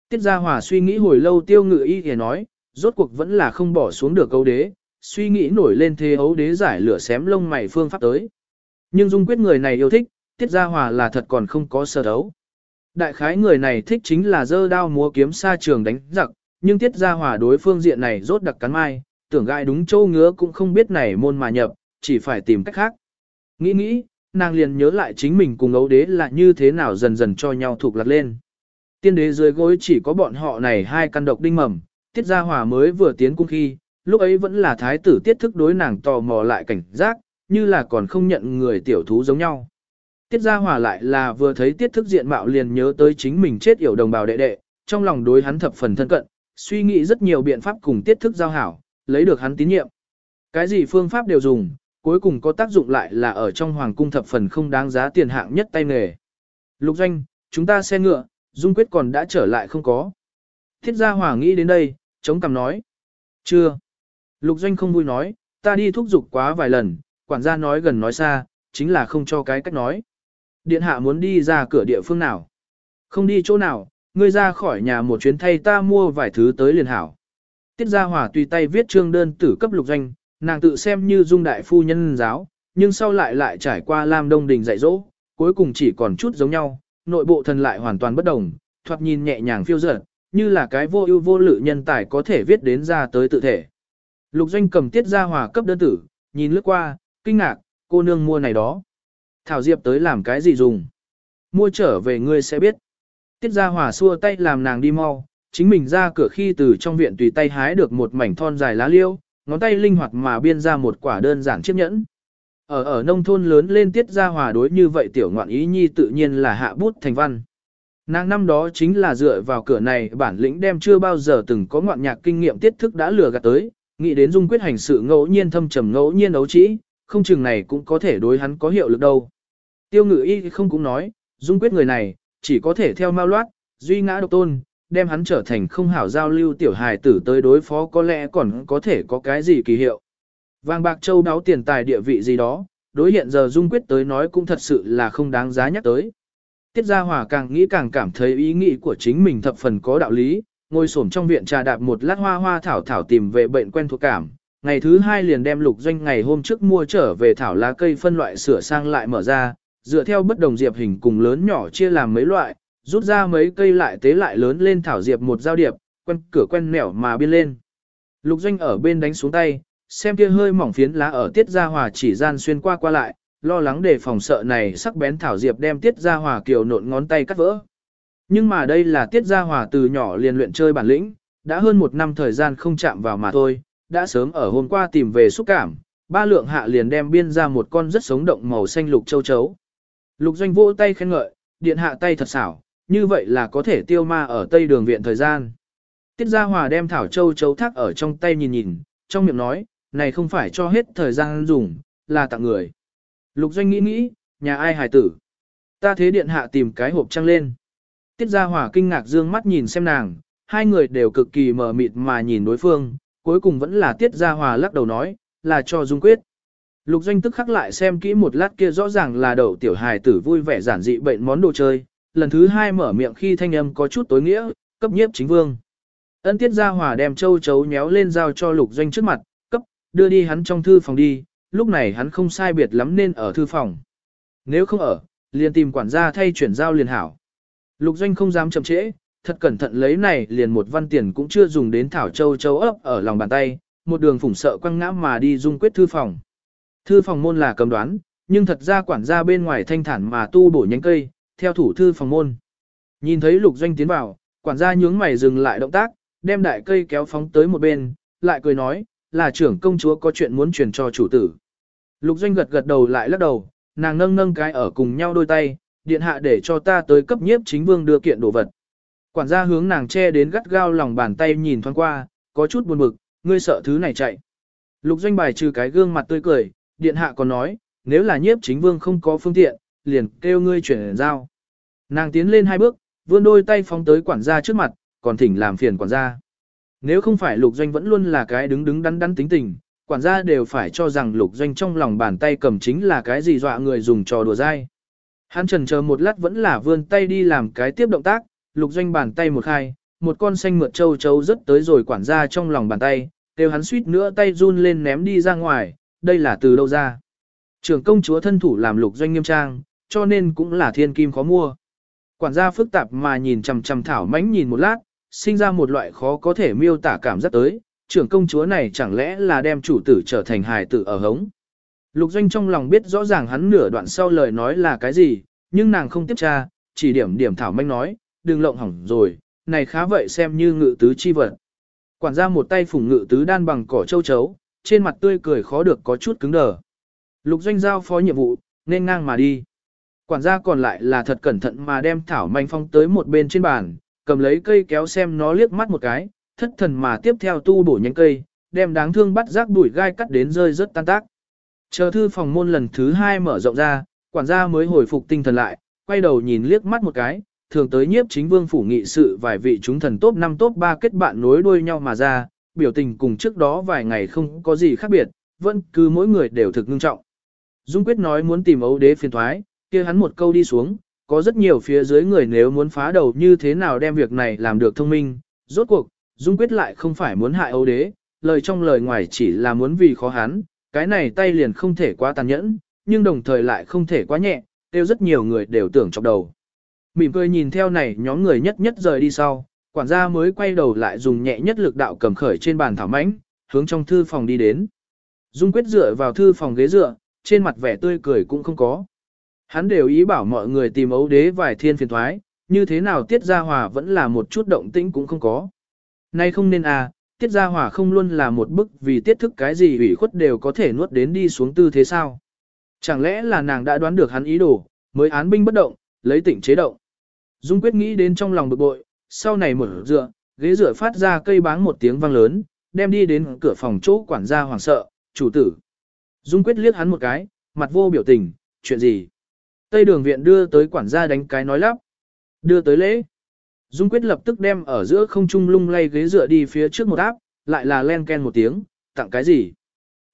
Tiết Gia Hòa suy nghĩ hồi lâu tiêu ngự y thì nói, rốt cuộc vẫn là không bỏ xuống được ấu đế, suy nghĩ nổi lên thế ấu đế giải lửa xém lông mày phương pháp tới. Nhưng dung quyết người này yêu thích, tiết gia hòa là thật còn không có sơ đấu. Đại khái người này thích chính là dơ đao múa kiếm xa trường đánh giặc, nhưng tiết gia hòa đối phương diện này rốt đặc cắn mai, tưởng gai đúng châu ngứa cũng không biết này môn mà nhập, chỉ phải tìm cách khác. Nghĩ nghĩ, nàng liền nhớ lại chính mình cùng ấu đế là như thế nào dần dần cho nhau thuộc lạc lên. Tiên đế dưới gối chỉ có bọn họ này hai căn độc đinh mầm, tiết gia hòa mới vừa tiến cung khi, lúc ấy vẫn là thái tử tiết thức đối nàng tò mò lại cảnh giác, như là còn không nhận người tiểu thú giống nhau. Tiết gia hòa lại là vừa thấy tiết thức diện mạo liền nhớ tới chính mình chết yểu đồng bào đệ đệ, trong lòng đối hắn thập phần thân cận, suy nghĩ rất nhiều biện pháp cùng tiết thức giao hảo, lấy được hắn tín nhiệm. Cái gì phương pháp đều dùng, cuối cùng có tác dụng lại là ở trong hoàng cung thập phần không đáng giá tiền hạng nhất tay nghề. Lục doanh, chúng ta xe ngựa, dung quyết còn đã trở lại không có. Thiết gia hòa nghĩ đến đây, chống cằm nói. Chưa. Lục doanh không vui nói, ta đi thúc giục quá vài lần, quản gia nói gần nói xa, chính là không cho cái cách nói. Điện hạ muốn đi ra cửa địa phương nào? Không đi chỗ nào, ngươi ra khỏi nhà một chuyến thay ta mua vài thứ tới liền hảo. Tiết Gia Hòa tùy tay viết trương đơn tử cấp lục doanh, nàng tự xem như dung đại phu nhân giáo, nhưng sau lại lại trải qua Lam Đông Đình dạy dỗ, cuối cùng chỉ còn chút giống nhau, nội bộ thần lại hoàn toàn bất đồng, thoạt nhìn nhẹ nhàng phiêu dở, như là cái vô ưu vô lự nhân tài có thể viết đến ra tới tự thể. Lục doanh cầm Tiết Gia Hòa cấp đơn tử, nhìn lướt qua, kinh ngạc, cô nương mua này đó. Thảo Diệp tới làm cái gì dùng? Mua trở về ngươi sẽ biết. Tiết Gia Hòa xua tay làm nàng đi mau, chính mình ra cửa khi từ trong viện tùy tay hái được một mảnh thon dài lá liêu, ngón tay linh hoạt mà biên ra một quả đơn giản chiếc nhẫn. Ở ở nông thôn lớn lên Tiết Gia Hòa đối như vậy tiểu ngoạn ý nhi tự nhiên là hạ bút thành văn. Nàng năm đó chính là dựa vào cửa này bản lĩnh đem chưa bao giờ từng có ngoạn nhạc kinh nghiệm tiết thức đã lừa gạt tới, nghĩ đến dung quyết hành sự ngẫu nhiên thâm trầm ngẫu nhiên ấu trĩ, không chừng này cũng có thể đối hắn có hiệu lực đâu. Tiêu ngự y không cũng nói, dung quyết người này, chỉ có thể theo mau loát, duy ngã độc tôn, đem hắn trở thành không hảo giao lưu tiểu hài tử tới đối phó có lẽ còn có thể có cái gì kỳ hiệu. Vàng bạc châu đáo tiền tài địa vị gì đó, đối hiện giờ dung quyết tới nói cũng thật sự là không đáng giá nhắc tới. Tiết Gia Hòa càng nghĩ càng cảm thấy ý nghĩ của chính mình thập phần có đạo lý, ngồi xổm trong viện trà đạp một lát hoa hoa thảo thảo tìm về bệnh quen thuộc cảm. Ngày thứ hai liền đem lục doanh ngày hôm trước mua trở về thảo lá cây phân loại sửa sang lại mở ra, dựa theo bất đồng diệp hình cùng lớn nhỏ chia làm mấy loại, rút ra mấy cây lại tế lại lớn lên thảo diệp một giao điệp, quen cửa quen nẻo mà biên lên. Lục doanh ở bên đánh xuống tay, xem kia hơi mỏng phiến lá ở tiết gia hòa chỉ gian xuyên qua qua lại, lo lắng để phòng sợ này sắc bén thảo diệp đem tiết gia hòa kiều nộn ngón tay cắt vỡ. Nhưng mà đây là tiết gia hòa từ nhỏ liền luyện chơi bản lĩnh, đã hơn một năm thời gian không chạm vào mà thôi, đã sớm ở hôm qua tìm về xúc cảm, ba lượng hạ liền đem biên ra một con rất sống động màu xanh lục châu chấu. Lục doanh vỗ tay khen ngợi, điện hạ tay thật xảo, như vậy là có thể tiêu ma ở tây đường viện thời gian. Tiết Gia Hòa đem thảo châu chấu thác ở trong tay nhìn nhìn, trong miệng nói, này không phải cho hết thời gian dùng, là tặng người. Lục doanh nghĩ nghĩ, nhà ai hài tử. Ta thế điện hạ tìm cái hộp trăng lên. Tiết Gia Hòa kinh ngạc dương mắt nhìn xem nàng, hai người đều cực kỳ mờ mịt mà nhìn đối phương, cuối cùng vẫn là Tiết Gia Hòa lắc đầu nói, là cho Dung Quyết. Lục doanh tức khắc lại xem kỹ một lát kia rõ ràng là đầu tiểu hài tử vui vẻ giản dị bệnh món đồ chơi, lần thứ hai mở miệng khi thanh âm có chút tối nghĩa, cấp nhiếp chính vương. Ân tiết gia hòa đem châu chấu nhéo lên giao cho lục doanh trước mặt, cấp, đưa đi hắn trong thư phòng đi, lúc này hắn không sai biệt lắm nên ở thư phòng. Nếu không ở, liền tìm quản gia thay chuyển giao liền hảo. Lục doanh không dám chậm trễ, thật cẩn thận lấy này liền một văn tiền cũng chưa dùng đến thảo châu châu ấp ở lòng bàn tay, một đường phủng sợ quăng ngã mà đi dung quyết thư phòng. Thư phòng môn là cầm đoán, nhưng thật ra quản gia bên ngoài thanh thản mà tu bổ nhánh cây, theo thủ thư phòng môn. Nhìn thấy lục doanh tiến vào, quản gia nhướng mày dừng lại động tác, đem đại cây kéo phóng tới một bên, lại cười nói, là trưởng công chúa có chuyện muốn truyền cho chủ tử. Lục doanh gật gật đầu lại lắc đầu, nàng nâng nâng cái ở cùng nhau đôi tay, điện hạ để cho ta tới cấp nhiếp chính vương đưa kiện đồ vật. Quản gia hướng nàng che đến gắt gao lòng bàn tay nhìn thoáng qua, có chút buồn bực, ngươi sợ thứ này chạy. Lục doanh bài trừ cái gương mặt tươi cười, điện hạ còn nói, nếu là nhiếp chính vương không có phương tiện, liền kêu ngươi chuyển giao. Nàng tiến lên hai bước, vươn đôi tay phóng tới quản gia trước mặt, còn thỉnh làm phiền quản gia. Nếu không phải lục doanh vẫn luôn là cái đứng đứng đắn đắn tính tình, quản gia đều phải cho rằng lục doanh trong lòng bàn tay cầm chính là cái gì dọa người dùng trò đùa dai. Hắn trần chờ một lát vẫn là vươn tay đi làm cái tiếp động tác, lục doanh bàn tay một khai, một con xanh mượt châu châu rất tới rồi quản gia trong lòng bàn tay, kêu hắn suýt nữa tay run lên ném đi ra ngoài, đây là từ đâu ra. Trưởng công chúa thân thủ làm lục doanh nghiêm trang, cho nên cũng là thiên kim khó mua. Quản gia phức tạp mà nhìn chằm chằm thảo mánh nhìn một lát, sinh ra một loại khó có thể miêu tả cảm giác tới, trưởng công chúa này chẳng lẽ là đem chủ tử trở thành hài tử ở hống. Lục doanh trong lòng biết rõ ràng hắn nửa đoạn sau lời nói là cái gì, nhưng nàng không tiếp tra, chỉ điểm điểm thảo manh nói, đừng lộng hỏng rồi, này khá vậy xem như ngự tứ chi vật. Quản gia một tay phủng ngự tứ đan bằng cỏ châu chấu, trên mặt tươi cười khó được có chút cứng đờ. Lục doanh giao phó nhiệm vụ, nên ngang mà đi. Quản gia còn lại là thật cẩn thận mà đem thảo manh phong tới một bên trên bàn, cầm lấy cây kéo xem nó liếc mắt một cái, thất thần mà tiếp theo tu bổ nhánh cây, đem đáng thương bắt rác đuổi gai cắt đến rơi rất tan tác. Chờ thư phòng môn lần thứ hai mở rộng ra, quản gia mới hồi phục tinh thần lại, quay đầu nhìn liếc mắt một cái, thường tới nhiếp chính vương phủ nghị sự vài vị chúng thần top 5 top 3 kết bạn nối đuôi nhau mà ra, biểu tình cùng trước đó vài ngày không có gì khác biệt, vẫn cứ mỗi người đều thực ngưng trọng. Dung quyết nói muốn tìm ấu đế phiền thoái, kia hắn một câu đi xuống, có rất nhiều phía dưới người nếu muốn phá đầu như thế nào đem việc này làm được thông minh, rốt cuộc, Dung quyết lại không phải muốn hại ấu đế, lời trong lời ngoài chỉ là muốn vì khó hắn, cái này tay liền không thể quá tàn nhẫn, nhưng đồng thời lại không thể quá nhẹ, tiêu rất nhiều người đều tưởng chọc đầu. Mỉm cười nhìn theo này nhóm người nhất nhất rời đi sau, quản gia mới quay đầu lại dùng nhẹ nhất lực đạo cầm khởi trên bàn thảo mãnh, hướng trong thư phòng đi đến. Dung quyết dựa vào thư phòng ghế dựa, trên mặt vẻ tươi cười cũng không có. Hắn đều ý bảo mọi người tìm ấu đế vài thiên phiền thoái, như thế nào tiết gia hòa vẫn là một chút động tĩnh cũng không có. Nay không nên à, tiết gia hòa không luôn là một bức vì tiết thức cái gì ủy khuất đều có thể nuốt đến đi xuống tư thế sao. Chẳng lẽ là nàng đã đoán được hắn ý đồ, mới án binh bất động, lấy tỉnh chế động. Dung quyết nghĩ đến trong lòng bực bội, sau này mở dựa, ghế dựa phát ra cây báng một tiếng vang lớn, đem đi đến cửa phòng chỗ quản gia hoảng sợ, chủ tử. Dung quyết liếc hắn một cái, mặt vô biểu tình, chuyện gì? Tây đường viện đưa tới quản gia đánh cái nói lắp. Đưa tới lễ. Dung quyết lập tức đem ở giữa không trung lung lay ghế dựa đi phía trước một áp, lại là len ken một tiếng, tặng cái gì?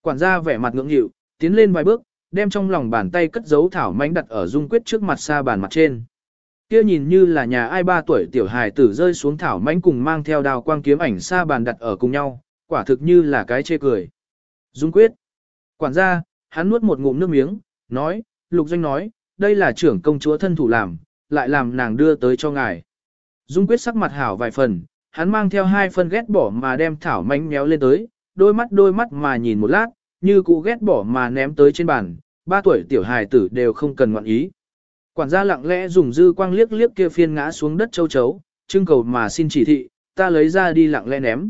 Quản gia vẻ mặt ngưỡng nghịu, tiến lên vài bước, đem trong lòng bàn tay cất giấu thảo mánh đặt ở dung quyết trước mặt xa bàn mặt trên. Kia nhìn như là nhà ai ba tuổi tiểu hài tử rơi xuống thảo mãnh cùng mang theo đào quang kiếm ảnh xa bàn đặt ở cùng nhau, quả thực như là cái chê cười. Dung quyết. Quản gia, hắn nuốt một ngụm nước miếng, nói, lục doanh nói, đây là trưởng công chúa thân thủ làm, lại làm nàng đưa tới cho ngài. Dung quyết sắc mặt hảo vài phần, hắn mang theo hai phân ghét bỏ mà đem thảo mánh méo lên tới, đôi mắt đôi mắt mà nhìn một lát, như cụ ghét bỏ mà ném tới trên bàn, ba tuổi tiểu hài tử đều không cần ngoạn ý. Quản gia lặng lẽ dùng dư quang liếc liếc kia phiên ngã xuống đất châu chấu, trưng cầu mà xin chỉ thị, ta lấy ra đi lặng lẽ ném.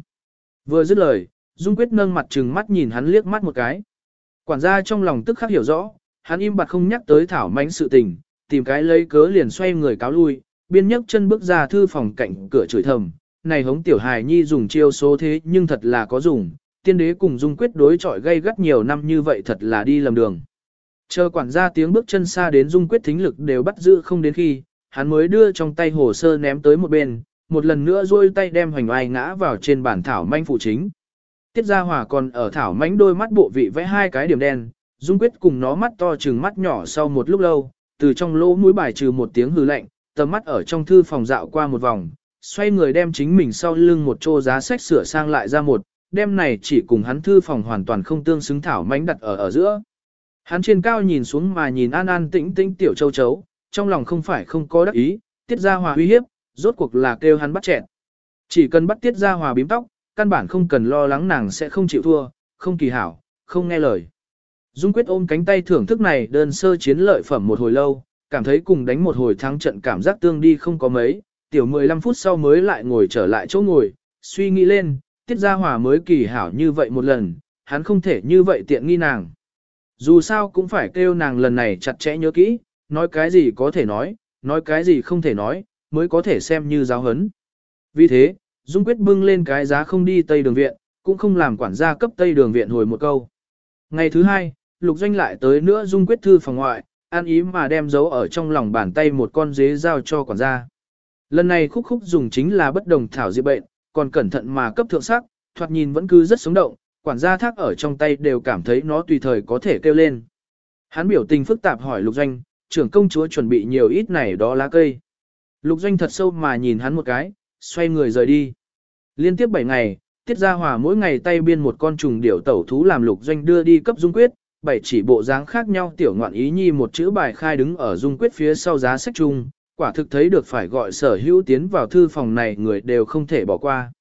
Vừa dứt lời, Dung Quyết nâng mặt trừng mắt nhìn hắn liếc mắt một cái. Quản gia trong lòng tức khắc hiểu rõ, hắn im bặt không nhắc tới thảo mánh sự tình, tìm cái lấy cớ liền xoay người cáo lui, biên nhấc chân bước ra thư phòng cạnh cửa chửi thầm, này hống tiểu hài nhi dùng chiêu số thế nhưng thật là có dùng, tiên đế cùng dung quyết đối chọi gây gắt nhiều năm như vậy thật là đi lầm đường. Chờ quản gia tiếng bước chân xa đến dung quyết thính lực đều bắt giữ không đến khi, hắn mới đưa trong tay hồ sơ ném tới một bên, một lần nữa duỗi tay đem hoành oai ngã vào trên bản thảo manh phụ chính. Tiết Gia Hòa còn ở thảo mánh đôi mắt bộ vị vẽ hai cái điểm đen, dung quyết cùng nó mắt to chừng mắt nhỏ sau một lúc lâu, từ trong lỗ mũi bài trừ một tiếng hừ lạnh, tầm mắt ở trong thư phòng dạo qua một vòng, xoay người đem chính mình sau lưng một chô giá sách sửa sang lại ra một, đem này chỉ cùng hắn thư phòng hoàn toàn không tương xứng thảo mánh đặt ở ở giữa. Hắn trên cao nhìn xuống mà nhìn an an tĩnh tĩnh tiểu châu chấu, trong lòng không phải không có đắc ý, tiết ra hòa uy hiếp, rốt cuộc là kêu hắn bắt chẹn. Chỉ cần bắt tiết ra hòa bím tóc, căn bản không cần lo lắng nàng sẽ không chịu thua, không kỳ hảo, không nghe lời. Dung quyết ôm cánh tay thưởng thức này đơn sơ chiến lợi phẩm một hồi lâu, cảm thấy cùng đánh một hồi thắng trận cảm giác tương đi không có mấy, tiểu 15 phút sau mới lại ngồi trở lại chỗ ngồi, suy nghĩ lên, tiết gia hòa mới kỳ hảo như vậy một lần, hắn không thể như vậy tiện nghi nàng. Dù sao cũng phải kêu nàng lần này chặt chẽ nhớ kỹ, nói cái gì có thể nói, nói cái gì không thể nói, mới có thể xem như giáo hấn. Vì thế, Dung quyết bưng lên cái giá không đi Tây Đường Viện, cũng không làm quản gia cấp Tây Đường Viện hồi một câu. Ngày thứ hai, Lục Doanh lại tới nữa Dung quyết thư phòng ngoại, an ý mà đem giấu ở trong lòng bàn tay một con dế giao cho quản gia. Lần này khúc khúc dùng chính là bất đồng thảo diệp bệnh, còn cẩn thận mà cấp thượng sắc, thoạt nhìn vẫn cứ rất sống động, quản gia thác ở trong tay đều cảm thấy nó tùy thời có thể kêu lên. Hắn biểu tình phức tạp hỏi lục doanh, trưởng công chúa chuẩn bị nhiều ít này đó lá cây. Lục doanh thật sâu mà nhìn hắn một cái, xoay người rời đi. Liên tiếp 7 ngày, Tiết Gia Hòa mỗi ngày tay biên một con trùng điểu tẩu thú làm lục doanh đưa đi cấp dung quyết, bảy chỉ bộ dáng khác nhau tiểu ngoạn ý nhi một chữ bài khai đứng ở dung quyết phía sau giá sách chung, quả thực thấy được phải gọi sở hữu tiến vào thư phòng này người đều không thể bỏ qua.